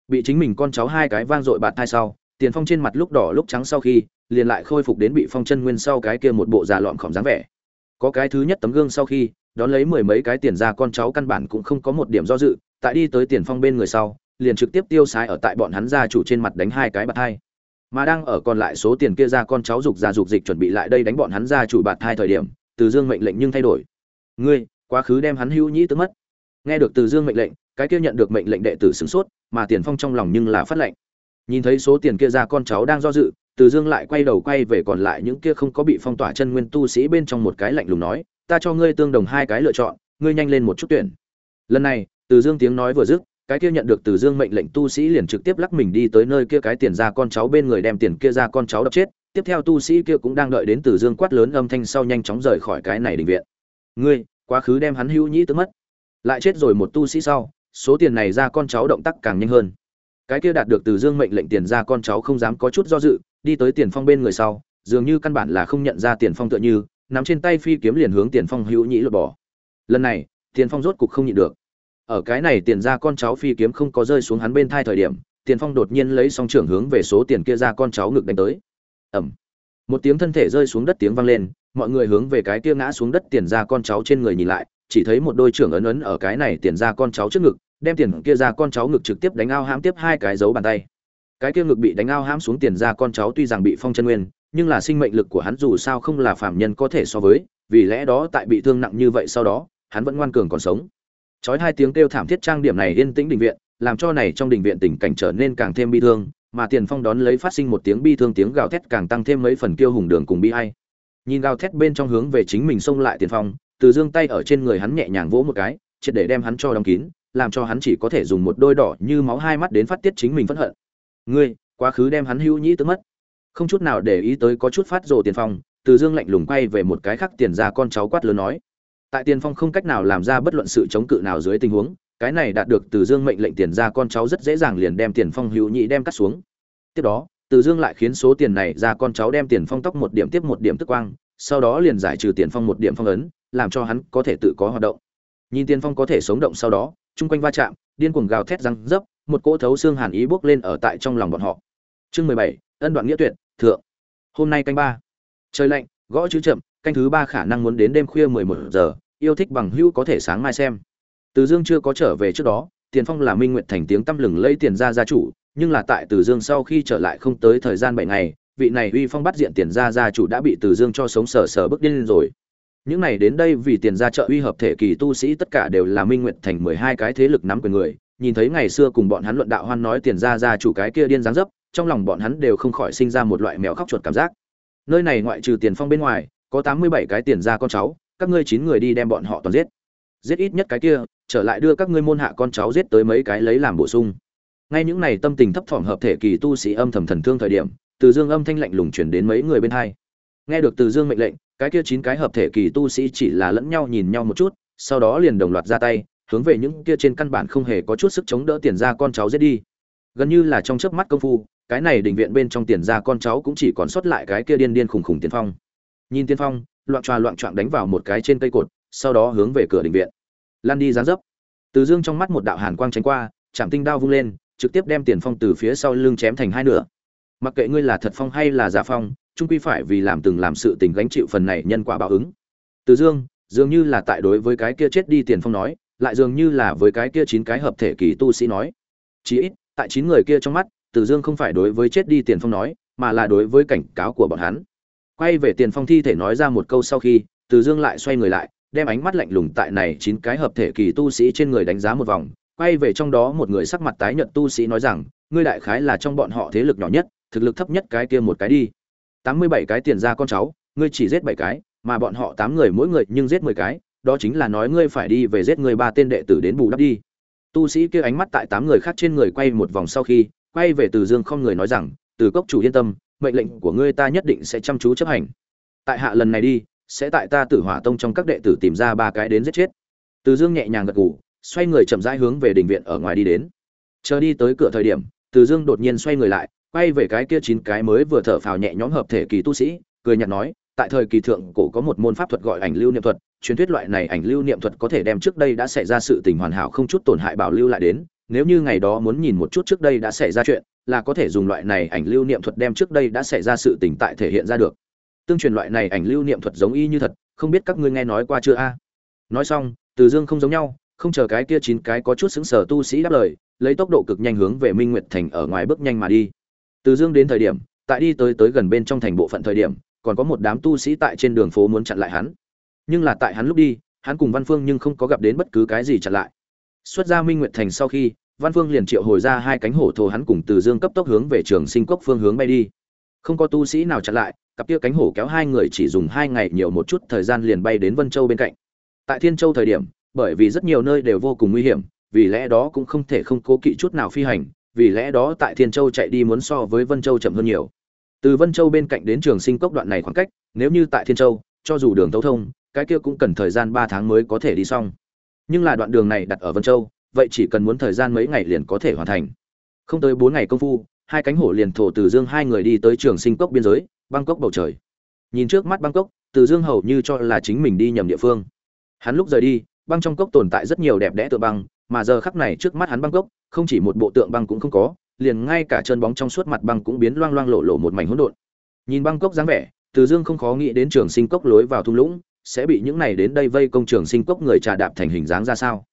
Bị chính mình con cháu hai cái vang dội bạt hai sau, tiền phong trên mặt lúc đỏ lúc trắng sau khi liền lại khôi phục đến bị phong chân nguyên sau cái kia một bộ già lọn khỏm dáng vẻ. Có cái thứ nhất tấm gương sau khi, đón lấy mười mấy cái tiền ra con cháu căn bản cũng không có một điểm do dự, tại đi tới tiền phong bên người sau, liền trực tiếp tiêu xài ở tại bọn hắn gia chủ trên mặt đánh hai cái bạt hai mà đang ở còn lại số tiền kia ra con cháu dục ra dục dịch chuẩn bị lại đây đánh bọn hắn gia chủ bạt hai thời điểm, từ dương mệnh lệnh nhưng thay đổi. Ngươi, quá khứ đem hắn hữu nhĩ tướng mất. Nghe được từ dương mệnh lệnh, cái kia nhận được mệnh lệnh đệ tử sửng sốt, mà tiền phong trong lòng nhưng là phát lệnh. Nhìn thấy số tiền kia ra con cháu đang do dự từ dương lại quay đầu quay về còn lại những kia không có bị phong tỏa chân nguyên tu sĩ bên trong một cái lạnh lùng nói, ta cho ngươi tương đồng hai cái lựa chọn, ngươi nhanh lên một chút tuyển. Lần này, từ dương tiếng nói vừa dứt, cái kia nhận được từ dương mệnh lệnh tu sĩ liền trực tiếp lắc mình đi tới nơi kia cái tiền ra con cháu bên người đem tiền kia ra con cháu đập chết. Tiếp theo tu sĩ kia cũng đang đợi đến từ dương quát lớn âm thanh sau nhanh chóng rời khỏi cái này định viện. Ngươi, quá khứ đem hắn hữu nhĩ tức mất. Lại chết rồi một tu sĩ sau, số tiền này ra con cháu động tác càng nhanh hơn. Cái kia đạt được từ dương mệnh lệnh tiền ra con cháu không dám có chút do dự đi tới tiền phong bên người sau, dường như căn bản là không nhận ra tiền phong tựa như, nắm trên tay phi kiếm liền hướng tiền phong hữu nhĩ lột bỏ. Lần này, tiền phong rốt cục không nhịn được. Ở cái này tiền ra con cháu phi kiếm không có rơi xuống hắn bên thai thời điểm, tiền phong đột nhiên lấy song trưởng hướng về số tiền kia ra con cháu ngực đánh tới. Ẩm một tiếng thân thể rơi xuống đất tiếng vang lên, mọi người hướng về cái kia ngã xuống đất tiền ra con cháu trên người nhìn lại, chỉ thấy một đôi trưởng ấn ấn ở cái này tiền ra con cháu trước ngực, đem tiền kia ra con cháu ngực trực tiếp đánh ao hãm tiếp hai cái dấu bàn tay cái kia ngực bị đánh ao hãm xuống tiền ra con cháu tuy rằng bị phong chân nguyên, nhưng là sinh mệnh lực của hắn dù sao không là phạm nhân có thể so với, vì lẽ đó tại bị thương nặng như vậy sau đó, hắn vẫn ngoan cường còn sống. Chói hai tiếng kêu thảm thiết trang điểm này yên tĩnh đình viện, làm cho này trong đình viện tình cảnh trở nên càng thêm bi thương, mà tiền phong đón lấy phát sinh một tiếng bi thương tiếng gào thét càng tăng thêm mấy phần kiêu hùng đường cùng bi hay nhìn gào thét bên trong hướng về chính mình xông lại tiền phong, từ dương tay ở trên người hắn nhẹ nhàng vỗ một cái, triệt để đem hắn cho đóng kín, làm cho hắn chỉ có thể dùng một đôi đỏ như máu hai mắt đến phát tiết chính mình phẫn hận ngươi, quá khứ đem hắn hữu nhĩ tướng mất. Không chút nào để ý tới có chút phát rồ tiền phong, từ dương lạnh lùng quay về một cái khác tiền ra con cháu quát lớn nói. Tại tiền phong không cách nào làm ra bất luận sự chống cự nào dưới tình huống, cái này đạt được từ dương mệnh lệnh tiền ra con cháu rất dễ dàng liền đem tiền phong hữu nhĩ đem cắt xuống. Tiếp đó, từ dương lại khiến số tiền này ra con cháu đem tiền phong tóc một điểm tiếp một điểm tức quang, sau đó liền giải trừ tiền phong một điểm phong ấn, làm cho hắn có thể tự có hoạt động. Nhìn tiền phong có thể sống động sau đó, chung quanh va chạm, điên cuồng gào thét răng dấp một cỗ thấu xương hàn ý bước lên ở tại trong lòng bọn họ. Chương mười bảy, ân đoạn nghĩa tuyệt, thượng. Hôm nay canh ba. Trời lạnh, gõ chữ chậm, canh thứ ba khả năng muốn đến đêm khuya mười một giờ, yêu thích bằng hữu có thể sáng mai xem. Từ dương chưa có trở về trước đó, tiền phong là minh nguyện thành tiếng tăm lừng lấy tiền ra gia chủ, nhưng là tại từ dương sau khi trở lại không tới thời gian bảy ngày, vị này uy phong bắt diện tiền ra gia chủ đã bị từ dương cho sống sờ sờ bước điên rồi. Những này đến đây vì tiền ra trợ uy hợp thể kỳ tu sĩ tất cả đều là minh nguyện thành mười hai cái thế lực nắm quyền người nhìn thấy ngày xưa cùng bọn hắn luận đạo hoan nói tiền ra gia chủ cái kia điên dáng dấp, trong lòng bọn hắn đều không khỏi sinh ra một loại mèo khóc chuột cảm giác. Nơi này ngoại trừ tiền phong bên ngoài, có tám mươi bảy cái tiền ra con cháu, các ngươi chín người đi đem bọn họ toàn giết. Giết ít nhất cái kia, trở lại đưa các ngươi môn hạ con cháu giết tới mấy cái lấy làm bổ sung. Ngay những này tâm tình thấp thỏm hợp thể kỳ tu sĩ âm thầm thần thương thời điểm, từ dương âm thanh lạnh lùng chuyển đến mấy người bên hai. Nghe được từ dương mệnh lệnh, cái kia chín cái hợp thể kỳ tu sĩ chỉ là lẫn nhau nhìn nhau một chút, sau đó liền đồng loạt ra tay hướng về những kia trên căn bản không hề có chút sức chống đỡ tiền ra con cháu giết đi. Gần như là trong chớp mắt công phu, cái này đình viện bên trong tiền ra con cháu cũng chỉ còn sót lại cái kia điên điên khủng khủng tiền phong. Nhìn tiên phong, loạn tròa loạn trọn đánh vào một cái trên cây cột, sau đó hướng về cửa đình viện. Lan đi giáng dấp. Từ dương trong mắt một đạo hàn quang tránh qua, chạm tinh đao vung lên, trực tiếp đem tiền phong từ phía sau lưng chém thành hai nửa. Mặc kệ ngươi là thật phong hay là giả phong trung quy phải vì làm từng làm sự tình gánh chịu phần này nhân quả báo ứng. Từ dương, dường như là tại đối với cái kia chết đi tiền phong nói lại dường như là với cái kia chín cái hợp thể kỳ tu sĩ nói. Chí ít, tại chín người kia trong mắt, từ dương không phải đối với chết đi tiền phong nói, mà là đối với cảnh cáo của bọn hắn. Quay về tiền phong thi thể nói ra một câu sau khi, từ dương lại xoay người lại, đem ánh mắt lạnh lùng tại này chín cái hợp thể kỳ tu sĩ trên người đánh giá một vòng. Quay về trong đó một người sắc mặt tái nhợt tu sĩ nói rằng, ngươi đại khái là trong bọn họ thế lực nhỏ nhất, thực lực thấp nhất cái kia một cái đi. Tám mươi bảy cái tiền ra con cháu, ngươi chỉ giết bảy cái, mà bọn họ tám người mỗi người nhưng giết mười cái đó chính là nói ngươi phải đi về giết người ba tên đệ tử đến bù đắp đi. Tu sĩ kia ánh mắt tại tám người khác trên người quay một vòng sau khi, quay về từ dương không người nói rằng, từ cốc chủ yên tâm, mệnh lệnh của ngươi ta nhất định sẽ chăm chú chấp hành. Tại hạ lần này đi, sẽ tại ta tử hỏa tông trong các đệ tử tìm ra ba cái đến giết chết. Từ dương nhẹ nhàng gật gù, xoay người chậm rãi hướng về đình viện ở ngoài đi đến. Chờ đi tới cửa thời điểm, từ dương đột nhiên xoay người lại, quay về cái kia chín cái mới vừa thở phào nhẹ nhõm hợp thể kỳ tu sĩ, cười nhạt nói tại thời kỳ thượng cổ có một môn pháp thuật gọi ảnh lưu niệm thuật, truyền thuyết loại này ảnh lưu niệm thuật có thể đem trước đây đã xảy ra sự tình hoàn hảo không chút tổn hại bảo lưu lại đến, nếu như ngày đó muốn nhìn một chút trước đây đã xảy ra chuyện, là có thể dùng loại này ảnh lưu niệm thuật đem trước đây đã xảy ra sự tình tại thể hiện ra được. Tương truyền loại này ảnh lưu niệm thuật giống y như thật, không biết các ngươi nghe nói qua chưa a? Nói xong, từ dương không giống nhau, không chờ cái kia chín cái có chút xứng sở tu sĩ đáp lời, lấy tốc độ cực nhanh hướng về minh nguyệt thành ở ngoài bước nhanh mà đi. Từ dương đến thời điểm, tại đi tới tới gần bên trong thành bộ phận thời điểm còn có một đám tu sĩ tại trên đường phố muốn chặn lại hắn. Nhưng là tại hắn lúc đi, hắn cùng văn phương nhưng không có gặp đến bất cứ cái gì chặn lại. Xuất ra minh nguyệt thành sau khi, văn phương liền triệu hồi ra hai cánh hổ thồ hắn cùng từ dương cấp tốc hướng về trường sinh cốc phương hướng bay đi. Không có tu sĩ nào chặn lại, cặp kia cánh hổ kéo hai người chỉ dùng hai ngày nhiều một chút thời gian liền bay đến vân châu bên cạnh. Tại thiên châu thời điểm, bởi vì rất nhiều nơi đều vô cùng nguy hiểm, vì lẽ đó cũng không thể không cố kỵ chút nào phi hành, vì lẽ đó tại thiên châu chạy đi muốn so với vân châu chậm hơn nhiều từ vân châu bên cạnh đến trường sinh cốc đoạn này khoảng cách, nếu như tại thiên châu, cho dù đường tấu thông, cái kia cũng cần thời gian ba tháng mới có thể đi xong. Nhưng là đoạn đường này đặt ở vân châu, vậy chỉ cần muốn thời gian mấy ngày liền có thể hoàn thành. Không tới bốn ngày công phu, hai cánh hổ liền thổ từ dương hai người đi tới trường sinh cốc biên giới, bangkok bầu trời. Nhìn trước mắt bangkok, từ dương hầu như cho là chính mình đi nhầm địa phương. Hắn lúc rời đi, băng trong cốc tồn tại rất nhiều đẹp đẽ tượng băng, mà giờ khắc này trước mắt hắn bangkok, không chỉ một bộ tượng băng cũng không có liền ngay cả chân bóng trong suốt mặt băng cũng biến loang loang lộ lộ một mảnh hỗn độn. Nhìn băng cốc dáng vẻ, từ dương không khó nghĩ đến trường sinh cốc lối vào thung lũng, sẽ bị những này đến đây vây công trường sinh cốc người trà đạp thành hình dáng ra sao?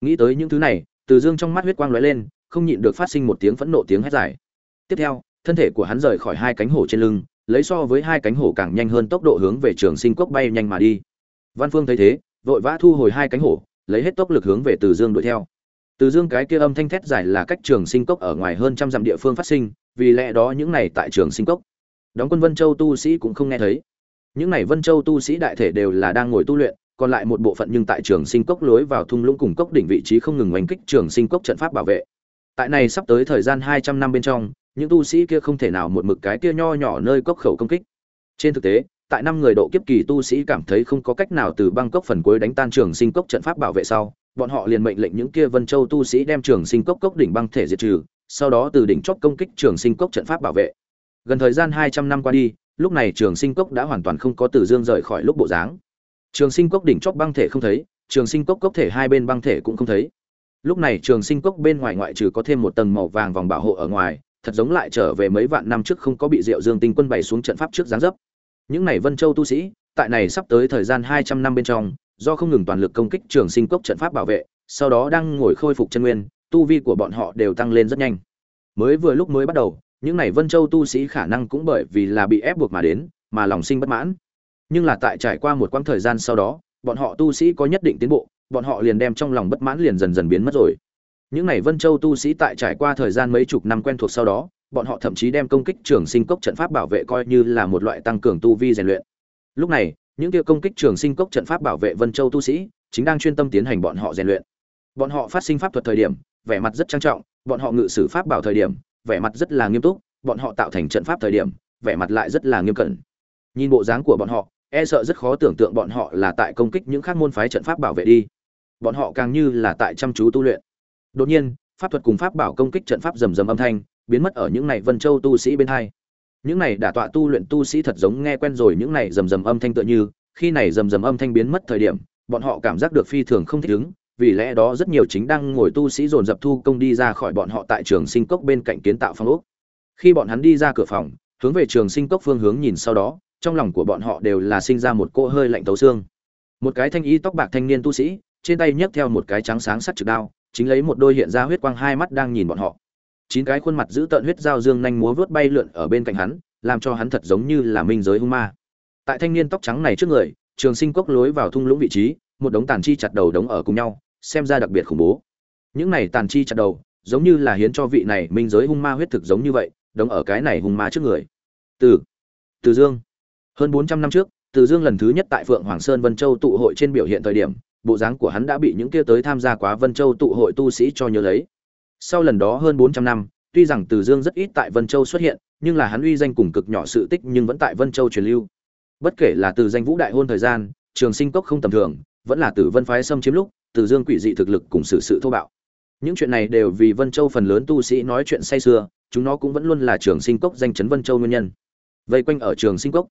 Nghĩ tới những thứ này, từ dương trong mắt huyết quang lóe lên, không nhịn được phát sinh một tiếng phẫn nộ tiếng hét dài. Tiếp theo, thân thể của hắn rời khỏi hai cánh hổ trên lưng, lấy so với hai cánh hổ càng nhanh hơn tốc độ hướng về trường sinh cốc bay nhanh mà đi. Văn phương thấy thế, vội vã thu hồi hai cánh hổ, lấy hết tốc lực hướng về từ dương đuổi theo từ dương cái kia âm thanh thét dài là cách trường sinh cốc ở ngoài hơn trăm dặm địa phương phát sinh, vì lẽ đó những này tại trường sinh cốc. Đóng quân vân châu tu sĩ cũng không nghe thấy. Những này vân châu tu sĩ đại thể đều là đang ngồi tu luyện, còn lại một bộ phận nhưng tại trường sinh cốc lối vào thung lũng cùng cốc đỉnh vị trí không ngừng oanh kích trường sinh cốc trận pháp bảo vệ. Tại này sắp tới thời gian hai trăm năm bên trong, những tu sĩ kia không thể nào một mực cái kia nho nhỏ nơi cốc khẩu công kích. Trên thực tế, tại năm người độ kiếp kỳ tu sĩ cảm thấy không có cách nào từ băng cốc phần cuối đánh tan trường sinh cốc trận pháp bảo vệ sau bọn họ liền mệnh lệnh những kia vân châu tu sĩ đem trường sinh cốc cốc đỉnh băng thể diệt trừ, sau đó từ đỉnh chóp công kích trường sinh cốc trận pháp bảo vệ. Gần thời gian hai trăm năm qua đi, lúc này trường sinh cốc đã hoàn toàn không có từ dương rời khỏi lúc bộ dáng. Trường sinh cốc đỉnh chóp băng thể không thấy, trường sinh cốc cốc thể hai bên băng thể cũng không thấy. Lúc này trường sinh cốc bên ngoài ngoại trừ có thêm một tầng màu vàng vòng bảo hộ ở ngoài, thật giống lại trở về mấy vạn năm trước không có bị diệu dương tinh quân bày xuống trận pháp trước dáng dấp. Những này vân châu tu sĩ, tại này sắp tới thời gian hai trăm năm bên trong do không ngừng toàn lực công kích trường sinh cốc trận pháp bảo vệ, sau đó đang ngồi khôi phục chân nguyên, tu vi của bọn họ đều tăng lên rất nhanh. Mới vừa lúc mới bắt đầu, những này vân châu tu sĩ khả năng cũng bởi vì là bị ép buộc mà đến, mà lòng sinh bất mãn. Nhưng là tại trải qua một quãng thời gian sau đó, bọn họ tu sĩ có nhất định tiến bộ, bọn họ liền đem trong lòng bất mãn liền dần dần biến mất rồi. Những này vân châu tu sĩ tại trải qua thời gian mấy chục năm quen thuộc sau đó, bọn họ thậm chí đem công kích trường sinh cốc trận pháp bảo vệ coi như là một loại tăng cường tu vi rèn luyện. Lúc này những kia công kích trường sinh cốc trận pháp bảo vệ vân châu tu sĩ, chính đang chuyên tâm tiến hành bọn họ rèn luyện. Bọn họ phát sinh pháp thuật thời điểm, vẻ mặt rất trang trọng, bọn họ ngự sử pháp bảo thời điểm, vẻ mặt rất là nghiêm túc, bọn họ tạo thành trận pháp thời điểm, vẻ mặt lại rất là nghiêm cẩn. Nhìn bộ dáng của bọn họ e sợ rất khó tưởng tượng bọn họ là tại công kích những khác môn phái trận pháp bảo vệ đi. Bọn họ càng như là tại chăm chú tu luyện. Đột nhiên, pháp thuật cùng pháp bảo công kích trận pháp rầm rầm âm thanh, biến mất ở những này vân châu tu sĩ bên hai những này đả tọa tu luyện tu sĩ thật giống nghe quen rồi những này rầm rầm âm thanh tựa như, khi này rầm rầm âm thanh biến mất thời điểm, bọn họ cảm giác được phi thường không thích ứng, vì lẽ đó rất nhiều chính đang ngồi tu sĩ dồn dập thu công đi ra khỏi bọn họ tại trường sinh cốc bên cạnh kiến tạo phong ốc. Khi bọn hắn đi ra cửa phòng, hướng về trường sinh cốc phương hướng nhìn sau đó, trong lòng của bọn họ đều là sinh ra một cỗ hơi lạnh tấu xương. Một cái thanh y tóc bạc thanh niên tu sĩ, trên tay nhấc theo một cái trắng sáng sắt trực đao, chính lấy một đôi hiện ra huyết quang hai mắt đang nhìn bọn họ chín cái khuôn mặt giữ tợn huyết dao dương nhanh múa vớt bay lượn ở bên cạnh hắn, làm cho hắn thật giống như là minh giới hung ma. Tại thanh niên tóc trắng này trước người, trường sinh cốc lối vào thung lũng vị trí, một đống tàn chi chặt đầu đống ở cùng nhau, xem ra đặc biệt khủng bố. Những này tàn chi chặt đầu, giống như là hiến cho vị này minh giới hung ma huyết thực giống như vậy, đống ở cái này hung ma trước người. Từ từ dương. Hơn bốn trăm năm trước, từ dương lần thứ nhất tại phượng hoàng sơn vân châu tụ hội trên biểu hiện thời điểm, bộ dáng của hắn đã bị những kia tới tham gia quá vân châu tụ hội tu sĩ cho nhớ lấy sau lần đó hơn bốn trăm năm, tuy rằng từ dương rất ít tại vân châu xuất hiện, nhưng là hắn uy danh cùng cực nhỏ sự tích nhưng vẫn tại vân châu truyền lưu. Bất kể là từ danh vũ đại hôn thời gian, trường sinh cốc không tầm thường, vẫn là từ vân phái xâm chiếm lúc, từ dương quỷ dị thực lực cùng sự sự thô bạo. Những chuyện này đều vì vân châu phần lớn tu sĩ nói chuyện say sưa, chúng nó cũng vẫn luôn là trường sinh cốc danh chấn vân châu nguyên nhân. Vây quanh ở trường sinh cốc,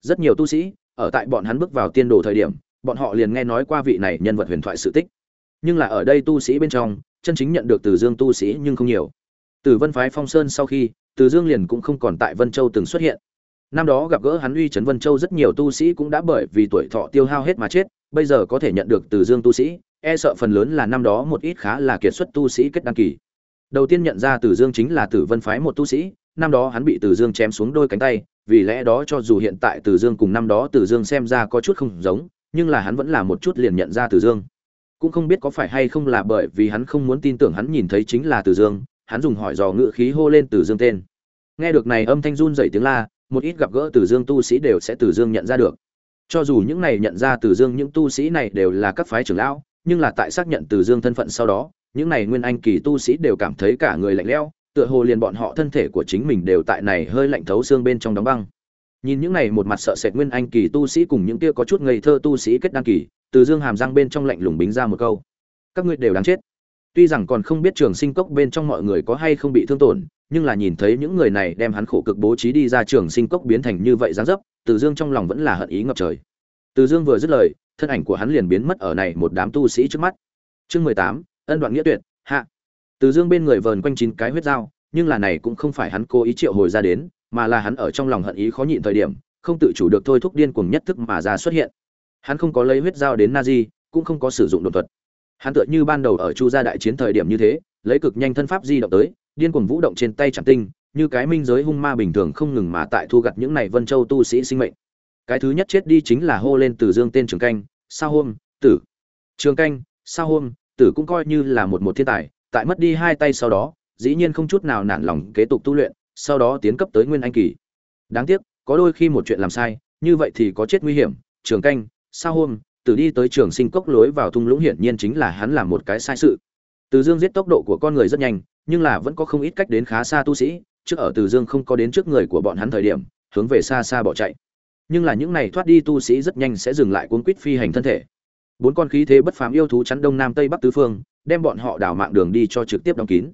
rất nhiều tu sĩ, ở tại bọn hắn bước vào tiên đồ thời điểm, bọn họ liền nghe nói qua vị này nhân vật huyền thoại sự tích. Nhưng là ở đây tu sĩ bên trong chân chính nhận được từ dương tu sĩ nhưng không nhiều. Từ vân phái phong sơn sau khi, từ dương liền cũng không còn tại vân châu từng xuất hiện. Năm đó gặp gỡ hắn uy trấn vân châu rất nhiều tu sĩ cũng đã bởi vì tuổi thọ tiêu hao hết mà chết, bây giờ có thể nhận được từ dương tu sĩ e sợ phần lớn là năm đó một ít khá là kiệt xuất tu sĩ kết đăng kỳ. Đầu tiên nhận ra từ dương chính là tử vân phái một tu sĩ, năm đó hắn bị từ dương chém xuống đôi cánh tay, vì lẽ đó cho dù hiện tại từ dương cùng năm đó từ dương xem ra có chút không giống, nhưng là hắn vẫn là một chút liền nhận ra từ dương cũng không biết có phải hay không là bởi vì hắn không muốn tin tưởng hắn nhìn thấy chính là từ dương, hắn dùng hỏi dò ngữ khí hô lên từ dương tên. Nghe được này âm thanh run dậy tiếng la, một ít gặp gỡ từ dương tu sĩ đều sẽ từ dương nhận ra được. Cho dù những này nhận ra từ dương những tu sĩ này đều là các phái trưởng lão, nhưng là tại xác nhận từ dương thân phận sau đó, những này nguyên anh kỳ tu sĩ đều cảm thấy cả người lạnh lẽo, tựa hồ liền bọn họ thân thể của chính mình đều tại này hơi lạnh thấu xương bên trong đóng băng. Nhìn những này một mặt sợ sệt nguyên anh kỳ tu sĩ cùng những kia có chút ngây thơ tu sĩ kết đăng kỳ từ dương hàm răng bên trong lạnh lùng bính ra một câu. Các ngươi đều đáng chết. Tuy rằng còn không biết trường sinh cốc bên trong mọi người có hay không bị thương tổn, nhưng là nhìn thấy những người này đem hắn khổ cực bố trí đi ra trường sinh cốc biến thành như vậy gián dấp, từ dương trong lòng vẫn là hận ý ngập trời. Từ dương vừa dứt lời, thân ảnh của hắn liền biến mất ở này một đám tu sĩ trước mắt. Chương mười tám, ân đoạn nghĩa tuyệt, hạ. Từ dương bên người vờn quanh chín cái huyết dao, nhưng là này cũng không phải hắn cố ý triệu hồi ra đến, mà là hắn ở trong lòng hận ý khó nhịn thời điểm, không tự chủ được thôi thúc điên cuồng nhất thức mà ra xuất hiện hắn không có lấy huyết dao đến na di cũng không có sử dụng đột thuật. Hắn tựa như ban đầu ở chu gia đại chiến thời điểm như thế, lấy cực nhanh thân pháp di động tới, điên cuồng vũ động trên tay chẳng tinh, như cái minh giới hung ma bình thường không ngừng mà tại thu gặt những này vân châu tu sĩ sinh mệnh. Cái thứ nhất chết đi chính là hô lên từ dương tên trường canh, sao hôm, tử. Trường canh, sao hôm, tử cũng coi như là một một thiên tài, tại mất đi hai tay sau đó, dĩ nhiên không chút nào nản lòng kế tục tu luyện, sau đó tiến cấp tới nguyên anh kỳ. Đáng tiếc, có đôi khi một chuyện làm sai, như vậy thì có chết nguy hiểm, trường canh sao hôm từ đi tới trường sinh cốc lối vào thung lũng hiển nhiên chính là hắn làm một cái sai sự. Từ dương giết tốc độ của con người rất nhanh, nhưng là vẫn có không ít cách đến khá xa tu sĩ, trước ở từ dương không có đến trước người của bọn hắn thời điểm, hướng về xa xa bỏ chạy. Nhưng là những này thoát đi tu sĩ rất nhanh sẽ dừng lại cuốn quýt phi hành thân thể. Bốn con khí thế bất phàm yêu thú chắn đông nam tây bắc tứ phương, đem bọn họ đảo mạng đường đi cho trực tiếp đóng kín.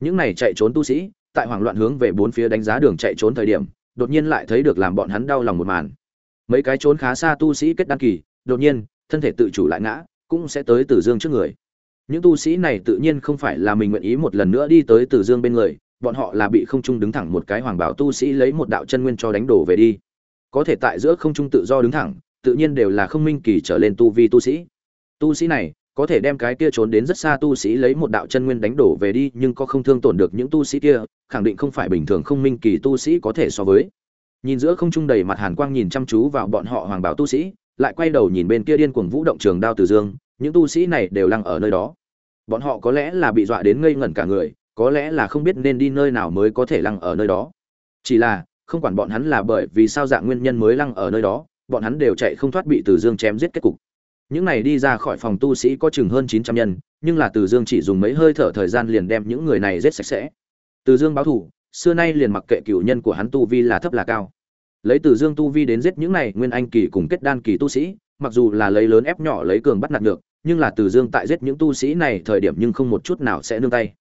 Những này chạy trốn tu sĩ, tại hoảng loạn hướng về bốn phía đánh giá đường chạy trốn thời điểm, đột nhiên lại thấy được làm bọn hắn đau lòng một màn mấy cái trốn khá xa tu sĩ kết đăng kỳ, đột nhiên, thân thể tự chủ lại ngã, cũng sẽ tới tử dương trước người. Những tu sĩ này tự nhiên không phải là mình nguyện ý một lần nữa đi tới tử dương bên người, bọn họ là bị không trung đứng thẳng một cái hoàng bảo tu sĩ lấy một đạo chân nguyên cho đánh đổ về đi. Có thể tại giữa không trung tự do đứng thẳng, tự nhiên đều là không minh kỳ trở lên tu vi tu sĩ. Tu sĩ này, có thể đem cái kia trốn đến rất xa tu sĩ lấy một đạo chân nguyên đánh đổ về đi, nhưng có không thương tổn được những tu sĩ kia, khẳng định không phải bình thường không minh kỳ tu sĩ có thể so với nhìn giữa không trung đầy mặt hàn quang nhìn chăm chú vào bọn họ hoàng bảo tu sĩ, lại quay đầu nhìn bên kia điên cuồng vũ động trường đao từ dương, những tu sĩ này đều lăng ở nơi đó. Bọn họ có lẽ là bị dọa đến ngây ngẩn cả người, có lẽ là không biết nên đi nơi nào mới có thể lăng ở nơi đó. Chỉ là, không quản bọn hắn là bởi vì sao dạng nguyên nhân mới lăng ở nơi đó, bọn hắn đều chạy không thoát bị từ dương chém giết kết cục. Những này đi ra khỏi phòng tu sĩ có chừng hơn chín trăm nhân, nhưng là từ dương chỉ dùng mấy hơi thở thời gian liền đem những người này giết sạch sẽ. Từ dương báo thủ xưa nay liền mặc kệ cựu nhân của hắn tu vi là thấp là cao. Lấy từ dương tu vi đến giết những này nguyên anh kỳ cùng kết đan kỳ tu sĩ, mặc dù là lấy lớn ép nhỏ lấy cường bắt nạt được, nhưng là từ dương tại giết những tu sĩ này thời điểm nhưng không một chút nào sẽ nương tay.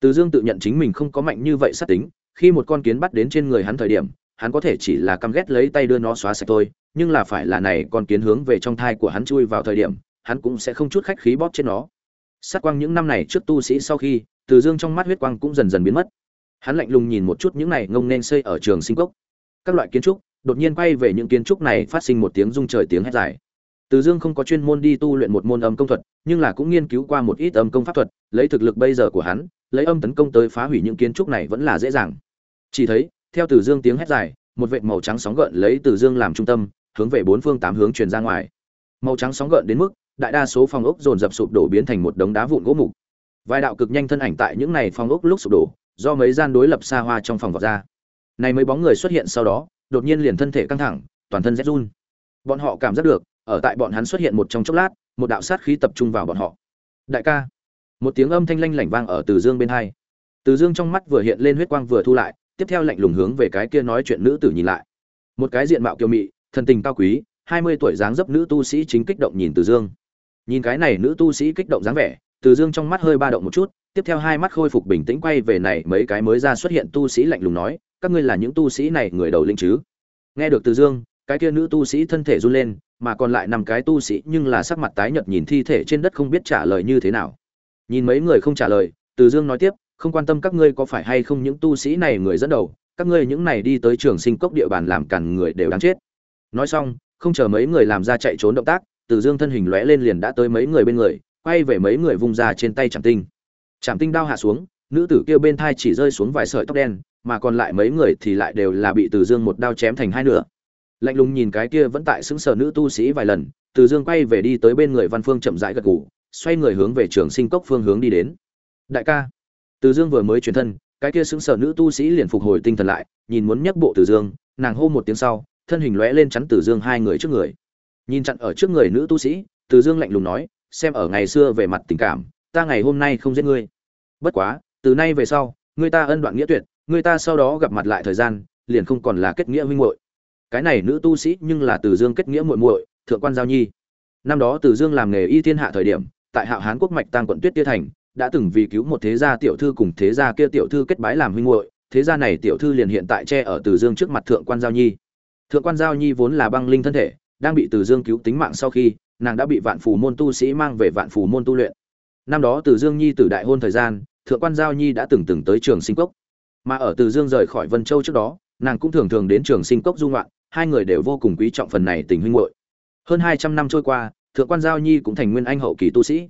Từ dương tự nhận chính mình không có mạnh như vậy sát tính, khi một con kiến bắt đến trên người hắn thời điểm, hắn có thể chỉ là căm ghét lấy tay đưa nó xóa sạch thôi, nhưng là phải là này con kiến hướng về trong thai của hắn chui vào thời điểm, hắn cũng sẽ không chút khách khí bóp trên nó. Sát quang những năm này trước tu sĩ sau khi, từ dương trong mắt huyết quang cũng dần dần biến mất hắn lạnh lùng nhìn một chút những này ngông nên xây ở trường sinh cốc. Các loại kiến trúc, đột nhiên quay về những kiến trúc này phát sinh một tiếng rung trời tiếng hét dài. Từ dương không có chuyên môn đi tu luyện một môn âm công thuật, nhưng là cũng nghiên cứu qua một ít âm công pháp thuật, lấy thực lực bây giờ của hắn, lấy âm tấn công tới phá hủy những kiến trúc này vẫn là dễ dàng. Chỉ thấy, theo từ dương tiếng hét dài, một vệt màu trắng sóng gợn lấy từ dương làm trung tâm, hướng về bốn phương tám hướng truyền ra ngoài. Màu trắng sóng gợn đến mức, đại đa số phòng ốc dồn dập sụp đổ biến thành một đống đá vụn gỗ mục. Vài đạo cực nhanh thân ảnh tại những này phòng ốc lúc sụp đổ do mấy gian đối lập xa hoa trong phòng vọt ra. Này mấy bóng người xuất hiện sau đó, đột nhiên liền thân thể căng thẳng, toàn thân rét run. Bọn họ cảm giác được, ở tại bọn hắn xuất hiện một trong chốc lát, một đạo sát khí tập trung vào bọn họ. Đại ca. Một tiếng âm thanh lanh lảnh vang ở từ dương bên hai. Từ dương trong mắt vừa hiện lên huyết quang vừa thu lại, tiếp theo lạnh lùng hướng về cái kia nói chuyện nữ tử nhìn lại. Một cái diện mạo kiều mị, thần tình cao quý, hai mươi tuổi dáng dấp nữ tu sĩ chính kích động nhìn từ dương. Nhìn cái này nữ tu sĩ kích động dáng vẻ, từ dương trong mắt hơi ba động một chút tiếp theo hai mắt khôi phục bình tĩnh quay về này mấy cái mới ra xuất hiện tu sĩ lạnh lùng nói, các ngươi là những tu sĩ này người đầu linh chứ? Nghe được từ dương, cái kia nữ tu sĩ thân thể run lên, mà còn lại năm cái tu sĩ nhưng là sắc mặt tái nhợt nhìn thi thể trên đất không biết trả lời như thế nào. Nhìn mấy người không trả lời, từ dương nói tiếp, không quan tâm các ngươi có phải hay không những tu sĩ này người dẫn đầu, các ngươi những này đi tới trường sinh cốc địa bàn làm cản người đều đáng chết. Nói xong, không chờ mấy người làm ra chạy trốn động tác, từ dương thân hình lóe lên liền đã tới mấy người bên người, quay về mấy người vung ra trên tay chẳng tinh chạm tinh đao hạ xuống, nữ tử kia bên thai chỉ rơi xuống vài sợi tóc đen, mà còn lại mấy người thì lại đều là bị từ dương một đao chém thành hai nửa. Lạnh lùng nhìn cái kia vẫn tại sững sờ nữ tu sĩ vài lần, từ dương quay về đi tới bên người văn phương chậm rãi gật gù, xoay người hướng về trường sinh cốc phương hướng đi đến. Đại ca. Từ dương vừa mới chuyển thân, cái kia sững sờ nữ tu sĩ liền phục hồi tinh thần lại, nhìn muốn nhấc bộ từ dương, nàng hô một tiếng sau, thân hình lóe lên chắn từ dương hai người trước người. Nhìn chặn ở trước người nữ tu sĩ, từ dương lạnh lùng nói, xem ở ngày xưa về mặt tình cảm ta ngày hôm nay không giết ngươi. Bất quá, từ nay về sau, ngươi ta ân đoạn nghĩa tuyệt, ngươi ta sau đó gặp mặt lại thời gian, liền không còn là kết nghĩa huynh muội. Cái này nữ tu sĩ nhưng là từ dương kết nghĩa muội muội, thượng quan giao nhi. Năm đó từ dương làm nghề y thiên hạ thời điểm, tại hạo hán quốc mạch tăng quận tuyết tia thành, đã từng vì cứu một thế gia tiểu thư cùng thế gia kia tiểu thư kết bái làm huynh muội, thế gia này tiểu thư liền hiện tại che ở từ dương trước mặt thượng quan giao nhi. Thượng quan giao nhi vốn là băng linh thân thể, đang bị từ dương cứu tính mạng sau khi, nàng đã bị vạn phù môn tu sĩ mang về vạn phù môn tu luyện năm đó từ dương nhi từ đại hôn thời gian, thượng quan giao nhi đã từng từng tới trường sinh cốc. Mà ở từ dương rời khỏi vân châu trước đó, nàng cũng thường thường đến trường sinh cốc du ngoạn, hai người đều vô cùng quý trọng phần này tình huynh muội. Hơn hai trăm năm trôi qua, thượng quan giao nhi cũng thành nguyên anh hậu kỳ tu sĩ.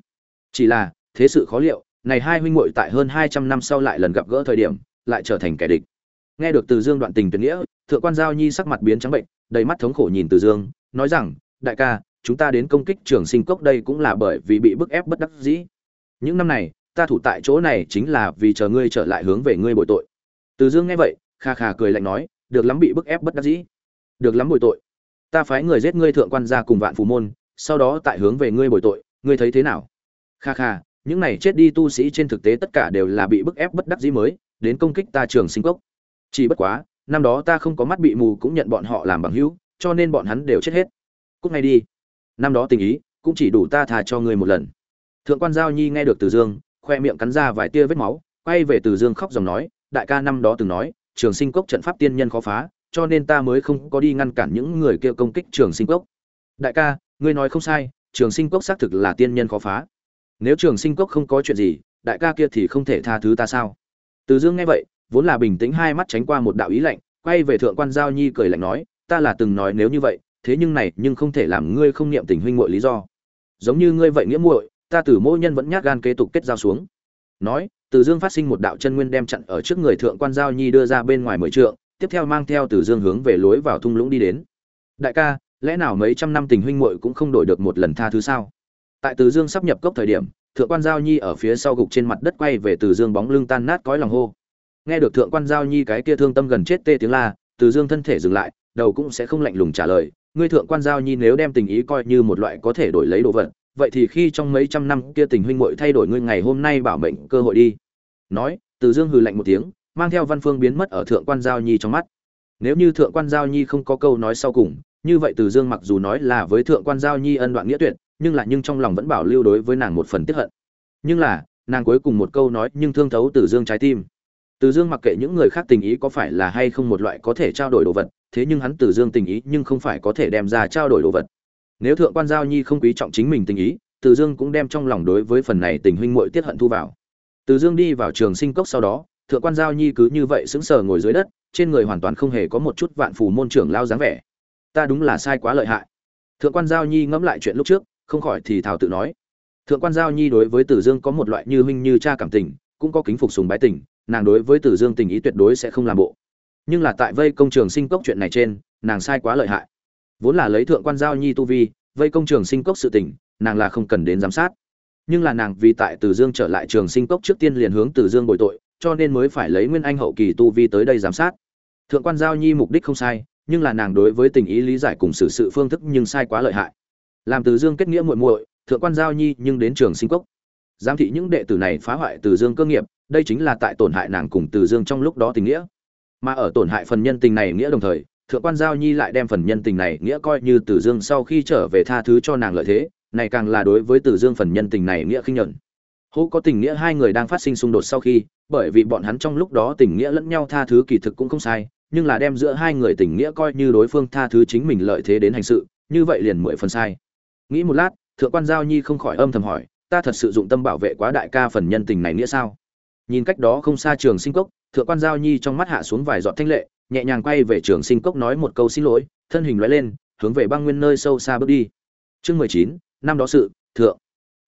Chỉ là, thế sự khó liệu, này hai huynh muội tại hơn hai trăm năm sau lại lần gặp gỡ thời điểm, lại trở thành kẻ địch. Nghe được từ dương đoạn tình tuyệt nghĩa, thượng quan giao nhi sắc mặt biến trắng bệnh, đầy mắt thống khổ nhìn từ dương, nói rằng, đại ca, chúng ta đến công kích trường sinh cốc đây cũng là bởi vì bị bức ép bất đắc dĩ những năm này, ta thủ tại chỗ này chính là vì chờ ngươi trở lại hướng về ngươi bồi tội. Từ dương nghe vậy, kha kha cười lạnh nói, được lắm bị bức ép bất đắc dĩ. Được lắm bồi tội. Ta phái người giết ngươi thượng quan gia cùng vạn phù môn, sau đó tại hướng về ngươi bồi tội, ngươi thấy thế nào? Kha kha, những này chết đi tu sĩ trên thực tế tất cả đều là bị bức ép bất đắc dĩ mới, đến công kích ta trường sinh cốc. Chỉ bất quá, năm đó ta không có mắt bị mù cũng nhận bọn họ làm bằng hữu, cho nên bọn hắn đều chết hết. Cúc ngay đi. Năm đó tình ý, cũng chỉ đủ ta thà cho ngươi một lần thượng quan giao nhi nghe được từ dương, khoe miệng cắn ra vài tia vết máu, quay về từ dương khóc dòng nói, đại ca năm đó từng nói, trường sinh cốc trận pháp tiên nhân khó phá, cho nên ta mới không có đi ngăn cản những người kia công kích trường sinh cốc. Đại ca, ngươi nói không sai, trường sinh cốc xác thực là tiên nhân khó phá. Nếu trường sinh cốc không có chuyện gì, đại ca kia thì không thể tha thứ ta sao? Từ dương nghe vậy, vốn là bình tĩnh hai mắt tránh qua một đạo ý lạnh, quay về thượng quan giao nhi cười lạnh nói, ta là từng nói nếu như vậy, thế nhưng này nhưng không thể làm ngươi không niệm tình huynh muội lý do. Giống như ngươi vậy nghĩa muội ta từ mỗi nhân vẫn nhát gan kế tục kết giao xuống. Nói, từ dương phát sinh một đạo chân nguyên đem chặn ở trước người thượng quan giao nhi đưa ra bên ngoài mười trượng, tiếp theo mang theo từ dương hướng về lối vào thung lũng đi đến. Đại ca, lẽ nào mấy trăm năm tình huynh muội cũng không đổi được một lần tha thứ sao? Tại từ dương sắp nhập cốc thời điểm, thượng quan giao nhi ở phía sau gục trên mặt đất quay về từ dương bóng lưng tan nát cõi lòng hô. Nghe được thượng quan giao nhi cái kia thương tâm gần chết tê tiếng la, từ dương thân thể dừng lại, đầu cũng sẽ không lạnh lùng trả lời, ngươi thượng quan giao nhi nếu đem tình ý coi như một loại có thể đổi lấy đồ vật vậy thì khi trong mấy trăm năm kia tình huynh muội thay đổi ngươi ngày hôm nay bảo mệnh cơ hội đi. Nói, từ dương hừ lạnh một tiếng, mang theo văn phương biến mất ở thượng quan giao nhi trong mắt. Nếu như thượng quan giao nhi không có câu nói sau cùng, như vậy từ dương mặc dù nói là với thượng quan giao nhi ân đoạn nghĩa tuyệt, nhưng là nhưng trong lòng vẫn bảo lưu đối với nàng một phần tiếp hận. Nhưng là, nàng cuối cùng một câu nói nhưng thương thấu từ dương trái tim. Từ dương mặc kệ những người khác tình ý có phải là hay không một loại có thể trao đổi đồ vật, thế nhưng hắn từ dương tình ý nhưng không phải có thể đem ra trao đổi đồ vật nếu thượng quan giao nhi không quý trọng chính mình tình ý, từ dương cũng đem trong lòng đối với phần này tình huynh muội tiết hận thu vào. Từ dương đi vào trường sinh cốc sau đó, thượng quan giao nhi cứ như vậy sững sờ ngồi dưới đất, trên người hoàn toàn không hề có một chút vạn phù môn trưởng lao dáng vẻ. Ta đúng là sai quá lợi hại. Thượng quan giao nhi ngẫm lại chuyện lúc trước, không khỏi thì thảo tự nói. Thượng quan giao nhi đối với tử dương có một loại như huynh như cha cảm tình, cũng có kính phục sùng bái tình, nàng đối với tử dương tình ý tuyệt đối sẽ không làm bộ. Nhưng là tại vây công trường sinh cốc chuyện này trên, nàng sai quá lợi hại vốn là lấy thượng quan giao nhi tu vi, vây công trường sinh cốc sự tỉnh, nàng là không cần đến giám sát. Nhưng là nàng vì tại tử dương trở lại trường sinh cốc trước tiên liền hướng tử dương bồi tội, cho nên mới phải lấy nguyên anh hậu kỳ tu vi tới đây giám sát. Thượng quan giao nhi mục đích không sai, nhưng là nàng đối với tình ý lý giải cùng xử sự phương thức nhưng sai quá lợi hại. Làm từ dương kết nghĩa muội muội, thượng quan giao nhi nhưng đến trường sinh cốc. Giám thị những đệ tử này phá hoại từ dương cơ nghiệp, đây chính là tại tổn hại nàng cùng từ dương trong lúc đó tình nghĩa. Mà ở tổn hại phần nhân tình này nghĩa đồng thời thượng quan giao nhi lại đem phần nhân tình này nghĩa coi như Tử dương sau khi trở về tha thứ cho nàng lợi thế, này càng là đối với Tử dương phần nhân tình này nghĩa khinh nhuận. Hô có tình nghĩa hai người đang phát sinh xung đột sau khi, bởi vì bọn hắn trong lúc đó tình nghĩa lẫn nhau tha thứ kỳ thực cũng không sai, nhưng là đem giữa hai người tình nghĩa coi như đối phương tha thứ chính mình lợi thế đến hành sự, như vậy liền mười phần sai. Nghĩ một lát, thượng quan giao nhi không khỏi âm thầm hỏi, ta thật sự dụng tâm bảo vệ quá đại ca phần nhân tình này nghĩa sao? Nhìn cách đó không xa trường sinh cốc, thượng quan giao nhi trong mắt hạ xuống vài giọt thanh lệ nhẹ nhàng quay về trường sinh cốc nói một câu xin lỗi, thân hình lóe lên, hướng về băng nguyên nơi sâu xa bước đi. Chương mười chín, năm đó sự, thượng.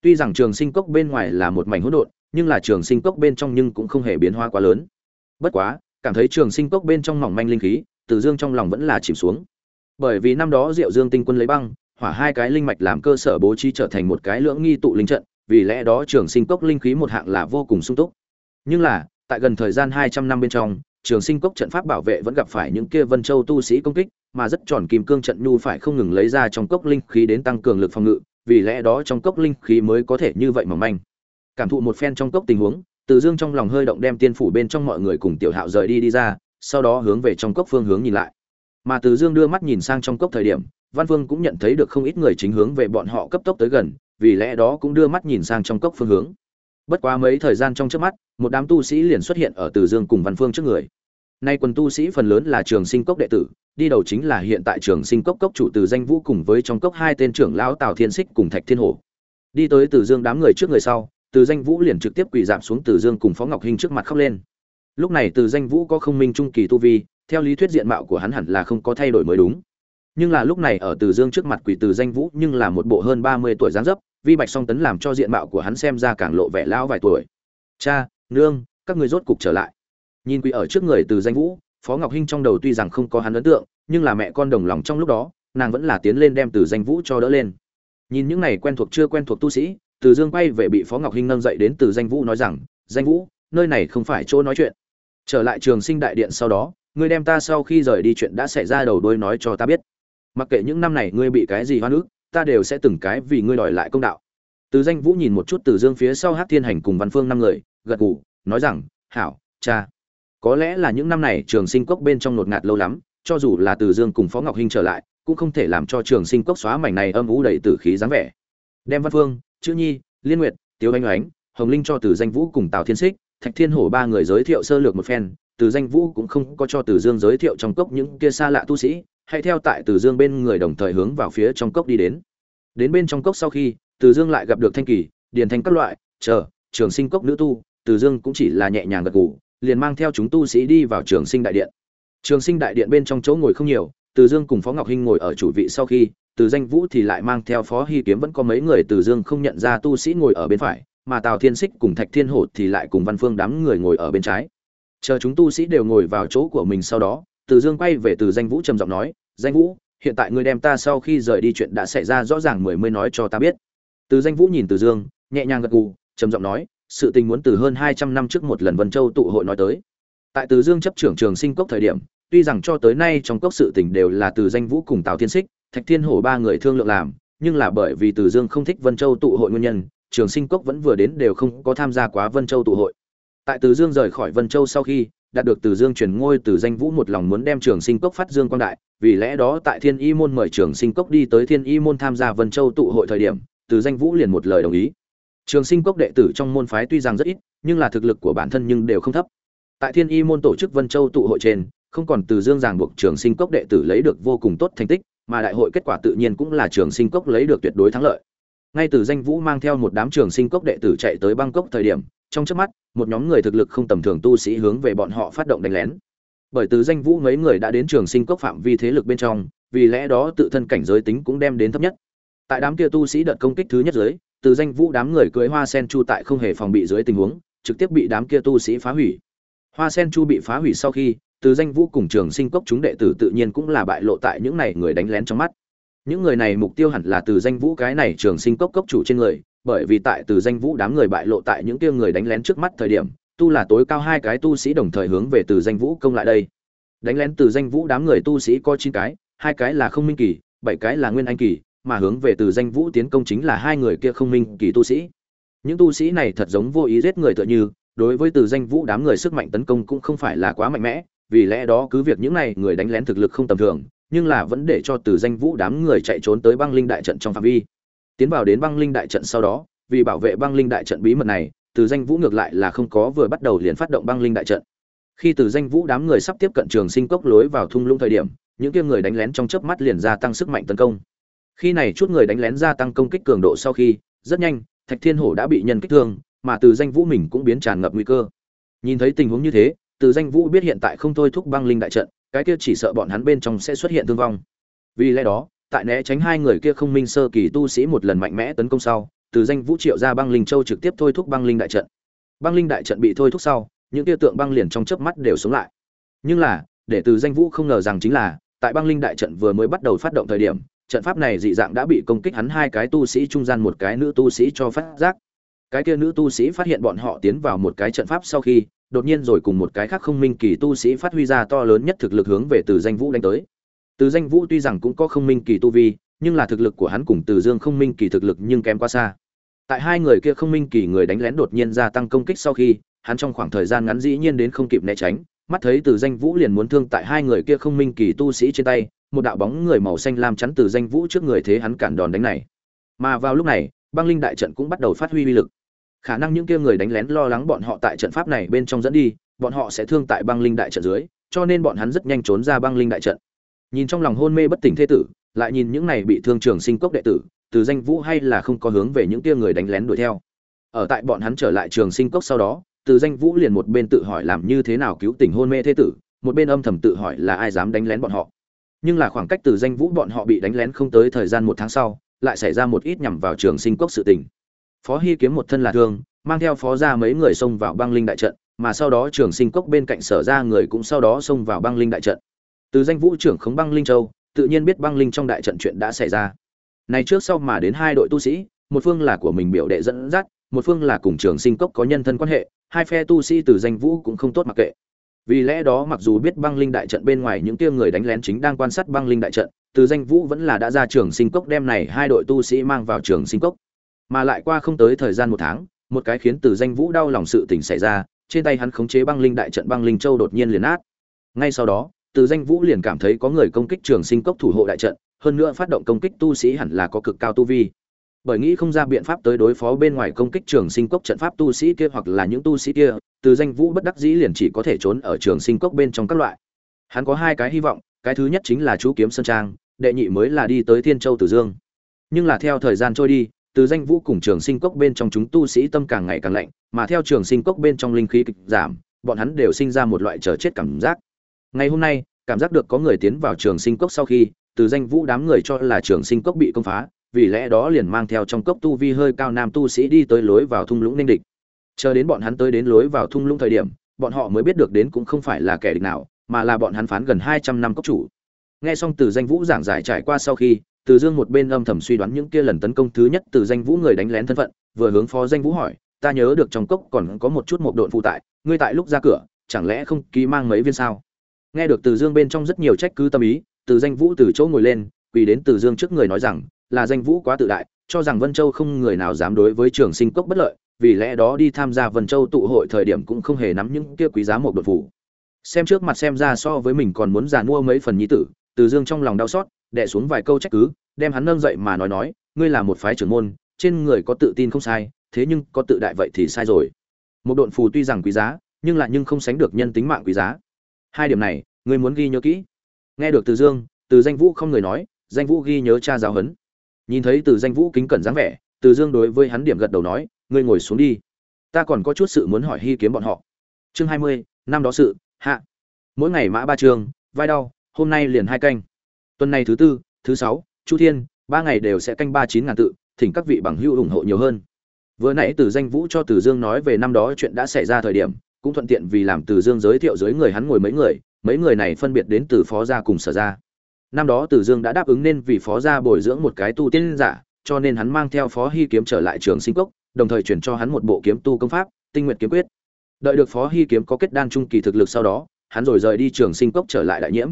Tuy rằng trường sinh cốc bên ngoài là một mảnh hỗn độn, nhưng là trường sinh cốc bên trong nhưng cũng không hề biến hóa quá lớn. Bất quá, cảm thấy trường sinh cốc bên trong mỏng manh linh khí, từ dương trong lòng vẫn là chìm xuống. Bởi vì năm đó diệu dương tinh quân lấy băng, hỏa hai cái linh mạch làm cơ sở bố trí trở thành một cái lưỡng nghi tụ linh trận, vì lẽ đó trường sinh cốc linh khí một hạng là vô cùng sung túc. Nhưng là, tại gần thời gian hai trăm năm bên trong trường sinh cốc trận pháp bảo vệ vẫn gặp phải những kia vân châu tu sĩ công kích, mà rất tròn kim cương trận nhu phải không ngừng lấy ra trong cốc linh khí đến tăng cường lực phòng ngự, vì lẽ đó trong cốc linh khí mới có thể như vậy mỏng manh. Cảm thụ một phen trong cốc tình huống, từ dương trong lòng hơi động đem tiên phủ bên trong mọi người cùng tiểu hạo rời đi đi ra, sau đó hướng về trong cốc phương hướng nhìn lại. Mà từ dương đưa mắt nhìn sang trong cốc thời điểm, văn vương cũng nhận thấy được không ít người chính hướng về bọn họ cấp tốc tới gần, vì lẽ đó cũng đưa mắt nhìn sang trong cốc phương hướng bất quá mấy thời gian trong trước mắt, một đám tu sĩ liền xuất hiện ở từ dương cùng văn phương trước người. Nay quần tu sĩ phần lớn là trường sinh cốc đệ tử, đi đầu chính là hiện tại trường sinh cốc cốc chủ từ danh vũ cùng với trong cốc hai tên trưởng lão tào thiên xích cùng thạch thiên hổ. Đi tới từ dương đám người trước người sau, từ danh vũ liền trực tiếp quỳ giảm xuống từ dương cùng phó ngọc hinh trước mặt khóc lên. Lúc này từ danh vũ có không minh trung kỳ tu vi, theo lý thuyết diện mạo của hắn hẳn là không có thay đổi mới đúng nhưng là lúc này ở từ dương trước mặt quỷ từ danh vũ nhưng là một bộ hơn ba mươi tuổi dáng dấp, vi bạch song tấn làm cho diện mạo của hắn xem ra càng lộ vẻ lão vài tuổi. Cha, nương, các người rốt cục trở lại. Nhìn quỷ ở trước người từ danh vũ, phó ngọc hinh trong đầu tuy rằng không có hắn ấn tượng, nhưng là mẹ con đồng lòng trong lúc đó, nàng vẫn là tiến lên đem từ danh vũ cho đỡ lên. Nhìn những này quen thuộc chưa quen thuộc tu sĩ, từ dương quay về bị phó ngọc hinh nâng dậy đến từ danh vũ nói rằng, danh vũ, nơi này không phải chỗ nói chuyện. Trở lại trường sinh đại điện sau đó, ngươi đem ta sau khi rời đi chuyện đã xảy ra đầu đuôi nói cho ta biết mặc kệ những năm này ngươi bị cái gì hoan ức, ta đều sẽ từng cái vì ngươi đòi lại công đạo. Từ danh vũ nhìn một chút từ dương phía sau hát thiên hành cùng văn phương năm người, gật gù, nói rằng, hảo, cha. Có lẽ là những năm này trường sinh cốc bên trong nột ngạt lâu lắm, cho dù là từ dương cùng phó ngọc hinh trở lại, cũng không thể làm cho trường sinh cốc xóa mảnh này âm vũ đầy tử khí dáng vẻ. Đem văn phương, chữ nhi, liên nguyệt, tiếu anh oánh hồng linh cho từ danh vũ cùng tào thiên xích thạch thiên hổ ba người giới thiệu sơ lược một phen, từ danh vũ cũng không có cho từ dương giới thiệu trong cốc những kia xa lạ tu sĩ hãy theo tại từ dương bên người đồng thời hướng vào phía trong cốc đi đến. Đến bên trong cốc sau khi, từ dương lại gặp được thanh kỳ, điền thanh các loại, chờ, trường sinh cốc nữ tu, từ dương cũng chỉ là nhẹ nhàng gật gù, liền mang theo chúng tu sĩ đi vào trường sinh đại điện. Trường sinh đại điện bên trong chỗ ngồi không nhiều, từ dương cùng phó ngọc hinh ngồi ở chủ vị sau khi, từ danh vũ thì lại mang theo phó Hi kiếm vẫn có mấy người từ dương không nhận ra tu sĩ ngồi ở bên phải, mà tào thiên xích cùng thạch thiên hổ thì lại cùng văn phương đám người ngồi ở bên trái. Chờ chúng tu sĩ đều ngồi vào chỗ của mình sau đó, từ dương quay về từ danh vũ trầm giọng nói danh vũ, hiện tại ngươi đem ta sau khi rời đi chuyện đã xảy ra rõ ràng mười mươi nói cho ta biết. Từ danh vũ nhìn từ dương, nhẹ nhàng gật gù, trầm giọng nói, sự tình muốn từ hơn hai trăm năm trước một lần vân châu tụ hội nói tới. Tại từ dương chấp trưởng trường sinh cốc thời điểm, tuy rằng cho tới nay trong cốc sự tình đều là từ danh vũ cùng tào thiên xích thạch thiên hổ ba người thương lượng làm, nhưng là bởi vì từ dương không thích vân châu tụ hội nguyên nhân, trường sinh cốc vẫn vừa đến đều không có tham gia quá vân châu tụ hội. Tại từ dương rời khỏi vân châu sau khi, đạt được từ dương truyền ngôi, từ danh vũ một lòng muốn đem trường sinh cốc phát dương quang đại vì lẽ đó tại thiên y môn mời trường sinh cốc đi tới thiên y môn tham gia vân châu tụ hội thời điểm, từ danh vũ liền một lời đồng ý. Trường sinh cốc đệ tử trong môn phái tuy rằng rất ít, nhưng là thực lực của bản thân nhưng đều không thấp. Tại thiên y môn tổ chức vân châu tụ hội trên, không còn từ dương giảng buộc trường sinh cốc đệ tử lấy được vô cùng tốt thành tích, mà đại hội kết quả tự nhiên cũng là trường sinh cốc lấy được tuyệt đối thắng lợi. Ngay từ danh vũ mang theo một đám trường sinh cốc đệ tử chạy tới bangkok thời điểm, trong chớp mắt, một nhóm người thực lực không tầm thường tu sĩ hướng về bọn họ phát động đánh lén bởi từ danh vũ mấy người đã đến trường sinh cốc phạm vi thế lực bên trong, vì lẽ đó tự thân cảnh giới tính cũng đem đến thấp nhất. Tại đám kia tu sĩ đợt công kích thứ nhất giới, từ danh vũ đám người cưới hoa sen chu tại không hề phòng bị dưới tình huống, trực tiếp bị đám kia tu sĩ phá hủy. Hoa sen chu bị phá hủy sau khi, từ danh vũ cùng trường sinh cốc chúng đệ tử tự nhiên cũng là bại lộ tại những này người đánh lén trong mắt. Những người này mục tiêu hẳn là từ danh vũ cái này trường sinh cốc cốc chủ trên người, bởi vì tại từ danh vũ đám người bại lộ tại những kia người đánh lén trước mắt thời điểm tu là tối cao hai cái tu sĩ đồng thời hướng về từ danh vũ công lại đây. Đánh lén từ danh vũ đám người tu sĩ có chín cái, hai cái là không minh kỳ, bảy cái là nguyên anh kỳ, mà hướng về từ danh vũ tiến công chính là hai người kia không minh kỳ tu sĩ. Những tu sĩ này thật giống vô ý giết người tựa như, đối với từ danh vũ đám người sức mạnh tấn công cũng không phải là quá mạnh mẽ, vì lẽ đó cứ việc những này người đánh lén thực lực không tầm thường, nhưng là vẫn để cho từ danh vũ đám người chạy trốn tới băng linh đại trận trong phạm vi. Tiến vào đến băng linh đại trận sau đó, vì bảo vệ băng linh đại trận bí mật này từ danh vũ ngược lại là không có vừa bắt đầu liền phát động băng linh đại trận. Khi từ danh vũ đám người sắp tiếp cận trường sinh cốc lối vào thung lũng thời điểm, những kia người đánh lén trong chớp mắt liền gia tăng sức mạnh tấn công. Khi này chút người đánh lén gia tăng công kích cường độ sau khi, rất nhanh, thạch thiên hổ đã bị nhân kích thương, mà từ danh vũ mình cũng biến tràn ngập nguy cơ. Nhìn thấy tình huống như thế, từ danh vũ biết hiện tại không thôi thúc băng linh đại trận, cái kia chỉ sợ bọn hắn bên trong sẽ xuất hiện thương vong. Vì lẽ đó, tại né tránh hai người kia không minh sơ kỳ tu sĩ một lần mạnh mẽ tấn công sau từ danh vũ triệu ra băng linh châu trực tiếp thôi thúc băng linh đại trận. Băng linh đại trận bị thôi thúc sau, những tia tượng băng liền trong chớp mắt đều sống lại. Nhưng là, để từ danh vũ không ngờ rằng chính là, tại băng linh đại trận vừa mới bắt đầu phát động thời điểm, trận pháp này dị dạng đã bị công kích hắn hai cái tu sĩ trung gian một cái nữ tu sĩ cho phát giác. Cái kia nữ tu sĩ phát hiện bọn họ tiến vào một cái trận pháp sau khi, đột nhiên rồi cùng một cái khác không minh kỳ tu sĩ phát huy ra to lớn nhất thực lực hướng về từ danh vũ đánh tới. Từ danh vũ tuy rằng cũng có không minh kỳ tu vi, nhưng là thực lực của hắn cùng từ dương không minh kỳ thực lực nhưng kém quá xa tại hai người kia không minh kỳ người đánh lén đột nhiên gia tăng công kích sau khi, hắn trong khoảng thời gian ngắn dĩ nhiên đến không kịp né tránh, mắt thấy từ danh vũ liền muốn thương tại hai người kia không minh kỳ tu sĩ trên tay, một đạo bóng người màu xanh lam chắn từ danh vũ trước người thế hắn cản đòn đánh này. Mà vào lúc này, băng linh đại trận cũng bắt đầu phát huy uy lực. Khả năng những kia người đánh lén lo lắng bọn họ tại trận pháp này bên trong dẫn đi, bọn họ sẽ thương tại băng linh đại trận dưới, cho nên bọn hắn rất nhanh trốn ra băng linh đại trận. Nhìn trong lòng hôn mê bất tỉnh thế tử, lại nhìn những này bị thương trường sinh cốc đệ tử từ danh vũ hay là không có hướng về những kia người đánh lén đuổi theo. Ở tại bọn hắn trở lại trường sinh cốc sau đó, từ danh vũ liền một bên tự hỏi làm như thế nào cứu tình hôn mê thế tử, một bên âm thầm tự hỏi là ai dám đánh lén bọn họ. Nhưng là khoảng cách từ danh vũ bọn họ bị đánh lén không tới thời gian một tháng sau, lại xảy ra một ít nhằm vào trường sinh cốc sự tình. Phó hy kiếm một thân là thương, mang theo phó ra mấy người xông vào băng linh đại trận, mà sau đó trường sinh cốc bên cạnh sở ra người cũng sau đó xông vào băng linh đại trận. Từ danh vũ trưởng khống băng linh châu, tự nhiên biết băng linh trong đại trận chuyện đã xảy ra này trước sau mà đến hai đội tu sĩ, một phương là của mình biểu đệ dẫn dắt, một phương là cùng trường sinh cốc có nhân thân quan hệ, hai phe tu sĩ từ danh vũ cũng không tốt mặc kệ. Vì lẽ đó mặc dù biết băng linh đại trận bên ngoài những kia người đánh lén chính đang quan sát băng linh đại trận, từ danh vũ vẫn là đã ra trường sinh cốc đem này hai đội tu sĩ mang vào trường sinh cốc. Mà lại qua không tới thời gian một tháng, một cái khiến từ danh vũ đau lòng sự tình xảy ra, trên tay hắn khống chế băng linh đại trận băng linh châu đột nhiên liền át ngay sau đó, từ danh vũ liền cảm thấy có người công kích trường sinh cốc thủ hộ đại trận hơn nữa phát động công kích tu sĩ hẳn là có cực cao tu vi. Bởi nghĩ không ra biện pháp tới đối phó bên ngoài công kích trường sinh cốc trận pháp tu sĩ kia hoặc là những tu sĩ kia, từ danh vũ bất đắc dĩ liền chỉ có thể trốn ở trường sinh cốc bên trong các loại. Hắn có hai cái hy vọng, cái thứ nhất chính là chú kiếm sơn trang, đệ nhị mới là đi tới thiên châu tử dương. Nhưng là theo thời gian trôi đi, từ danh vũ cùng trường sinh cốc bên trong chúng tu sĩ tâm càng ngày càng lạnh, mà theo trường sinh cốc bên trong linh khí kịch giảm, bọn hắn đều sinh ra một loại chờ chết cảm giác. Ngày hôm nay, cảm giác được có người tiến vào trường sinh cốc sau khi từ danh vũ đám người cho là trường sinh cốc bị công phá, vì lẽ đó liền mang theo trong cốc tu vi hơi cao nam tu sĩ đi tới lối vào thung lũng ninh địch. Chờ đến bọn hắn tới đến lối vào thung lũng thời điểm, bọn họ mới biết được đến cũng không phải là kẻ địch nào, mà là bọn hắn phán gần hai trăm năm cốc chủ. Nghe xong từ danh vũ giảng giải trải qua sau khi, từ dương một bên âm thầm suy đoán những kia lần tấn công thứ nhất từ danh vũ người đánh lén thân phận, vừa hướng phó danh vũ hỏi, ta nhớ được trong cốc còn có một chút một độn phụ tại, ngươi tại lúc ra cửa, chẳng lẽ không ký mang mấy viên sao? Nghe được từ dương bên trong rất nhiều trách cứ tâm ý từ danh vũ từ chỗ ngồi lên, quỳ đến từ dương trước người nói rằng, là danh vũ quá tự đại, cho rằng vân châu không người nào dám đối với trường sinh cốc bất lợi, vì lẽ đó đi tham gia vân châu tụ hội thời điểm cũng không hề nắm những kia quý giá một đột phủ xem trước mặt xem ra so với mình còn muốn giàn mua mấy phần nhi tử, từ dương trong lòng đau xót đẻ xuống vài câu trách cứ, đem hắn nâng dậy mà nói nói, ngươi là một phái trưởng môn, trên người có tự tin không sai, thế nhưng có tự đại vậy thì sai rồi. Một độn phù tuy rằng quý giá, nhưng lại nhưng không sánh được nhân tính mạng quý giá. Hai điểm này, ngươi muốn ghi nhớ kỹ nghe được từ dương, từ danh vũ không người nói, danh vũ ghi nhớ cha giáo huấn. Nhìn thấy từ danh vũ kính cẩn dáng vẻ, từ dương đối với hắn điểm gật đầu nói, ngươi ngồi xuống đi. Ta còn có chút sự muốn hỏi hy kiếm bọn họ. Chương hai mươi, năm đó sự, hạ. Mỗi ngày mã ba trường, vai đau, hôm nay liền hai canh. Tuần này thứ tư, thứ sáu, chu thiên, ba ngày đều sẽ canh ba chín ngàn tự, thỉnh các vị bằng hữu ủng hộ nhiều hơn. Vừa nãy từ danh vũ cho từ dương nói về năm đó chuyện đã xảy ra thời điểm, cũng thuận tiện vì làm từ dương giới thiệu dưới người hắn ngồi mấy người mấy người này phân biệt đến từ phó gia cùng sở gia. Năm đó tử dương đã đáp ứng nên vì phó gia bồi dưỡng một cái tu tiên giả, cho nên hắn mang theo phó hy kiếm trở lại trường sinh cốc, đồng thời chuyển cho hắn một bộ kiếm tu công pháp, tinh nguyện kiếm quyết. Đợi được phó hy kiếm có kết đan trung kỳ thực lực sau đó, hắn rồi rời đi trường sinh cốc trở lại đại nhiễm.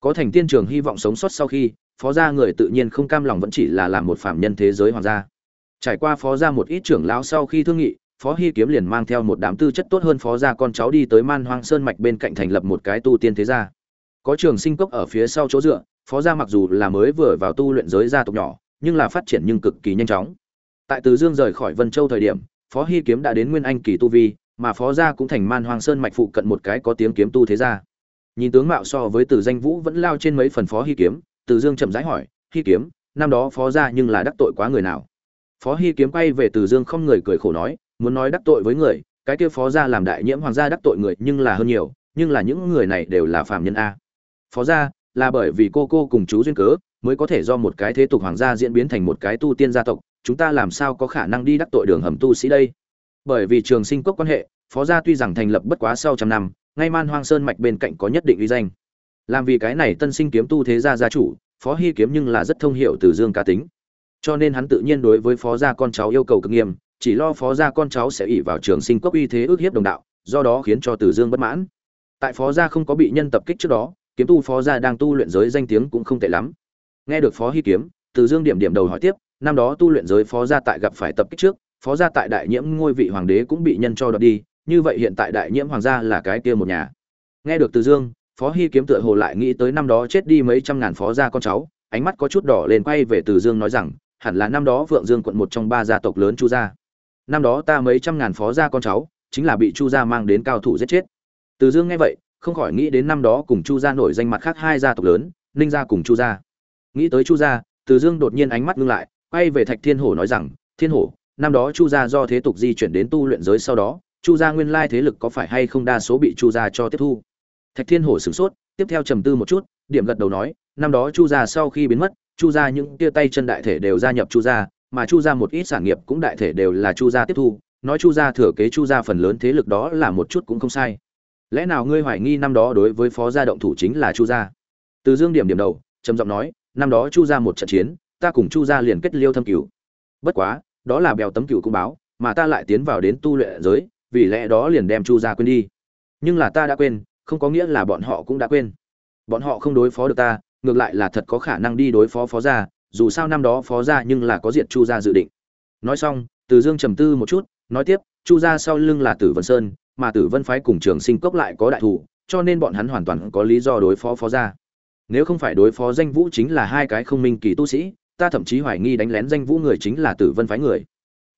Có thành tiên trường hy vọng sống sót sau khi, phó gia người tự nhiên không cam lòng vẫn chỉ là làm một phạm nhân thế giới hoàng gia. Trải qua phó gia một ít trưởng lão sau khi thương nghị phó hy kiếm liền mang theo một đám tư chất tốt hơn phó gia con cháu đi tới man hoang sơn mạch bên cạnh thành lập một cái tu tiên thế gia. Có trường sinh cốc ở phía sau chỗ dựa, phó gia mặc dù là mới vừa vào tu luyện giới gia tộc nhỏ, nhưng là phát triển nhưng cực kỳ nhanh chóng. Tại từ dương rời khỏi vân châu thời điểm, phó hy kiếm đã đến nguyên anh kỳ tu vi, mà phó gia cũng thành man hoang sơn mạch phụ cận một cái có tiếng kiếm tu thế gia. Nhìn tướng mạo so với từ danh vũ vẫn lao trên mấy phần phó hy kiếm, từ dương chậm rãi hỏi, hy kiếm, năm đó phó gia nhưng là đắc tội quá người nào? Phó hy kiếm quay về từ dương không người cười khổ nói muốn nói đắc tội với người, cái kia phó gia làm đại nhiễm hoàng gia đắc tội người nhưng là hơn nhiều, nhưng là những người này đều là phạm nhân a. Phó gia, là bởi vì cô cô cùng chú duyên cớ, mới có thể do một cái thế tục hoàng gia diễn biến thành một cái tu tiên gia tộc, chúng ta làm sao có khả năng đi đắc tội đường hầm tu sĩ đây? Bởi vì trường sinh cốc quan hệ, phó gia tuy rằng thành lập bất quá sau trăm năm, ngay man hoang sơn mạch bên cạnh có nhất định uy danh. Làm vì cái này tân sinh kiếm tu thế gia gia chủ, phó hy kiếm nhưng là rất thông hiệu từ dương cá tính. Cho nên hắn tự nhiên đối với phó gia con cháu yêu cầu cực nghiêm chỉ lo phó gia con cháu sẽ ỉ vào trường sinh cốc uy thế ước hiếp đồng đạo, do đó khiến cho từ dương bất mãn. Tại phó gia không có bị nhân tập kích trước đó, kiếm tu phó gia đang tu luyện giới danh tiếng cũng không tệ lắm. Nghe được phó hy kiếm, từ dương điểm điểm đầu hỏi tiếp, năm đó tu luyện giới phó gia tại gặp phải tập kích trước, phó gia tại đại nhiễm ngôi vị hoàng đế cũng bị nhân cho đoạt đi, như vậy hiện tại đại nhiễm hoàng gia là cái kia một nhà. Nghe được từ dương, phó hy kiếm tựa hồ lại nghĩ tới năm đó chết đi mấy trăm ngàn phó gia con cháu, ánh mắt có chút đỏ lên quay về từ dương nói rằng, hẳn là năm đó vượng dương quận một trong ba gia tộc lớn chu gia năm đó ta mấy trăm ngàn phó gia con cháu, chính là bị chu gia mang đến cao thủ giết chết. Từ dương nghe vậy, không khỏi nghĩ đến năm đó cùng chu gia nổi danh mặt khác hai gia tộc lớn, ninh gia cùng chu gia. Nghĩ tới chu gia, từ dương đột nhiên ánh mắt ngưng lại, quay về thạch thiên hổ nói rằng, thiên hổ, năm đó chu gia do thế tục di chuyển đến tu luyện giới sau đó, chu gia nguyên lai thế lực có phải hay không đa số bị chu gia cho tiếp thu? Thạch thiên hổ sửng sốt, tiếp theo trầm tư một chút, điểm gật đầu nói, năm đó chu gia sau khi biến mất, chu gia những tia tay chân đại thể đều gia nhập chu gia mà chu gia một ít sản nghiệp cũng đại thể đều là chu gia tiếp thu, nói chu gia thừa kế chu gia phần lớn thế lực đó là một chút cũng không sai. Lẽ nào ngươi hoài nghi năm đó đối với phó gia động thủ chính là chu gia? Từ dương điểm điểm đầu, trầm giọng nói, năm đó chu gia một trận chiến, ta cùng chu gia liền kết liêu thâm cửu. Bất quá, đó là bèo tấm cửu cũng báo, mà ta lại tiến vào đến tu luyện giới, vì lẽ đó liền đem chu gia quên đi. Nhưng là ta đã quên, không có nghĩa là bọn họ cũng đã quên. Bọn họ không đối phó được ta, ngược lại là thật có khả năng đi đối phó phó gia dù sao năm đó phó gia nhưng là có diệt chu gia dự định. Nói xong, từ dương trầm tư một chút, nói tiếp, chu gia sau lưng là tử vân sơn, mà tử vân phái cùng trường sinh cốc lại có đại thủ, cho nên bọn hắn hoàn toàn có lý do đối phó phó gia. Nếu không phải đối phó danh vũ chính là hai cái không minh kỳ tu sĩ, ta thậm chí hoài nghi đánh lén danh vũ người chính là tử vân phái người.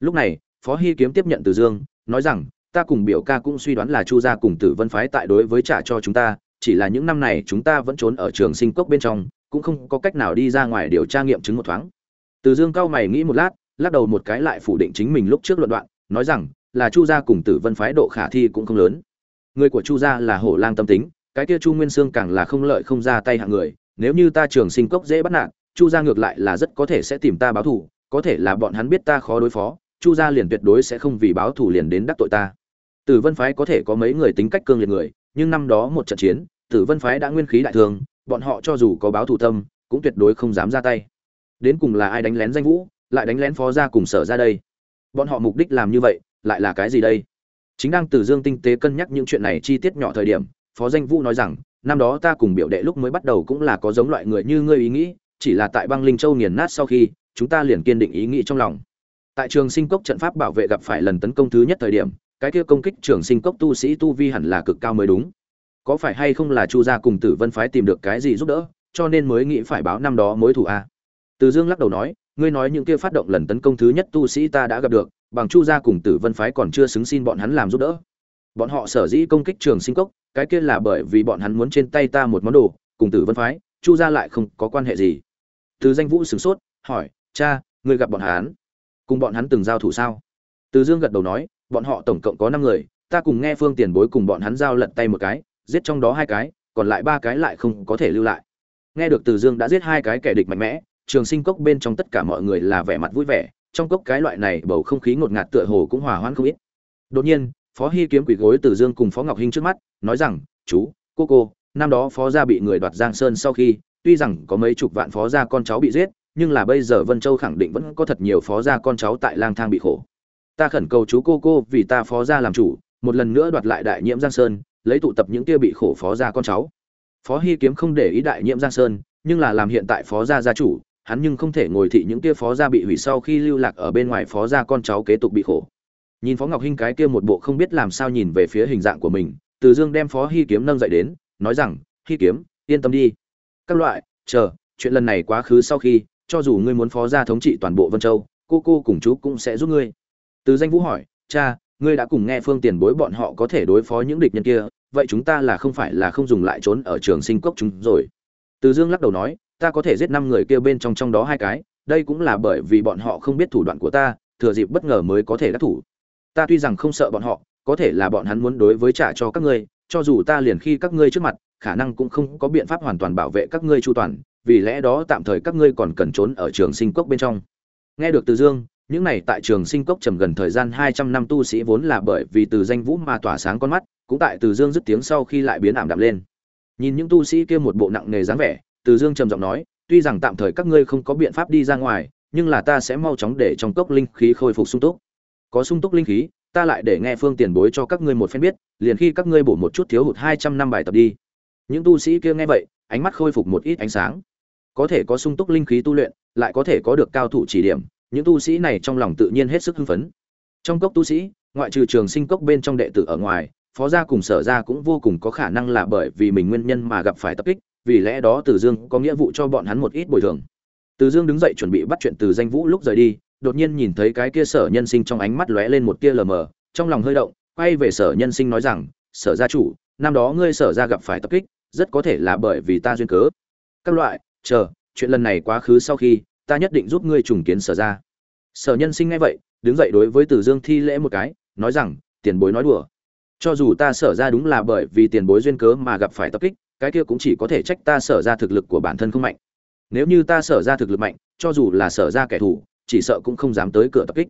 Lúc này, phó hy kiếm tiếp nhận từ dương, nói rằng, ta cùng biểu ca cũng suy đoán là chu gia cùng tử vân phái tại đối với trả cho chúng ta, chỉ là những năm này chúng ta vẫn trốn ở trường sinh cốc bên trong cũng không có cách nào đi ra ngoài điều tra nghiệm chứng một thoáng. Từ dương cao mày nghĩ một lát, lắc đầu một cái lại phủ định chính mình lúc trước luận đoạn, nói rằng, là chu gia cùng tử vân phái độ khả thi cũng không lớn. Người của chu gia là hổ lang tâm tính, cái kia chu nguyên sương càng là không lợi không ra tay hạng người, nếu như ta trường sinh cốc dễ bắt nạt, chu gia ngược lại là rất có thể sẽ tìm ta báo thù, có thể là bọn hắn biết ta khó đối phó, chu gia liền tuyệt đối sẽ không vì báo thù liền đến đắc tội ta. Tử vân phái có thể có mấy người tính cách cương liệt người, nhưng năm đó một trận chiến, tử vân phái đã nguyên khí đại thường bọn họ cho dù có báo thù tâm, cũng tuyệt đối không dám ra tay. Đến cùng là ai đánh lén danh vũ, lại đánh lén phó gia cùng sở ra đây? Bọn họ mục đích làm như vậy, lại là cái gì đây? Chính đang từ dương tinh tế cân nhắc những chuyện này chi tiết nhỏ thời điểm, phó danh vũ nói rằng, năm đó ta cùng biểu đệ lúc mới bắt đầu cũng là có giống loại người như ngươi ý nghĩ, chỉ là tại băng linh châu nghiền nát sau khi, chúng ta liền kiên định ý nghĩ trong lòng. Tại trường sinh cốc trận pháp bảo vệ gặp phải lần tấn công thứ nhất thời điểm, cái kia công kích trường sinh cốc tu sĩ tu vi hẳn là cực cao mới đúng có phải hay không là chu gia cùng tử vân phái tìm được cái gì giúp đỡ, cho nên mới nghĩ phải báo năm đó mối thủ a à? từ dương lắc đầu nói, ngươi nói những kia phát động lần tấn công thứ nhất tu sĩ ta đã gặp được, bằng chu gia cùng tử vân phái còn chưa xứng xin bọn hắn làm giúp đỡ. Bọn họ sở dĩ công kích trường sinh cốc, cái kia là bởi vì bọn hắn muốn trên tay ta một món đồ, cùng tử vân phái, chu gia lại không có quan hệ gì. Từ danh vũ sửng sốt, hỏi, cha, ngươi gặp bọn hắn? Cùng bọn hắn từng giao thủ sao? Từ dương gật đầu nói, bọn họ tổng cộng có năm người, ta cùng nghe phương tiền bối cùng bọn hắn giao lận tay một cái giết trong đó hai cái, còn lại ba cái lại không có thể lưu lại. Nghe được từ dương đã giết hai cái kẻ địch mạnh mẽ, trường sinh cốc bên trong tất cả mọi người là vẻ mặt vui vẻ, trong cốc cái loại này bầu không khí ngột ngạt tựa hồ cũng hòa hoãn không ít. Đột nhiên, phó hy kiếm quỷ gối từ dương cùng phó ngọc hinh trước mắt, nói rằng, chú, cô cô, năm đó phó gia bị người đoạt giang sơn sau khi, tuy rằng có mấy chục vạn phó gia con cháu bị giết, nhưng là bây giờ vân châu khẳng định vẫn có thật nhiều phó gia con cháu tại lang thang bị khổ. Ta khẩn cầu chú cô cô vì ta phó gia làm chủ, một lần nữa đoạt lại đại nhiễm giang sơn lấy tụ tập những kia bị khổ phó gia con cháu. Phó hi kiếm không để ý đại nhiệm giang sơn, nhưng là làm hiện tại phó gia gia chủ, hắn nhưng không thể ngồi thị những kia phó gia bị hủy sau khi lưu lạc ở bên ngoài phó gia con cháu kế tục bị khổ. Nhìn phó ngọc hinh cái kia một bộ không biết làm sao nhìn về phía hình dạng của mình, từ dương đem phó hi kiếm nâng dậy đến, nói rằng hi kiếm, yên tâm đi. Các loại, chờ, chuyện lần này quá khứ sau khi, cho dù ngươi muốn phó gia thống trị toàn bộ vân châu, cô cô cùng chú cũng sẽ giúp ngươi. Từ danh vũ hỏi, cha, ngươi đã cùng nghe phương tiền bối bọn họ có thể đối phó những địch nhân kia vậy chúng ta là không phải là không dùng lại trốn ở trường sinh cốc chúng rồi. Từ dương lắc đầu nói, ta có thể giết năm người kia bên trong trong đó hai cái, đây cũng là bởi vì bọn họ không biết thủ đoạn của ta, thừa dịp bất ngờ mới có thể đắc thủ. Ta tuy rằng không sợ bọn họ, có thể là bọn hắn muốn đối với trả cho các ngươi, cho dù ta liền khi các ngươi trước mặt, khả năng cũng không có biện pháp hoàn toàn bảo vệ các ngươi chu toàn, vì lẽ đó tạm thời các ngươi còn cần trốn ở trường sinh cốc bên trong. Nghe được từ dương, những này tại trường sinh cốc trầm gần thời gian hai trăm năm tu sĩ vốn là bởi vì từ danh vũ mà tỏa sáng con mắt cũng tại từ dương dứt tiếng sau khi lại biến ảm đạm lên. Nhìn những tu sĩ kia một bộ nặng nề dáng vẻ, từ dương trầm giọng nói, tuy rằng tạm thời các ngươi không có biện pháp đi ra ngoài, nhưng là ta sẽ mau chóng để trong cốc linh khí khôi phục sung túc. Có sung túc linh khí, ta lại để nghe phương tiền bối cho các ngươi một phen biết, liền khi các ngươi bổ một chút thiếu hụt hai trăm năm bài tập đi. Những tu sĩ kia nghe vậy, ánh mắt khôi phục một ít ánh sáng. Có thể có sung túc linh khí tu luyện, lại có thể có được cao thủ chỉ điểm, những tu sĩ này trong lòng tự nhiên hết sức hưng phấn. Trong cốc tu sĩ, ngoại trừ trường sinh cốc bên trong đệ tử ở ngoài phó gia cùng sở gia cũng vô cùng có khả năng là bởi vì mình nguyên nhân mà gặp phải tập kích, vì lẽ đó từ dương có nghĩa vụ cho bọn hắn một ít bồi thường. Từ dương đứng dậy chuẩn bị bắt chuyện từ danh vũ lúc rời đi, đột nhiên nhìn thấy cái kia sở nhân sinh trong ánh mắt lóe lên một tia lờ mờ, trong lòng hơi động, quay về sở nhân sinh nói rằng, sở gia chủ, năm đó ngươi sở gia gặp phải tập kích, rất có thể là bởi vì ta duyên cớ. Các loại, chờ, chuyện lần này quá khứ sau khi, ta nhất định giúp ngươi trùng kiến sở gia. sở nhân sinh nghe vậy, đứng dậy đối với từ dương thi lễ một cái, nói rằng, tiền bối nói đùa cho dù ta sở ra đúng là bởi vì tiền bối duyên cớ mà gặp phải tập kích, cái kia cũng chỉ có thể trách ta sở ra thực lực của bản thân không mạnh. Nếu như ta sở ra thực lực mạnh, cho dù là sở ra kẻ thù, chỉ sợ cũng không dám tới cửa tập kích.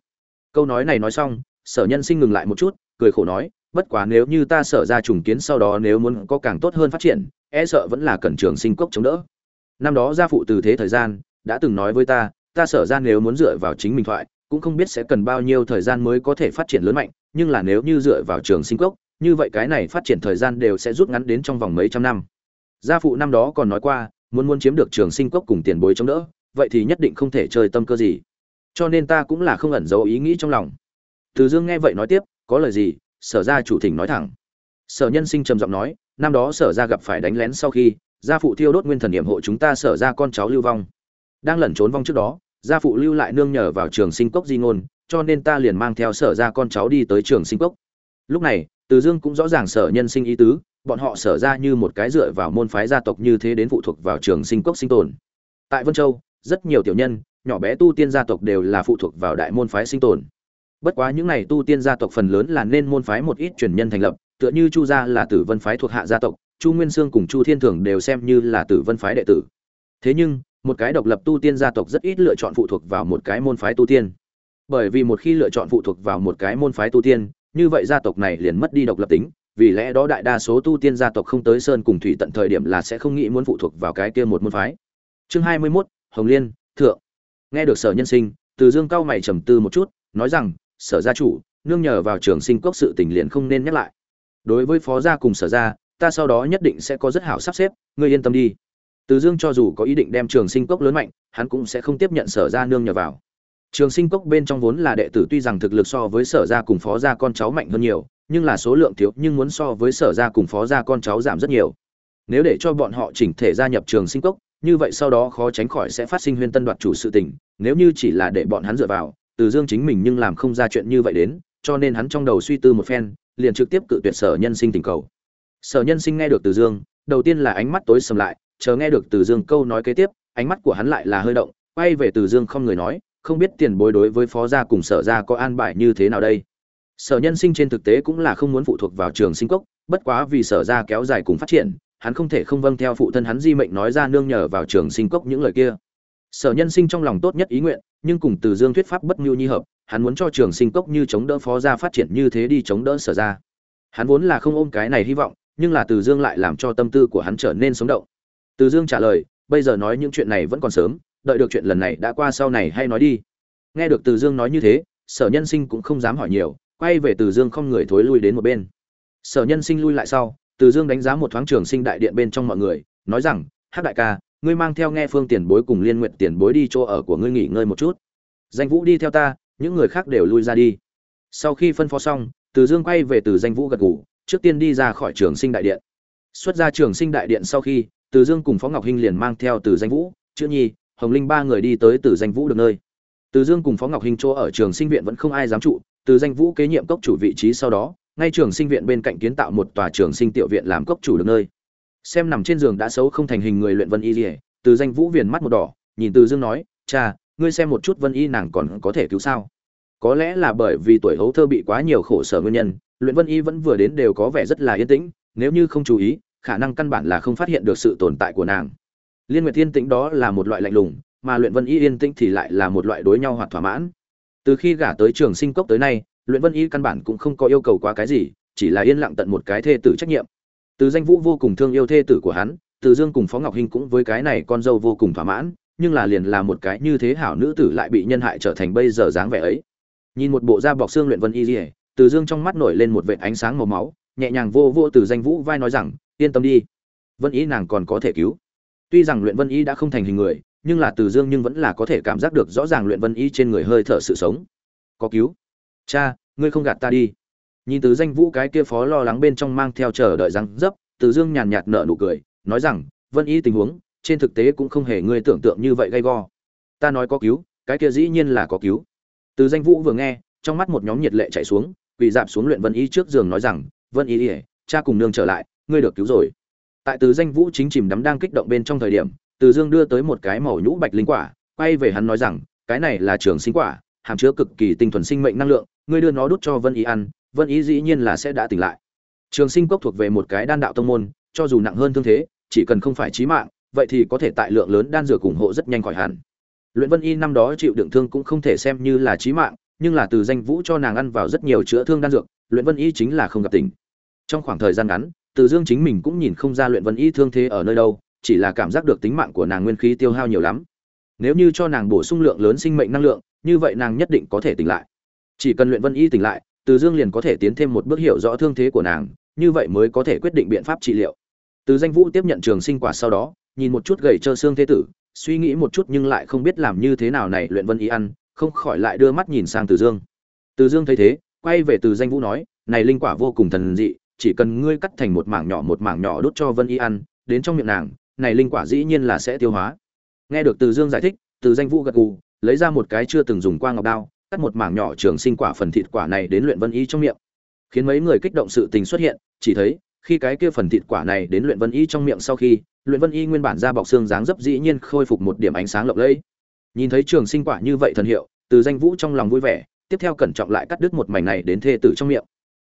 Câu nói này nói xong, sở nhân sinh ngừng lại một chút, cười khổ nói, bất quá nếu như ta sở ra trùng kiến sau đó nếu muốn có càng tốt hơn phát triển e sợ vẫn là cần trường sinh cốc chống đỡ. Năm đó gia phụ từ thế thời gian, đã từng nói với ta ta sở ra nếu muốn dựa vào chính mình thoại, cũng không biết sẽ cần bao nhiêu thời gian mới có thể phát triển lớn mạnh, nhưng là nếu như dựa vào trường sinh cốc như vậy cái này phát triển thời gian đều sẽ rút ngắn đến trong vòng mấy trăm năm. Gia phụ năm đó còn nói qua, muốn muốn chiếm được trường sinh cốc cùng tiền bối chống đỡ, vậy thì nhất định không thể chơi tâm cơ gì. Cho nên ta cũng là không ẩn giấu ý nghĩ trong lòng. Từ dương nghe vậy nói tiếp, có lời gì? Sở ra chủ thỉnh nói thẳng. Sở nhân sinh trầm giọng nói, năm đó sở ra gặp phải đánh lén sau khi, gia phụ thiêu đốt nguyên thần điểm hộ chúng ta sở ra con cháu lưu vong. Đang lẩn trốn vong trước đó, gia phụ lưu lại nương nhờ vào trường sinh cốc di ngôn, cho nên ta liền mang theo sở ra con cháu đi tới trường sinh cốc lúc này từ dương cũng rõ ràng sở nhân sinh ý tứ, bọn họ sở ra như một cái dựa vào môn phái gia tộc như thế đến phụ thuộc vào trường sinh cốc sinh tồn. Tại vân châu, rất nhiều tiểu nhân, nhỏ bé tu tiên gia tộc đều là phụ thuộc vào đại môn phái sinh tồn. Bất quá những này tu tiên gia tộc phần lớn là nên môn phái một ít truyền nhân thành lập, tựa như chu gia là tử vân phái thuộc hạ gia tộc, chu nguyên sương cùng chu thiên thường đều xem như là tử vân phái đệ tử. Thế nhưng, một cái độc lập tu tiên gia tộc rất ít lựa chọn phụ thuộc vào một cái môn phái tu tiên. Bởi vì một khi lựa chọn phụ thuộc vào một cái môn phái tu tiên như vậy gia tộc này liền mất đi độc lập tính vì lẽ đó đại đa số tu tiên gia tộc không tới sơn cùng thủy tận thời điểm là sẽ không nghĩ muốn phụ thuộc vào cái kia một môn phái. Chương hai mươi 21, hồng liên thượng. Nghe được sở nhân sinh từ dương cao mày trầm tư một chút nói rằng sở gia chủ nương nhờ vào trường sinh cốc sự tình liền không nên nhắc lại. Đối với phó gia cùng sở gia ta sau đó nhất định sẽ có rất hảo sắp xếp ngươi yên tâm đi. Từ dương cho dù có ý định đem trường sinh cốc lớn mạnh hắn cũng sẽ không tiếp nhận sở gia nương nhờ vào trường sinh cốc bên trong vốn là đệ tử tuy rằng thực lực so với sở gia cùng phó gia con cháu mạnh hơn nhiều, nhưng là số lượng thiếu, nhưng muốn so với sở gia cùng phó gia con cháu giảm rất nhiều. Nếu để cho bọn họ chỉnh thể gia nhập trường sinh cốc, như vậy sau đó khó tránh khỏi sẽ phát sinh huyên tân đoạt chủ sự tình, nếu như chỉ là để bọn hắn dựa vào, từ dương chính mình nhưng làm không ra chuyện như vậy đến, cho nên hắn trong đầu suy tư một phen, liền trực tiếp cự tuyệt sở nhân sinh tình cầu. Sở nhân sinh nghe được từ dương, đầu tiên là ánh mắt tối sầm lại, chờ nghe được từ dương câu nói kế tiếp, ánh mắt của hắn lại là hơi động, quay về từ dương không người nói không biết tiền bối đối với phó gia cùng sở gia có an bài như thế nào đây. Sở nhân sinh trên thực tế cũng là không muốn phụ thuộc vào trường sinh cốc, bất quá vì sở gia kéo dài cùng phát triển, hắn không thể không vâng theo phụ thân hắn di mệnh nói ra nương nhờ vào trường sinh cốc những lời kia. Sở nhân sinh trong lòng tốt nhất ý nguyện, nhưng cùng từ dương thuyết pháp bất ngưu nhi hợp, hắn muốn cho trường sinh cốc như chống đỡ phó gia phát triển như thế đi chống đỡ sở gia. Hắn vốn là không ôm cái này hy vọng, nhưng là từ dương lại làm cho tâm tư của hắn trở nên sống động. Từ dương trả lời, bây giờ nói những chuyện này vẫn còn sớm đợi được chuyện lần này đã qua sau này hay nói đi. Nghe được từ dương nói như thế, sở nhân sinh cũng không dám hỏi nhiều, quay về từ dương không người thối lui đến một bên. Sở nhân sinh lui lại sau, từ dương đánh giá một thoáng trường sinh đại điện bên trong mọi người, nói rằng hát đại ca, ngươi mang theo nghe phương tiền bối cùng liên nguyện tiền bối đi chỗ ở của ngươi nghỉ ngơi một chút. Danh vũ đi theo ta, những người khác đều lui ra đi. Sau khi phân phó xong, từ dương quay về từ danh vũ gật ngủ trước tiên đi ra khỏi trường sinh đại điện. Xuất ra trường sinh đại điện sau khi, từ dương cùng phó ngọc hinh liền mang theo từ danh vũ, chữ nhi hồng linh ba người đi tới từ danh vũ được nơi. Từ dương cùng phó ngọc hinh chỗ ở trường sinh viện vẫn không ai dám trụ, từ danh vũ kế nhiệm cốc chủ vị trí sau đó, ngay trường sinh viện bên cạnh kiến tạo một tòa trường sinh tiểu viện làm cốc chủ được nơi. Xem nằm trên giường đã xấu không thành hình người luyện vân y lìa, từ danh vũ viền mắt một đỏ, nhìn từ dương nói, cha, ngươi xem một chút vân y nàng còn có thể cứu sao? Có lẽ là bởi vì tuổi hấu thơ bị quá nhiều khổ sở nguyên nhân, luyện vân y vẫn vừa đến đều có vẻ rất là yên tĩnh, nếu như không chú ý, khả năng căn bản là không phát hiện được sự tồn tại của nàng liên nguyệt yên tĩnh đó là một loại lạnh lùng, mà luyện vân y yên tĩnh thì lại là một loại đối nhau hoặc thỏa mãn. Từ khi gả tới trường sinh cốc tới nay, luyện vân y căn bản cũng không có yêu cầu quá cái gì, chỉ là yên lặng tận một cái thê tử trách nhiệm. Từ danh vũ vô cùng thương yêu thê tử của hắn, từ dương cùng phó ngọc hinh cũng với cái này con dâu vô cùng thỏa mãn, nhưng là liền là một cái như thế hảo nữ tử lại bị nhân hại trở thành bây giờ dáng vẻ ấy. Nhìn một bộ da bọc xương luyện vân y dỉa từ dương trong mắt nổi lên một vệt ánh sáng màu máu, nhẹ nhàng vô vô từ danh vũ vai nói rằng, yên tâm đi, vân y nàng còn có thể cứu tuy rằng luyện vân y đã không thành hình người, nhưng là từ dương nhưng vẫn là có thể cảm giác được rõ ràng luyện vân y trên người hơi thở sự sống. Có cứu. Cha, ngươi không gạt ta đi. Nhìn từ danh vũ cái kia phó lo lắng bên trong mang theo chờ đợi răng dấp, từ dương nhàn nhạt nở nụ cười, nói rằng, vân y tình huống, trên thực tế cũng không hề ngươi tưởng tượng như vậy gay go. Ta nói có cứu, cái kia dĩ nhiên là có cứu. Từ danh vũ vừa nghe, trong mắt một nhóm nhiệt lệ chạy xuống, quỳ dạp xuống luyện vân y trước giường nói rằng, vân y ỉa cha cùng nương trở lại, ngươi được cứu rồi tại từ danh vũ chính chìm đắm đang kích động bên trong thời điểm, từ dương đưa tới một cái màu nhũ bạch linh quả, quay về hắn nói rằng, cái này là trường sinh quả, hàm chứa cực kỳ tinh thuần sinh mệnh năng lượng, ngươi đưa nó đút cho vân y ăn, vân y dĩ nhiên là sẽ đã tỉnh lại. Trường sinh cốc thuộc về một cái đan đạo tông môn, cho dù nặng hơn thương thế, chỉ cần không phải chí mạng, vậy thì có thể tại lượng lớn đan dược ủng hộ rất nhanh khỏi hẳn. Luyện vân y năm đó chịu đựng thương cũng không thể xem như là chí mạng, nhưng là từ danh vũ cho nàng ăn vào rất nhiều chữa thương đan dược, luyện vân y chính là không gặp tỉnh. Trong khoảng thời gian ngắn từ dương chính mình cũng nhìn không ra luyện vân y thương thế ở nơi đâu, chỉ là cảm giác được tính mạng của nàng nguyên khí tiêu hao nhiều lắm. Nếu như cho nàng bổ sung lượng lớn sinh mệnh năng lượng, như vậy nàng nhất định có thể tỉnh lại. Chỉ cần luyện vân y tỉnh lại, từ dương liền có thể tiến thêm một bước hiểu rõ thương thế của nàng, như vậy mới có thể quyết định biện pháp trị liệu. Từ danh vũ tiếp nhận trường sinh quả sau đó, nhìn một chút gầy trơ xương thế tử, suy nghĩ một chút nhưng lại không biết làm như thế nào này luyện vân y ăn, không khỏi lại đưa mắt nhìn sang từ dương. Từ dương thấy thế, quay về từ danh vũ nói, này linh quả vô cùng thần dị chỉ cần ngươi cắt thành một mảng nhỏ một mảng nhỏ đốt cho vân y ăn, đến trong miệng nàng, này linh quả dĩ nhiên là sẽ tiêu hóa. Nghe được từ dương giải thích, từ danh vũ gật gù, lấy ra một cái chưa từng dùng qua ngọc đao, cắt một mảng nhỏ trường sinh quả phần thịt quả này đến luyện vân y trong miệng. Khiến mấy người kích động sự tình xuất hiện, chỉ thấy, khi cái kia phần thịt quả này đến luyện vân y trong miệng sau khi, luyện vân y nguyên bản ra bọc xương dáng dấp dĩ nhiên khôi phục một điểm ánh sáng lộng lẫy. Nhìn thấy trường sinh quả như vậy thần hiệu, từ danh vũ trong lòng vui vẻ, tiếp theo cẩn trọng lại cắt đứt một mảnh này đến thê tử trong miệng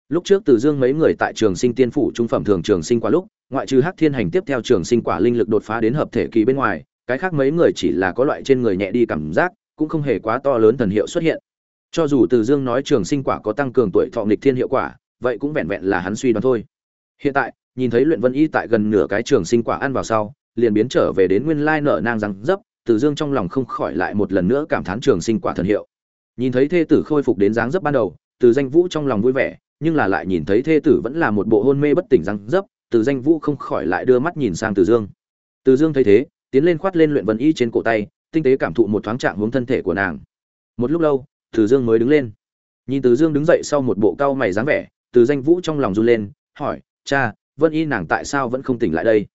lúc trước từ dương mấy người tại trường sinh tiên phủ trung phẩm thường trường sinh quả lúc, ngoại trừ hắc thiên hành tiếp theo trường sinh quả linh lực đột phá đến hợp thể kỳ bên ngoài, cái khác mấy người chỉ là có loại trên người nhẹ đi cảm giác, cũng không hề quá to lớn thần hiệu xuất hiện. Cho dù từ dương nói trường sinh quả có tăng cường tuổi thọ nghịch thiên hiệu quả, vậy cũng vẹn vẹn là hắn suy đoán thôi. Hiện tại, nhìn thấy luyện vân y tại gần nửa cái trường sinh quả ăn vào sau, liền biến trở về đến nguyên lai nở nang răng dấp, từ dương trong lòng không khỏi lại một lần nữa cảm thán trường sinh quả thần hiệu. Nhìn thấy thê tử khôi phục đến dáng dấp ban đầu, từ danh vũ trong lòng vui vẻ nhưng là lại nhìn thấy thê tử vẫn là một bộ hôn mê bất tỉnh răng dấp, từ danh vũ không khỏi lại đưa mắt nhìn sang từ dương. Từ dương thấy thế, tiến lên khoát lên luyện vân y trên cổ tay, tinh tế cảm thụ một thoáng trạng hướng thân thể của nàng. Một lúc lâu, từ dương mới đứng lên. Nhìn từ dương đứng dậy sau một bộ cau mày dáng vẻ, từ danh vũ trong lòng run lên, hỏi, cha, vân y nàng tại sao vẫn không tỉnh lại đây?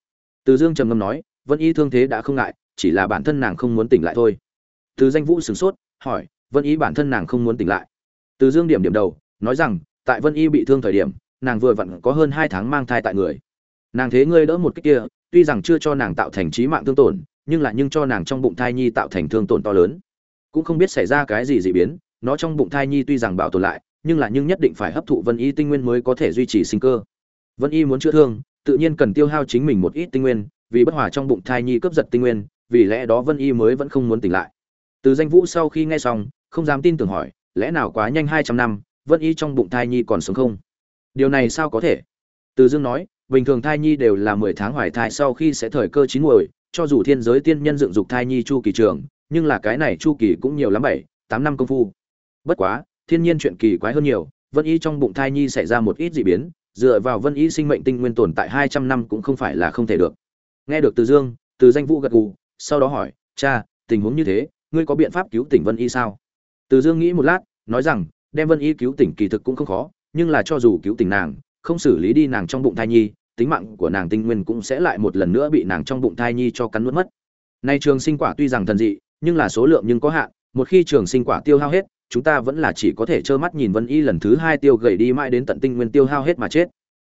Từ dương trầm ngâm nói, vân y thương thế đã không ngại, chỉ là bản thân nàng không muốn tỉnh lại thôi. Từ danh vũ sửng sốt, hỏi, vân y bản thân nàng không muốn tỉnh lại? Từ dương điểm điểm đầu, nói rằng tại vân y bị thương thời điểm, nàng vừa vặn có hơn hai tháng mang thai tại người. Nàng thế ngươi đỡ một cách kia, tuy rằng chưa cho nàng tạo thành trí mạng thương tổn, nhưng là nhưng cho nàng trong bụng thai nhi tạo thành thương tổn to lớn. Cũng không biết xảy ra cái gì dị biến, nó trong bụng thai nhi tuy rằng bảo tồn lại, nhưng là nhưng nhất định phải hấp thụ vân y tinh nguyên mới có thể duy trì sinh cơ. Vân y muốn chữa thương, tự nhiên cần tiêu hao chính mình một ít tinh nguyên, vì bất hòa trong bụng thai nhi cướp giật tinh nguyên, vì lẽ đó vân y mới vẫn không muốn tỉnh lại. Từ danh vũ sau khi nghe xong, không dám tin tưởng hỏi, lẽ nào quá nhanh hai trăm năm vân y trong bụng thai nhi còn sống không? Điều này sao có thể? Từ dương nói, bình thường thai nhi đều là mười tháng hoài thai sau khi sẽ thời cơ chín muồi, cho dù thiên giới tiên nhân dựng dục thai nhi chu kỳ trường, nhưng là cái này chu kỳ cũng nhiều lắm bảy, tám năm công phu. Bất quá, thiên nhiên chuyện kỳ quái hơn nhiều, vân y trong bụng thai nhi xảy ra một ít dị biến, dựa vào vân y sinh mệnh tinh nguyên tồn tại hai trăm năm cũng không phải là không thể được. Nghe được từ dương, từ danh vũ gật gù, sau đó hỏi, cha, tình huống như thế, ngươi có biện pháp cứu tỉnh vân y sao? Từ dương nghĩ một lát, nói rằng đem vân y cứu tỉnh kỳ thực cũng không khó, nhưng là cho dù cứu tỉnh nàng, không xử lý đi nàng trong bụng thai nhi, tính mạng của nàng tinh nguyên cũng sẽ lại một lần nữa bị nàng trong bụng thai nhi cho cắn nuốt mất. Nay trường sinh quả tuy rằng thần dị, nhưng là số lượng nhưng có hạn, một khi trường sinh quả tiêu hao hết, chúng ta vẫn là chỉ có thể trơ mắt nhìn vân y lần thứ hai tiêu gầy đi mãi đến tận tinh nguyên tiêu hao hết mà chết.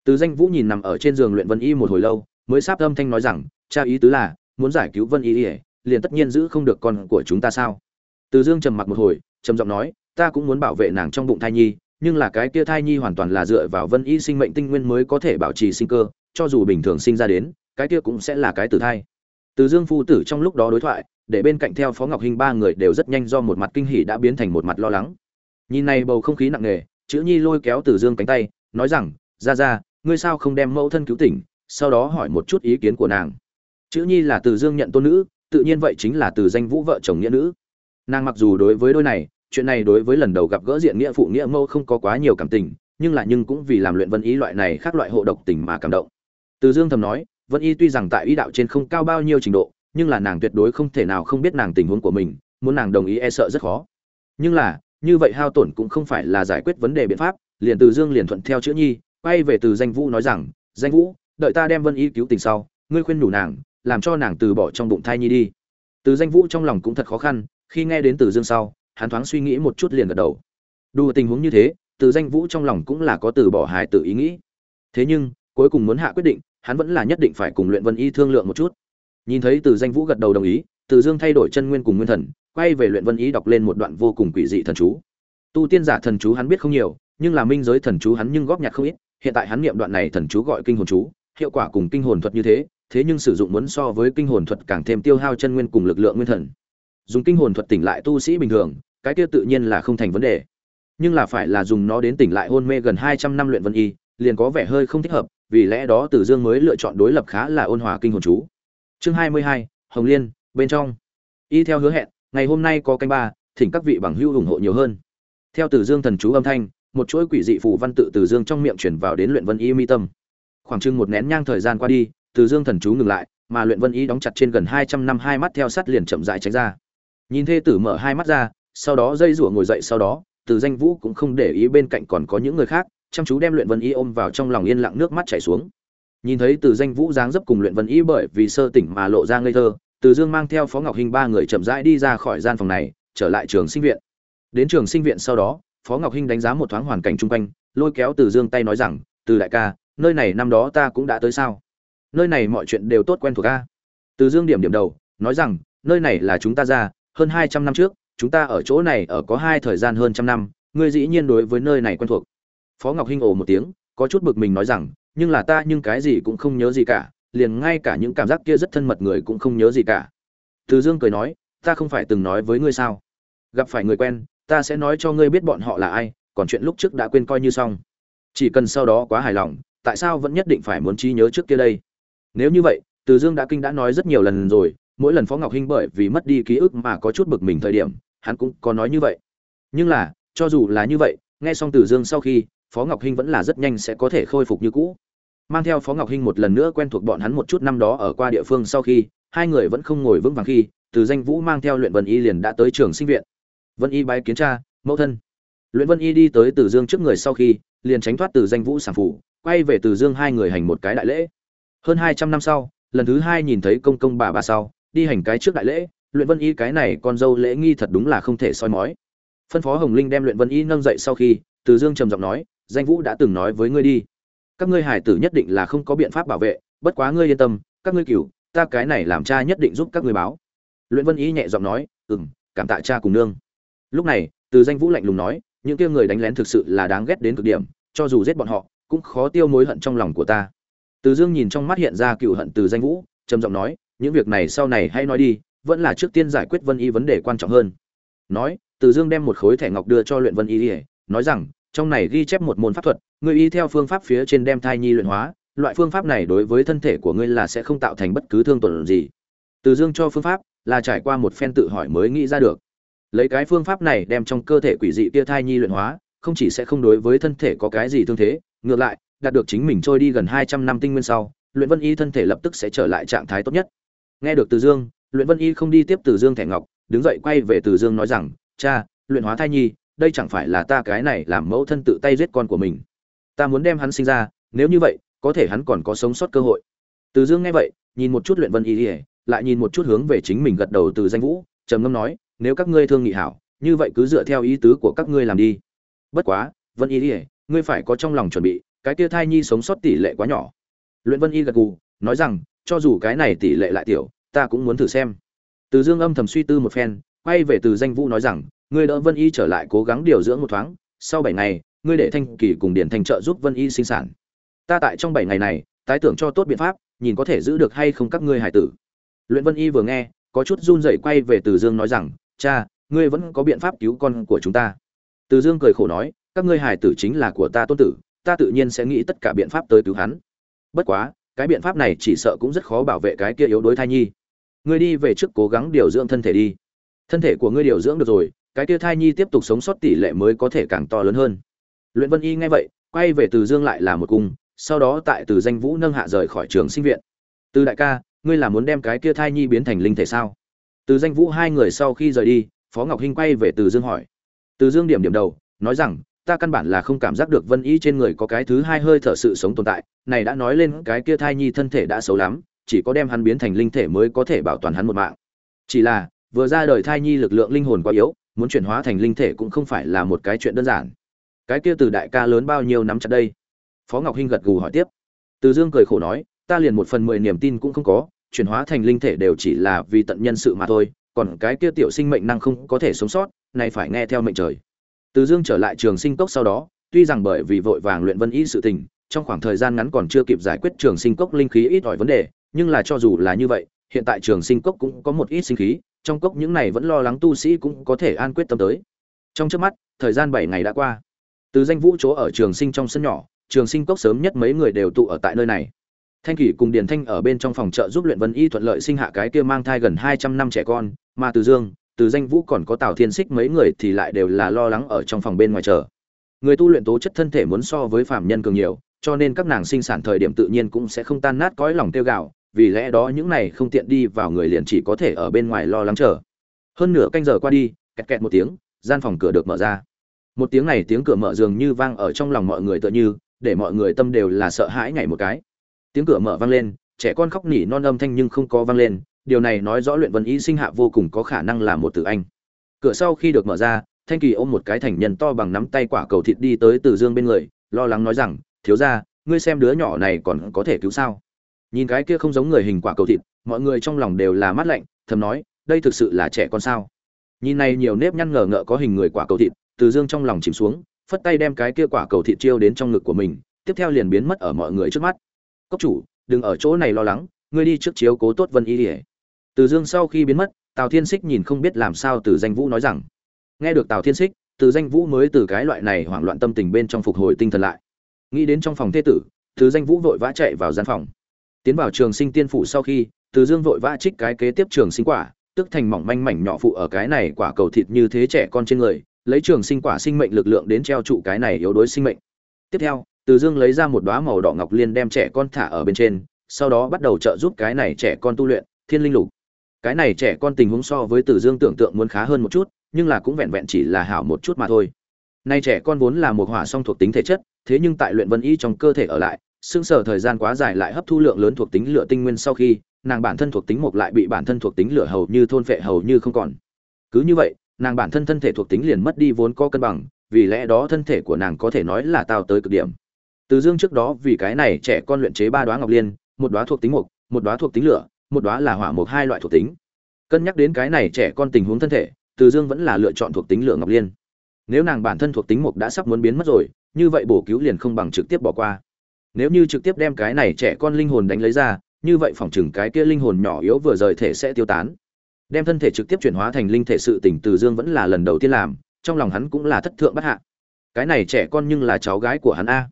Từ danh vũ nhìn nằm ở trên giường luyện vân y một hồi lâu, mới sáp âm thanh nói rằng, cha ý tứ là, muốn giải cứu vân y liền tất nhiên giữ không được con của chúng ta sao? Từ dương trầm mặc một hồi, trầm giọng nói ta cũng muốn bảo vệ nàng trong bụng thai nhi, nhưng là cái kia thai nhi hoàn toàn là dựa vào vân y sinh mệnh tinh nguyên mới có thể bảo trì sinh cơ, cho dù bình thường sinh ra đến, cái kia cũng sẽ là cái tử thai. Từ dương phu tử trong lúc đó đối thoại, để bên cạnh theo phó ngọc hinh ba người đều rất nhanh do một mặt kinh hỉ đã biến thành một mặt lo lắng. Nhìn này bầu không khí nặng nề, chữ nhi lôi kéo từ dương cánh tay, nói rằng ra ra ngươi sao không đem mẫu thân cứu tỉnh, sau đó hỏi một chút ý kiến của nàng. Chữ nhi là từ dương nhận tôn nữ, tự nhiên vậy chính là từ danh vũ vợ chồng nghĩa nữ. Nàng mặc dù đối với đôi này chuyện này đối với lần đầu gặp gỡ diện nghĩa phụ nghĩa mẫu không có quá nhiều cảm tình, nhưng là nhưng cũng vì làm luyện vân ý loại này khác loại hộ độc tình mà cảm động. Từ dương thầm nói, vân y tuy rằng tại ý đạo trên không cao bao nhiêu trình độ, nhưng là nàng tuyệt đối không thể nào không biết nàng tình huống của mình, muốn nàng đồng ý e sợ rất khó. Nhưng là, như vậy hao tổn cũng không phải là giải quyết vấn đề biện pháp. Liền từ dương liền thuận theo chữ nhi, quay về từ danh vũ nói rằng, danh vũ, đợi ta đem vân y cứu tình sau, ngươi khuyên đủ nàng, làm cho nàng từ bỏ trong bụng thai nhi đi. Từ danh vũ trong lòng cũng thật khó khăn, khi nghe đến từ dương sau hắn thoáng suy nghĩ một chút liền gật đầu. Đủ tình huống như thế, từ danh vũ trong lòng cũng là có từ bỏ hài tự ý nghĩ. Thế nhưng, cuối cùng muốn hạ quyết định, hắn vẫn là nhất định phải cùng luyện vân y thương lượng một chút. Nhìn thấy từ danh vũ gật đầu đồng ý, từ dương thay đổi chân nguyên cùng nguyên thần, quay về luyện vân Y đọc lên một đoạn vô cùng quỷ dị thần chú. Tu tiên giả thần chú hắn biết không nhiều, nhưng là minh giới thần chú hắn nhưng góp nhặt không ít, hiện tại hắn niệm đoạn này thần chú gọi kinh hồn chú, hiệu quả cùng kinh hồn thuật như thế thế nhưng sử dụng muốn so với kinh hồn thuật càng thêm tiêu hao chân nguyên cùng lực lượng nguyên thần dùng kinh hồn thuật tỉnh lại tu sĩ bình thường cái kia tự nhiên là không thành vấn đề nhưng là phải là dùng nó đến tỉnh lại hôn mê gần hai trăm năm luyện vân y liền có vẻ hơi không thích hợp vì lẽ đó Từ Dương mới lựa chọn đối lập khá là ôn hòa kinh hồn chú. Chương 22, Hồng Liên, bên trong. Y theo hứa hẹn, ngày hôm nay có canh ba, thỉnh các vị bằng hữu ủng hộ nhiều hơn. Theo Từ Dương thần chú âm thanh, một chuỗi quỷ dị phù văn tự Từ Dương trong miệng truyền vào đến luyện vân y mi tâm. Khoảng chừng một nén nhang thời gian qua đi, Từ Dương thần chú ngừng lại, mà luyện vân y đóng chặt trên gần 200 năm hai mắt theo sát liền chậm rãi tránh ra. Nhìn thê tử mở hai mắt ra, sau đó dây rủa ngồi dậy sau đó, Từ Danh Vũ cũng không để ý bên cạnh còn có những người khác, chăm chú đem luyện vân y ôm vào trong lòng yên lặng nước mắt chảy xuống. Nhìn thấy từ danh vũ dáng dấp cùng luyện vân y bởi vì sơ tỉnh mà lộ ra ngây thơ từ dương mang theo phó ngọc hình ba người chậm rãi đi ra khỏi gian phòng này trở lại trường sinh viện. Đến trường sinh viện sau đó phó ngọc hinh đánh giá một thoáng hoàn cảnh chung quanh lôi kéo từ dương tay nói rằng từ đại ca nơi này năm đó ta cũng đã tới sao? Nơi này mọi chuyện đều tốt quen thuộc ca từ dương điểm điểm đầu nói rằng nơi này là chúng ta ra hơn hai trăm năm trước, chúng ta ở chỗ này ở có hai thời gian hơn trăm năm, ngươi dĩ nhiên đối với nơi này quen thuộc. Phó ngọc hinh ồ một tiếng, có chút bực mình nói rằng, nhưng là ta nhưng cái gì cũng không nhớ gì cả, liền ngay cả những cảm giác kia rất thân mật người cũng không nhớ gì cả. Từ dương cười nói, ta không phải từng nói với ngươi sao? Gặp phải người quen, ta sẽ nói cho ngươi biết bọn họ là ai, còn chuyện lúc trước đã quên coi như xong. Chỉ cần sau đó quá hài lòng, tại sao vẫn nhất định phải muốn trí nhớ trước kia đây? Nếu như vậy, từ dương đã kinh đã nói rất nhiều lần rồi mỗi lần phó ngọc hinh bởi vì mất đi ký ức mà có chút bực mình thời điểm, hắn cũng có nói như vậy. Nhưng là, cho dù là như vậy, nghe xong từ dương sau khi, phó ngọc hinh vẫn là rất nhanh sẽ có thể khôi phục như cũ. Mang theo phó ngọc hinh một lần nữa quen thuộc bọn hắn một chút năm đó ở qua địa phương sau khi, hai người vẫn không ngồi vững vàng khi, từ danh vũ mang theo luyện vân y liền đã tới trường sinh viện. Vân y bái kiến cha, mẫu thân. Luyện vân y đi tới từ dương trước người sau khi, liền tránh thoát từ danh vũ sản phụ quay về từ dương hai người hành một cái đại lễ. Hơn hai trăm năm sau, lần thứ hai nhìn thấy công công bà bà sau đi hành cái trước đại lễ, luyện vân y cái này con dâu lễ nghi thật đúng là không thể soi mói. Phân phó hồng linh đem luyện vân y nâng dậy sau khi, từ dương trầm giọng nói, danh vũ đã từng nói với ngươi đi. Các ngươi hải tử nhất định là không có biện pháp bảo vệ, bất quá ngươi yên tâm, các ngươi cửu, ta cái này làm cha nhất định giúp các ngươi báo. Luyện vân y nhẹ giọng nói ừ m cảm tạ cha cùng nương. Lúc này, từ danh vũ lạnh lùng nói, những kia người đánh lén thực sự là đáng ghét đến cực điểm, cho dù giết bọn họ, cũng khó tiêu mối hận trong lòng của ta. Từ dương nhìn trong mắt hiện ra cựu hận từ danh vũ, trầm giọng nói những việc này sau này hãy nói đi, vẫn là trước tiên giải quyết vân y vấn đề quan trọng hơn. Nói, từ dương đem một khối thẻ ngọc đưa cho luyện vân y nói rằng, trong này ghi chép một môn pháp thuật, ngươi y theo phương pháp phía trên đem thai nhi luyện hóa, loại phương pháp này đối với thân thể của ngươi là sẽ không tạo thành bất cứ thương tổn gì. Từ dương cho phương pháp là trải qua một phen tự hỏi mới nghĩ ra được. Lấy cái phương pháp này đem trong cơ thể quỷ dị kia thai nhi luyện hóa, không chỉ sẽ không đối với thân thể có cái gì thương thế, ngược lại, đạt được chính mình trôi đi gần hai trăm năm tinh nguyên sau, luyện vân y thân thể lập tức sẽ trở lại trạng thái tốt nhất nghe được từ dương, luyện vân y không đi tiếp từ dương thẻ ngọc, đứng dậy quay về từ dương nói rằng, cha, luyện hóa thai nhi, đây chẳng phải là ta cái này làm mẫu thân tự tay giết con của mình. Ta muốn đem hắn sinh ra, nếu như vậy, có thể hắn còn có sống sót cơ hội. Từ dương nghe vậy, nhìn một chút luyện vân y lại nhìn một chút hướng về chính mình gật đầu từ danh vũ, trầm ngâm nói, nếu các ngươi thương nghị hảo, như vậy cứ dựa theo ý tứ của các ngươi làm đi. Bất quá, vân y ngươi phải có trong lòng chuẩn bị, cái kia thai nhi sống sót tỷ lệ quá nhỏ. Luyện vân y gật gù, nói rằng cho dù cái này tỷ lệ lại tiểu, ta cũng muốn thử xem. Từ dương âm thầm suy tư một phen, quay về từ danh vũ nói rằng, ngươi đỡ vân y trở lại cố gắng điều dưỡng một thoáng, sau bảy ngày, ngươi để thanh kỳ cùng điển thành trợ giúp vân y sinh sản. Ta tại trong bảy ngày này, tái tưởng cho tốt biện pháp, nhìn có thể giữ được hay không các ngươi hải tử. Luyện vân y vừa nghe, có chút run rẩy quay về từ dương nói rằng, cha, ngươi vẫn có biện pháp cứu con của chúng ta. Từ dương cười khổ nói, các ngươi hải tử chính là của ta tôn tử, ta tự nhiên sẽ nghĩ tất cả biện pháp tới cứu hắn. Bất quá cái biện pháp này chỉ sợ cũng rất khó bảo vệ cái kia yếu đuối thai nhi. Ngươi đi về trước cố gắng điều dưỡng thân thể đi. Thân thể của ngươi điều dưỡng được rồi, cái kia thai nhi tiếp tục sống sót tỷ lệ mới có thể càng to lớn hơn. Luyện vân y nghe vậy, quay về từ dương lại là một cung, sau đó tại từ danh vũ nâng hạ rời khỏi trường sinh viện. Từ đại ca, ngươi là muốn đem cái kia thai nhi biến thành linh thể sao? Từ danh vũ hai người sau khi rời đi, phó ngọc hinh quay về từ dương hỏi. Từ dương điểm điểm đầu, nói rằng ta căn bản là không cảm giác được vân y trên người có cái thứ hai hơi thở sự sống tồn tại, này đã nói lên cái kia thai nhi thân thể đã xấu lắm, chỉ có đem hắn biến thành linh thể mới có thể bảo toàn hắn một mạng. Chỉ là, vừa ra đời thai nhi lực lượng linh hồn quá yếu, muốn chuyển hóa thành linh thể cũng không phải là một cái chuyện đơn giản. Cái kia từ đại ca lớn bao nhiêu nắm chặt đây? Phó ngọc hinh gật gù hỏi tiếp. Từ dương cười khổ nói, ta liền một phần mười niềm tin cũng không có, chuyển hóa thành linh thể đều chỉ là vì tận nhân sự mà thôi, còn cái kia tiểu sinh mệnh năng không có thể sống sót, này phải nghe theo mệnh trời từ dương trở lại trường sinh cốc sau đó, tuy rằng bởi vì vội vàng luyện vân y sự tình, trong khoảng thời gian ngắn còn chưa kịp giải quyết trường sinh cốc linh khí ít ỏi vấn đề, nhưng là cho dù là như vậy, hiện tại trường sinh cốc cũng có một ít sinh khí, trong cốc những này vẫn lo lắng tu sĩ cũng có thể an quyết tâm tới. Trong chớp mắt, thời gian bảy ngày đã qua. Từ danh vũ chỗ ở trường sinh trong sân nhỏ, trường sinh cốc sớm nhất mấy người đều tụ ở tại nơi này. Thanh kỷ cùng điền thanh ở bên trong phòng trợ giúp luyện vân y thuận lợi sinh hạ cái kia mang thai gần hai trăm năm trẻ con, mà từ dương từ danh vũ còn có tào thiên xích mấy người thì lại đều là lo lắng ở trong phòng bên ngoài chờ. Người tu luyện tố chất thân thể muốn so với phạm nhân cường nhiều, cho nên các nàng sinh sản thời điểm tự nhiên cũng sẽ không tan nát cõi lòng tiêu gạo, vì lẽ đó những này không tiện đi vào người liền chỉ có thể ở bên ngoài lo lắng chờ. Hơn nửa canh giờ qua đi, kẹt kẹt một tiếng, gian phòng cửa được mở ra. Một tiếng này tiếng cửa mở dường như vang ở trong lòng mọi người tựa như, để mọi người tâm đều là sợ hãi ngày một cái. Tiếng cửa mở vang lên, trẻ con khóc nỉ non âm thanh nhưng không có vang lên điều này nói rõ luyện vân y sinh hạ vô cùng có khả năng là một tử anh. Cửa sau khi được mở ra, thanh kỳ ôm một cái thành nhân to bằng nắm tay quả cầu thịt đi tới từ dương bên người, lo lắng nói rằng, thiếu ra ngươi xem đứa nhỏ này còn có thể cứu sao? Nhìn cái kia không giống người hình quả cầu thịt, mọi người trong lòng đều là mát lạnh, thầm nói, đây thực sự là trẻ con sao? Nhìn này nhiều nếp nhăn ngờ ngợ có hình người quả cầu thịt, từ dương trong lòng chìm xuống, phất tay đem cái kia quả cầu thịt chiêu đến trong ngực của mình, tiếp theo liền biến mất ở mọi người trước mắt. Cốc chủ, đừng ở chỗ này lo lắng, ngươi đi trước chiếu cố tốt vân y ỉa từ dương sau khi biến mất, tào thiên xích nhìn không biết làm sao từ danh vũ nói rằng, nghe được tào thiên xích từ danh vũ mới từ cái loại này hoảng loạn tâm tình bên trong phục hồi tinh thần lại. Nghĩ đến trong phòng thê tử, từ danh vũ vội vã chạy vào gian phòng. Tiến vào trường sinh tiên phủ sau khi, từ dương vội vã trích cái kế tiếp trường sinh quả, tức thành mỏng manh mảnh nhỏ phụ ở cái này quả cầu thịt như thế trẻ con trên người, lấy trường sinh quả sinh mệnh lực lượng đến treo trụ cái này yếu đuối sinh mệnh. Tiếp theo, từ dương lấy ra một đóa màu đỏ ngọc liên đem trẻ con thả ở bên trên, sau đó bắt đầu trợ giúp cái này trẻ con tu luyện, thiên linh lục cái này trẻ con tình huống so với từ dương tưởng tượng muốn khá hơn một chút, nhưng là cũng vẹn vẹn chỉ là hảo một chút mà thôi. Nay trẻ con vốn là một hỏa song thuộc tính thể chất, thế nhưng tại luyện vân y trong cơ thể ở lại xương sở thời gian quá dài lại hấp thu lượng lớn thuộc tính lửa tinh nguyên sau khi, nàng bản thân thuộc tính mộc lại bị bản thân thuộc tính lửa hầu như thôn phệ hầu như không còn. Cứ như vậy, nàng bản thân thân thể thuộc tính liền mất đi vốn có cân bằng, vì lẽ đó thân thể của nàng có thể nói là tao tới cực điểm. Từ dương trước đó vì cái này trẻ con luyện chế ba đóa ngọc liên, một đóa thuộc tính mục một đóa thuộc tính lửa một đóa là hỏa mục hai loại thuộc tính. Cân nhắc đến cái này trẻ con tình huống thân thể, từ dương vẫn là lựa chọn thuộc tính lửa ngọc liên. Nếu nàng bản thân thuộc tính mục đã sắp muốn biến mất rồi, như vậy bổ cứu liền không bằng trực tiếp bỏ qua. Nếu như trực tiếp đem cái này trẻ con linh hồn đánh lấy ra, như vậy phòng chừng cái kia linh hồn nhỏ yếu vừa rời thể sẽ tiêu tán. Đem thân thể trực tiếp chuyển hóa thành linh thể sự tình từ dương vẫn là lần đầu tiên làm, trong lòng hắn cũng là thất thượng bất hạ. Cái này trẻ con nhưng là cháu gái của hắn a.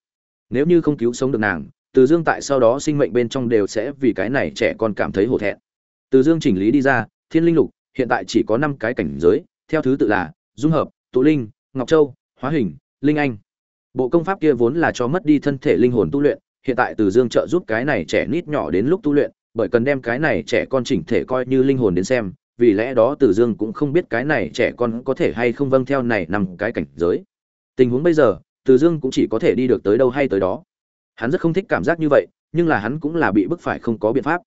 Nếu như không cứu sống được nàng từ dương tại sau đó sinh mệnh bên trong đều sẽ vì cái này trẻ con cảm thấy hổ thẹn. Từ dương chỉnh lý đi ra, thiên linh lục, hiện tại chỉ có năm cái cảnh giới, theo thứ tự là dung hợp, tụ linh, ngọc châu, hóa hình, linh anh. Bộ công pháp kia vốn là cho mất đi thân thể linh hồn tu luyện, hiện tại từ dương trợ giúp cái này trẻ nít nhỏ đến lúc tu luyện, bởi cần đem cái này trẻ con chỉnh thể coi như linh hồn đến xem, vì lẽ đó từ dương cũng không biết cái này trẻ con có thể hay không vâng theo này nằm cái cảnh giới. Tình huống bây giờ, từ dương cũng chỉ có thể đi được tới đâu hay tới đó hắn rất không thích cảm giác như vậy, nhưng là hắn cũng là bị bức phải không có biện pháp.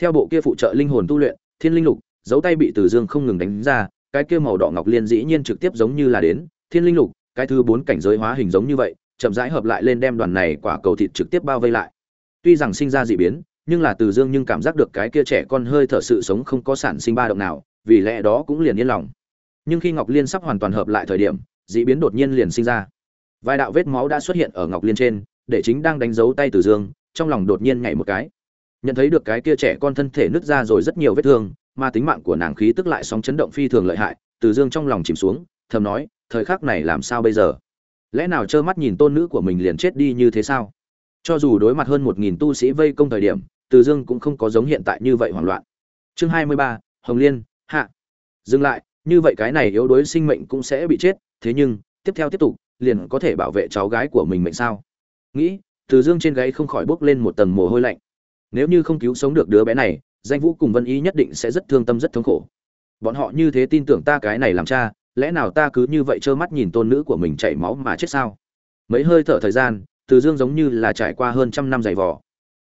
Theo bộ kia phụ trợ linh hồn tu luyện, thiên linh lục, dấu tay bị từ dương không ngừng đánh ra, cái kia màu đỏ ngọc liên dĩ nhiên trực tiếp giống như là đến, thiên linh lục, cái thứ bốn cảnh giới hóa hình giống như vậy, chậm rãi hợp lại lên đem đoàn này quả cầu thịt trực tiếp bao vây lại. Tuy rằng sinh ra dị biến, nhưng là từ dương nhưng cảm giác được cái kia trẻ con hơi thở sự sống không có sản sinh ba động nào, vì lẽ đó cũng liền yên lòng. Nhưng khi ngọc liên sắp hoàn toàn hợp lại thời điểm, dị biến đột nhiên liền sinh ra. Vài đạo vết máu đã xuất hiện ở ngọc liên trên để chính đang đánh dấu tay từ dương, trong lòng đột nhiên nhảy một cái. Nhận thấy được cái kia trẻ con thân thể nứt ra rồi rất nhiều vết thương, mà tính mạng của nàng khí tức lại sóng chấn động phi thường lợi hại, từ dương trong lòng chìm xuống, thầm nói, thời khắc này làm sao bây giờ? Lẽ nào trơ mắt nhìn tôn nữ của mình liền chết đi như thế sao? Cho dù đối mặt hơn một nghìn tu sĩ vây công thời điểm, từ dương cũng không có giống hiện tại như vậy hoảng loạn. Chương hai mươi ba, hồng liên, hạ. Dừng lại, như vậy cái này yếu đuối sinh mệnh cũng sẽ bị chết, thế nhưng, tiếp theo tiếp tục, liền có thể bảo vệ cháu gái của mình mệnh sao? Nghĩ, từ dương trên gáy không khỏi bốc lên một tầng mồ hôi lạnh. Nếu như không cứu sống được đứa bé này, danh vũ cùng vân ý nhất định sẽ rất thương tâm rất thống khổ. Bọn họ như thế tin tưởng ta cái này làm cha, lẽ nào ta cứ như vậy trơ mắt nhìn tôn nữ của mình chảy máu mà chết sao? Mấy hơi thở thời gian, từ dương giống như là trải qua hơn trăm năm dày vò.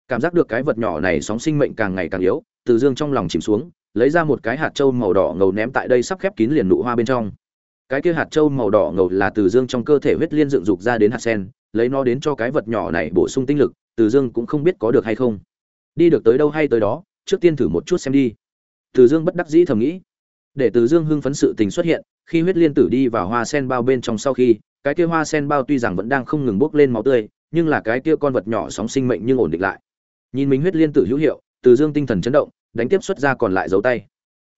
Cảm giác được cái vật nhỏ này sóng sinh mệnh càng ngày càng yếu, từ dương trong lòng chìm xuống, lấy ra một cái hạt trâu màu đỏ ngầu ném tại đây sắp khép kín liền nụ hoa bên trong cái kia hạt châu màu đỏ ngầu là từ dương trong cơ thể huyết liên dựng dục ra đến hạt sen, lấy nó đến cho cái vật nhỏ này bổ sung tinh lực, từ dương cũng không biết có được hay không. Đi được tới đâu hay tới đó, trước tiên thử một chút xem đi. Từ dương bất đắc dĩ thầm nghĩ. Để từ dương hưng phấn sự tình xuất hiện, khi huyết liên tử đi vào hoa sen bao bên trong sau khi, cái kia hoa sen bao tuy rằng vẫn đang không ngừng bốc lên máu tươi, nhưng là cái kia con vật nhỏ sóng sinh mệnh nhưng ổn định lại. Nhìn mình huyết liên tử hữu hiệu, từ dương tinh thần chấn động, đánh tiếp xuất ra còn lại dấu tay.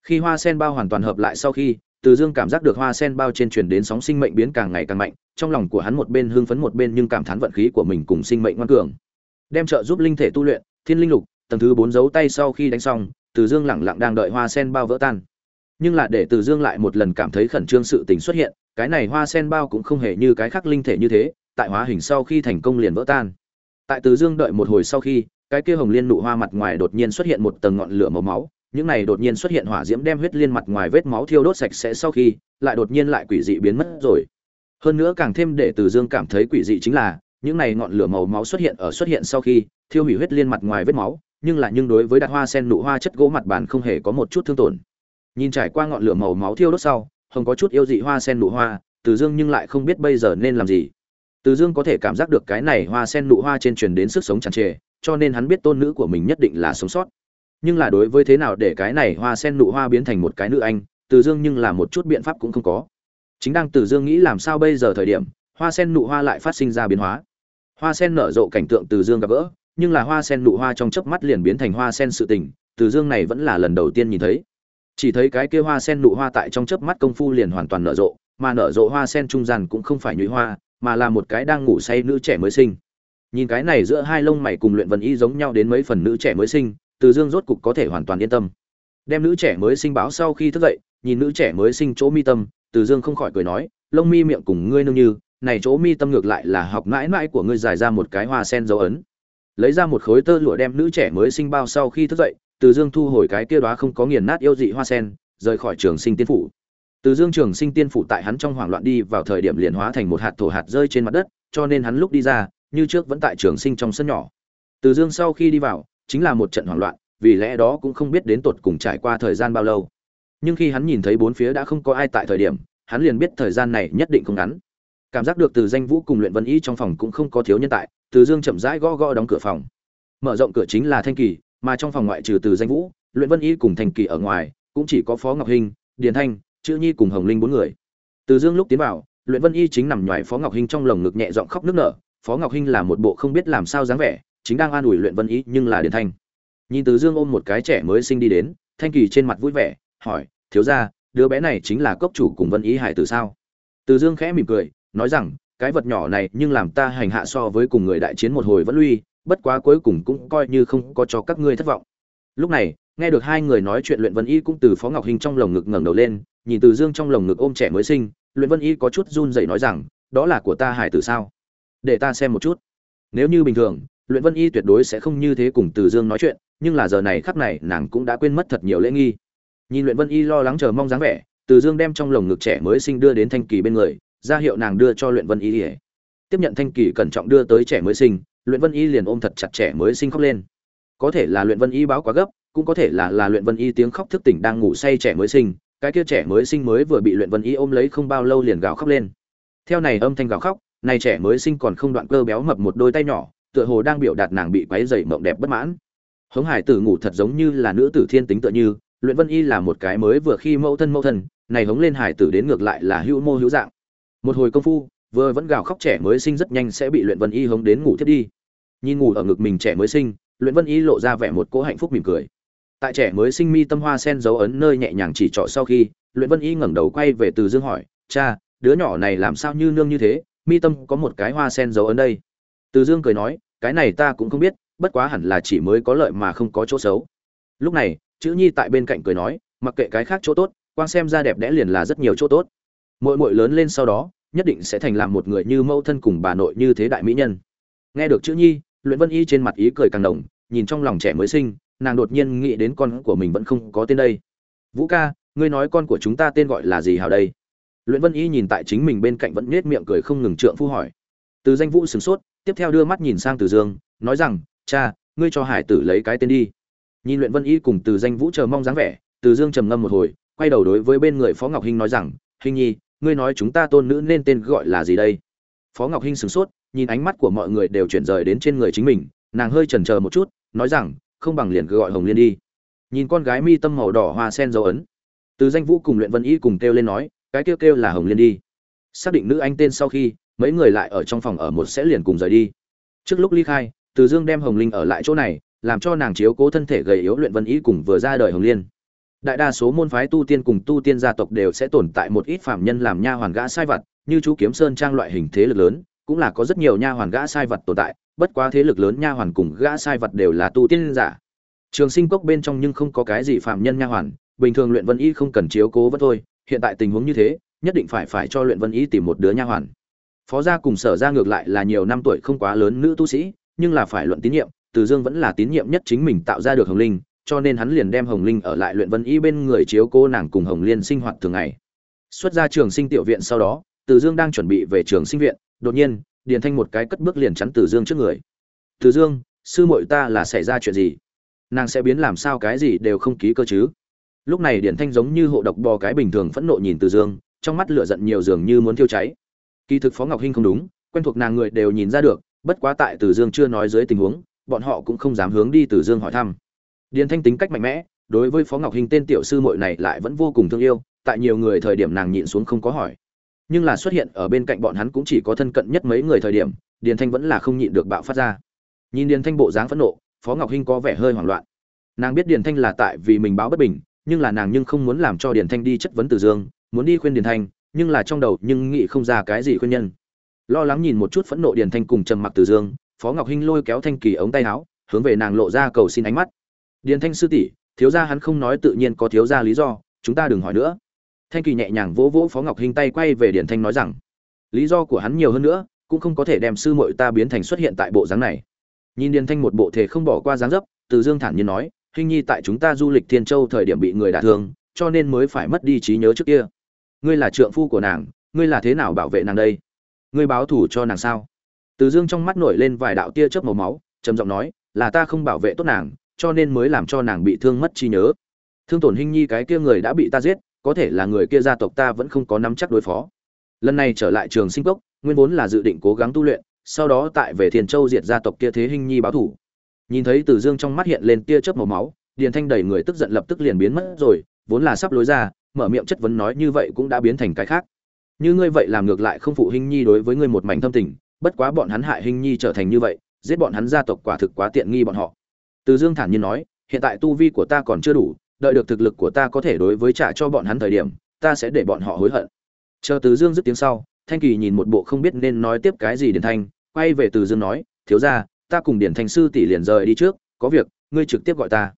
Khi hoa sen bao hoàn toàn hợp lại sau khi từ dương cảm giác được hoa sen bao trên truyền đến sóng sinh mệnh biến càng ngày càng mạnh, trong lòng của hắn một bên hưng phấn một bên nhưng cảm thán vận khí của mình cùng sinh mệnh ngoan cường. Đem trợ giúp linh thể tu luyện, thiên linh lục, tầng thứ bốn giấu tay sau khi đánh xong, từ dương lẳng lặng đang đợi hoa sen bao vỡ tan. Nhưng là để từ dương lại một lần cảm thấy khẩn trương sự tình xuất hiện, cái này hoa sen bao cũng không hề như cái khác linh thể như thế, tại hóa hình sau khi thành công liền vỡ tan. Tại từ dương đợi một hồi sau khi, cái kia hồng liên nụ hoa mặt ngoài đột nhiên xuất hiện một tầng ngọn lửa màu máu những này đột nhiên xuất hiện hỏa diễm đem huyết liên mặt ngoài vết máu thiêu đốt sạch sẽ sau khi, lại đột nhiên lại quỷ dị biến mất rồi. Hơn nữa càng thêm để từ dương cảm thấy quỷ dị chính là, những này ngọn lửa màu máu xuất hiện ở xuất hiện sau khi, thiêu hủy huyết liên mặt ngoài vết máu, nhưng là nhưng đối với đặt hoa sen nụ hoa chất gỗ mặt bàn không hề có một chút thương tổn. Nhìn trải qua ngọn lửa màu máu thiêu đốt sau, hồng có chút yêu dị hoa sen nụ hoa, từ dương nhưng lại không biết bây giờ nên làm gì. Từ dương có thể cảm giác được cái này hoa sen nụ hoa trên truyền đến sức sống tràn trề, cho nên hắn biết tôn nữ của mình nhất định là sống sót nhưng là đối với thế nào để cái này hoa sen nụ hoa biến thành một cái nữ anh, từ dương nhưng là một chút biện pháp cũng không có. Chính đang từ dương nghĩ làm sao bây giờ thời điểm, hoa sen nụ hoa lại phát sinh ra biến hóa. Hoa sen nở rộ cảnh tượng từ dương gặp gỡ, nhưng là hoa sen nụ hoa trong chớp mắt liền biến thành hoa sen sự tình, từ dương này vẫn là lần đầu tiên nhìn thấy. Chỉ thấy cái kia hoa sen nụ hoa tại trong chớp mắt công phu liền hoàn toàn nở rộ, mà nở rộ hoa sen trung gian cũng không phải nhụy hoa, mà là một cái đang ngủ say nữ trẻ mới sinh. Nhìn cái này giữa hai lông mày cùng luyện vần y giống nhau đến mấy phần nữ trẻ mới sinh từ dương rốt cục có thể hoàn toàn yên tâm. Đem nữ trẻ mới sinh báo sau khi thức dậy, nhìn nữ trẻ mới sinh chỗ mi tâm, từ dương không khỏi cười nói, lông mi miệng cùng ngươi nương như, này chỗ mi tâm ngược lại là học mãi mãi của ngươi giải ra một cái hoa sen dấu ấn. Lấy ra một khối tơ lụa đem nữ trẻ mới sinh bao sau khi thức dậy, từ dương thu hồi cái kia đó không có nghiền nát yêu dị hoa sen, rời khỏi trường sinh tiên phủ. Từ dương trường sinh tiên phủ tại hắn trong hoảng loạn đi vào thời điểm liền hóa thành một hạt thổ hạt rơi trên mặt đất, cho nên hắn lúc đi ra, như trước vẫn tại trường sinh trong sân nhỏ. Từ dương sau khi đi vào chính là một trận hoảng loạn, vì lẽ đó cũng không biết đến tột cùng trải qua thời gian bao lâu. Nhưng khi hắn nhìn thấy bốn phía đã không có ai tại thời điểm, hắn liền biết thời gian này nhất định không ngắn. Cảm giác được từ danh vũ cùng luyện vân y trong phòng cũng không có thiếu nhân tại, từ dương chậm rãi gõ gõ đóng cửa phòng. Mở rộng cửa chính là thanh kỳ, mà trong phòng ngoại trừ từ danh vũ, luyện vân y cùng thanh kỳ ở ngoài, cũng chỉ có phó ngọc hinh, điền thanh, chữ nhi cùng hồng linh bốn người. Từ dương lúc tiến vào, luyện vân y chính nằm nhoài phó ngọc hinh trong lồng ngực nhẹ giọng khóc nức nở. Phó ngọc hinh là một bộ không biết làm sao dáng vẻ chính đang an ủi luyện vân ý nhưng là điền thanh. Nhìn từ dương ôm một cái trẻ mới sinh đi đến, thanh kỳ trên mặt vui vẻ, hỏi, thiếu gia, đứa bé này chính là cốc chủ cùng vân ý hải tử sao? Từ dương khẽ mỉm cười, nói rằng, cái vật nhỏ này nhưng làm ta hành hạ so với cùng người đại chiến một hồi vẫn lui bất quá cuối cùng cũng coi như không có cho các ngươi thất vọng. Lúc này, nghe được hai người nói chuyện luyện vân y cũng từ phó ngọc hình trong lồng ngực ngẩng đầu lên, nhìn từ dương trong lồng ngực ôm trẻ mới sinh, luyện vân y có chút run rẩy nói rằng, đó là của ta hải tử sao? Để ta xem một chút. Nếu như bình thường luyện vân y tuyệt đối sẽ không như thế cùng từ dương nói chuyện, nhưng là giờ này khắc này nàng cũng đã quên mất thật nhiều lễ nghi. Nhìn luyện vân y lo lắng chờ mong dáng vẻ, từ dương đem trong lồng ngực trẻ mới sinh đưa đến thanh kỳ bên người, ra hiệu nàng đưa cho luyện vân y ỉa tiếp nhận thanh kỳ cẩn trọng đưa tới trẻ mới sinh, luyện vân y liền ôm thật chặt trẻ mới sinh khóc lên. Có thể là luyện vân y báo quá gấp, cũng có thể là là luyện vân y tiếng khóc thức tỉnh đang ngủ say trẻ mới sinh, cái kia trẻ mới sinh mới vừa bị luyện vân y ôm lấy không bao lâu liền gào khóc lên. Theo này âm thanh gào khóc, này trẻ mới sinh còn không đoạn cơ béo mập một đôi tay nhỏ tựa hồ đang biểu đạt nàng bị quấy dày mộng đẹp bất mãn. Hống hải tử ngủ thật giống như là nữ tử thiên tính tựa như, luyện vân y là một cái mới vừa khi mẫu thân mẫu thân, này hống lên hải tử đến ngược lại là hữu mô hữu dạng. Một hồi công phu, vừa vẫn gào khóc trẻ mới sinh rất nhanh sẽ bị luyện vân y hống đến ngủ thiết đi. Nhìn ngủ ở ngực mình trẻ mới sinh, luyện vân y lộ ra vẻ một cỗ hạnh phúc mỉm cười. Tại trẻ mới sinh mi tâm hoa sen dấu ấn nơi nhẹ nhàng chỉ trọ sau khi, luyện vân y ngẩng đầu quay về từ dương hỏi, cha, đứa nhỏ này làm sao như nương như thế? Mi tâm có một cái hoa sen dấu ấn đây từ dương cười nói, cái này ta cũng không biết, bất quá hẳn là chỉ mới có lợi mà không có chỗ xấu. Lúc này, chữ nhi tại bên cạnh cười nói, mặc kệ cái khác chỗ tốt quan xem ra đẹp đẽ liền là rất nhiều chỗ tốt. Mỗi mỗi lớn lên sau đó, nhất định sẽ thành làm một người như mẫu thân cùng bà nội như thế đại mỹ nhân. Nghe được chữ nhi, luyện vân y trên mặt ý cười càng đồng nhìn trong lòng trẻ mới sinh, nàng đột nhiên nghĩ đến con của mình vẫn không có tên đây. Vũ ca, ngươi nói con của chúng ta tên gọi là gì hào đây? Luyện vân y nhìn tại chính mình bên cạnh vẫn nết miệng cười không ngừng trượng phu hỏi. Từ danh vũ sửng sốt tiếp theo đưa mắt nhìn sang từ dương, nói rằng, cha, ngươi cho hải tử lấy cái tên đi. Nhìn luyện vân y cùng từ danh vũ chờ mong dáng vẻ, từ dương trầm ngâm một hồi, quay đầu đối với bên người phó ngọc hinh nói rằng, hinh nhi, ngươi nói chúng ta tôn nữ nên tên gọi là gì đây? Phó ngọc hinh sửng sốt, nhìn ánh mắt của mọi người đều chuyển rời đến trên người chính mình, nàng hơi chần chờ một chút, nói rằng, không bằng liền cứ gọi hồng liên đi. Nhìn con gái mi tâm màu đỏ hoa sen dấu ấn, từ danh vũ cùng luyện vân y cùng kêu lên nói, cái kêu kêu là hồng liên đi. Xác định nữ anh tên sau khi mấy người lại ở trong phòng ở một sẽ liền cùng rời đi. Trước lúc ly khai, từ dương đem hồng linh ở lại chỗ này, làm cho nàng chiếu cố thân thể gầy yếu luyện vân ý cùng vừa ra đời hồng liên. Đại đa số môn phái tu tiên cùng tu tiên gia tộc đều sẽ tồn tại một ít phạm nhân làm nha hoàn gã sai vật, như chú kiếm sơn trang loại hình thế lực lớn, cũng là có rất nhiều nha hoàn gã sai vật tồn tại, bất quá thế lực lớn nha hoàn cùng gã sai vật đều là tu tiên giả. Trường sinh cốc bên trong nhưng không có cái gì phạm nhân nha hoàn, bình thường luyện vân y không cần chiếu cố vẫn thôi, hiện tại tình huống như thế, nhất định phải phải cho luyện vân y tìm một đứa nha hoàn phó gia cùng sở gia ngược lại là nhiều năm tuổi không quá lớn nữ tu sĩ, nhưng là phải luận tín nhiệm, từ dương vẫn là tín nhiệm nhất chính mình tạo ra được hồng linh, cho nên hắn liền đem hồng linh ở lại luyện vân y bên người chiếu cô nàng cùng hồng liên sinh hoạt thường ngày. Xuất ra trường sinh tiểu viện sau đó, từ dương đang chuẩn bị về trường sinh viện, đột nhiên, điền thanh một cái cất bước liền chắn từ dương trước người. Từ dương, sư muội ta là xảy ra chuyện gì? Nàng sẽ biến làm sao cái gì đều không ký cơ chứ? Lúc này điển thanh giống như hộ độc bò cái bình thường phẫn nộ nhìn từ dương, trong mắt lửa giận nhiều dường như muốn thiêu cháy kỳ thực phó ngọc hinh không đúng, quen thuộc nàng người đều nhìn ra được, bất quá tại từ dương chưa nói dưới tình huống, bọn họ cũng không dám hướng đi từ dương hỏi thăm. Điền thanh tính cách mạnh mẽ, đối với phó ngọc hinh tên tiểu sư muội này lại vẫn vô cùng thương yêu, tại nhiều người thời điểm nàng nhịn xuống không có hỏi. Nhưng là xuất hiện ở bên cạnh bọn hắn cũng chỉ có thân cận nhất mấy người thời điểm, điền thanh vẫn là không nhịn được bạo phát ra. Nhìn điền thanh bộ dáng phẫn nộ, phó ngọc hinh có vẻ hơi hoảng loạn. Nàng biết điền thanh là tại vì mình báo bất bình, nhưng là nàng nhưng không muốn làm cho điền thanh đi chất vấn từ dương, muốn đi khuyên điền thanh nhưng là trong đầu nhưng nghĩ không ra cái gì khuyên nhân. Lo lắng nhìn một chút phẫn nộ điền thanh cùng trầm mặc từ dương, phó ngọc hinh lôi kéo thanh kỳ ống tay áo, hướng về nàng lộ ra cầu xin ánh mắt. Điền thanh sư tỷ, thiếu gia hắn không nói tự nhiên có thiếu gia lý do, chúng ta đừng hỏi nữa. Thanh kỳ nhẹ nhàng vỗ vỗ phó ngọc hinh tay quay về Điền thanh nói rằng, lý do của hắn nhiều hơn nữa, cũng không có thể đem sư muội ta biến thành xuất hiện tại bộ dáng này. Nhìn Điền thanh một bộ thể không bỏ qua dáng dấp từ dương thản nhiên nói, hinh nhi tại chúng ta du lịch thiên châu thời điểm bị người đả thương, cho nên mới phải mất đi trí nhớ trước kia ngươi là trượng phu của nàng, ngươi là thế nào bảo vệ nàng đây? Ngươi báo thù cho nàng sao? Từ dương trong mắt nổi lên vài đạo tia chớp màu máu, trầm giọng nói, là ta không bảo vệ tốt nàng, cho nên mới làm cho nàng bị thương mất trí nhớ. Thương tổn hình nhi cái kia người đã bị ta giết, có thể là người kia gia tộc ta vẫn không có nắm chắc đối phó. Lần này trở lại trường sinh cốc, nguyên vốn là dự định cố gắng tu luyện, sau đó tại về thiền châu diệt gia tộc kia thế hình nhi báo thủ nhìn thấy từ dương trong mắt hiện lên tia chớp màu máu, điền thanh đầy người tức giận lập tức liền biến mất rồi, vốn là sắp lối ra mở miệng chất vấn nói như vậy cũng đã biến thành cái khác. Như ngươi vậy làm ngược lại không phụ hình nhi đối với ngươi một mảnh thâm tình, bất quá bọn hắn hại hình nhi trở thành như vậy, giết bọn hắn gia tộc quả thực quá tiện nghi bọn họ. Từ dương thản nhiên nói, hiện tại tu vi của ta còn chưa đủ, đợi được thực lực của ta có thể đối với trả cho bọn hắn thời điểm, ta sẽ để bọn họ hối hận. Chờ từ dương dứt tiếng sau, thanh kỳ nhìn một bộ không biết nên nói tiếp cái gì điển thanh, quay về từ dương nói, thiếu ra ta cùng điển thanh sư tỷ liền rời đi trước, có việc, ngươi trực tiếp gọi ta.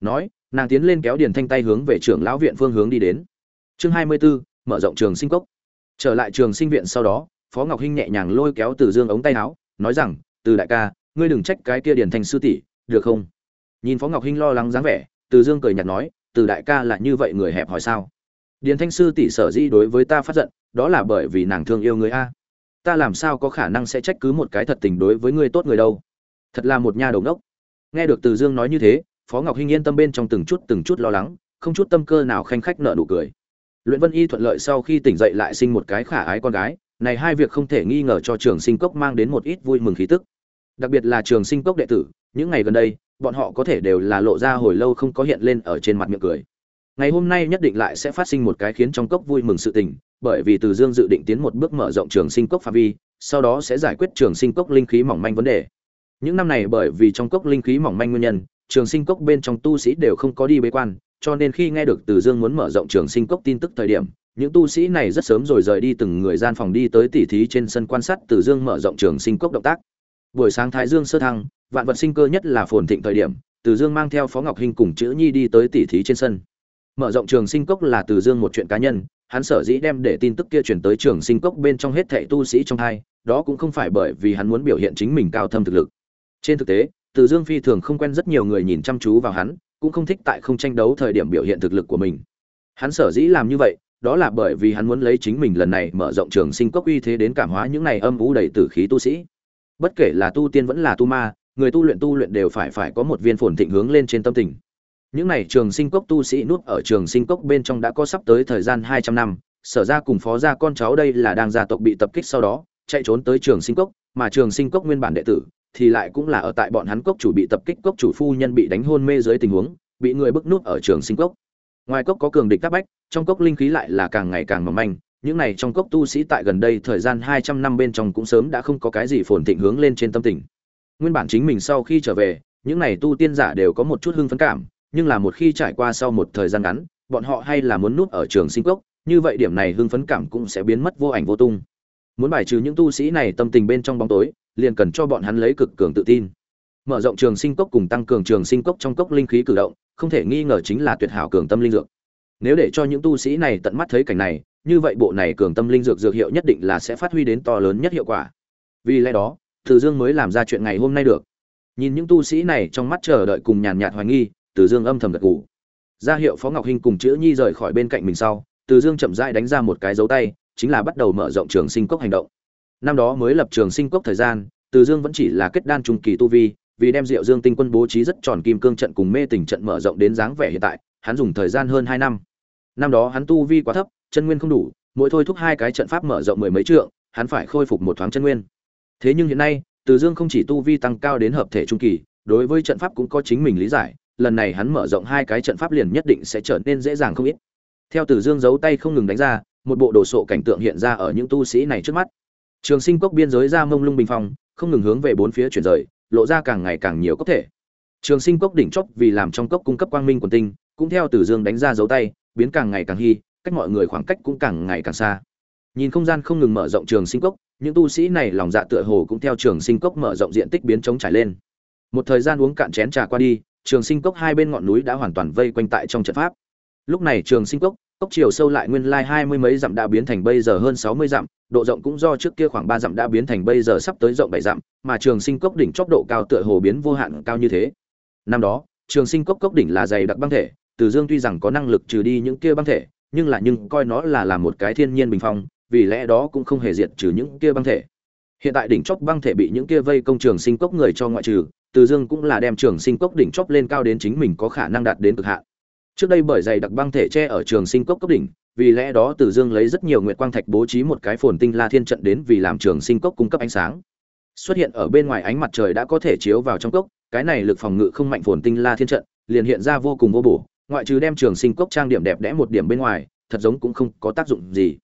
Nói nàng tiến lên kéo Điền thanh tay hướng về trưởng lão viện phương hướng đi đến. Chương hai mươi 24, mở rộng trường sinh cốc. Trở lại trường sinh viện sau đó phó ngọc hinh nhẹ nhàng lôi kéo từ dương ống tay áo nói rằng từ đại ca ngươi đừng trách cái kia Điền thanh sư tỷ được không? Nhìn phó ngọc hinh lo lắng dáng vẻ từ dương cười nhạt nói từ đại ca là như vậy người hẹp hỏi sao? Điền thanh sư tỷ sở dĩ đối với ta phát giận đó là bởi vì nàng thương yêu người a. Ta làm sao có khả năng sẽ trách cứ một cái thật tình đối với ngươi tốt người đâu? Thật là một nha đầu ngốc. Nghe được từ dương nói như thế phó ngọc hinh yên tâm bên trong từng chút từng chút lo lắng, không chút tâm cơ nào khanh khách nợ nụ cười. Luyện vân y thuận lợi sau khi tỉnh dậy lại sinh một cái khả ái con gái, này hai việc không thể nghi ngờ cho trường sinh cốc mang đến một ít vui mừng khí tức. Đặc biệt là trường sinh cốc đệ tử, những ngày gần đây, bọn họ có thể đều là lộ ra hồi lâu không có hiện lên ở trên mặt miệng cười. Ngày hôm nay nhất định lại sẽ phát sinh một cái khiến trong cốc vui mừng sự tình, bởi vì từ dương dự định tiến một bước mở rộng trường sinh cốc phạm vi, sau đó sẽ giải quyết trường sinh cốc linh khí mỏng manh vấn đề. Những năm này bởi vì trong cốc linh khí mỏng manh nguyên nhân trường sinh cốc bên trong tu sĩ đều không có đi bế quan, cho nên khi nghe được từ dương muốn mở rộng trường sinh cốc tin tức thời điểm, những tu sĩ này rất sớm rồi rời đi từng người gian phòng đi tới tỉ thí trên sân quan sát từ dương mở rộng trường sinh cốc động tác. Buổi sáng thái dương sơ thăng, vạn vật sinh cơ nhất là phồn thịnh thời điểm, từ dương mang theo phó ngọc hinh cùng chữ nhi đi tới tỉ thí trên sân. Mở rộng trường sinh cốc là từ dương một chuyện cá nhân, hắn sở dĩ đem để tin tức kia chuyển tới trường sinh cốc bên trong hết thệ tu sĩ trong hai, đó cũng không phải bởi vì hắn muốn biểu hiện chính mình cao thâm thực lực. Trên thực tế từ dương phi thường không quen rất nhiều người nhìn chăm chú vào hắn, cũng không thích tại không tranh đấu thời điểm biểu hiện thực lực của mình. Hắn sở dĩ làm như vậy, đó là bởi vì hắn muốn lấy chính mình lần này mở rộng trường sinh cốc uy thế đến cảm hóa những này âm vũ đầy tử khí tu sĩ. Bất kể là tu tiên vẫn là tu ma, người tu luyện tu luyện đều phải phải có một viên phồn thịnh hướng lên trên tâm tình. Những này trường sinh cốc tu sĩ nuốt ở trường sinh cốc bên trong đã có sắp tới thời gian hai trăm năm, sở ra cùng phó gia con cháu đây là đang gia tộc bị tập kích sau đó, chạy trốn tới trường sinh cốc, mà trường sinh cốc nguyên bản đệ tử thì lại cũng là ở tại bọn hắn cốc chủ bị tập kích cốc chủ phu nhân bị đánh hôn mê dưới tình huống, bị người bức nút ở trường sinh cốc. Ngoài cốc có cường địch các bách, trong cốc linh khí lại là càng ngày càng mỏng manh, những này trong cốc tu sĩ tại gần đây thời gian hai trăm năm bên trong cũng sớm đã không có cái gì phồn thịnh hướng lên trên tâm tình. Nguyên bản chính mình sau khi trở về, những này tu tiên giả đều có một chút hưng phấn cảm, nhưng là một khi trải qua sau một thời gian ngắn, bọn họ hay là muốn núp ở trường sinh cốc, như vậy điểm này hưng phấn cảm cũng sẽ biến mất vô ảnh vô tung. Muốn bài trừ những tu sĩ này tâm tình bên trong bóng tối liền cần cho bọn hắn lấy cực cường tự tin. Mở rộng trường sinh cốc cùng tăng cường trường sinh cốc trong cốc linh khí cử động, không thể nghi ngờ chính là tuyệt hảo cường tâm linh dược. Nếu để cho những tu sĩ này tận mắt thấy cảnh này, như vậy bộ này cường tâm linh dược dược hiệu nhất định là sẽ phát huy đến to lớn nhất hiệu quả. Vì lẽ đó, từ dương mới làm ra chuyện ngày hôm nay được. Nhìn những tu sĩ này trong mắt chờ đợi cùng nhàn nhạt hoài nghi, từ dương âm thầm gật gù. Ra hiệu phó ngọc hinh cùng chữ nhi rời khỏi bên cạnh mình sau, từ dương chậm rãi đánh ra một cái dấu tay, chính là bắt đầu mở rộng trường sinh cốc hành động năm đó mới lập trường sinh cốc thời gian, từ dương vẫn chỉ là kết đan trung kỳ tu vi, vì đem rượu dương tinh quân bố trí rất tròn kim cương trận cùng mê tình trận mở rộng đến dáng vẻ hiện tại, hắn dùng thời gian hơn hai năm. Năm đó hắn tu vi quá thấp, chân nguyên không đủ, mỗi thôi thúc hai cái trận pháp mở rộng mười mấy trượng, hắn phải khôi phục một thoáng chân nguyên. Thế nhưng hiện nay, từ dương không chỉ tu vi tăng cao đến hợp thể trung kỳ, đối với trận pháp cũng có chính mình lý giải, lần này hắn mở rộng hai cái trận pháp liền nhất định sẽ trở nên dễ dàng không ít. Theo từ dương giấu tay không ngừng đánh ra, một bộ đồ sộ cảnh tượng hiện ra ở những tu sĩ này trước mắt trường sinh cốc biên giới ra mông lung bình phong, không ngừng hướng về bốn phía chuyển rời, lộ ra càng ngày càng nhiều có thể. Trường sinh cốc đỉnh chóp vì làm trong cốc cung cấp quang minh quần tinh, cũng theo Tử dương đánh ra dấu tay, biến càng ngày càng hy cách mọi người khoảng cách cũng càng ngày càng xa. Nhìn không gian không ngừng mở rộng trường sinh cốc, những tu sĩ này lòng dạ tựa hồ cũng theo trường sinh cốc mở rộng diện tích biến trống trải lên. Một thời gian uống cạn chén trà qua đi, trường sinh cốc hai bên ngọn núi đã hoàn toàn vây quanh tại trong trận pháp. Lúc này trường sinh cốc cốc chiều sâu lại nguyên lai hai mươi mấy dặm đã biến thành bây giờ hơn sáu mươi dặm, độ rộng cũng do trước kia khoảng ba dặm đã biến thành bây giờ sắp tới rộng bảy dặm, mà Trường Sinh cốc đỉnh chóc độ cao tựa hồ biến vô hạn cao như thế. Năm đó, Trường Sinh cốc cốc đỉnh là dày đặc băng thể, Từ Dương tuy rằng có năng lực trừ đi những kia băng thể, nhưng là nhưng coi nó là làm một cái thiên nhiên bình phong, vì lẽ đó cũng không hề diệt trừ những kia băng thể. Hiện tại đỉnh chóp băng thể bị những kia vây công Trường Sinh cốc người cho ngoại trừ, Từ Dương cũng là đem Trường Sinh cốc đỉnh chóp lên cao đến chính mình có khả năng đạt đến cực hạn. Trước đây bởi dày đặc băng thể che ở Trường Sinh cốc cấp đỉnh, vì lẽ đó Từ Dương lấy rất nhiều nguyệt quang thạch bố trí một cái phồn tinh la thiên trận đến vì làm Trường Sinh cốc cung cấp ánh sáng. Xuất hiện ở bên ngoài ánh mặt trời đã có thể chiếu vào trong cốc, cái này lực phòng ngự không mạnh phồn tinh la thiên trận, liền hiện ra vô cùng vô bổ, ngoại trừ đem Trường Sinh cốc trang điểm đẹp đẽ một điểm bên ngoài, thật giống cũng không có tác dụng gì.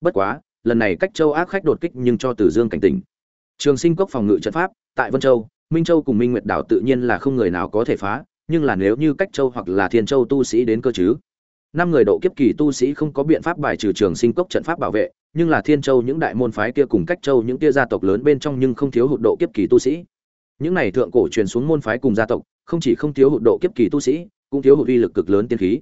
Bất quá, lần này cách châu ác khách đột kích nhưng cho Từ Dương cảnh tỉnh. Trường Sinh cốc phòng ngự trận pháp, tại Vân Châu, Minh Châu cùng Minh Nguyệt đảo tự nhiên là không người nào có thể phá, nhưng là nếu như cách châu hoặc là thiên châu tu sĩ đến cơ chứ. Năm người độ kiếp kỳ tu sĩ không có biện pháp bài trừ trường sinh cốc trận pháp bảo vệ, nhưng là thiên châu những đại môn phái kia cùng cách châu những kia gia tộc lớn bên trong nhưng không thiếu hụt độ kiếp kỳ tu sĩ. Những này thượng cổ truyền xuống môn phái cùng gia tộc, không chỉ không thiếu hụt độ kiếp kỳ tu sĩ, cũng thiếu hụt uy lực cực lớn tiên khí.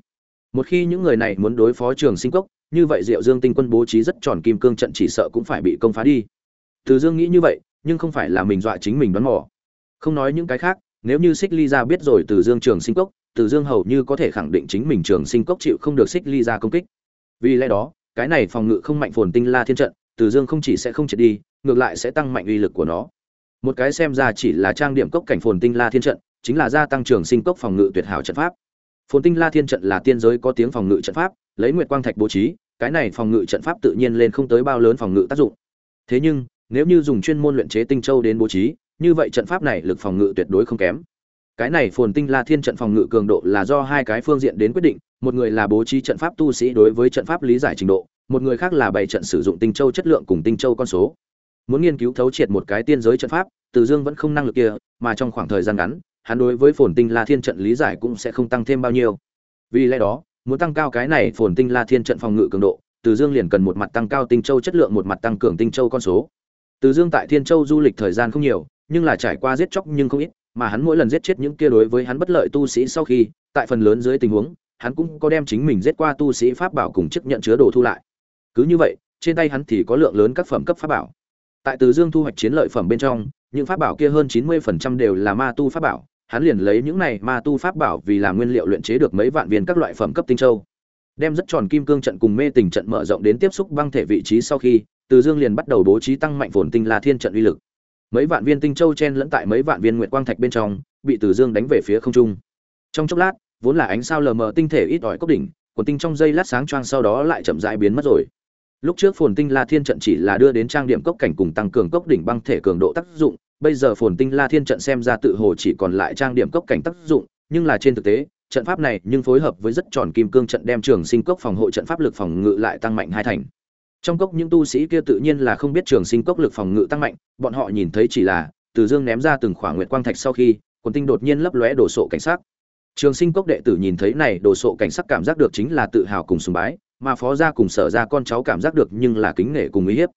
Một khi những người này muốn đối phó trường sinh cốc, như vậy diệu dương tinh quân bố trí rất tròn kim cương trận chỉ sợ cũng phải bị công phá đi. Từ dương nghĩ như vậy, nhưng không phải là mình dọa chính mình đoán mò. Không nói những cái khác nếu như xích ly ra biết rồi từ dương trường sinh cốc, từ dương hầu như có thể khẳng định chính mình trường sinh cốc chịu không được xích ly ra công kích. Vì lẽ đó, cái này phòng ngự không mạnh phồn tinh la thiên trận, từ dương không chỉ sẽ không triệt đi, ngược lại sẽ tăng mạnh uy lực của nó. Một cái xem ra chỉ là trang điểm cốc cảnh phồn tinh la thiên trận, chính là gia tăng trường sinh cốc phòng ngự tuyệt hảo trận pháp. Phồn tinh la thiên trận là tiên giới có tiếng phòng ngự trận pháp, lấy nguyệt quang thạch bố trí, cái này phòng ngự trận pháp tự nhiên lên không tới bao lớn phòng ngự tác dụng. Thế nhưng, nếu như dùng chuyên môn luyện chế tinh châu đến bố trí như vậy trận pháp này lực phòng ngự tuyệt đối không kém. Cái này phồn tinh la thiên trận phòng ngự cường độ là do hai cái phương diện đến quyết định, một người là bố trí trận pháp tu sĩ đối với trận pháp lý giải trình độ, một người khác là bày trận sử dụng tinh châu chất lượng cùng tinh châu con số. Muốn nghiên cứu thấu triệt một cái tiên giới trận pháp, từ dương vẫn không năng lực kia, mà trong khoảng thời gian ngắn, hắn đối với phồn tinh la thiên trận lý giải cũng sẽ không tăng thêm bao nhiêu. Vì lẽ đó, muốn tăng cao cái này phồn tinh la thiên trận phòng ngự cường độ, từ dương liền cần một mặt tăng cao tinh châu chất lượng, một mặt tăng cường tinh châu con số. Từ dương tại thiên châu du lịch thời gian không nhiều nhưng là trải qua giết chóc nhưng không ít, mà hắn mỗi lần giết chết những kia đối với hắn bất lợi tu sĩ sau khi, tại phần lớn dưới tình huống, hắn cũng có đem chính mình giết qua tu sĩ pháp bảo cùng chức nhận chứa đồ thu lại. Cứ như vậy, trên tay hắn thì có lượng lớn các phẩm cấp pháp bảo. Tại Từ Dương thu hoạch chiến lợi phẩm bên trong, những pháp bảo kia hơn 90% đều là ma tu pháp bảo, hắn liền lấy những này ma tu pháp bảo vì làm nguyên liệu luyện chế được mấy vạn viên các loại phẩm cấp tinh châu. Đem rất tròn kim cương trận cùng mê tình trận mở rộng đến tiếp xúc băng thể vị trí sau khi, Từ Dương liền bắt đầu bố trí tăng mạnh phồn tinh La Thiên trận uy lực mấy vạn viên tinh châu chen lẫn tại mấy vạn viên nguyệt quang thạch bên trong, bị từ dương đánh về phía không trung. Trong chốc lát, vốn là ánh sao lờ mờ tinh thể ít ỏi cốc đỉnh quần tinh trong dây lát sáng choang sau đó lại chậm rãi biến mất rồi. Lúc trước phồn tinh la thiên trận chỉ là đưa đến trang điểm cốc cảnh cùng tăng cường cốc đỉnh băng thể cường độ tác dụng, bây giờ phồn tinh la thiên trận xem ra tự hồ chỉ còn lại trang điểm cốc cảnh tác dụng, nhưng là trên thực tế, trận pháp này nhưng phối hợp với rất tròn kim cương trận đem trường sinh cốc phòng hộ trận pháp lực phòng ngự lại tăng mạnh hai thành trong cốc những tu sĩ kia tự nhiên là không biết trường sinh cốc lực phòng ngự tăng mạnh, bọn họ nhìn thấy chỉ là từ dương ném ra từng khoảng nguyệt quang thạch sau khi, quần tinh đột nhiên lấp lóe đổ sộ cảnh sắc. Trường sinh cốc đệ tử nhìn thấy này đổ sộ cảnh sắc cảm giác được chính là tự hào cùng sùng bái, mà phó gia cùng sở ra con cháu cảm giác được nhưng là kính nể cùng uy hiếp.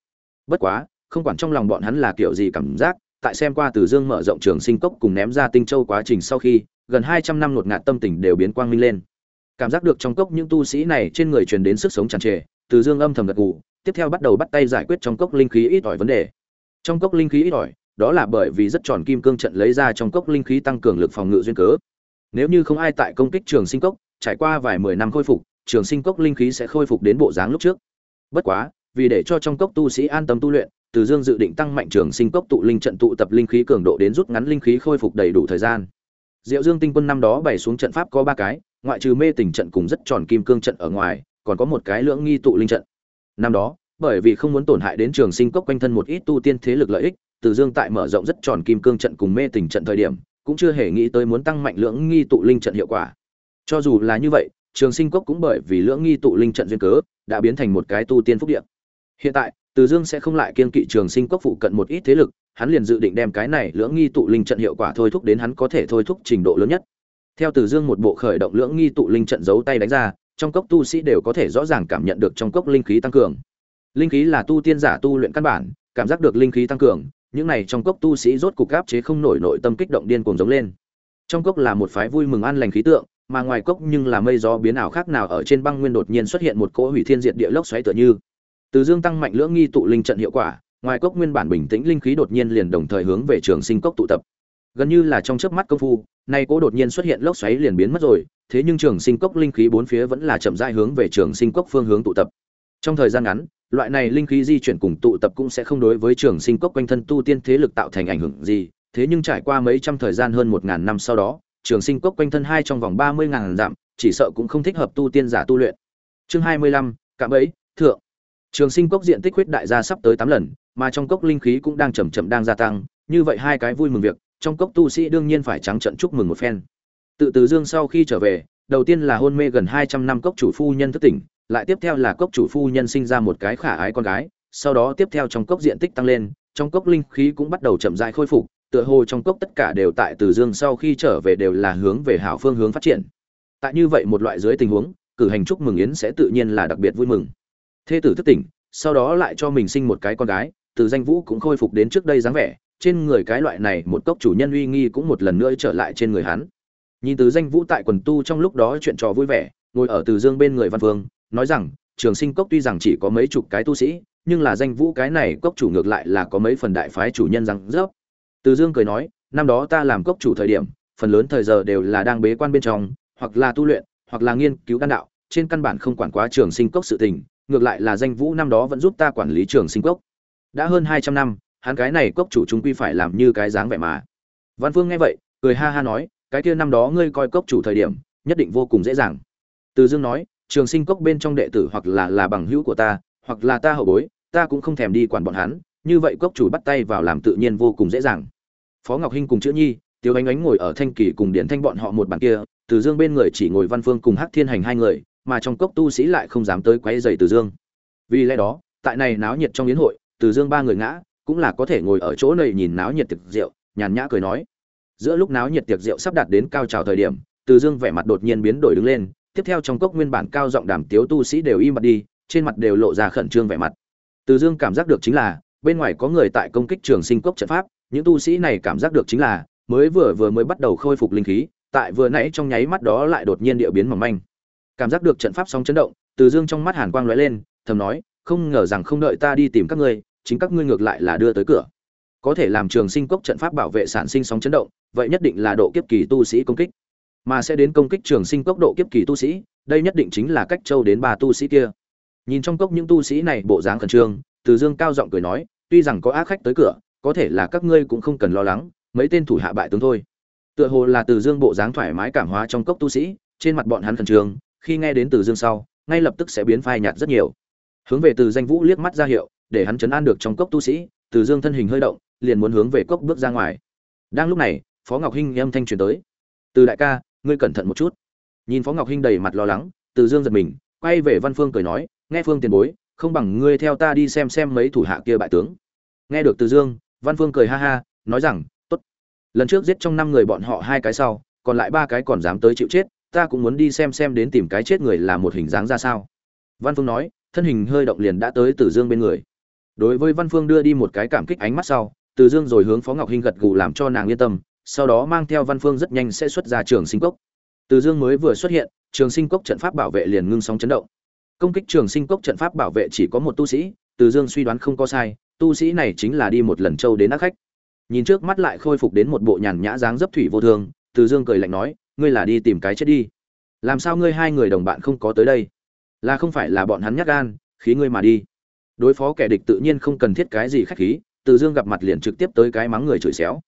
Bất quá, không quản trong lòng bọn hắn là kiểu gì cảm giác, tại xem qua từ dương mở rộng trường sinh cốc cùng ném ra tinh châu quá trình sau khi, gần hai trăm năm ngột ngạt tâm tình đều biến quang minh lên. Cảm giác được trong cốc những tu sĩ này trên người truyền đến sức sống tràn trề, từ dương âm thầm gật gù tiếp theo bắt đầu bắt tay giải quyết trong cốc linh khí ít ỏi vấn đề. Trong cốc linh khí ít ỏi, đó là bởi vì rất tròn kim cương trận lấy ra trong cốc linh khí tăng cường lực phòng ngự duyên cớ. Nếu như không ai tại công kích trường sinh cốc, trải qua vài mười năm khôi phục, trường sinh cốc linh khí sẽ khôi phục đến bộ dáng lúc trước. Bất quá, vì để cho trong cốc tu sĩ an tâm tu luyện, từ dương dự định tăng mạnh trường sinh cốc tụ linh trận tụ tập linh khí cường độ đến rút ngắn linh khí khôi phục đầy đủ thời gian. Diệu dương tinh quân năm đó bày xuống trận pháp có ba cái, ngoại trừ mê tình trận cùng rất tròn kim cương trận ở ngoài, còn có một cái lưỡng nghi tụ linh trận năm đó, bởi vì không muốn tổn hại đến trường sinh cốc quanh thân một ít tu tiên thế lực lợi ích, từ dương tại mở rộng rất tròn kim cương trận cùng mê tình trận thời điểm, cũng chưa hề nghĩ tới muốn tăng mạnh lưỡng nghi tụ linh trận hiệu quả. Cho dù là như vậy, trường sinh cốc cũng bởi vì lưỡng nghi tụ linh trận duyên cớ, đã biến thành một cái tu tiên phúc địa. Hiện tại, từ dương sẽ không lại kiên kỵ trường sinh cốc phụ cận một ít thế lực, hắn liền dự định đem cái này lưỡng nghi tụ linh trận hiệu quả thôi thúc đến hắn có thể thôi thúc trình độ lớn nhất. Theo từ dương một bộ khởi động lưỡng nghi tụ linh trận giấu tay đánh ra trong cốc tu sĩ đều có thể rõ ràng cảm nhận được trong cốc linh khí tăng cường. Linh khí là tu tiên giả tu luyện căn bản, cảm giác được linh khí tăng cường, những này trong cốc tu sĩ rốt cục áp chế không nổi nội tâm kích động điên cuồng giống lên. Trong cốc là một phái vui mừng an lành khí tượng, mà ngoài cốc nhưng là mây gió biến ảo khác nào ở trên băng nguyên đột nhiên xuất hiện một cỗ hủy thiên diệt địa lốc xoáy tựa như. Từ dương tăng mạnh lưỡng nghi tụ linh trận hiệu quả, ngoài cốc nguyên bản bình tĩnh linh khí đột nhiên liền đồng thời hướng về trường sinh cốc tụ tập. Gần như là trong chớp mắt công phu, nay cỗ đột nhiên xuất hiện lốc xoáy liền biến mất rồi thế nhưng trường sinh cốc linh khí bốn phía vẫn là chậm rãi hướng về trường sinh cốc phương hướng tụ tập. Trong thời gian ngắn, loại này linh khí di chuyển cùng tụ tập cũng sẽ không đối với trường sinh cốc quanh thân tu tiên thế lực tạo thành ảnh hưởng gì. Thế nhưng trải qua mấy trăm thời gian hơn một ngàn năm sau đó, trường sinh cốc quanh thân hai trong vòng ba mươi ngàn dặm, chỉ sợ cũng không thích hợp tu tiên giả tu luyện. Chương hai mươi lăm, cạm ấy thượng. Trường sinh cốc diện tích huyết đại gia sắp tới tám lần, mà trong cốc linh khí cũng đang chậm chậm đang gia tăng, như vậy hai cái vui mừng việc, trong cốc tu sĩ đương nhiên phải trắng trận chúc mừng một phen tự từ dương sau khi trở về, đầu tiên là hôn mê gần hai trăm năm cốc chủ phu nhân thức tỉnh, lại tiếp theo là cốc chủ phu nhân sinh ra một cái khả ái con gái, sau đó tiếp theo trong cốc diện tích tăng lên, trong cốc linh khí cũng bắt đầu chậm rãi khôi phục, tựa hồ trong cốc tất cả đều tại từ dương sau khi trở về đều là hướng về hảo phương hướng phát triển. Tại như vậy một loại dưới tình huống, cử hành chúc mừng yến sẽ tự nhiên là đặc biệt vui mừng. Thê tử thức tỉnh, sau đó lại cho mình sinh một cái con gái, từ danh vũ cũng khôi phục đến trước đây dáng vẻ, trên người cái loại này một cốc chủ nhân uy nghi cũng một lần nữa trở lại trên người hắn nhìn từ danh vũ tại quần tu trong lúc đó chuyện trò vui vẻ, ngồi ở từ dương bên người văn phương nói rằng, trường sinh cốc tuy rằng chỉ có mấy chục cái tu sĩ, nhưng là danh vũ cái này cốc chủ ngược lại là có mấy phần đại phái chủ nhân rằng rớp. Từ dương cười nói, năm đó ta làm cốc chủ thời điểm, phần lớn thời giờ đều là đang bế quan bên trong, hoặc là tu luyện, hoặc là nghiên cứu đan đạo, trên căn bản không quản quá trường sinh cốc sự tình, ngược lại là danh vũ năm đó vẫn giúp ta quản lý trường sinh cốc. Đã hơn hai trăm năm, hắn cái này cốc chủ chúng quy phải làm như cái dáng vẻ mà. Văn phương nghe vậy, cười ha ha nói cái kia năm đó ngươi coi cốc chủ thời điểm, nhất định vô cùng dễ dàng. Từ dương nói, trường sinh cốc bên trong đệ tử hoặc là là bằng hữu của ta, hoặc là ta hậu bối, ta cũng không thèm đi quản bọn hắn, như vậy cốc chủ bắt tay vào làm tự nhiên vô cùng dễ dàng. Phó ngọc hinh cùng chữ nhi tiêu ánh ánh ngồi ở thanh kỳ cùng điển thanh bọn họ một bàn kia, từ dương bên người chỉ ngồi văn phương cùng hắc thiên hành hai người, mà trong cốc tu sĩ lại không dám tới quấy rầy từ dương. Vì lẽ đó, tại này náo nhiệt trong yến hội, từ dương ba người ngã, cũng là có thể ngồi ở chỗ này nhìn náo nhiệt thực rượu, nhàn nhã cười nói giữa lúc náo nhiệt tiệc rượu sắp đạt đến cao trào thời điểm, từ dương vẻ mặt đột nhiên biến đổi đứng lên, tiếp theo trong cốc nguyên bản cao giọng đàm tiếu tu sĩ đều im mặt đi, trên mặt đều lộ ra khẩn trương vẻ mặt. Từ dương cảm giác được chính là, bên ngoài có người tại công kích trường sinh cốc trận pháp, những tu sĩ này cảm giác được chính là, mới vừa vừa mới bắt đầu khôi phục linh khí, tại vừa nãy trong nháy mắt đó lại đột nhiên địa biến mỏng manh. Cảm giác được trận pháp sóng chấn động, từ dương trong mắt hàn quang lóe lên, thầm nói, không ngờ rằng không đợi ta đi tìm các ngươi, chính các ngươi ngược lại là đưa tới cửa có thể làm trường sinh cốc trận pháp bảo vệ sản sinh sóng chấn động, vậy nhất định là độ kiếp kỳ tu sĩ công kích. Mà sẽ đến công kích trường sinh cốc độ kiếp kỳ tu sĩ, đây nhất định chính là cách châu đến ba tu sĩ kia. Nhìn trong cốc những tu sĩ này bộ dáng khẩn trương, từ dương cao giọng cười nói, tuy rằng có ác khách tới cửa, có thể là các ngươi cũng không cần lo lắng, mấy tên thủ hạ bại tướng thôi. Tựa hồ là từ dương bộ dáng thoải mái cảm hóa trong cốc tu sĩ, trên mặt bọn hắn khẩn trương, khi nghe đến từ dương sau, ngay lập tức sẽ biến phai nhạt rất nhiều. Hướng về từ danh vũ liếc mắt ra hiệu, để hắn chấn an được trong cốc tu sĩ, từ dương thân hình hơi động liền muốn hướng về cốc bước ra ngoài. Đang lúc này, phó ngọc hinh âm thanh truyền tới. Từ đại ca, ngươi cẩn thận một chút. Nhìn phó ngọc hinh đầy mặt lo lắng, từ dương giật mình, quay về văn phương cười nói, nghe phương tiền bối, không bằng ngươi theo ta đi xem xem mấy thủ hạ kia bại tướng. Nghe được từ dương, văn phương cười ha ha, nói rằng, tốt. Lần trước giết trong năm người bọn họ hai cái sau, còn lại ba cái còn dám tới chịu chết, ta cũng muốn đi xem xem đến tìm cái chết người là một hình dáng ra sao. Văn phương nói, thân hình hơi động liền đã tới từ dương bên người. Đối với văn phương đưa đi một cái cảm kích ánh mắt sau từ dương rồi hướng phó ngọc hinh gật gù làm cho nàng yên tâm sau đó mang theo văn phương rất nhanh sẽ xuất ra trường sinh cốc. Từ dương mới vừa xuất hiện trường sinh cốc trận pháp bảo vệ liền ngưng sóng chấn động. Công kích trường sinh cốc trận pháp bảo vệ chỉ có một tu sĩ từ dương suy đoán không có sai tu sĩ này chính là đi một lần châu đến ác khách. Nhìn trước mắt lại khôi phục đến một bộ nhàn nhã dáng dấp thủy vô thường, từ dương cười lạnh nói ngươi là đi tìm cái chết đi. Làm sao ngươi hai người đồng bạn không có tới đây? Là không phải là bọn hắn nhát gan khí ngươi mà đi. Đối phó kẻ địch tự nhiên không cần thiết cái gì khách khí từ dương gặp mặt liền trực tiếp tới cái mắng người chửi xéo.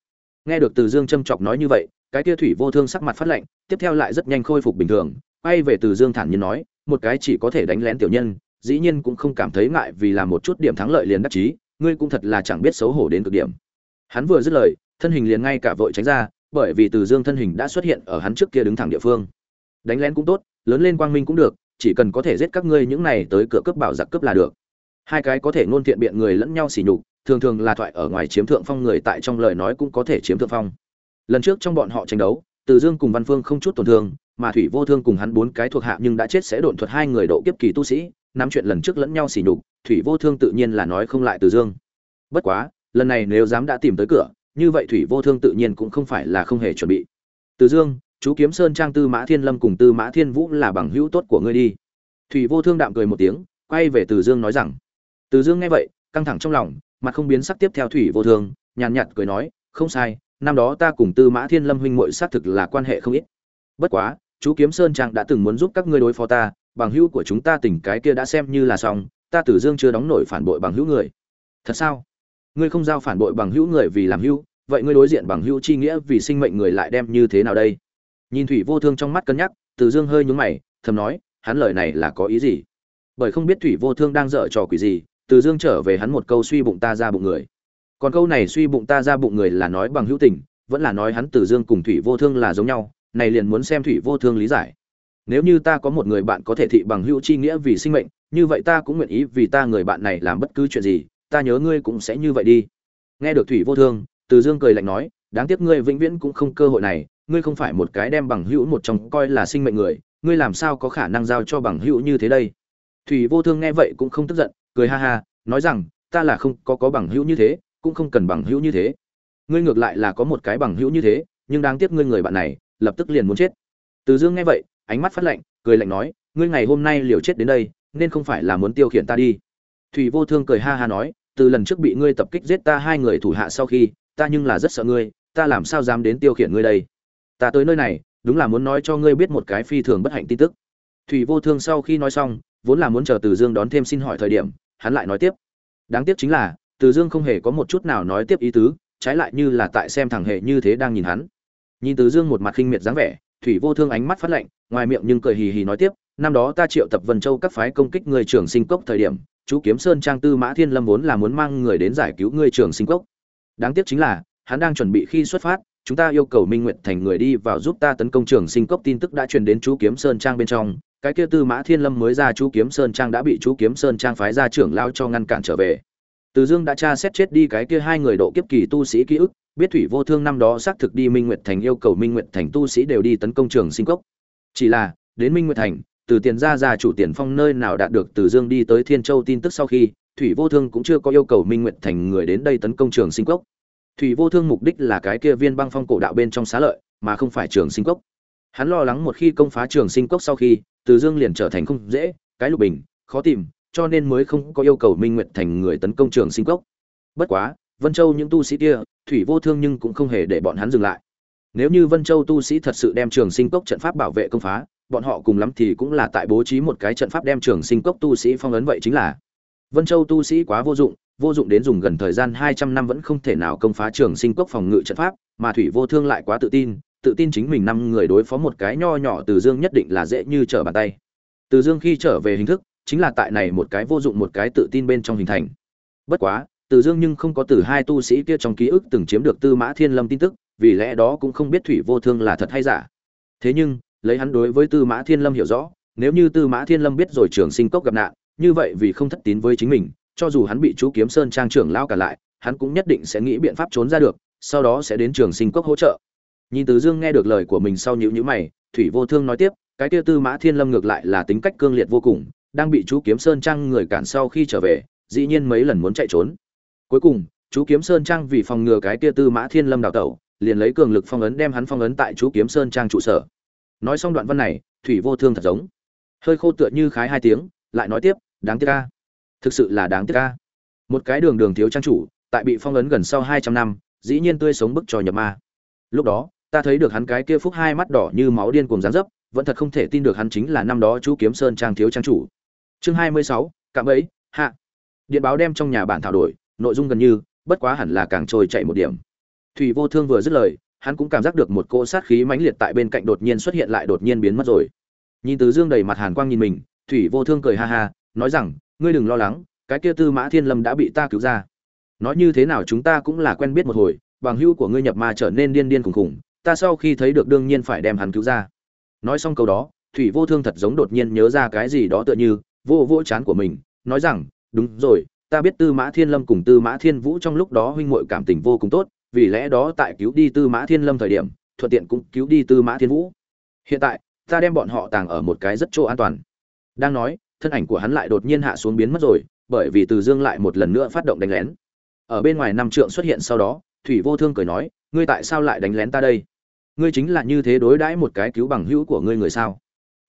Nghe được từ dương châm chọc nói như vậy, cái kia thủy vô thương sắc mặt phát lạnh, tiếp theo lại rất nhanh khôi phục bình thường, quay về từ dương thản nhiên nói, một cái chỉ có thể đánh lén tiểu nhân, dĩ nhiên cũng không cảm thấy ngại vì làm một chút điểm thắng lợi liền đắc chí, ngươi cũng thật là chẳng biết xấu hổ đến cực điểm. Hắn vừa dứt lời, thân hình liền ngay cả vội tránh ra, bởi vì từ dương thân hình đã xuất hiện ở hắn trước kia đứng thẳng địa phương. Đánh lén cũng tốt, lớn lên quang minh cũng được, chỉ cần có thể giết các ngươi những này tới cửa cướp bảo giặc cướp là được. Hai cái có thể ngôn thiện biện người lẫn nhau xỉ nhục thường thường là thoại ở ngoài chiếm thượng phong người tại trong lời nói cũng có thể chiếm thượng phong. Lần trước trong bọn họ tranh đấu, từ dương cùng văn phương không chút tổn thương, mà thủy vô thương cùng hắn bốn cái thuộc hạ nhưng đã chết sẽ độn thuật hai người độ kiếp kỳ tu sĩ, nắm chuyện lần trước lẫn nhau xỉ nhục, thủy vô thương tự nhiên là nói không lại từ dương. Bất quá, lần này nếu dám đã tìm tới cửa, như vậy thủy vô thương tự nhiên cũng không phải là không hề chuẩn bị. Từ dương, chú kiếm sơn trang tư mã thiên lâm cùng tư mã thiên vũ là bằng hữu tốt của ngươi đi. Thủy vô thương đạm cười một tiếng, quay về từ dương nói rằng, từ dương nghe vậy, căng thẳng trong lòng mặt không biến sắc tiếp theo thủy vô thương, nhàn nhạt cười nói, không sai, năm đó ta cùng tư mã thiên lâm huynh muội xác thực là quan hệ không ít. Bất quá, chú kiếm sơn trang đã từng muốn giúp các ngươi đối phó ta, bằng hữu của chúng ta tình cái kia đã xem như là xong, ta tử dương chưa đóng nổi phản bội bằng hữu người. Thật sao? Ngươi không giao phản bội bằng hữu người vì làm hữu, vậy ngươi đối diện bằng hữu chi nghĩa vì sinh mệnh người lại đem như thế nào đây? Nhìn thủy vô thương trong mắt cân nhắc, tử dương hơi nhúng mày, thầm nói, hắn lời này là có ý gì? Bởi không biết thủy vô thương đang dở trò quỷ gì từ dương trở về hắn một câu suy bụng ta ra bụng người. Còn câu này suy bụng ta ra bụng người là nói bằng hữu tình, vẫn là nói hắn Từ dương cùng thủy vô thương là giống nhau, này liền muốn xem thủy vô thương lý giải. Nếu như ta có một người bạn có thể thị bằng hữu chi nghĩa vì sinh mệnh, như vậy ta cũng nguyện ý vì ta người bạn này làm bất cứ chuyện gì, ta nhớ ngươi cũng sẽ như vậy đi. Nghe được thủy vô thương, từ dương cười lạnh nói, đáng tiếc ngươi vĩnh viễn cũng không cơ hội này, ngươi không phải một cái đem bằng hữu một trong coi là sinh mệnh người, ngươi làm sao có khả năng giao cho bằng hữu như thế đây? Thủy vô thương nghe vậy cũng không tức giận cười ha ha, nói rằng, ta là không có có bằng hữu như thế, cũng không cần bằng hữu như thế. Ngươi ngược lại là có một cái bằng hữu như thế, nhưng đáng tiếc ngươi người bạn này, lập tức liền muốn chết. Từ dương nghe vậy, ánh mắt phát lạnh, cười lạnh nói, ngươi ngày hôm nay liều chết đến đây, nên không phải là muốn tiêu khiển ta đi. Thủy vô thương cười ha ha nói, từ lần trước bị ngươi tập kích giết ta hai người thủ hạ sau khi, ta nhưng là rất sợ ngươi, ta làm sao dám đến tiêu khiển ngươi đây? Ta tới nơi này, đúng là muốn nói cho ngươi biết một cái phi thường bất hạnh tin tức. Thủy vô thương sau khi nói xong, vốn là muốn chờ từ dương đón thêm xin hỏi thời điểm hắn lại nói tiếp. Đáng tiếc chính là, từ dương không hề có một chút nào nói tiếp ý tứ, trái lại như là tại xem thằng hệ như thế đang nhìn hắn. Nhìn từ dương một mặt khinh miệt dáng vẻ, thủy vô thương ánh mắt phát lạnh, ngoài miệng nhưng cười hì hì nói tiếp, năm đó ta triệu tập vân châu các phái công kích người trưởng sinh cốc thời điểm, chú kiếm sơn trang tư mã thiên lâm vốn là muốn mang người đến giải cứu người trưởng sinh cốc. Đáng tiếc chính là, hắn đang chuẩn bị khi xuất phát, chúng ta yêu cầu minh nguyện thành người đi vào giúp ta tấn công trường sinh cốc tin tức đã truyền đến chú kiếm sơn trang bên trong cái kia tư mã thiên lâm mới ra chú kiếm sơn trang đã bị chú kiếm sơn trang phái ra trưởng lao cho ngăn cản trở về. Từ dương đã tra xét chết đi cái kia hai người độ kiếp kỳ tu sĩ ký ức, biết thủy vô thương năm đó xác thực đi minh nguyệt thành yêu cầu minh nguyệt thành tu sĩ đều đi tấn công trường sinh cốc. Chỉ là, đến minh nguyệt thành, từ tiền ra ra chủ tiền phong nơi nào đạt được từ dương đi tới thiên châu tin tức sau khi, thủy vô thương cũng chưa có yêu cầu minh nguyệt thành người đến đây tấn công trường sinh cốc. Thủy vô thương mục đích là cái kia viên băng phong cổ đạo bên trong xá lợi, mà không phải trường sinh cốc hắn lo lắng một khi công phá trường sinh cốc sau khi, từ dương liền trở thành không dễ, cái lục bình, khó tìm, cho nên mới không có yêu cầu minh nguyệt thành người tấn công trường sinh cốc. Bất quá, vân châu những tu sĩ kia, thủy vô thương nhưng cũng không hề để bọn hắn dừng lại. Nếu như vân châu tu sĩ thật sự đem trường sinh cốc trận pháp bảo vệ công phá, bọn họ cùng lắm thì cũng là tại bố trí một cái trận pháp đem trường sinh cốc tu sĩ phong ấn vậy chính là. Vân châu tu sĩ quá vô dụng vô dụng đến dùng gần thời gian hai trăm năm vẫn không thể nào công phá trường sinh cốc phòng ngự trận pháp, mà thủy vô thương lại quá tự tin tự tin chính mình năm người đối phó một cái nho nhỏ từ dương nhất định là dễ như trở bàn tay. Từ dương khi trở về hình thức, chính là tại này một cái vô dụng một cái tự tin bên trong hình thành. Bất quá, từ dương nhưng không có từ hai tu sĩ kia trong ký ức từng chiếm được tư mã thiên lâm tin tức, vì lẽ đó cũng không biết thủy vô thương là thật hay giả. Thế nhưng, lấy hắn đối với tư mã thiên lâm hiểu rõ, nếu như tư mã thiên lâm biết rồi trường sinh cốc gặp nạn, như vậy vì không thất tín với chính mình, cho dù hắn bị chú kiếm sơn trang trưởng lao cả lại, hắn cũng nhất định sẽ nghĩ biện pháp trốn ra được, sau đó sẽ đến trường sinh cốc hỗ trợ nhìn từ dương nghe được lời của mình sau nhữ nhữ mày, thủy vô thương nói tiếp, cái kia tư mã thiên lâm ngược lại là tính cách cương liệt vô cùng, đang bị chú kiếm sơn trang người cản sau khi trở về, dĩ nhiên mấy lần muốn chạy trốn. Cuối cùng, chú kiếm sơn trang vì phòng ngừa cái kia tư mã thiên lâm đào tẩu, liền lấy cường lực phong ấn đem hắn phong ấn tại chú kiếm sơn trang trụ sở. Nói xong đoạn văn này, thủy vô thương thật giống. Hơi khô tựa như khái hai tiếng, lại nói tiếp, đáng tiếc ca thực sự là đáng tiếc ca một cái đường đường thiếu trang chủ, tại bị phong ấn gần sau hai trăm năm, dĩ nhiên tươi sống bức trò nhập ma. Lúc đó ta thấy được hắn cái kia phúc hai mắt đỏ như máu điên cuồng dán dấp, vẫn thật không thể tin được hắn chính là năm đó chú kiếm sơn trang thiếu trang chủ. Chương hai mươi sáu, cạm ấy hạ. Điện báo đem trong nhà bản thảo đổi, nội dung gần như, bất quá hẳn là càng trôi chạy một điểm. Thủy vô thương vừa dứt lời, hắn cũng cảm giác được một cỗ sát khí mãnh liệt tại bên cạnh đột nhiên xuất hiện lại đột nhiên biến mất rồi. Nhìn từ dương đầy mặt hàn quang nhìn mình, thủy vô thương cười ha ha, nói rằng, ngươi đừng lo lắng, cái kia tư mã thiên lâm đã bị ta cứu ra. Nói như thế nào chúng ta cũng là quen biết một hồi, bằng hữu của ngươi nhập ma trở nên điên điên khủng khủng ta sau khi thấy được đương nhiên phải đem hắn cứu ra. Nói xong câu đó, thủy vô thương thật giống đột nhiên nhớ ra cái gì đó tựa như, vô vô chán của mình, nói rằng, đúng rồi, ta biết tư mã thiên lâm cùng tư mã thiên vũ trong lúc đó huynh muội cảm tình vô cùng tốt, vì lẽ đó tại cứu đi tư mã thiên lâm thời điểm, thuận tiện cũng cứu đi tư mã thiên vũ. Hiện tại, ta đem bọn họ tàng ở một cái rất chỗ an toàn. Đang nói, thân ảnh của hắn lại đột nhiên hạ xuống biến mất rồi, bởi vì từ dương lại một lần nữa phát động đánh lén. Ở bên ngoài năm trượng xuất hiện sau đó thủy vô thương cười nói, ngươi tại sao lại đánh lén ta đây? Ngươi chính là như thế đối đãi một cái cứu bằng hữu của ngươi người sao?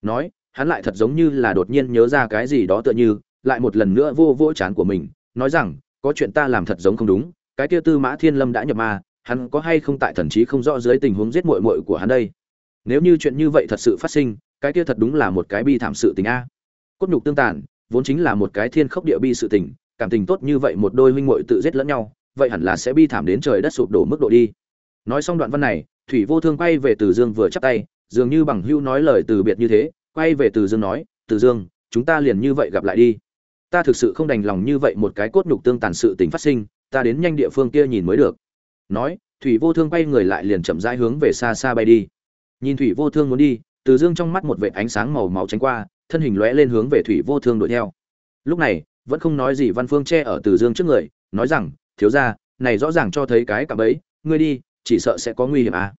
Nói, hắn lại thật giống như là đột nhiên nhớ ra cái gì đó tựa như, lại một lần nữa vô vô chán của mình, nói rằng, có chuyện ta làm thật giống không đúng, cái kia tư mã thiên lâm đã nhập ma, hắn có hay không tại thần trí không rõ dưới tình huống giết muội muội của hắn đây? Nếu như chuyện như vậy thật sự phát sinh, cái kia thật đúng là một cái bi thảm sự tình a. Cốt nhục tương tàn, vốn chính là một cái thiên khốc địa bi sự tình, cảm tình tốt như vậy một đôi huynh muội tự giết lẫn nhau vậy hẳn là sẽ bi thảm đến trời đất sụp đổ mức độ đi. Nói xong đoạn văn này, thủy vô thương quay về từ dương vừa chắp tay, dường như bằng hưu nói lời từ biệt như thế, quay về từ dương nói, từ dương, chúng ta liền như vậy gặp lại đi. Ta thực sự không đành lòng như vậy một cái cốt nhục tương tàn sự tình phát sinh, ta đến nhanh địa phương kia nhìn mới được. Nói, thủy vô thương quay người lại liền chậm rãi hướng về xa xa bay đi. Nhìn thủy vô thương muốn đi, từ dương trong mắt một vệt ánh sáng màu máu tránh qua, thân hình lóe lên hướng về thủy vô thương đuổi theo. Lúc này, vẫn không nói gì văn phương che ở từ dương trước người, nói rằng thiếu gia này rõ ràng cho thấy cái cả ấy ngươi đi, chỉ sợ sẽ có nguy hiểm à.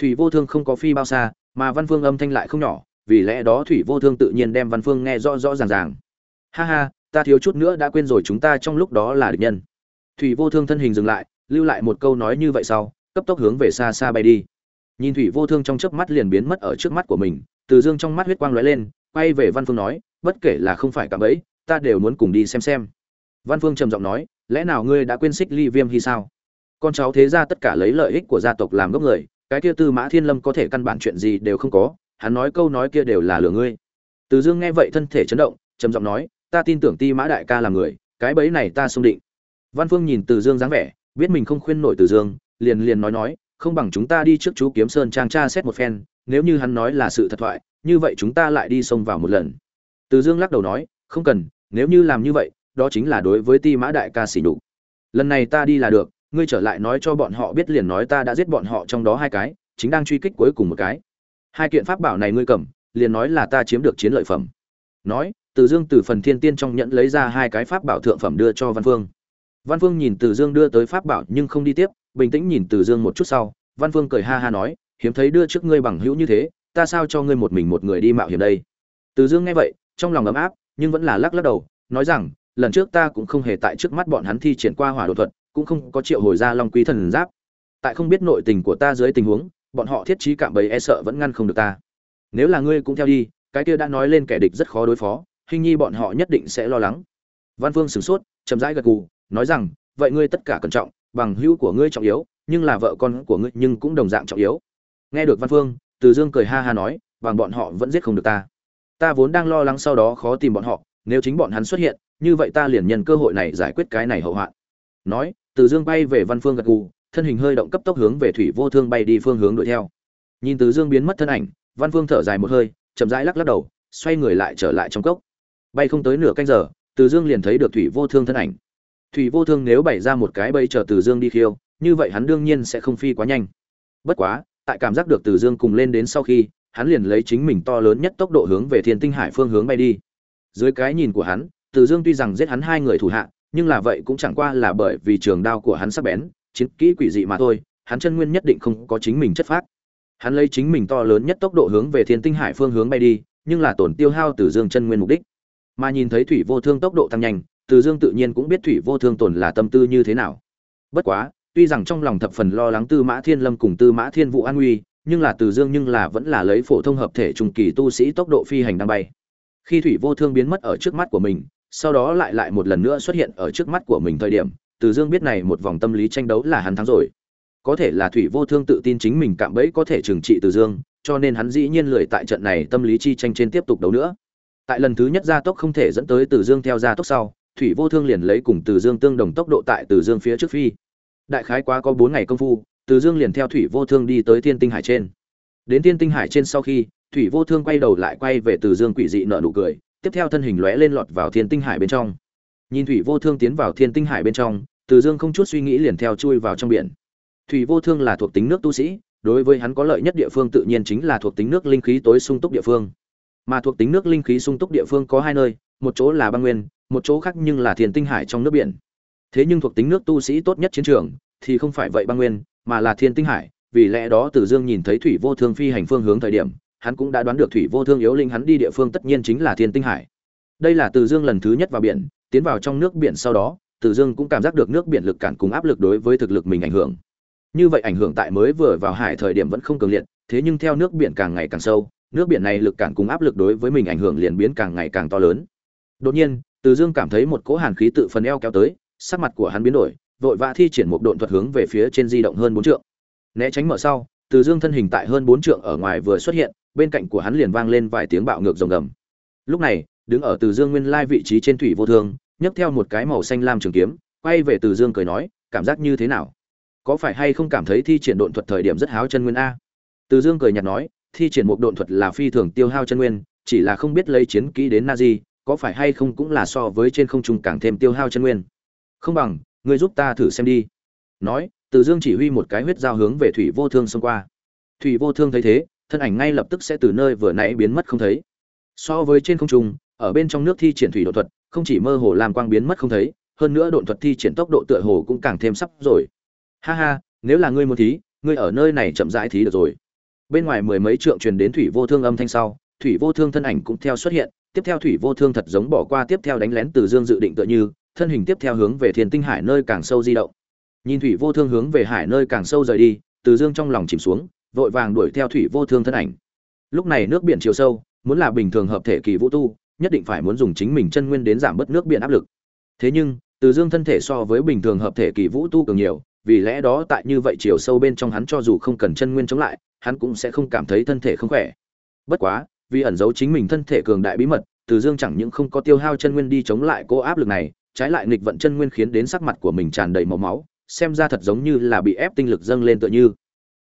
Thủy vô thương không có phi bao xa, mà văn phương âm thanh lại không nhỏ, vì lẽ đó thủy vô thương tự nhiên đem văn phương nghe rõ rõ ràng ràng. Ha ha, ta thiếu chút nữa đã quên rồi chúng ta trong lúc đó là địch nhân. Thủy vô thương thân hình dừng lại, lưu lại một câu nói như vậy sau, cấp tốc hướng về xa xa bay đi. Nhìn thủy vô thương trong chớp mắt liền biến mất ở trước mắt của mình, từ dương trong mắt huyết quang lóe lên, quay về văn phương nói, bất kể là không phải cả ấy ta đều muốn cùng đi xem xem. Văn phương trầm giọng nói lẽ nào ngươi đã quên xích ly viêm hy sao? Con cháu thế ra tất cả lấy lợi ích của gia tộc làm gốc người, cái kia tư mã thiên lâm có thể căn bản chuyện gì đều không có, hắn nói câu nói kia đều là lừa ngươi. Từ dương nghe vậy thân thể chấn động, trầm giọng nói, ta tin tưởng ti mã đại ca là người, cái bẫy này ta xung định. Văn phương nhìn từ dương dáng vẻ, biết mình không khuyên nổi từ dương, liền liền nói nói, không bằng chúng ta đi trước chú kiếm sơn trang tra xét một phen, nếu như hắn nói là sự thật thoại, như vậy chúng ta lại đi xông vào một lần. Từ dương lắc đầu nói, không cần, nếu như làm như vậy đó chính là đối với ti mã đại ca xỉ đục lần này ta đi là được, ngươi trở lại nói cho bọn họ biết liền nói ta đã giết bọn họ trong đó hai cái, chính đang truy kích cuối cùng một cái. Hai kiện pháp bảo này ngươi cầm, liền nói là ta chiếm được chiến lợi phẩm. Nói, từ dương từ phần thiên tiên trong nhẫn lấy ra hai cái pháp bảo thượng phẩm đưa cho văn phương. Văn phương nhìn từ dương đưa tới pháp bảo nhưng không đi tiếp, bình tĩnh nhìn từ dương một chút sau. Văn phương cười ha ha nói, hiếm thấy đưa trước ngươi bằng hữu như thế, ta sao cho ngươi một mình một người đi mạo hiểm đây? Từ dương nghe vậy, trong lòng ấm áp, nhưng vẫn là lắc lắc đầu, nói rằng lần trước ta cũng không hề tại trước mắt bọn hắn thi triển qua hỏa độ thuật, cũng không có triệu hồi ra long quý thần giáp. Tại không biết nội tình của ta dưới tình huống, bọn họ thiết trí cạm bẫy e sợ vẫn ngăn không được ta. Nếu là ngươi cũng theo đi, cái kia đã nói lên kẻ địch rất khó đối phó, hình nhi bọn họ nhất định sẽ lo lắng. Văn vương sửng sốt, chậm rãi gật gù, nói rằng, vậy ngươi tất cả cẩn trọng, bằng hữu của ngươi trọng yếu, nhưng là vợ con của ngươi nhưng cũng đồng dạng trọng yếu. Nghe được văn vương từ dương cười ha ha nói, bằng bọn họ vẫn giết không được ta. Ta vốn đang lo lắng sau đó khó tìm bọn họ, nếu chính bọn hắn xuất hiện như vậy ta liền nhân cơ hội này giải quyết cái này hậu hoạn. Nói, từ dương bay về văn phương gật gù, thân hình hơi động cấp tốc hướng về thủy vô thương bay đi phương hướng đuổi theo. Nhìn từ dương biến mất thân ảnh, văn phương thở dài một hơi, chậm rãi lắc lắc đầu, xoay người lại trở lại trong cốc. Bay không tới nửa canh giờ, từ dương liền thấy được thủy vô thương thân ảnh. Thủy vô thương nếu bày ra một cái bẫy chờ từ dương đi khiêu, như vậy hắn đương nhiên sẽ không phi quá nhanh. Bất quá, tại cảm giác được từ dương cùng lên đến sau khi, hắn liền lấy chính mình to lớn nhất tốc độ hướng về thiên tinh hải phương hướng bay đi. Dưới cái nhìn của hắn từ dương tuy rằng giết hắn hai người thủ hạ, nhưng là vậy cũng chẳng qua là bởi vì trường đao của hắn sắc bén, chiến kỹ quỷ dị mà thôi, hắn chân nguyên nhất định không có chính mình chất phát hắn lấy chính mình to lớn nhất tốc độ hướng về thiên tinh hải phương hướng bay đi, nhưng là tổn tiêu hao từ dương chân nguyên mục đích. Mà nhìn thấy thủy vô thương tốc độ tăng nhanh, từ dương tự nhiên cũng biết thủy vô thương tổn là tâm tư như thế nào. Bất quá, tuy rằng trong lòng thập phần lo lắng tư mã thiên lâm cùng tư mã thiên vũ an nguy, nhưng là từ dương nhưng là vẫn là lấy phổ thông hợp thể trung kỳ tu sĩ tốc độ phi hành đang bay. Khi thủy vô thương biến mất ở trước mắt của mình sau đó lại lại một lần nữa xuất hiện ở trước mắt của mình thời điểm, từ dương biết này một vòng tâm lý tranh đấu là hắn thắng rồi. Có thể là thủy vô thương tự tin chính mình cạm bẫy có thể trừng trị từ dương, cho nên hắn dĩ nhiên lười tại trận này tâm lý chi tranh trên tiếp tục đấu nữa. Tại lần thứ nhất gia tốc không thể dẫn tới từ dương theo gia tốc sau, thủy vô thương liền lấy cùng từ dương tương đồng tốc độ tại từ dương phía trước phi. Đại khái quá có bốn ngày công phu, từ dương liền theo thủy vô thương đi tới thiên tinh hải trên. Đến thiên tinh hải trên sau khi, thủy vô thương quay đầu lại quay về từ dương quỷ dị nợ nụ cười tiếp theo thân hình lóe lên lọt vào thiên tinh hải bên trong. Nhìn thủy vô thương tiến vào thiên tinh hải bên trong từ dương không chút suy nghĩ liền theo chui vào trong biển. Thủy vô thương là thuộc tính nước tu sĩ đối với hắn có lợi nhất địa phương tự nhiên chính là thuộc tính nước linh khí tối sung túc địa phương. Mà thuộc tính nước linh khí sung túc địa phương có hai nơi một chỗ là băng nguyên một chỗ khác nhưng là thiên tinh hải trong nước biển. Thế nhưng thuộc tính nước tu sĩ tốt nhất chiến trường thì không phải vậy băng nguyên mà là thiên tinh hải vì lẽ đó Từ Dương nhìn thấy Thủy Vô Thương phi hành phương hướng thời điểm, hắn cũng đã đoán được Thủy Vô Thương yếu linh hắn đi địa phương tất nhiên chính là Thiên Tinh Hải. Đây là Từ Dương lần thứ nhất vào biển, tiến vào trong nước biển sau đó, Từ Dương cũng cảm giác được nước biển lực cản cùng áp lực đối với thực lực mình ảnh hưởng. như vậy ảnh hưởng tại mới vừa vào hải thời điểm vẫn không cường liệt thế nhưng theo nước biển càng ngày càng sâu nước biển này lực cản cùng áp lực đối với mình ảnh hưởng liền biến càng ngày càng to lớn đột nhiên từ dương cảm thấy một cỗ hàn khí tự phần eo kéo tới sắc mặt của hắn biến đổi vội vã thi triển một độn thuật hướng về phía trên di động hơn bốn trượng né tránh mở sau từ dương thân hình tại hơn bốn trượng ở ngoài vừa xuất hiện bên cạnh của hắn liền vang lên vài tiếng bạo ngược rồng gầm. Lúc này, đứng ở từ dương nguyên lai vị trí trên thủy vô thương, nhấc theo một cái màu xanh lam trường kiếm, quay về từ dương cười nói, cảm giác như thế nào? Có phải hay không cảm thấy thi triển độn thuật thời điểm rất háo chân nguyên a? Từ dương cười nhạt nói, thi triển một độn thuật là phi thường tiêu hao chân nguyên, chỉ là không biết lấy chiến kỹ đến na di có phải hay không cũng là so với trên không trung càng thêm tiêu hao chân nguyên. Không bằng, ngươi giúp ta thử xem đi. Nói, từ dương chỉ huy một cái huyết giao hướng về thủy vô thương xông qua. Thủy vô thương thấy thế thân ảnh ngay lập tức sẽ từ nơi vừa nãy biến mất không thấy. So với trên không trung, ở bên trong nước thi triển thủy đột thuật, không chỉ mơ hồ làm quang biến mất không thấy, hơn nữa độn thuật thi triển tốc độ tựa hồ cũng càng thêm sắp rồi. Ha ha, nếu là ngươi muốn thí, ngươi ở nơi này chậm rãi thí được rồi. Bên ngoài mười mấy trượng truyền đến thủy vô thương âm thanh sau, thủy vô thương thân ảnh cũng theo xuất hiện, tiếp theo thủy vô thương thật giống bỏ qua, tiếp theo đánh lén từ dương dự định tựa như, thân hình tiếp theo hướng về thiên tinh hải nơi càng sâu di động. Nhìn thủy vô thương hướng về hải nơi càng sâu rời đi, từ dương trong lòng chìm xuống vội vàng đuổi theo thủy vô thương thân ảnh. Lúc này nước biển chiều sâu, muốn là bình thường hợp thể kỳ vũ tu, nhất định phải muốn dùng chính mình chân nguyên đến giảm bớt nước biển áp lực. Thế nhưng, từ dương thân thể so với bình thường hợp thể kỳ vũ tu cường nhiều, vì lẽ đó tại như vậy chiều sâu bên trong hắn cho dù không cần chân nguyên chống lại, hắn cũng sẽ không cảm thấy thân thể không khỏe. Bất quá, vì ẩn giấu chính mình thân thể cường đại bí mật, từ dương chẳng những không có tiêu hao chân nguyên đi chống lại cô áp lực này, trái lại nghịch vận chân nguyên khiến đến sắc mặt của mình tràn đầy máu máu, xem ra thật giống như là bị ép tinh lực dâng lên tựa như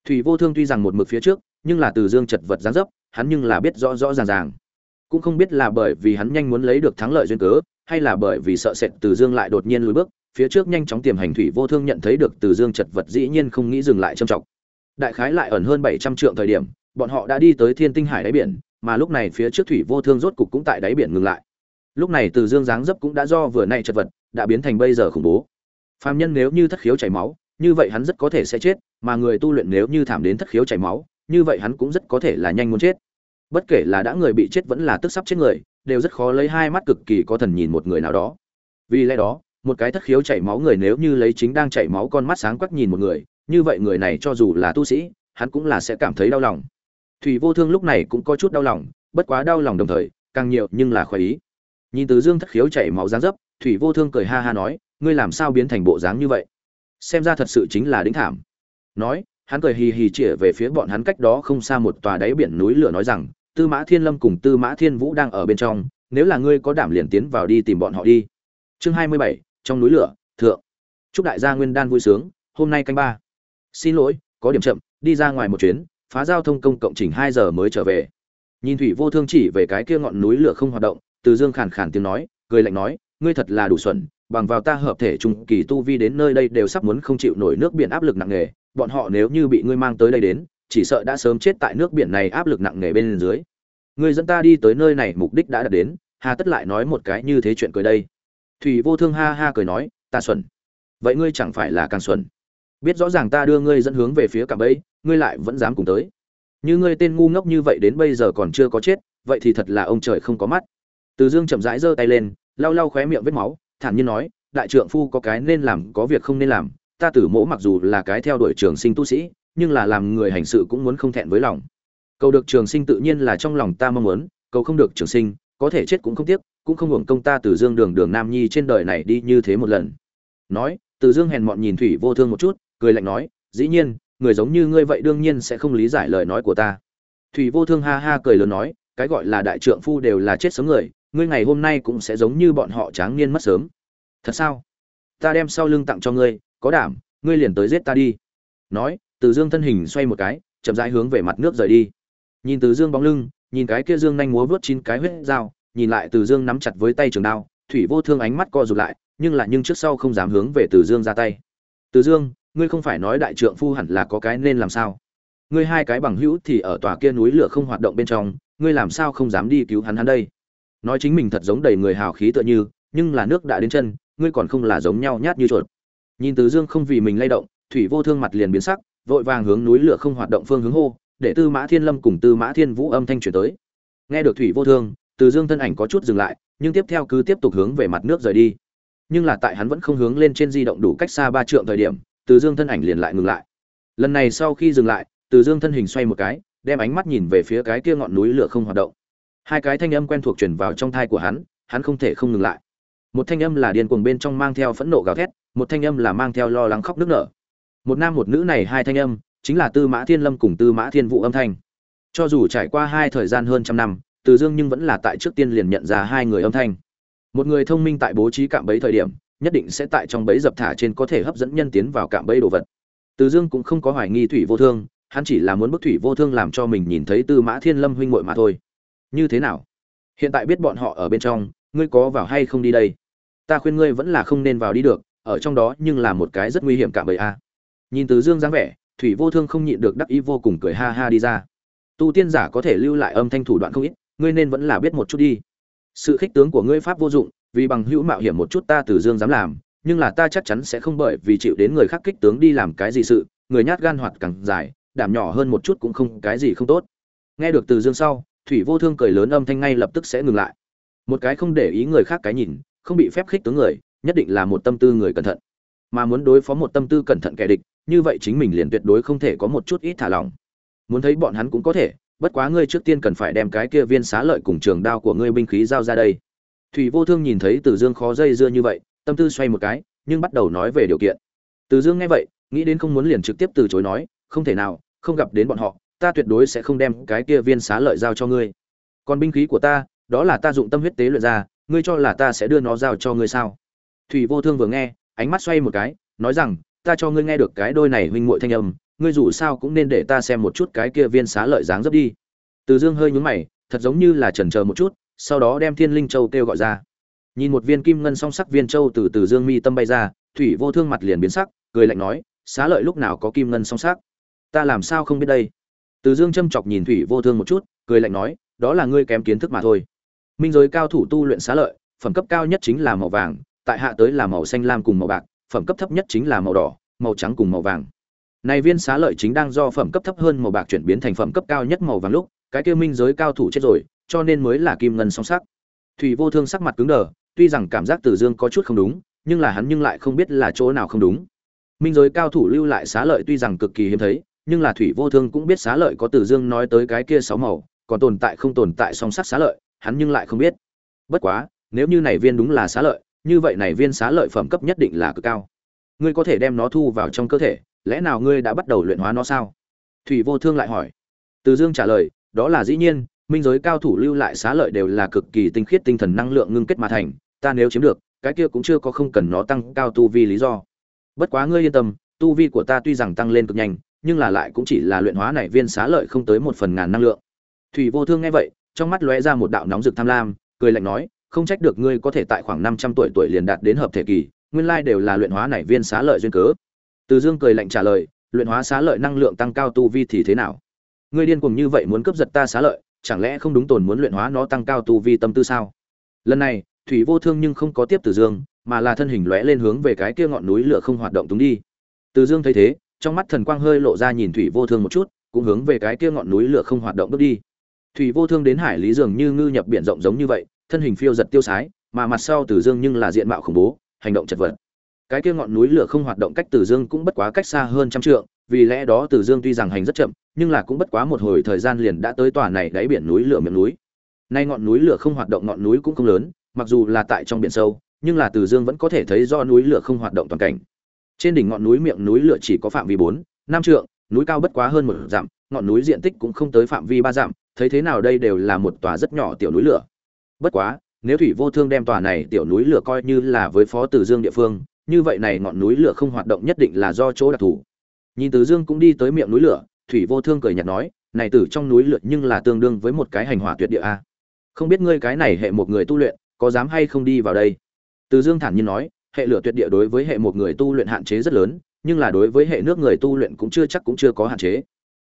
thủy vô thương tuy rằng một mực phía trước, nhưng là từ dương chật vật dáng dấp, hắn nhưng là biết rõ rõ ràng ràng. Cũng không biết là bởi vì hắn nhanh muốn lấy được thắng lợi duyên cớ, hay là bởi vì sợ sệt từ dương lại đột nhiên lùi bước, phía trước nhanh chóng tiềm hành thủy vô thương nhận thấy được từ dương chật vật dĩ nhiên không nghĩ dừng lại trầm trọng. Đại khái lại ẩn hơn bảy trăm trượng thời điểm, bọn họ đã đi tới thiên tinh hải đáy biển, mà lúc này phía trước thủy vô thương rốt cục cũng tại đáy biển ngừng lại. Lúc này từ dương dáng dấp cũng đã do vừa nãy chật vật, đã biến thành bây giờ khủng bố. Phạm nhân nếu như thất khiếu chảy máu, như vậy hắn rất có thể sẽ chết mà người tu luyện nếu như thảm đến thất khiếu chảy máu, như vậy hắn cũng rất có thể là nhanh muốn chết. Bất kể là đã người bị chết vẫn là tức sắp chết người, đều rất khó lấy hai mắt cực kỳ có thần nhìn một người nào đó. Vì lẽ đó, một cái thất khiếu chảy máu người nếu như lấy chính đang chảy máu con mắt sáng quắc nhìn một người, như vậy người này cho dù là tu sĩ, hắn cũng là sẽ cảm thấy đau lòng. Thủy vô thương lúc này cũng có chút đau lòng, bất quá đau lòng đồng thời, càng nhiều nhưng là khoái ý. Nhìn từ dương thất khiếu chảy máu dáng dấp, thủy vô thương cười ha ha nói, ngươi làm sao biến thành bộ dáng như vậy? Xem ra thật sự chính là đính thảm nói, hắn cười hì hì chĩa về phía bọn hắn cách đó không xa một tòa đáy biển núi lửa nói rằng, tư mã thiên lâm cùng tư mã thiên vũ đang ở bên trong, nếu là ngươi có đảm liền tiến vào đi tìm bọn họ đi. Chương hai mươi bảy, trong núi lửa, thượng. Chúc đại gia nguyên đan vui sướng, hôm nay canh ba. Xin lỗi, có điểm chậm, đi ra ngoài một chuyến, phá giao thông công cộng chỉnh hai giờ mới trở về. Nhìn thủy vô thương chỉ về cái kia ngọn núi lửa không hoạt động, từ dương khàn khàn tiếng nói, cười lạnh nói, ngươi thật là đủ xuẩn bằng vào ta hợp thể trung kỳ tu vi đến nơi đây đều sắp muốn không chịu nổi nước biển áp lực nặng nề, bọn họ nếu như bị ngươi mang tới đây đến, chỉ sợ đã sớm chết tại nước biển này áp lực nặng nề bên dưới. Ngươi dẫn ta đi tới nơi này mục đích đã đạt đến, hà tất lại nói một cái như thế chuyện cười đây. Thủy vô thương ha ha cười nói, ta xuẩn vậy ngươi chẳng phải là càng xuẩn biết rõ ràng ta đưa ngươi dẫn hướng về phía cả bẫy, ngươi lại vẫn dám cùng tới. Như ngươi tên ngu ngốc như vậy đến bây giờ còn chưa có chết, vậy thì thật là ông trời không có mắt. Từ dương chậm rãi giơ tay lên, lau lau khóe miệng vết máu thản nhiên nói, đại trượng phu có cái nên làm, có việc không nên làm. Ta tử mỗ mặc dù là cái theo đuổi trường sinh tu sĩ, nhưng là làm người hành sự cũng muốn không thẹn với lòng. Cầu được trường sinh tự nhiên là trong lòng ta mong muốn, cầu không được trường sinh, có thể chết cũng không tiếc, cũng không hưởng công ta từ dương đường đường nam nhi trên đời này đi như thế một lần. Nói, từ dương hèn mọn nhìn thủy vô thương một chút, cười lạnh nói, dĩ nhiên, người giống như ngươi vậy đương nhiên sẽ không lý giải lời nói của ta. Thủy vô thương ha ha cười lớn nói, cái gọi là đại trượng phu đều là chết sớm người ngươi ngày hôm nay cũng sẽ giống như bọn họ tráng niên mất sớm. Thật sao? Ta đem sau lưng tặng cho ngươi, có đảm, ngươi liền tới giết ta đi. Nói, từ dương thân hình xoay một cái, chậm rãi hướng về mặt nước rời đi. Nhìn từ dương bóng lưng, nhìn cái kia dương nhanh múa vớt chín cái huyết dao, nhìn lại từ dương nắm chặt với tay trường đao, thủy vô thương ánh mắt co rụt lại, nhưng là nhưng trước sau không dám hướng về từ dương ra tay. Từ dương, ngươi không phải nói đại trượng phu hẳn là có cái nên làm sao? Ngươi hai cái bằng hữu thì ở tòa kia núi lửa không hoạt động bên trong, ngươi làm sao không dám đi cứu hắn hắn đây? Nói chính mình thật giống đầy người hào khí tựa như, nhưng là nước đã đến chân, ngươi còn không là giống nhau nhát như chuột. Nhìn từ dương không vì mình lay động, thủy vô thương mặt liền biến sắc, vội vàng hướng núi lửa không hoạt động phương hướng hô, để tư mã thiên lâm cùng tư mã thiên vũ âm thanh chuyển tới. Nghe được thủy vô thương, từ dương thân ảnh có chút dừng lại, nhưng tiếp theo cứ tiếp tục hướng về mặt nước rời đi. Nhưng là tại hắn vẫn không hướng lên trên di động đủ cách xa ba trượng thời điểm, từ dương thân ảnh liền lại ngừng lại. Lần này sau khi dừng lại, từ dương thân hình xoay một cái, đem ánh mắt nhìn về phía cái kia ngọn núi lửa không hoạt động hai cái thanh âm quen thuộc truyền vào trong thai của hắn hắn không thể không ngừng lại. Một thanh âm là điên cuồng bên trong mang theo phẫn nộ gào thét, một thanh âm là mang theo lo lắng khóc nức nở. Một nam một nữ này hai thanh âm, chính là tư mã thiên lâm cùng tư mã thiên vũ âm thanh. Cho dù trải qua hai thời gian hơn trăm năm, từ dương nhưng vẫn là tại trước tiên liền nhận ra hai người âm thanh. Một người thông minh tại bố trí cạm bẫy thời điểm, nhất định sẽ tại trong bẫy dập thả trên có thể hấp dẫn nhân tiến vào cạm bẫy đồ vật. Từ dương cũng không có hoài nghi thủy vô thương, hắn chỉ là muốn bức thủy vô thương làm cho mình nhìn thấy tư mã thiên lâm huynh muội mà thôi như thế nào? Hiện tại biết bọn họ ở bên trong, ngươi có vào hay không đi đây? Ta khuyên ngươi vẫn là không nên vào đi được, ở trong đó nhưng là một cái rất nguy hiểm cả bởi a. Nhìn từ dương dáng vẻ, thủy vô thương không nhịn được đắc ý vô cùng cười ha ha đi ra. Tu tiên giả có thể lưu lại âm thanh thủ đoạn không ít, ngươi nên vẫn là biết một chút đi. Sự khích tướng của ngươi pháp vô dụng, vì bằng hữu mạo hiểm một chút ta từ dương dám làm, nhưng là ta chắc chắn sẽ không bởi vì chịu đến người khác kích tướng đi làm cái gì sự, người nhát gan hoạt càng dài, đảm nhỏ hơn một chút cũng không, cái gì không tốt. Nghe được từ dương sau thủy vô thương cười lớn âm thanh ngay lập tức sẽ ngừng lại. Một cái không để ý người khác cái nhìn, không bị phép khích tướng người, nhất định là một tâm tư người cẩn thận. Mà muốn đối phó một tâm tư cẩn thận kẻ địch, như vậy chính mình liền tuyệt đối không thể có một chút ít thả lỏng. Muốn thấy bọn hắn cũng có thể, bất quá ngươi trước tiên cần phải đem cái kia viên xá lợi cùng trường đao của ngươi binh khí giao ra đây. Thủy vô thương nhìn thấy từ dương khó dây dưa như vậy, tâm tư xoay một cái, nhưng bắt đầu nói về điều kiện. Từ dương nghe vậy, nghĩ đến không muốn liền trực tiếp từ chối nói, không thể nào, không gặp đến bọn họ ta tuyệt đối sẽ không đem cái kia viên xá lợi giao cho ngươi. Còn binh khí của ta, đó là ta dụng tâm huyết tế luyện ra, ngươi cho là ta sẽ đưa nó giao cho ngươi sao? Thủy vô thương vừa nghe, ánh mắt xoay một cái, nói rằng, ta cho ngươi nghe được cái đôi này huynh muội thanh âm, ngươi dù sao cũng nên để ta xem một chút cái kia viên xá lợi dáng dấp đi. Từ dương hơi nhướng mày, thật giống như là chần chờ một chút, sau đó đem thiên linh châu kêu gọi ra. Nhìn một viên kim ngân song sắc viên châu từ từ dương mi tâm bay ra, thủy vô thương mặt liền biến sắc, cười lạnh nói, xá lợi lúc nào có kim ngân song sắc? Ta làm sao không biết đây? Từ dương châm chọc nhìn thủy vô thương một chút, cười lạnh nói, đó là ngươi kém kiến thức mà thôi. Minh giới cao thủ tu luyện xá lợi, phẩm cấp cao nhất chính là màu vàng, tại hạ tới là màu xanh lam cùng màu bạc, phẩm cấp thấp nhất chính là màu đỏ, màu trắng cùng màu vàng. Này viên xá lợi chính đang do phẩm cấp thấp hơn màu bạc chuyển biến thành phẩm cấp cao nhất màu vàng lúc, cái kia minh giới cao thủ chết rồi, cho nên mới là kim ngân song sắc. Thủy vô thương sắc mặt cứng đờ, tuy rằng cảm giác từ dương có chút không đúng, nhưng là hắn nhưng lại không biết là chỗ nào không đúng. Minh giới cao thủ lưu lại xá lợi tuy rằng cực kỳ hiếm thấy nhưng là thủy vô thương cũng biết xá lợi có từ dương nói tới cái kia sáu màu, còn tồn tại không tồn tại song sắc xá lợi, hắn nhưng lại không biết. Bất quá, nếu như này viên đúng là xá lợi, như vậy này viên xá lợi phẩm cấp nhất định là cực cao. Ngươi có thể đem nó thu vào trong cơ thể, lẽ nào ngươi đã bắt đầu luyện hóa nó sao? Thủy vô thương lại hỏi. Từ dương trả lời, đó là dĩ nhiên, minh giới cao thủ lưu lại xá lợi đều là cực kỳ tinh khiết tinh thần năng lượng ngưng kết mà thành, ta nếu chiếm được, cái kia cũng chưa có không cần nó tăng cao tu vi lý do. Bất quá ngươi yên tâm, tu vi của ta tuy rằng tăng lên cực nhanh nhưng là lại cũng chỉ là luyện hóa này viên xá lợi không tới một phần ngàn năng lượng. Thủy vô thương nghe vậy, trong mắt lóe ra một đạo nóng rực tham lam, cười lạnh nói, không trách được ngươi có thể tại khoảng năm trăm tuổi tuổi liền đạt đến hợp thể kỳ, nguyên lai đều là luyện hóa này viên xá lợi duyên cớ. Từ dương cười lạnh trả lời, luyện hóa xá lợi năng lượng tăng cao tu vi thì thế nào? Ngươi điên cuồng như vậy muốn cướp giật ta xá lợi, chẳng lẽ không đúng tồn muốn luyện hóa nó tăng cao tu vi tâm tư sao? Lần này, thủy vô thương nhưng không có tiếp từ dương, mà là thân hình lóe lên hướng về cái kia ngọn núi lửa không hoạt động túng đi. Từ dương thấy thế trong mắt thần quang hơi lộ ra nhìn thủy vô thương một chút, cũng hướng về cái kia ngọn núi lửa không hoạt động bước đi. Thủy vô thương đến hải lý dường như ngư nhập biển rộng giống như vậy, thân hình phiêu giật tiêu sái, mà mặt sau từ dương nhưng là diện mạo khủng bố, hành động chật vật. Cái kia ngọn núi lửa không hoạt động cách từ dương cũng bất quá cách xa hơn trăm trượng, vì lẽ đó từ dương tuy rằng hành rất chậm, nhưng là cũng bất quá một hồi thời gian liền đã tới tòa này đáy biển núi lửa miệng núi. Nay ngọn núi lửa không hoạt động ngọn núi cũng không lớn, mặc dù là tại trong biển sâu, nhưng là từ dương vẫn có thể thấy do núi lửa không hoạt động toàn cảnh trên đỉnh ngọn núi miệng núi lửa chỉ có phạm vi bốn, năm trượng, núi cao bất quá hơn một dặm, ngọn núi diện tích cũng không tới phạm vi ba dặm, thấy thế nào đây đều là một tòa rất nhỏ tiểu núi lửa. Bất quá, nếu thủy vô thương đem tòa này tiểu núi lửa coi như là với phó từ dương địa phương, như vậy này ngọn núi lửa không hoạt động nhất định là do chỗ đặc thù. Nhìn từ dương cũng đi tới miệng núi lửa, thủy vô thương cười nhạt nói, này tử trong núi lửa nhưng là tương đương với một cái hành hỏa tuyệt địa a. Không biết ngươi cái này hệ một người tu luyện, có dám hay không đi vào đây? Từ dương thản nhiên nói hệ lửa tuyệt địa đối với hệ một người tu luyện hạn chế rất lớn, nhưng là đối với hệ nước người tu luyện cũng chưa chắc cũng chưa có hạn chế.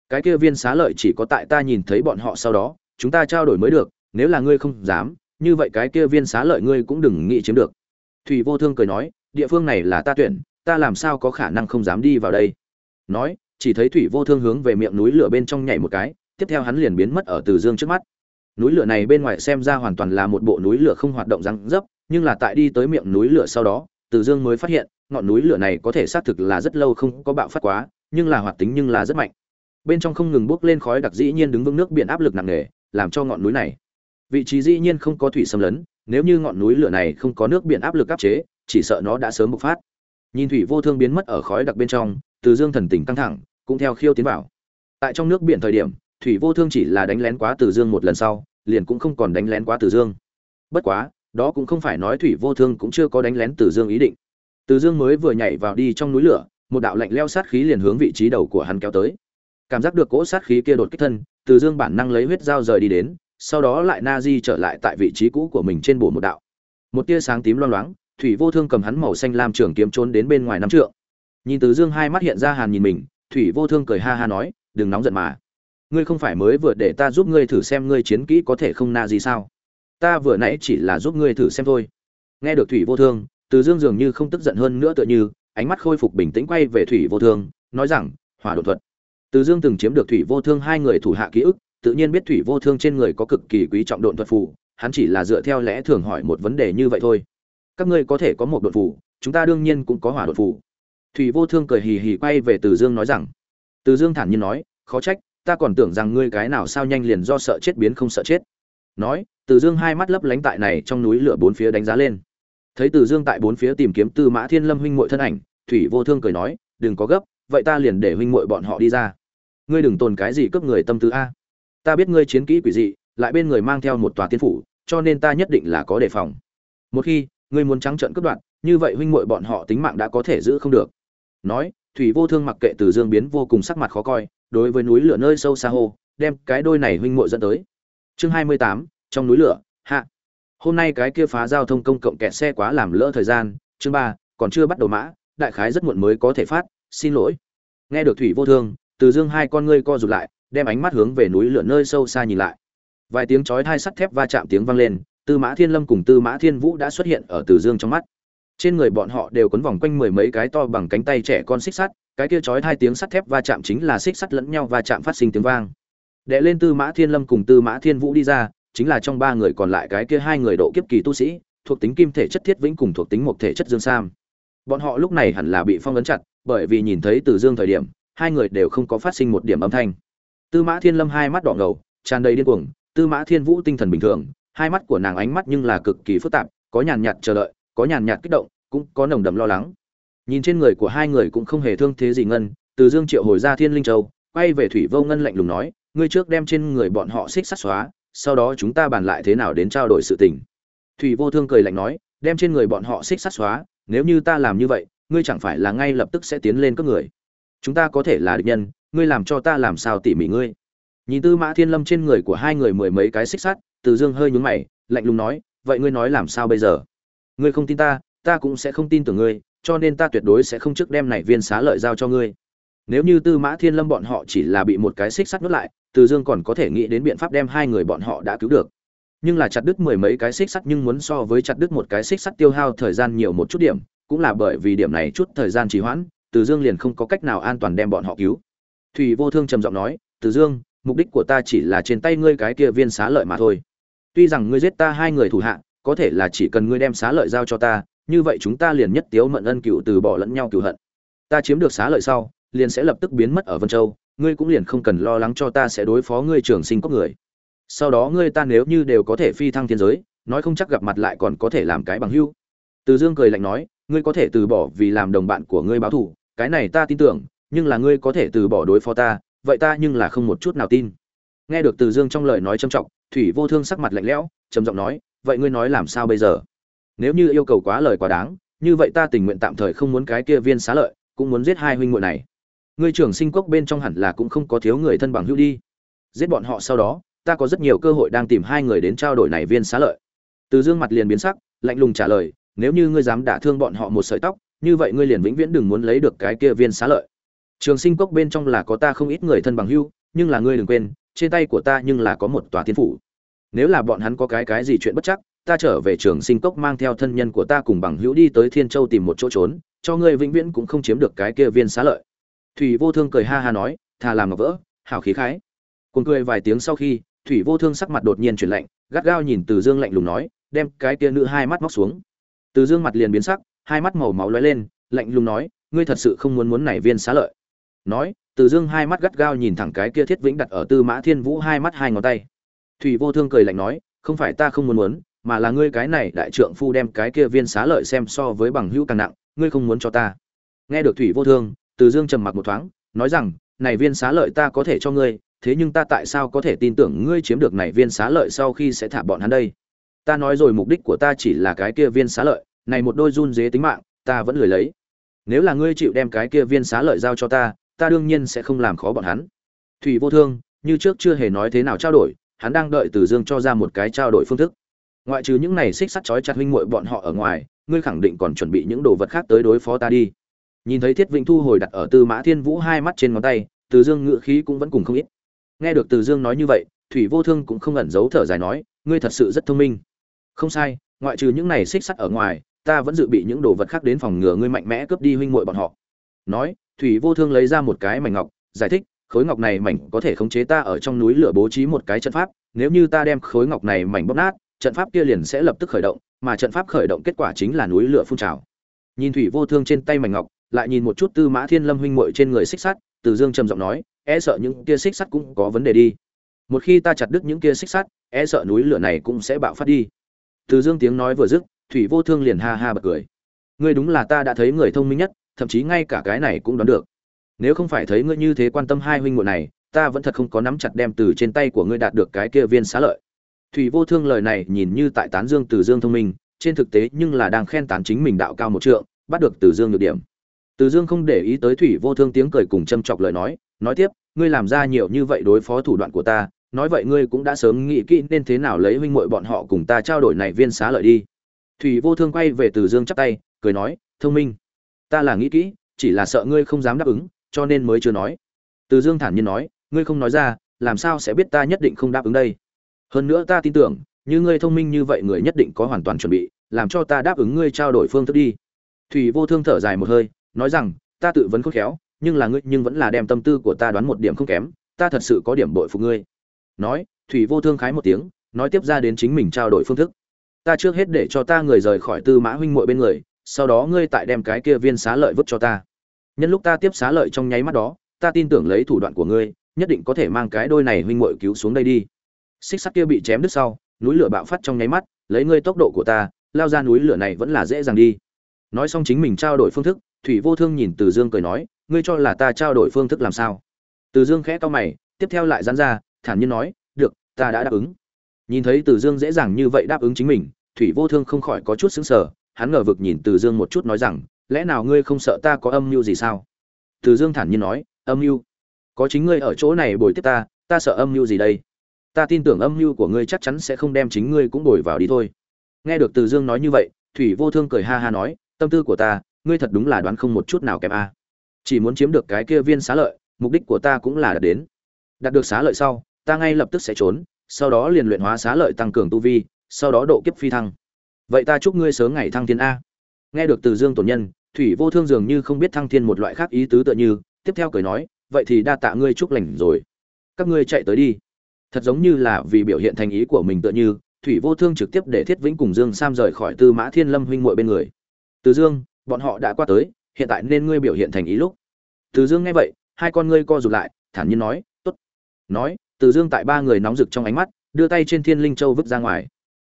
Cái kia viên xá lợi chỉ có tại ta nhìn thấy bọn họ sau đó, chúng ta trao đổi mới được, nếu là ngươi không dám, như vậy cái kia viên xá lợi ngươi cũng đừng nghĩ chiếm được. Thủy vô thương cười nói, địa phương này là ta tuyển, ta làm sao có khả năng không dám đi vào đây? Nói, chỉ thấy thủy vô thương hướng về miệng núi lửa bên trong nhảy một cái, tiếp theo hắn liền biến mất ở từ dương trước mắt. Núi lửa này bên ngoài xem ra hoàn toàn là một bộ núi lửa không hoạt động răng dấp, nhưng là tại đi tới miệng núi lửa sau đó từ dương mới phát hiện, ngọn núi lửa này có thể xác thực là rất lâu không có bạo phát quá, nhưng là hoạt tính nhưng là rất mạnh. Bên trong không ngừng bốc lên khói đặc dĩ nhiên đứng vững nước biển áp lực nặng nề, làm cho ngọn núi này vị trí dĩ nhiên không có thủy xâm lấn, nếu như ngọn núi lửa này không có nước biển áp lực áp chế, chỉ sợ nó đã sớm bộc phát. Nhìn thủy vô thương biến mất ở khói đặc bên trong, từ dương thần tình căng thẳng, cũng theo khiêu tiến vào. Tại trong nước biển thời điểm, thủy vô thương chỉ là đánh lén quá từ dương một lần sau, liền cũng không còn đánh lén quá từ dương. Bất quá đó cũng không phải nói thủy vô thương cũng chưa có đánh lén từ dương ý định. Từ dương mới vừa nhảy vào đi trong núi lửa, một đạo lạnh leo sát khí liền hướng vị trí đầu của hắn kéo tới. Cảm giác được cỗ sát khí kia đột kích thân, từ dương bản năng lấy huyết dao rời đi đến, sau đó lại na di trở lại tại vị trí cũ của mình trên bổ một đạo. Một tia sáng tím loang loáng, thủy vô thương cầm hắn màu xanh lam trường kiếm trốn đến bên ngoài năm trượng. Nhìn từ dương hai mắt hiện ra hàn nhìn mình, thủy vô thương cười ha ha nói, đừng nóng giận mà. Ngươi không phải mới vừa để ta giúp ngươi thử xem ngươi chiến kỹ có thể không na gì sao? Ta vừa nãy chỉ là giúp ngươi thử xem thôi. Nghe được thủy vô thương, từ dương dường như không tức giận hơn nữa tựa như, ánh mắt khôi phục bình tĩnh quay về thủy vô thương, nói rằng, hỏa độ thuật. Từ dương từng chiếm được thủy vô thương hai người thủ hạ ký ức, tự nhiên biết thủy vô thương trên người có cực kỳ quý trọng độn thuật phù, hắn chỉ là dựa theo lẽ thường hỏi một vấn đề như vậy thôi. Các ngươi có thể có một đột phù, chúng ta đương nhiên cũng có hỏa đột phù. Thủy vô thương cười hì hì quay về từ dương nói rằng, từ dương thản nhiên nói, khó trách, ta còn tưởng rằng ngươi cái nào sao nhanh liền do sợ chết biến không sợ chết. Nói từ dương hai mắt lấp lánh tại này trong núi lửa bốn phía đánh giá lên. Thấy từ dương tại bốn phía tìm kiếm tư mã thiên lâm huynh muội thân ảnh thủy vô thương cười nói đừng có gấp vậy ta liền để huynh muội bọn họ đi ra. Ngươi đừng tồn cái gì cướp người tâm tư a. Ta biết ngươi chiến kỹ quỷ dị lại bên người mang theo một tòa tiên phủ cho nên ta nhất định là có đề phòng. Một khi ngươi muốn trắng trợn cướp đoạt, như vậy huynh muội bọn họ tính mạng đã có thể giữ không được. Nói thủy vô thương mặc kệ từ dương biến vô cùng sắc mặt khó coi đối với núi lửa nơi sâu xa hồ đem cái đôi này huynh muội dẫn tới. Chương hai mươi tám trong núi lửa, hạ. Hôm nay cái kia phá giao thông công cộng kẹt xe quá làm lỡ thời gian, chương ba, còn chưa bắt đầu mã, đại khái rất muộn mới có thể phát, xin lỗi. Nghe được thủy vô thương, từ dương hai con ngươi co rụt lại, đem ánh mắt hướng về núi lửa nơi sâu xa nhìn lại. Vài tiếng chói thai sắt thép va chạm tiếng vang lên, tư mã thiên lâm cùng tư mã thiên vũ đã xuất hiện ở từ dương trong mắt. Trên người bọn họ đều quấn vòng quanh mười mấy cái to bằng cánh tay trẻ con xích sắt, cái kia chói hai tiếng sắt thép va chạm chính là xích sắt lẫn nhau va chạm phát sinh tiếng vang. Đệ lên tư mã thiên lâm cùng tư mã thiên vũ đi ra chính là trong ba người còn lại cái kia hai người độ kiếp kỳ tu sĩ, thuộc tính kim thể chất thiết vĩnh cùng thuộc tính một thể chất dương sam. Bọn họ lúc này hẳn là bị phong ấn chặt, bởi vì nhìn thấy từ dương thời điểm, hai người đều không có phát sinh một điểm âm thanh. Tư mã thiên lâm hai mắt đỏ ngầu, tràn đầy điên cuồng, tư mã thiên vũ tinh thần bình thường, hai mắt của nàng ánh mắt nhưng là cực kỳ phức tạp, có nhàn nhạt chờ đợi, có nhàn nhạt kích động, cũng có nồng đậm lo lắng. Nhìn trên người của hai người cũng không hề thương thế gì ngân, từ dương triệu hồi ra thiên linh châu, quay về thủy vô ngân lạnh lùng nói, ngươi trước đem trên người bọn họ xích sắt xóa sau đó chúng ta bàn lại thế nào đến trao đổi sự tình. Thủy vô thương cười lạnh nói, đem trên người bọn họ xích sắt xóa, nếu như ta làm như vậy, ngươi chẳng phải là ngay lập tức sẽ tiến lên các người. Chúng ta có thể là địch nhân, ngươi làm cho ta làm sao tỉ mỉ ngươi? Nhìn tư mã thiên lâm trên người của hai người mười mấy cái xích sắt, từ dương hơi nhún mày, lạnh lùng nói, vậy ngươi nói làm sao bây giờ? Ngươi không tin ta ta cũng sẽ không tin tưởng ngươi, cho nên ta tuyệt đối sẽ không trước đem này viên xá lợi giao cho ngươi. Nếu như tư mã thiên lâm bọn họ chỉ là bị một cái xích sắt nuốt lại từ dương còn có thể nghĩ đến biện pháp đem hai người bọn họ đã cứu được. Nhưng là chặt đứt mười mấy cái xích sắt nhưng muốn so với chặt đứt một cái xích sắt tiêu hao thời gian nhiều một chút điểm, cũng là bởi vì điểm này chút thời gian trì hoãn, từ dương liền không có cách nào an toàn đem bọn họ cứu. Thủy vô thương trầm giọng nói, từ dương, mục đích của ta chỉ là trên tay ngươi cái kia viên xá lợi mà thôi. Tuy rằng ngươi giết ta hai người thủ hạ, có thể là chỉ cần ngươi đem xá lợi giao cho ta, như vậy chúng ta liền nhất tiếu mận ân cựu từ bỏ lẫn nhau cựu hận. Ta chiếm được xá lợi sau, liền sẽ lập tức biến mất ở vân châu ngươi cũng liền không cần lo lắng cho ta sẽ đối phó ngươi trường sinh cốc người. Sau đó ngươi ta nếu như đều có thể phi thăng thiên giới, nói không chắc gặp mặt lại còn có thể làm cái bằng hưu. Từ dương cười lạnh nói, ngươi có thể từ bỏ vì làm đồng bạn của ngươi báo thù, cái này ta tin tưởng, nhưng là ngươi có thể từ bỏ đối phó ta, vậy ta nhưng là không một chút nào tin. Nghe được từ dương trong lời nói trầm trọng, thủy vô thương sắc mặt lạnh lẽo, trầm giọng nói, vậy ngươi nói làm sao bây giờ? Nếu như yêu cầu quá lời quá đáng, như vậy ta tình nguyện tạm thời không muốn cái kia viên xá lợi, cũng muốn giết hai huynh muội này ngươi trưởng sinh cốc bên trong hẳn là cũng không có thiếu người thân bằng hữu đi. Giết bọn họ sau đó, ta có rất nhiều cơ hội đang tìm hai người đến trao đổi này viên xá lợi. Từ dương mặt liền biến sắc, lạnh lùng trả lời, nếu như ngươi dám đả thương bọn họ một sợi tóc, như vậy ngươi liền vĩnh viễn đừng muốn lấy được cái kia viên xá lợi. Trường sinh cốc bên trong là có ta không ít người thân bằng hữu, nhưng là ngươi đừng quên, trên tay của ta nhưng là có một tòa thiên phủ. Nếu là bọn hắn có cái cái gì chuyện bất chắc, ta trở về trường sinh cốc mang theo thân nhân của ta cùng bằng hữu đi tới thiên châu tìm một chỗ trốn, cho ngươi vĩnh viễn cũng không chiếm được cái kia viên xá lợi thủy vô thương cười ha ha nói, thà làm ngọc vỡ, hảo khí khái. Cùng cười vài tiếng sau khi, thủy vô thương sắc mặt đột nhiên chuyển lạnh, gắt gao nhìn từ dương lạnh lùng nói, đem cái kia nữ hai mắt móc xuống. Từ dương mặt liền biến sắc, hai mắt màu máu lóe lên, lạnh lùng nói, ngươi thật sự không muốn muốn nảy viên xá lợi. Nói, từ dương hai mắt gắt gao nhìn thẳng cái kia thiết vĩnh đặt ở tư mã thiên vũ hai mắt hai ngón tay. Thủy vô thương cười lạnh nói, không phải ta không muốn muốn, mà là ngươi cái này đại trượng phu đem cái kia viên xá lợi xem so với bằng hữu càng nặng, ngươi không muốn cho ta. Nghe được thủy vô thương từ dương trầm mặc một thoáng, nói rằng, này viên xá lợi ta có thể cho ngươi, thế nhưng ta tại sao có thể tin tưởng ngươi chiếm được này viên xá lợi sau khi sẽ thả bọn hắn đây? Ta nói rồi mục đích của ta chỉ là cái kia viên xá lợi, này một đôi run dế tính mạng, ta vẫn lười lấy. Nếu là ngươi chịu đem cái kia viên xá lợi giao cho ta ta đương nhiên sẽ không làm khó bọn hắn. Thủy vô thương, như trước chưa hề nói thế nào trao đổi, hắn đang đợi từ dương cho ra một cái trao đổi phương thức. Ngoại trừ những này xích sắt chói chặt huynh muội bọn họ ở ngoài, ngươi khẳng định còn chuẩn bị những đồ vật khác tới đối phó ta đi nhìn thấy thiết vĩnh thu hồi đặt ở tư mã thiên vũ hai mắt trên ngón tay, từ dương ngự khí cũng vẫn cùng không ít. Nghe được từ dương nói như vậy, thủy vô thương cũng không ẩn giấu thở dài nói, ngươi thật sự rất thông minh. Không sai, ngoại trừ những này xích sắt ở ngoài, ta vẫn dự bị những đồ vật khác đến phòng ngừa ngươi mạnh mẽ cướp đi huynh muội bọn họ. Nói, thủy vô thương lấy ra một cái mảnh ngọc, giải thích, khối ngọc này mảnh có thể khống chế ta ở trong núi lửa bố trí một cái trận pháp, nếu như ta đem khối ngọc này mảnh bóp nát, trận pháp kia liền sẽ lập tức khởi động, mà trận pháp khởi động kết quả chính là núi lửa phun trào. Nhìn thủy vô thương trên tay mảnh ngọc lại nhìn một chút tư mã thiên lâm huynh muội trên người xích sắt, từ dương trầm giọng nói e sợ những kia xích sắt cũng có vấn đề đi. Một khi ta chặt đứt những kia xích sắt e sợ núi lửa này cũng sẽ bạo phát đi. Từ dương tiếng nói vừa dứt, thủy vô thương liền ha ha bật cười. Ngươi đúng là ta đã thấy người thông minh nhất, thậm chí ngay cả cái này cũng đoán được. Nếu không phải thấy ngươi như thế quan tâm hai huynh muội này, ta vẫn thật không có nắm chặt đem từ trên tay của ngươi đạt được cái kia viên xá lợi. Thủy vô thương lời này nhìn như tại tán dương từ dương thông minh, trên thực tế nhưng là đang khen tán chính mình đạo cao một trượng, bắt được từ dương nhược điểm từ dương không để ý tới thủy vô thương tiếng cười cùng châm chọc lời nói nói tiếp, ngươi làm ra nhiều như vậy đối phó thủ đoạn của ta, nói vậy ngươi cũng đã sớm nghĩ kỹ nên thế nào lấy huynh muội bọn họ cùng ta trao đổi này viên xá lợi đi. Thủy vô thương quay về từ dương chắp tay, cười nói, thông minh. Ta là nghĩ kỹ, chỉ là sợ ngươi không dám đáp ứng, cho nên mới chưa nói. Từ dương thản nhiên nói, ngươi không nói ra, làm sao sẽ biết ta nhất định không đáp ứng đây? Hơn nữa ta tin tưởng, như ngươi thông minh như vậy người nhất định có hoàn toàn chuẩn bị, làm cho ta đáp ứng ngươi trao đổi phương thức đi. Thủy vô thương thở dài một hơi nói rằng, ta tự vấn khôn khéo, nhưng là ngươi nhưng vẫn là đem tâm tư của ta đoán một điểm không kém, ta thật sự có điểm bội phục ngươi. Nói, thủy vô thương khái một tiếng, nói tiếp ra đến chính mình trao đổi phương thức. Ta trước hết để cho ta người rời khỏi tư mã huynh muội bên người, sau đó ngươi tại đem cái kia viên xá lợi vứt cho ta. Nhân lúc ta tiếp xá lợi trong nháy mắt đó, ta tin tưởng lấy thủ đoạn của ngươi, nhất định có thể mang cái đôi này huynh muội cứu xuống đây đi. Xích sắt kia bị chém đứt sau, núi lửa bạo phát trong nháy mắt, lấy ngươi tốc độ của ta, lao ra núi lửa này vẫn là dễ dàng đi. Nói xong chính mình trao đổi phương thức thủy vô thương nhìn từ dương cười nói, ngươi cho là ta trao đổi phương thức làm sao? Từ dương khẽ to mày, tiếp theo lại dán ra, thản nhiên nói, được, ta đã đáp ứng. Nhìn thấy từ dương dễ dàng như vậy đáp ứng chính mình, thủy vô thương không khỏi có chút xứng sở hắn ngờ vực nhìn từ dương một chút nói rằng, lẽ nào ngươi không sợ ta có âm mưu gì sao? Từ dương thản nhiên nói, âm mưu? Có chính ngươi ở chỗ này bồi tiếp ta ta sợ âm mưu gì đây? Ta tin tưởng âm mưu của ngươi chắc chắn sẽ không đem chính ngươi cũng bồi vào đi thôi. Nghe được từ dương nói như vậy, thủy vô thương cười ha ha nói, tâm tư của ta ngươi thật đúng là đoán không một chút nào kém a. Chỉ muốn chiếm được cái kia viên xá lợi, mục đích của ta cũng là đạt đến. Đạt được xá lợi sau, ta ngay lập tức sẽ trốn, sau đó liền luyện hóa xá lợi tăng cường tu vi, sau đó độ kiếp phi thăng. Vậy ta chúc ngươi sớm ngày thăng thiên a. Nghe được từ dương tổn nhân, thủy vô thương dường như không biết thăng thiên một loại khác ý tứ tựa như, tiếp theo cười nói, vậy thì đa tạ ngươi chúc lành rồi. Các ngươi chạy tới đi. Thật giống như là vì biểu hiện thành ý của mình tựa như, thủy vô thương trực tiếp để thiết vĩnh cùng dương sam rời khỏi tư mã thiên lâm huynh muội bên người. Từ dương bọn họ đã qua tới, hiện tại nên ngươi biểu hiện thành ý lúc. Từ dương nghe vậy, hai con ngươi co rụt lại, thản nhiên nói, tốt. Nói, từ dương tại ba người nóng rực trong ánh mắt, đưa tay trên thiên linh châu vứt ra ngoài.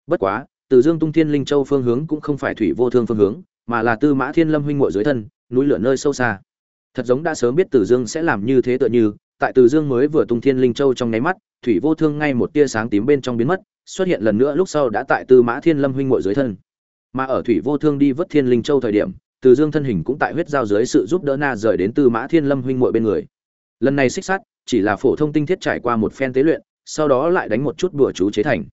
Bất quá, từ dương tung thiên linh châu phương hướng cũng không phải thủy vô thương phương hướng, mà là tư mã thiên lâm huynh ngội dưới thân, núi lửa nơi sâu xa. Thật giống đã sớm biết từ dương sẽ làm như thế tựa như, tại từ dương mới vừa tung thiên linh châu trong nháy mắt, thủy vô thương ngay một tia sáng tím bên trong biến mất, xuất hiện lần nữa lúc sau đã tại tư mã thiên lâm huynh ngội dưới thân. Mà ở thủy vô thương đi vớt thiên linh châu thời điểm từ dương thân hình cũng tại huyết giao dưới sự giúp đỡ na rời đến tư mã thiên lâm huynh muội bên người. Lần này xích sắt, chỉ là phổ thông tinh thiết trải qua một phen tế luyện, sau đó lại đánh một chút bùa chú chế thành.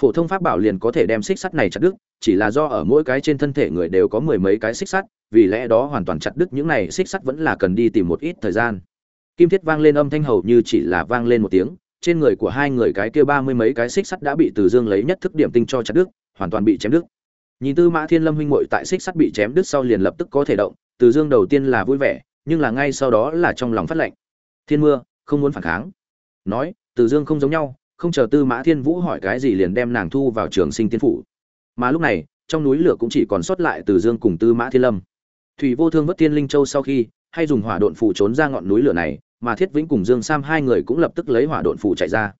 Phổ thông pháp bảo liền có thể đem xích sắt này chặt đứt, chỉ là do ở mỗi cái trên thân thể người đều có mười mấy cái xích sắt, vì lẽ đó hoàn toàn chặt đứt những này xích sắt vẫn là cần đi tìm một ít thời gian. Kim thiết vang lên âm thanh hầu như chỉ là vang lên một tiếng, trên người của hai người cái kia ba mươi mấy cái xích sắt đã bị từ dương lấy nhất thức điểm tinh cho chặt đứt, hoàn toàn bị chém đứt nhìn tư mã thiên lâm huynh muội tại xích sắt bị chém đứt sau liền lập tức có thể động, từ dương đầu tiên là vui vẻ, nhưng là ngay sau đó là trong lòng phát lệnh. Thiên mưa, không muốn phản kháng. Nói, từ dương không giống nhau, không chờ tư mã thiên vũ hỏi cái gì liền đem nàng thu vào trường sinh tiên phủ. Mà lúc này, trong núi lửa cũng chỉ còn sót lại từ dương cùng tư mã thiên lâm. Thủy vô thương vất thiên linh châu sau khi, hay dùng hỏa độn phủ trốn ra ngọn núi lửa này, mà thiết vĩnh cùng dương sam hai người cũng lập tức lấy hỏa độn phủ chạy ra.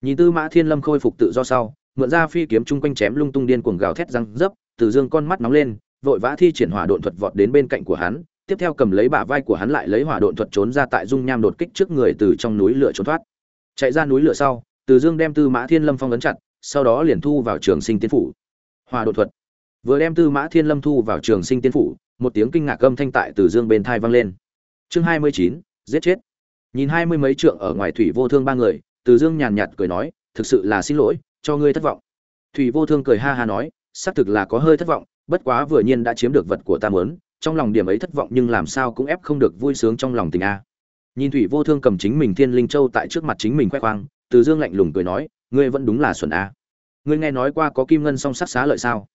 Nhìn tư mã thiên lâm khôi phục tự do sau, mượn ra phi kiếm chung quanh chém lung tung điên cuồng gào thét răng dấp từ dương con mắt nóng lên, vội vã thi triển hỏa độn thuật vọt đến bên cạnh của hắn, tiếp theo cầm lấy bả vai của hắn lại lấy hỏa độn thuật trốn ra tại dung nham đột kích trước người từ trong núi lửa trốn thoát. Chạy ra núi lửa sau, từ dương đem tư mã thiên lâm phong ấn chặt, sau đó liền thu vào trường sinh tiên phủ. Hỏa độn thuật. Vừa đem tư mã thiên lâm thu vào trường sinh tiên phủ, một tiếng kinh ngạc âm thanh tại từ dương bên tai vang lên. Chương hai mươi chín, giết chết. Nhìn hai mươi mấy trượng ở ngoài thủy vô thương ba người, từ dương nhàn nhạt cười nói, thực sự là xin lỗi, cho ngươi thất vọng. Thủy vô thương cười ha ha nói xác thực là có hơi thất vọng bất quá vừa nhiên đã chiếm được vật của ta muốn, trong lòng điểm ấy thất vọng nhưng làm sao cũng ép không được vui sướng trong lòng tình a. Nhìn thủy vô thương cầm chính mình thiên linh châu tại trước mặt chính mình khoe khoang từ dương lạnh lùng cười nói ngươi vẫn đúng là xuẩn a. Ngươi nghe nói qua có kim ngân song sắc xá lợi sao?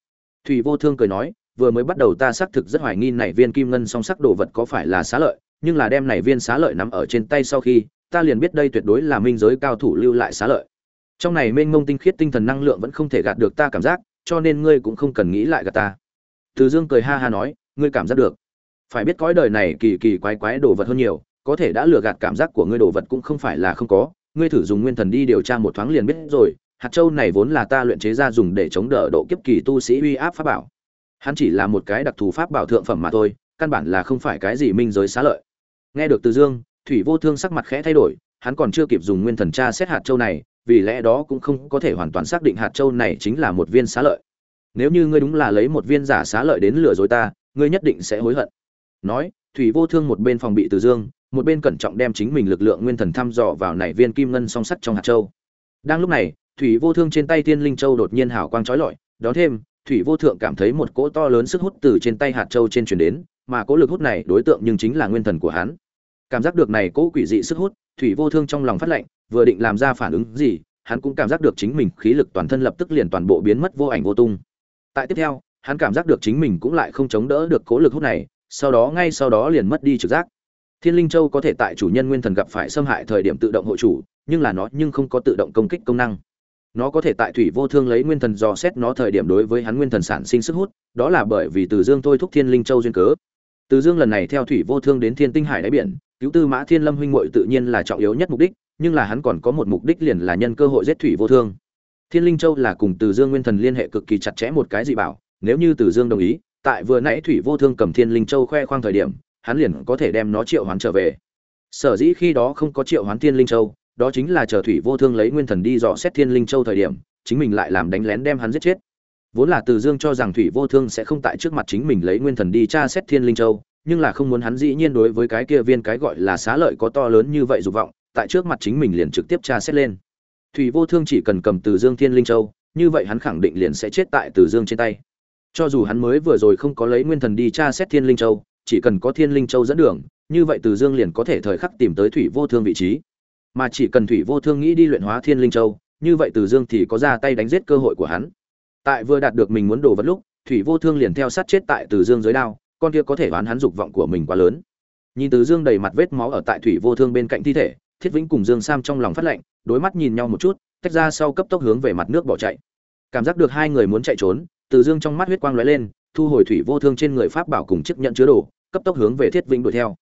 Thủy vô thương cười nói vừa mới bắt đầu ta xác thực rất hoài nghi này viên kim ngân song sắc đồ vật có phải là xá lợi nhưng là đem này viên xá lợi nắm ở trên tay sau khi ta liền biết đây tuyệt đối là minh giới cao thủ lưu lại xá lợi. Trong này mênh mông tinh khiết tinh thần năng lượng vẫn không thể gạt được ta cảm giác cho nên ngươi cũng không cần nghĩ lại gạt ta. Từ dương cười ha ha nói, ngươi cảm giác được. Phải biết cõi đời này kỳ kỳ quái quái đồ vật hơn nhiều, có thể đã lừa gạt cảm giác của ngươi đồ vật cũng không phải là không có. Ngươi thử dùng nguyên thần đi điều tra một thoáng liền biết rồi, hạt châu này vốn là ta luyện chế ra dùng để chống đỡ độ kiếp kỳ tu sĩ uy áp pháp bảo. Hắn chỉ là một cái đặc thù pháp bảo thượng phẩm mà thôi, căn bản là không phải cái gì minh giới xá lợi. Nghe được từ dương, thủy vô thương sắc mặt khẽ thay đổi, hắn còn chưa kịp dùng nguyên thần tra xét hạt châu này vì lẽ đó cũng không có thể hoàn toàn xác định hạt châu này chính là một viên xá lợi. Nếu như ngươi đúng là lấy một viên giả xá lợi đến lừa dối ta, ngươi nhất định sẽ hối hận. Nói, thủy vô thương một bên phòng bị từ dương, một bên cẩn trọng đem chính mình lực lượng nguyên thần thăm dò vào nảy viên kim ngân song sắt trong hạt châu. Đang lúc này, thủy vô thương trên tay tiên linh châu đột nhiên hào quang trói lọi đó thêm, thủy vô thượng cảm thấy một cỗ to lớn sức hút từ trên tay hạt châu trên truyền đến, mà cỗ lực hút này đối tượng nhưng chính là nguyên thần của hắn. Cảm giác được này cỗ quỷ dị sức hút thủy vô thương trong lòng phát lệnh, vừa định làm ra phản ứng gì, hắn cũng cảm giác được chính mình khí lực toàn thân lập tức liền toàn bộ biến mất vô ảnh vô tung. Tại tiếp theo, hắn cảm giác được chính mình cũng lại không chống đỡ được cố lực hút này, sau đó ngay sau đó liền mất đi trực giác. Thiên linh châu có thể tại chủ nhân nguyên thần gặp phải xâm hại thời điểm tự động hộ chủ, nhưng là nó nhưng không có tự động công kích công năng. Nó có thể tại thủy vô thương lấy nguyên thần dò xét nó thời điểm đối với hắn nguyên thần sản sinh sức hút, đó là bởi vì từ dương thôi thúc thiên linh châu duyên cớ từ dương lần này theo thủy vô thương đến thiên tinh hải đáy biển, cứu tư mã thiên lâm huynh muội tự nhiên là trọng yếu nhất mục đích, nhưng là hắn còn có một mục đích liền là nhân cơ hội giết thủy vô thương. Thiên linh châu là cùng từ dương nguyên thần liên hệ cực kỳ chặt chẽ một cái dị bảo, nếu như từ dương đồng ý, tại vừa nãy thủy vô thương cầm thiên linh châu khoe khoang thời điểm, hắn liền có thể đem nó triệu hoán trở về. Sở dĩ khi đó không có triệu hoán thiên linh châu, đó chính là chờ thủy vô thương lấy nguyên thần đi dò xét thiên linh châu thời điểm, chính mình lại làm đánh lén đem hắn giết chết vốn là từ dương cho rằng thủy vô thương sẽ không tại trước mặt chính mình lấy nguyên thần đi tra xét thiên linh châu, nhưng là không muốn hắn dĩ nhiên đối với cái kia viên cái gọi là xá lợi có to lớn như vậy dục vọng, tại trước mặt chính mình liền trực tiếp tra xét lên. Thủy vô thương chỉ cần cầm từ dương thiên linh châu, như vậy hắn khẳng định liền sẽ chết tại từ dương trên tay. Cho dù hắn mới vừa rồi không có lấy nguyên thần đi tra xét thiên linh châu, chỉ cần có thiên linh châu dẫn đường, như vậy từ dương liền có thể thời khắc tìm tới thủy vô thương vị trí. Mà chỉ cần thủy vô thương nghĩ đi luyện hóa thiên linh châu, như vậy từ dương thì có ra tay đánh giết cơ hội của hắn tại vừa đạt được mình muốn đồ vật lúc, thủy vô thương liền theo sát chết tại từ dương dưới đao, con kia có thể đoán hắn dục vọng của mình quá lớn. Nhìn từ dương đầy mặt vết máu ở tại thủy vô thương bên cạnh thi thể, thiết vĩnh cùng dương sam trong lòng phát lạnh, đối mắt nhìn nhau một chút, tách ra sau cấp tốc hướng về mặt nước bỏ chạy. Cảm giác được hai người muốn chạy trốn, từ dương trong mắt huyết quang lóe lên, thu hồi thủy vô thương trên người pháp bảo cùng chiếc nhận chứa đồ, cấp tốc hướng về thiết vĩnh đuổi theo.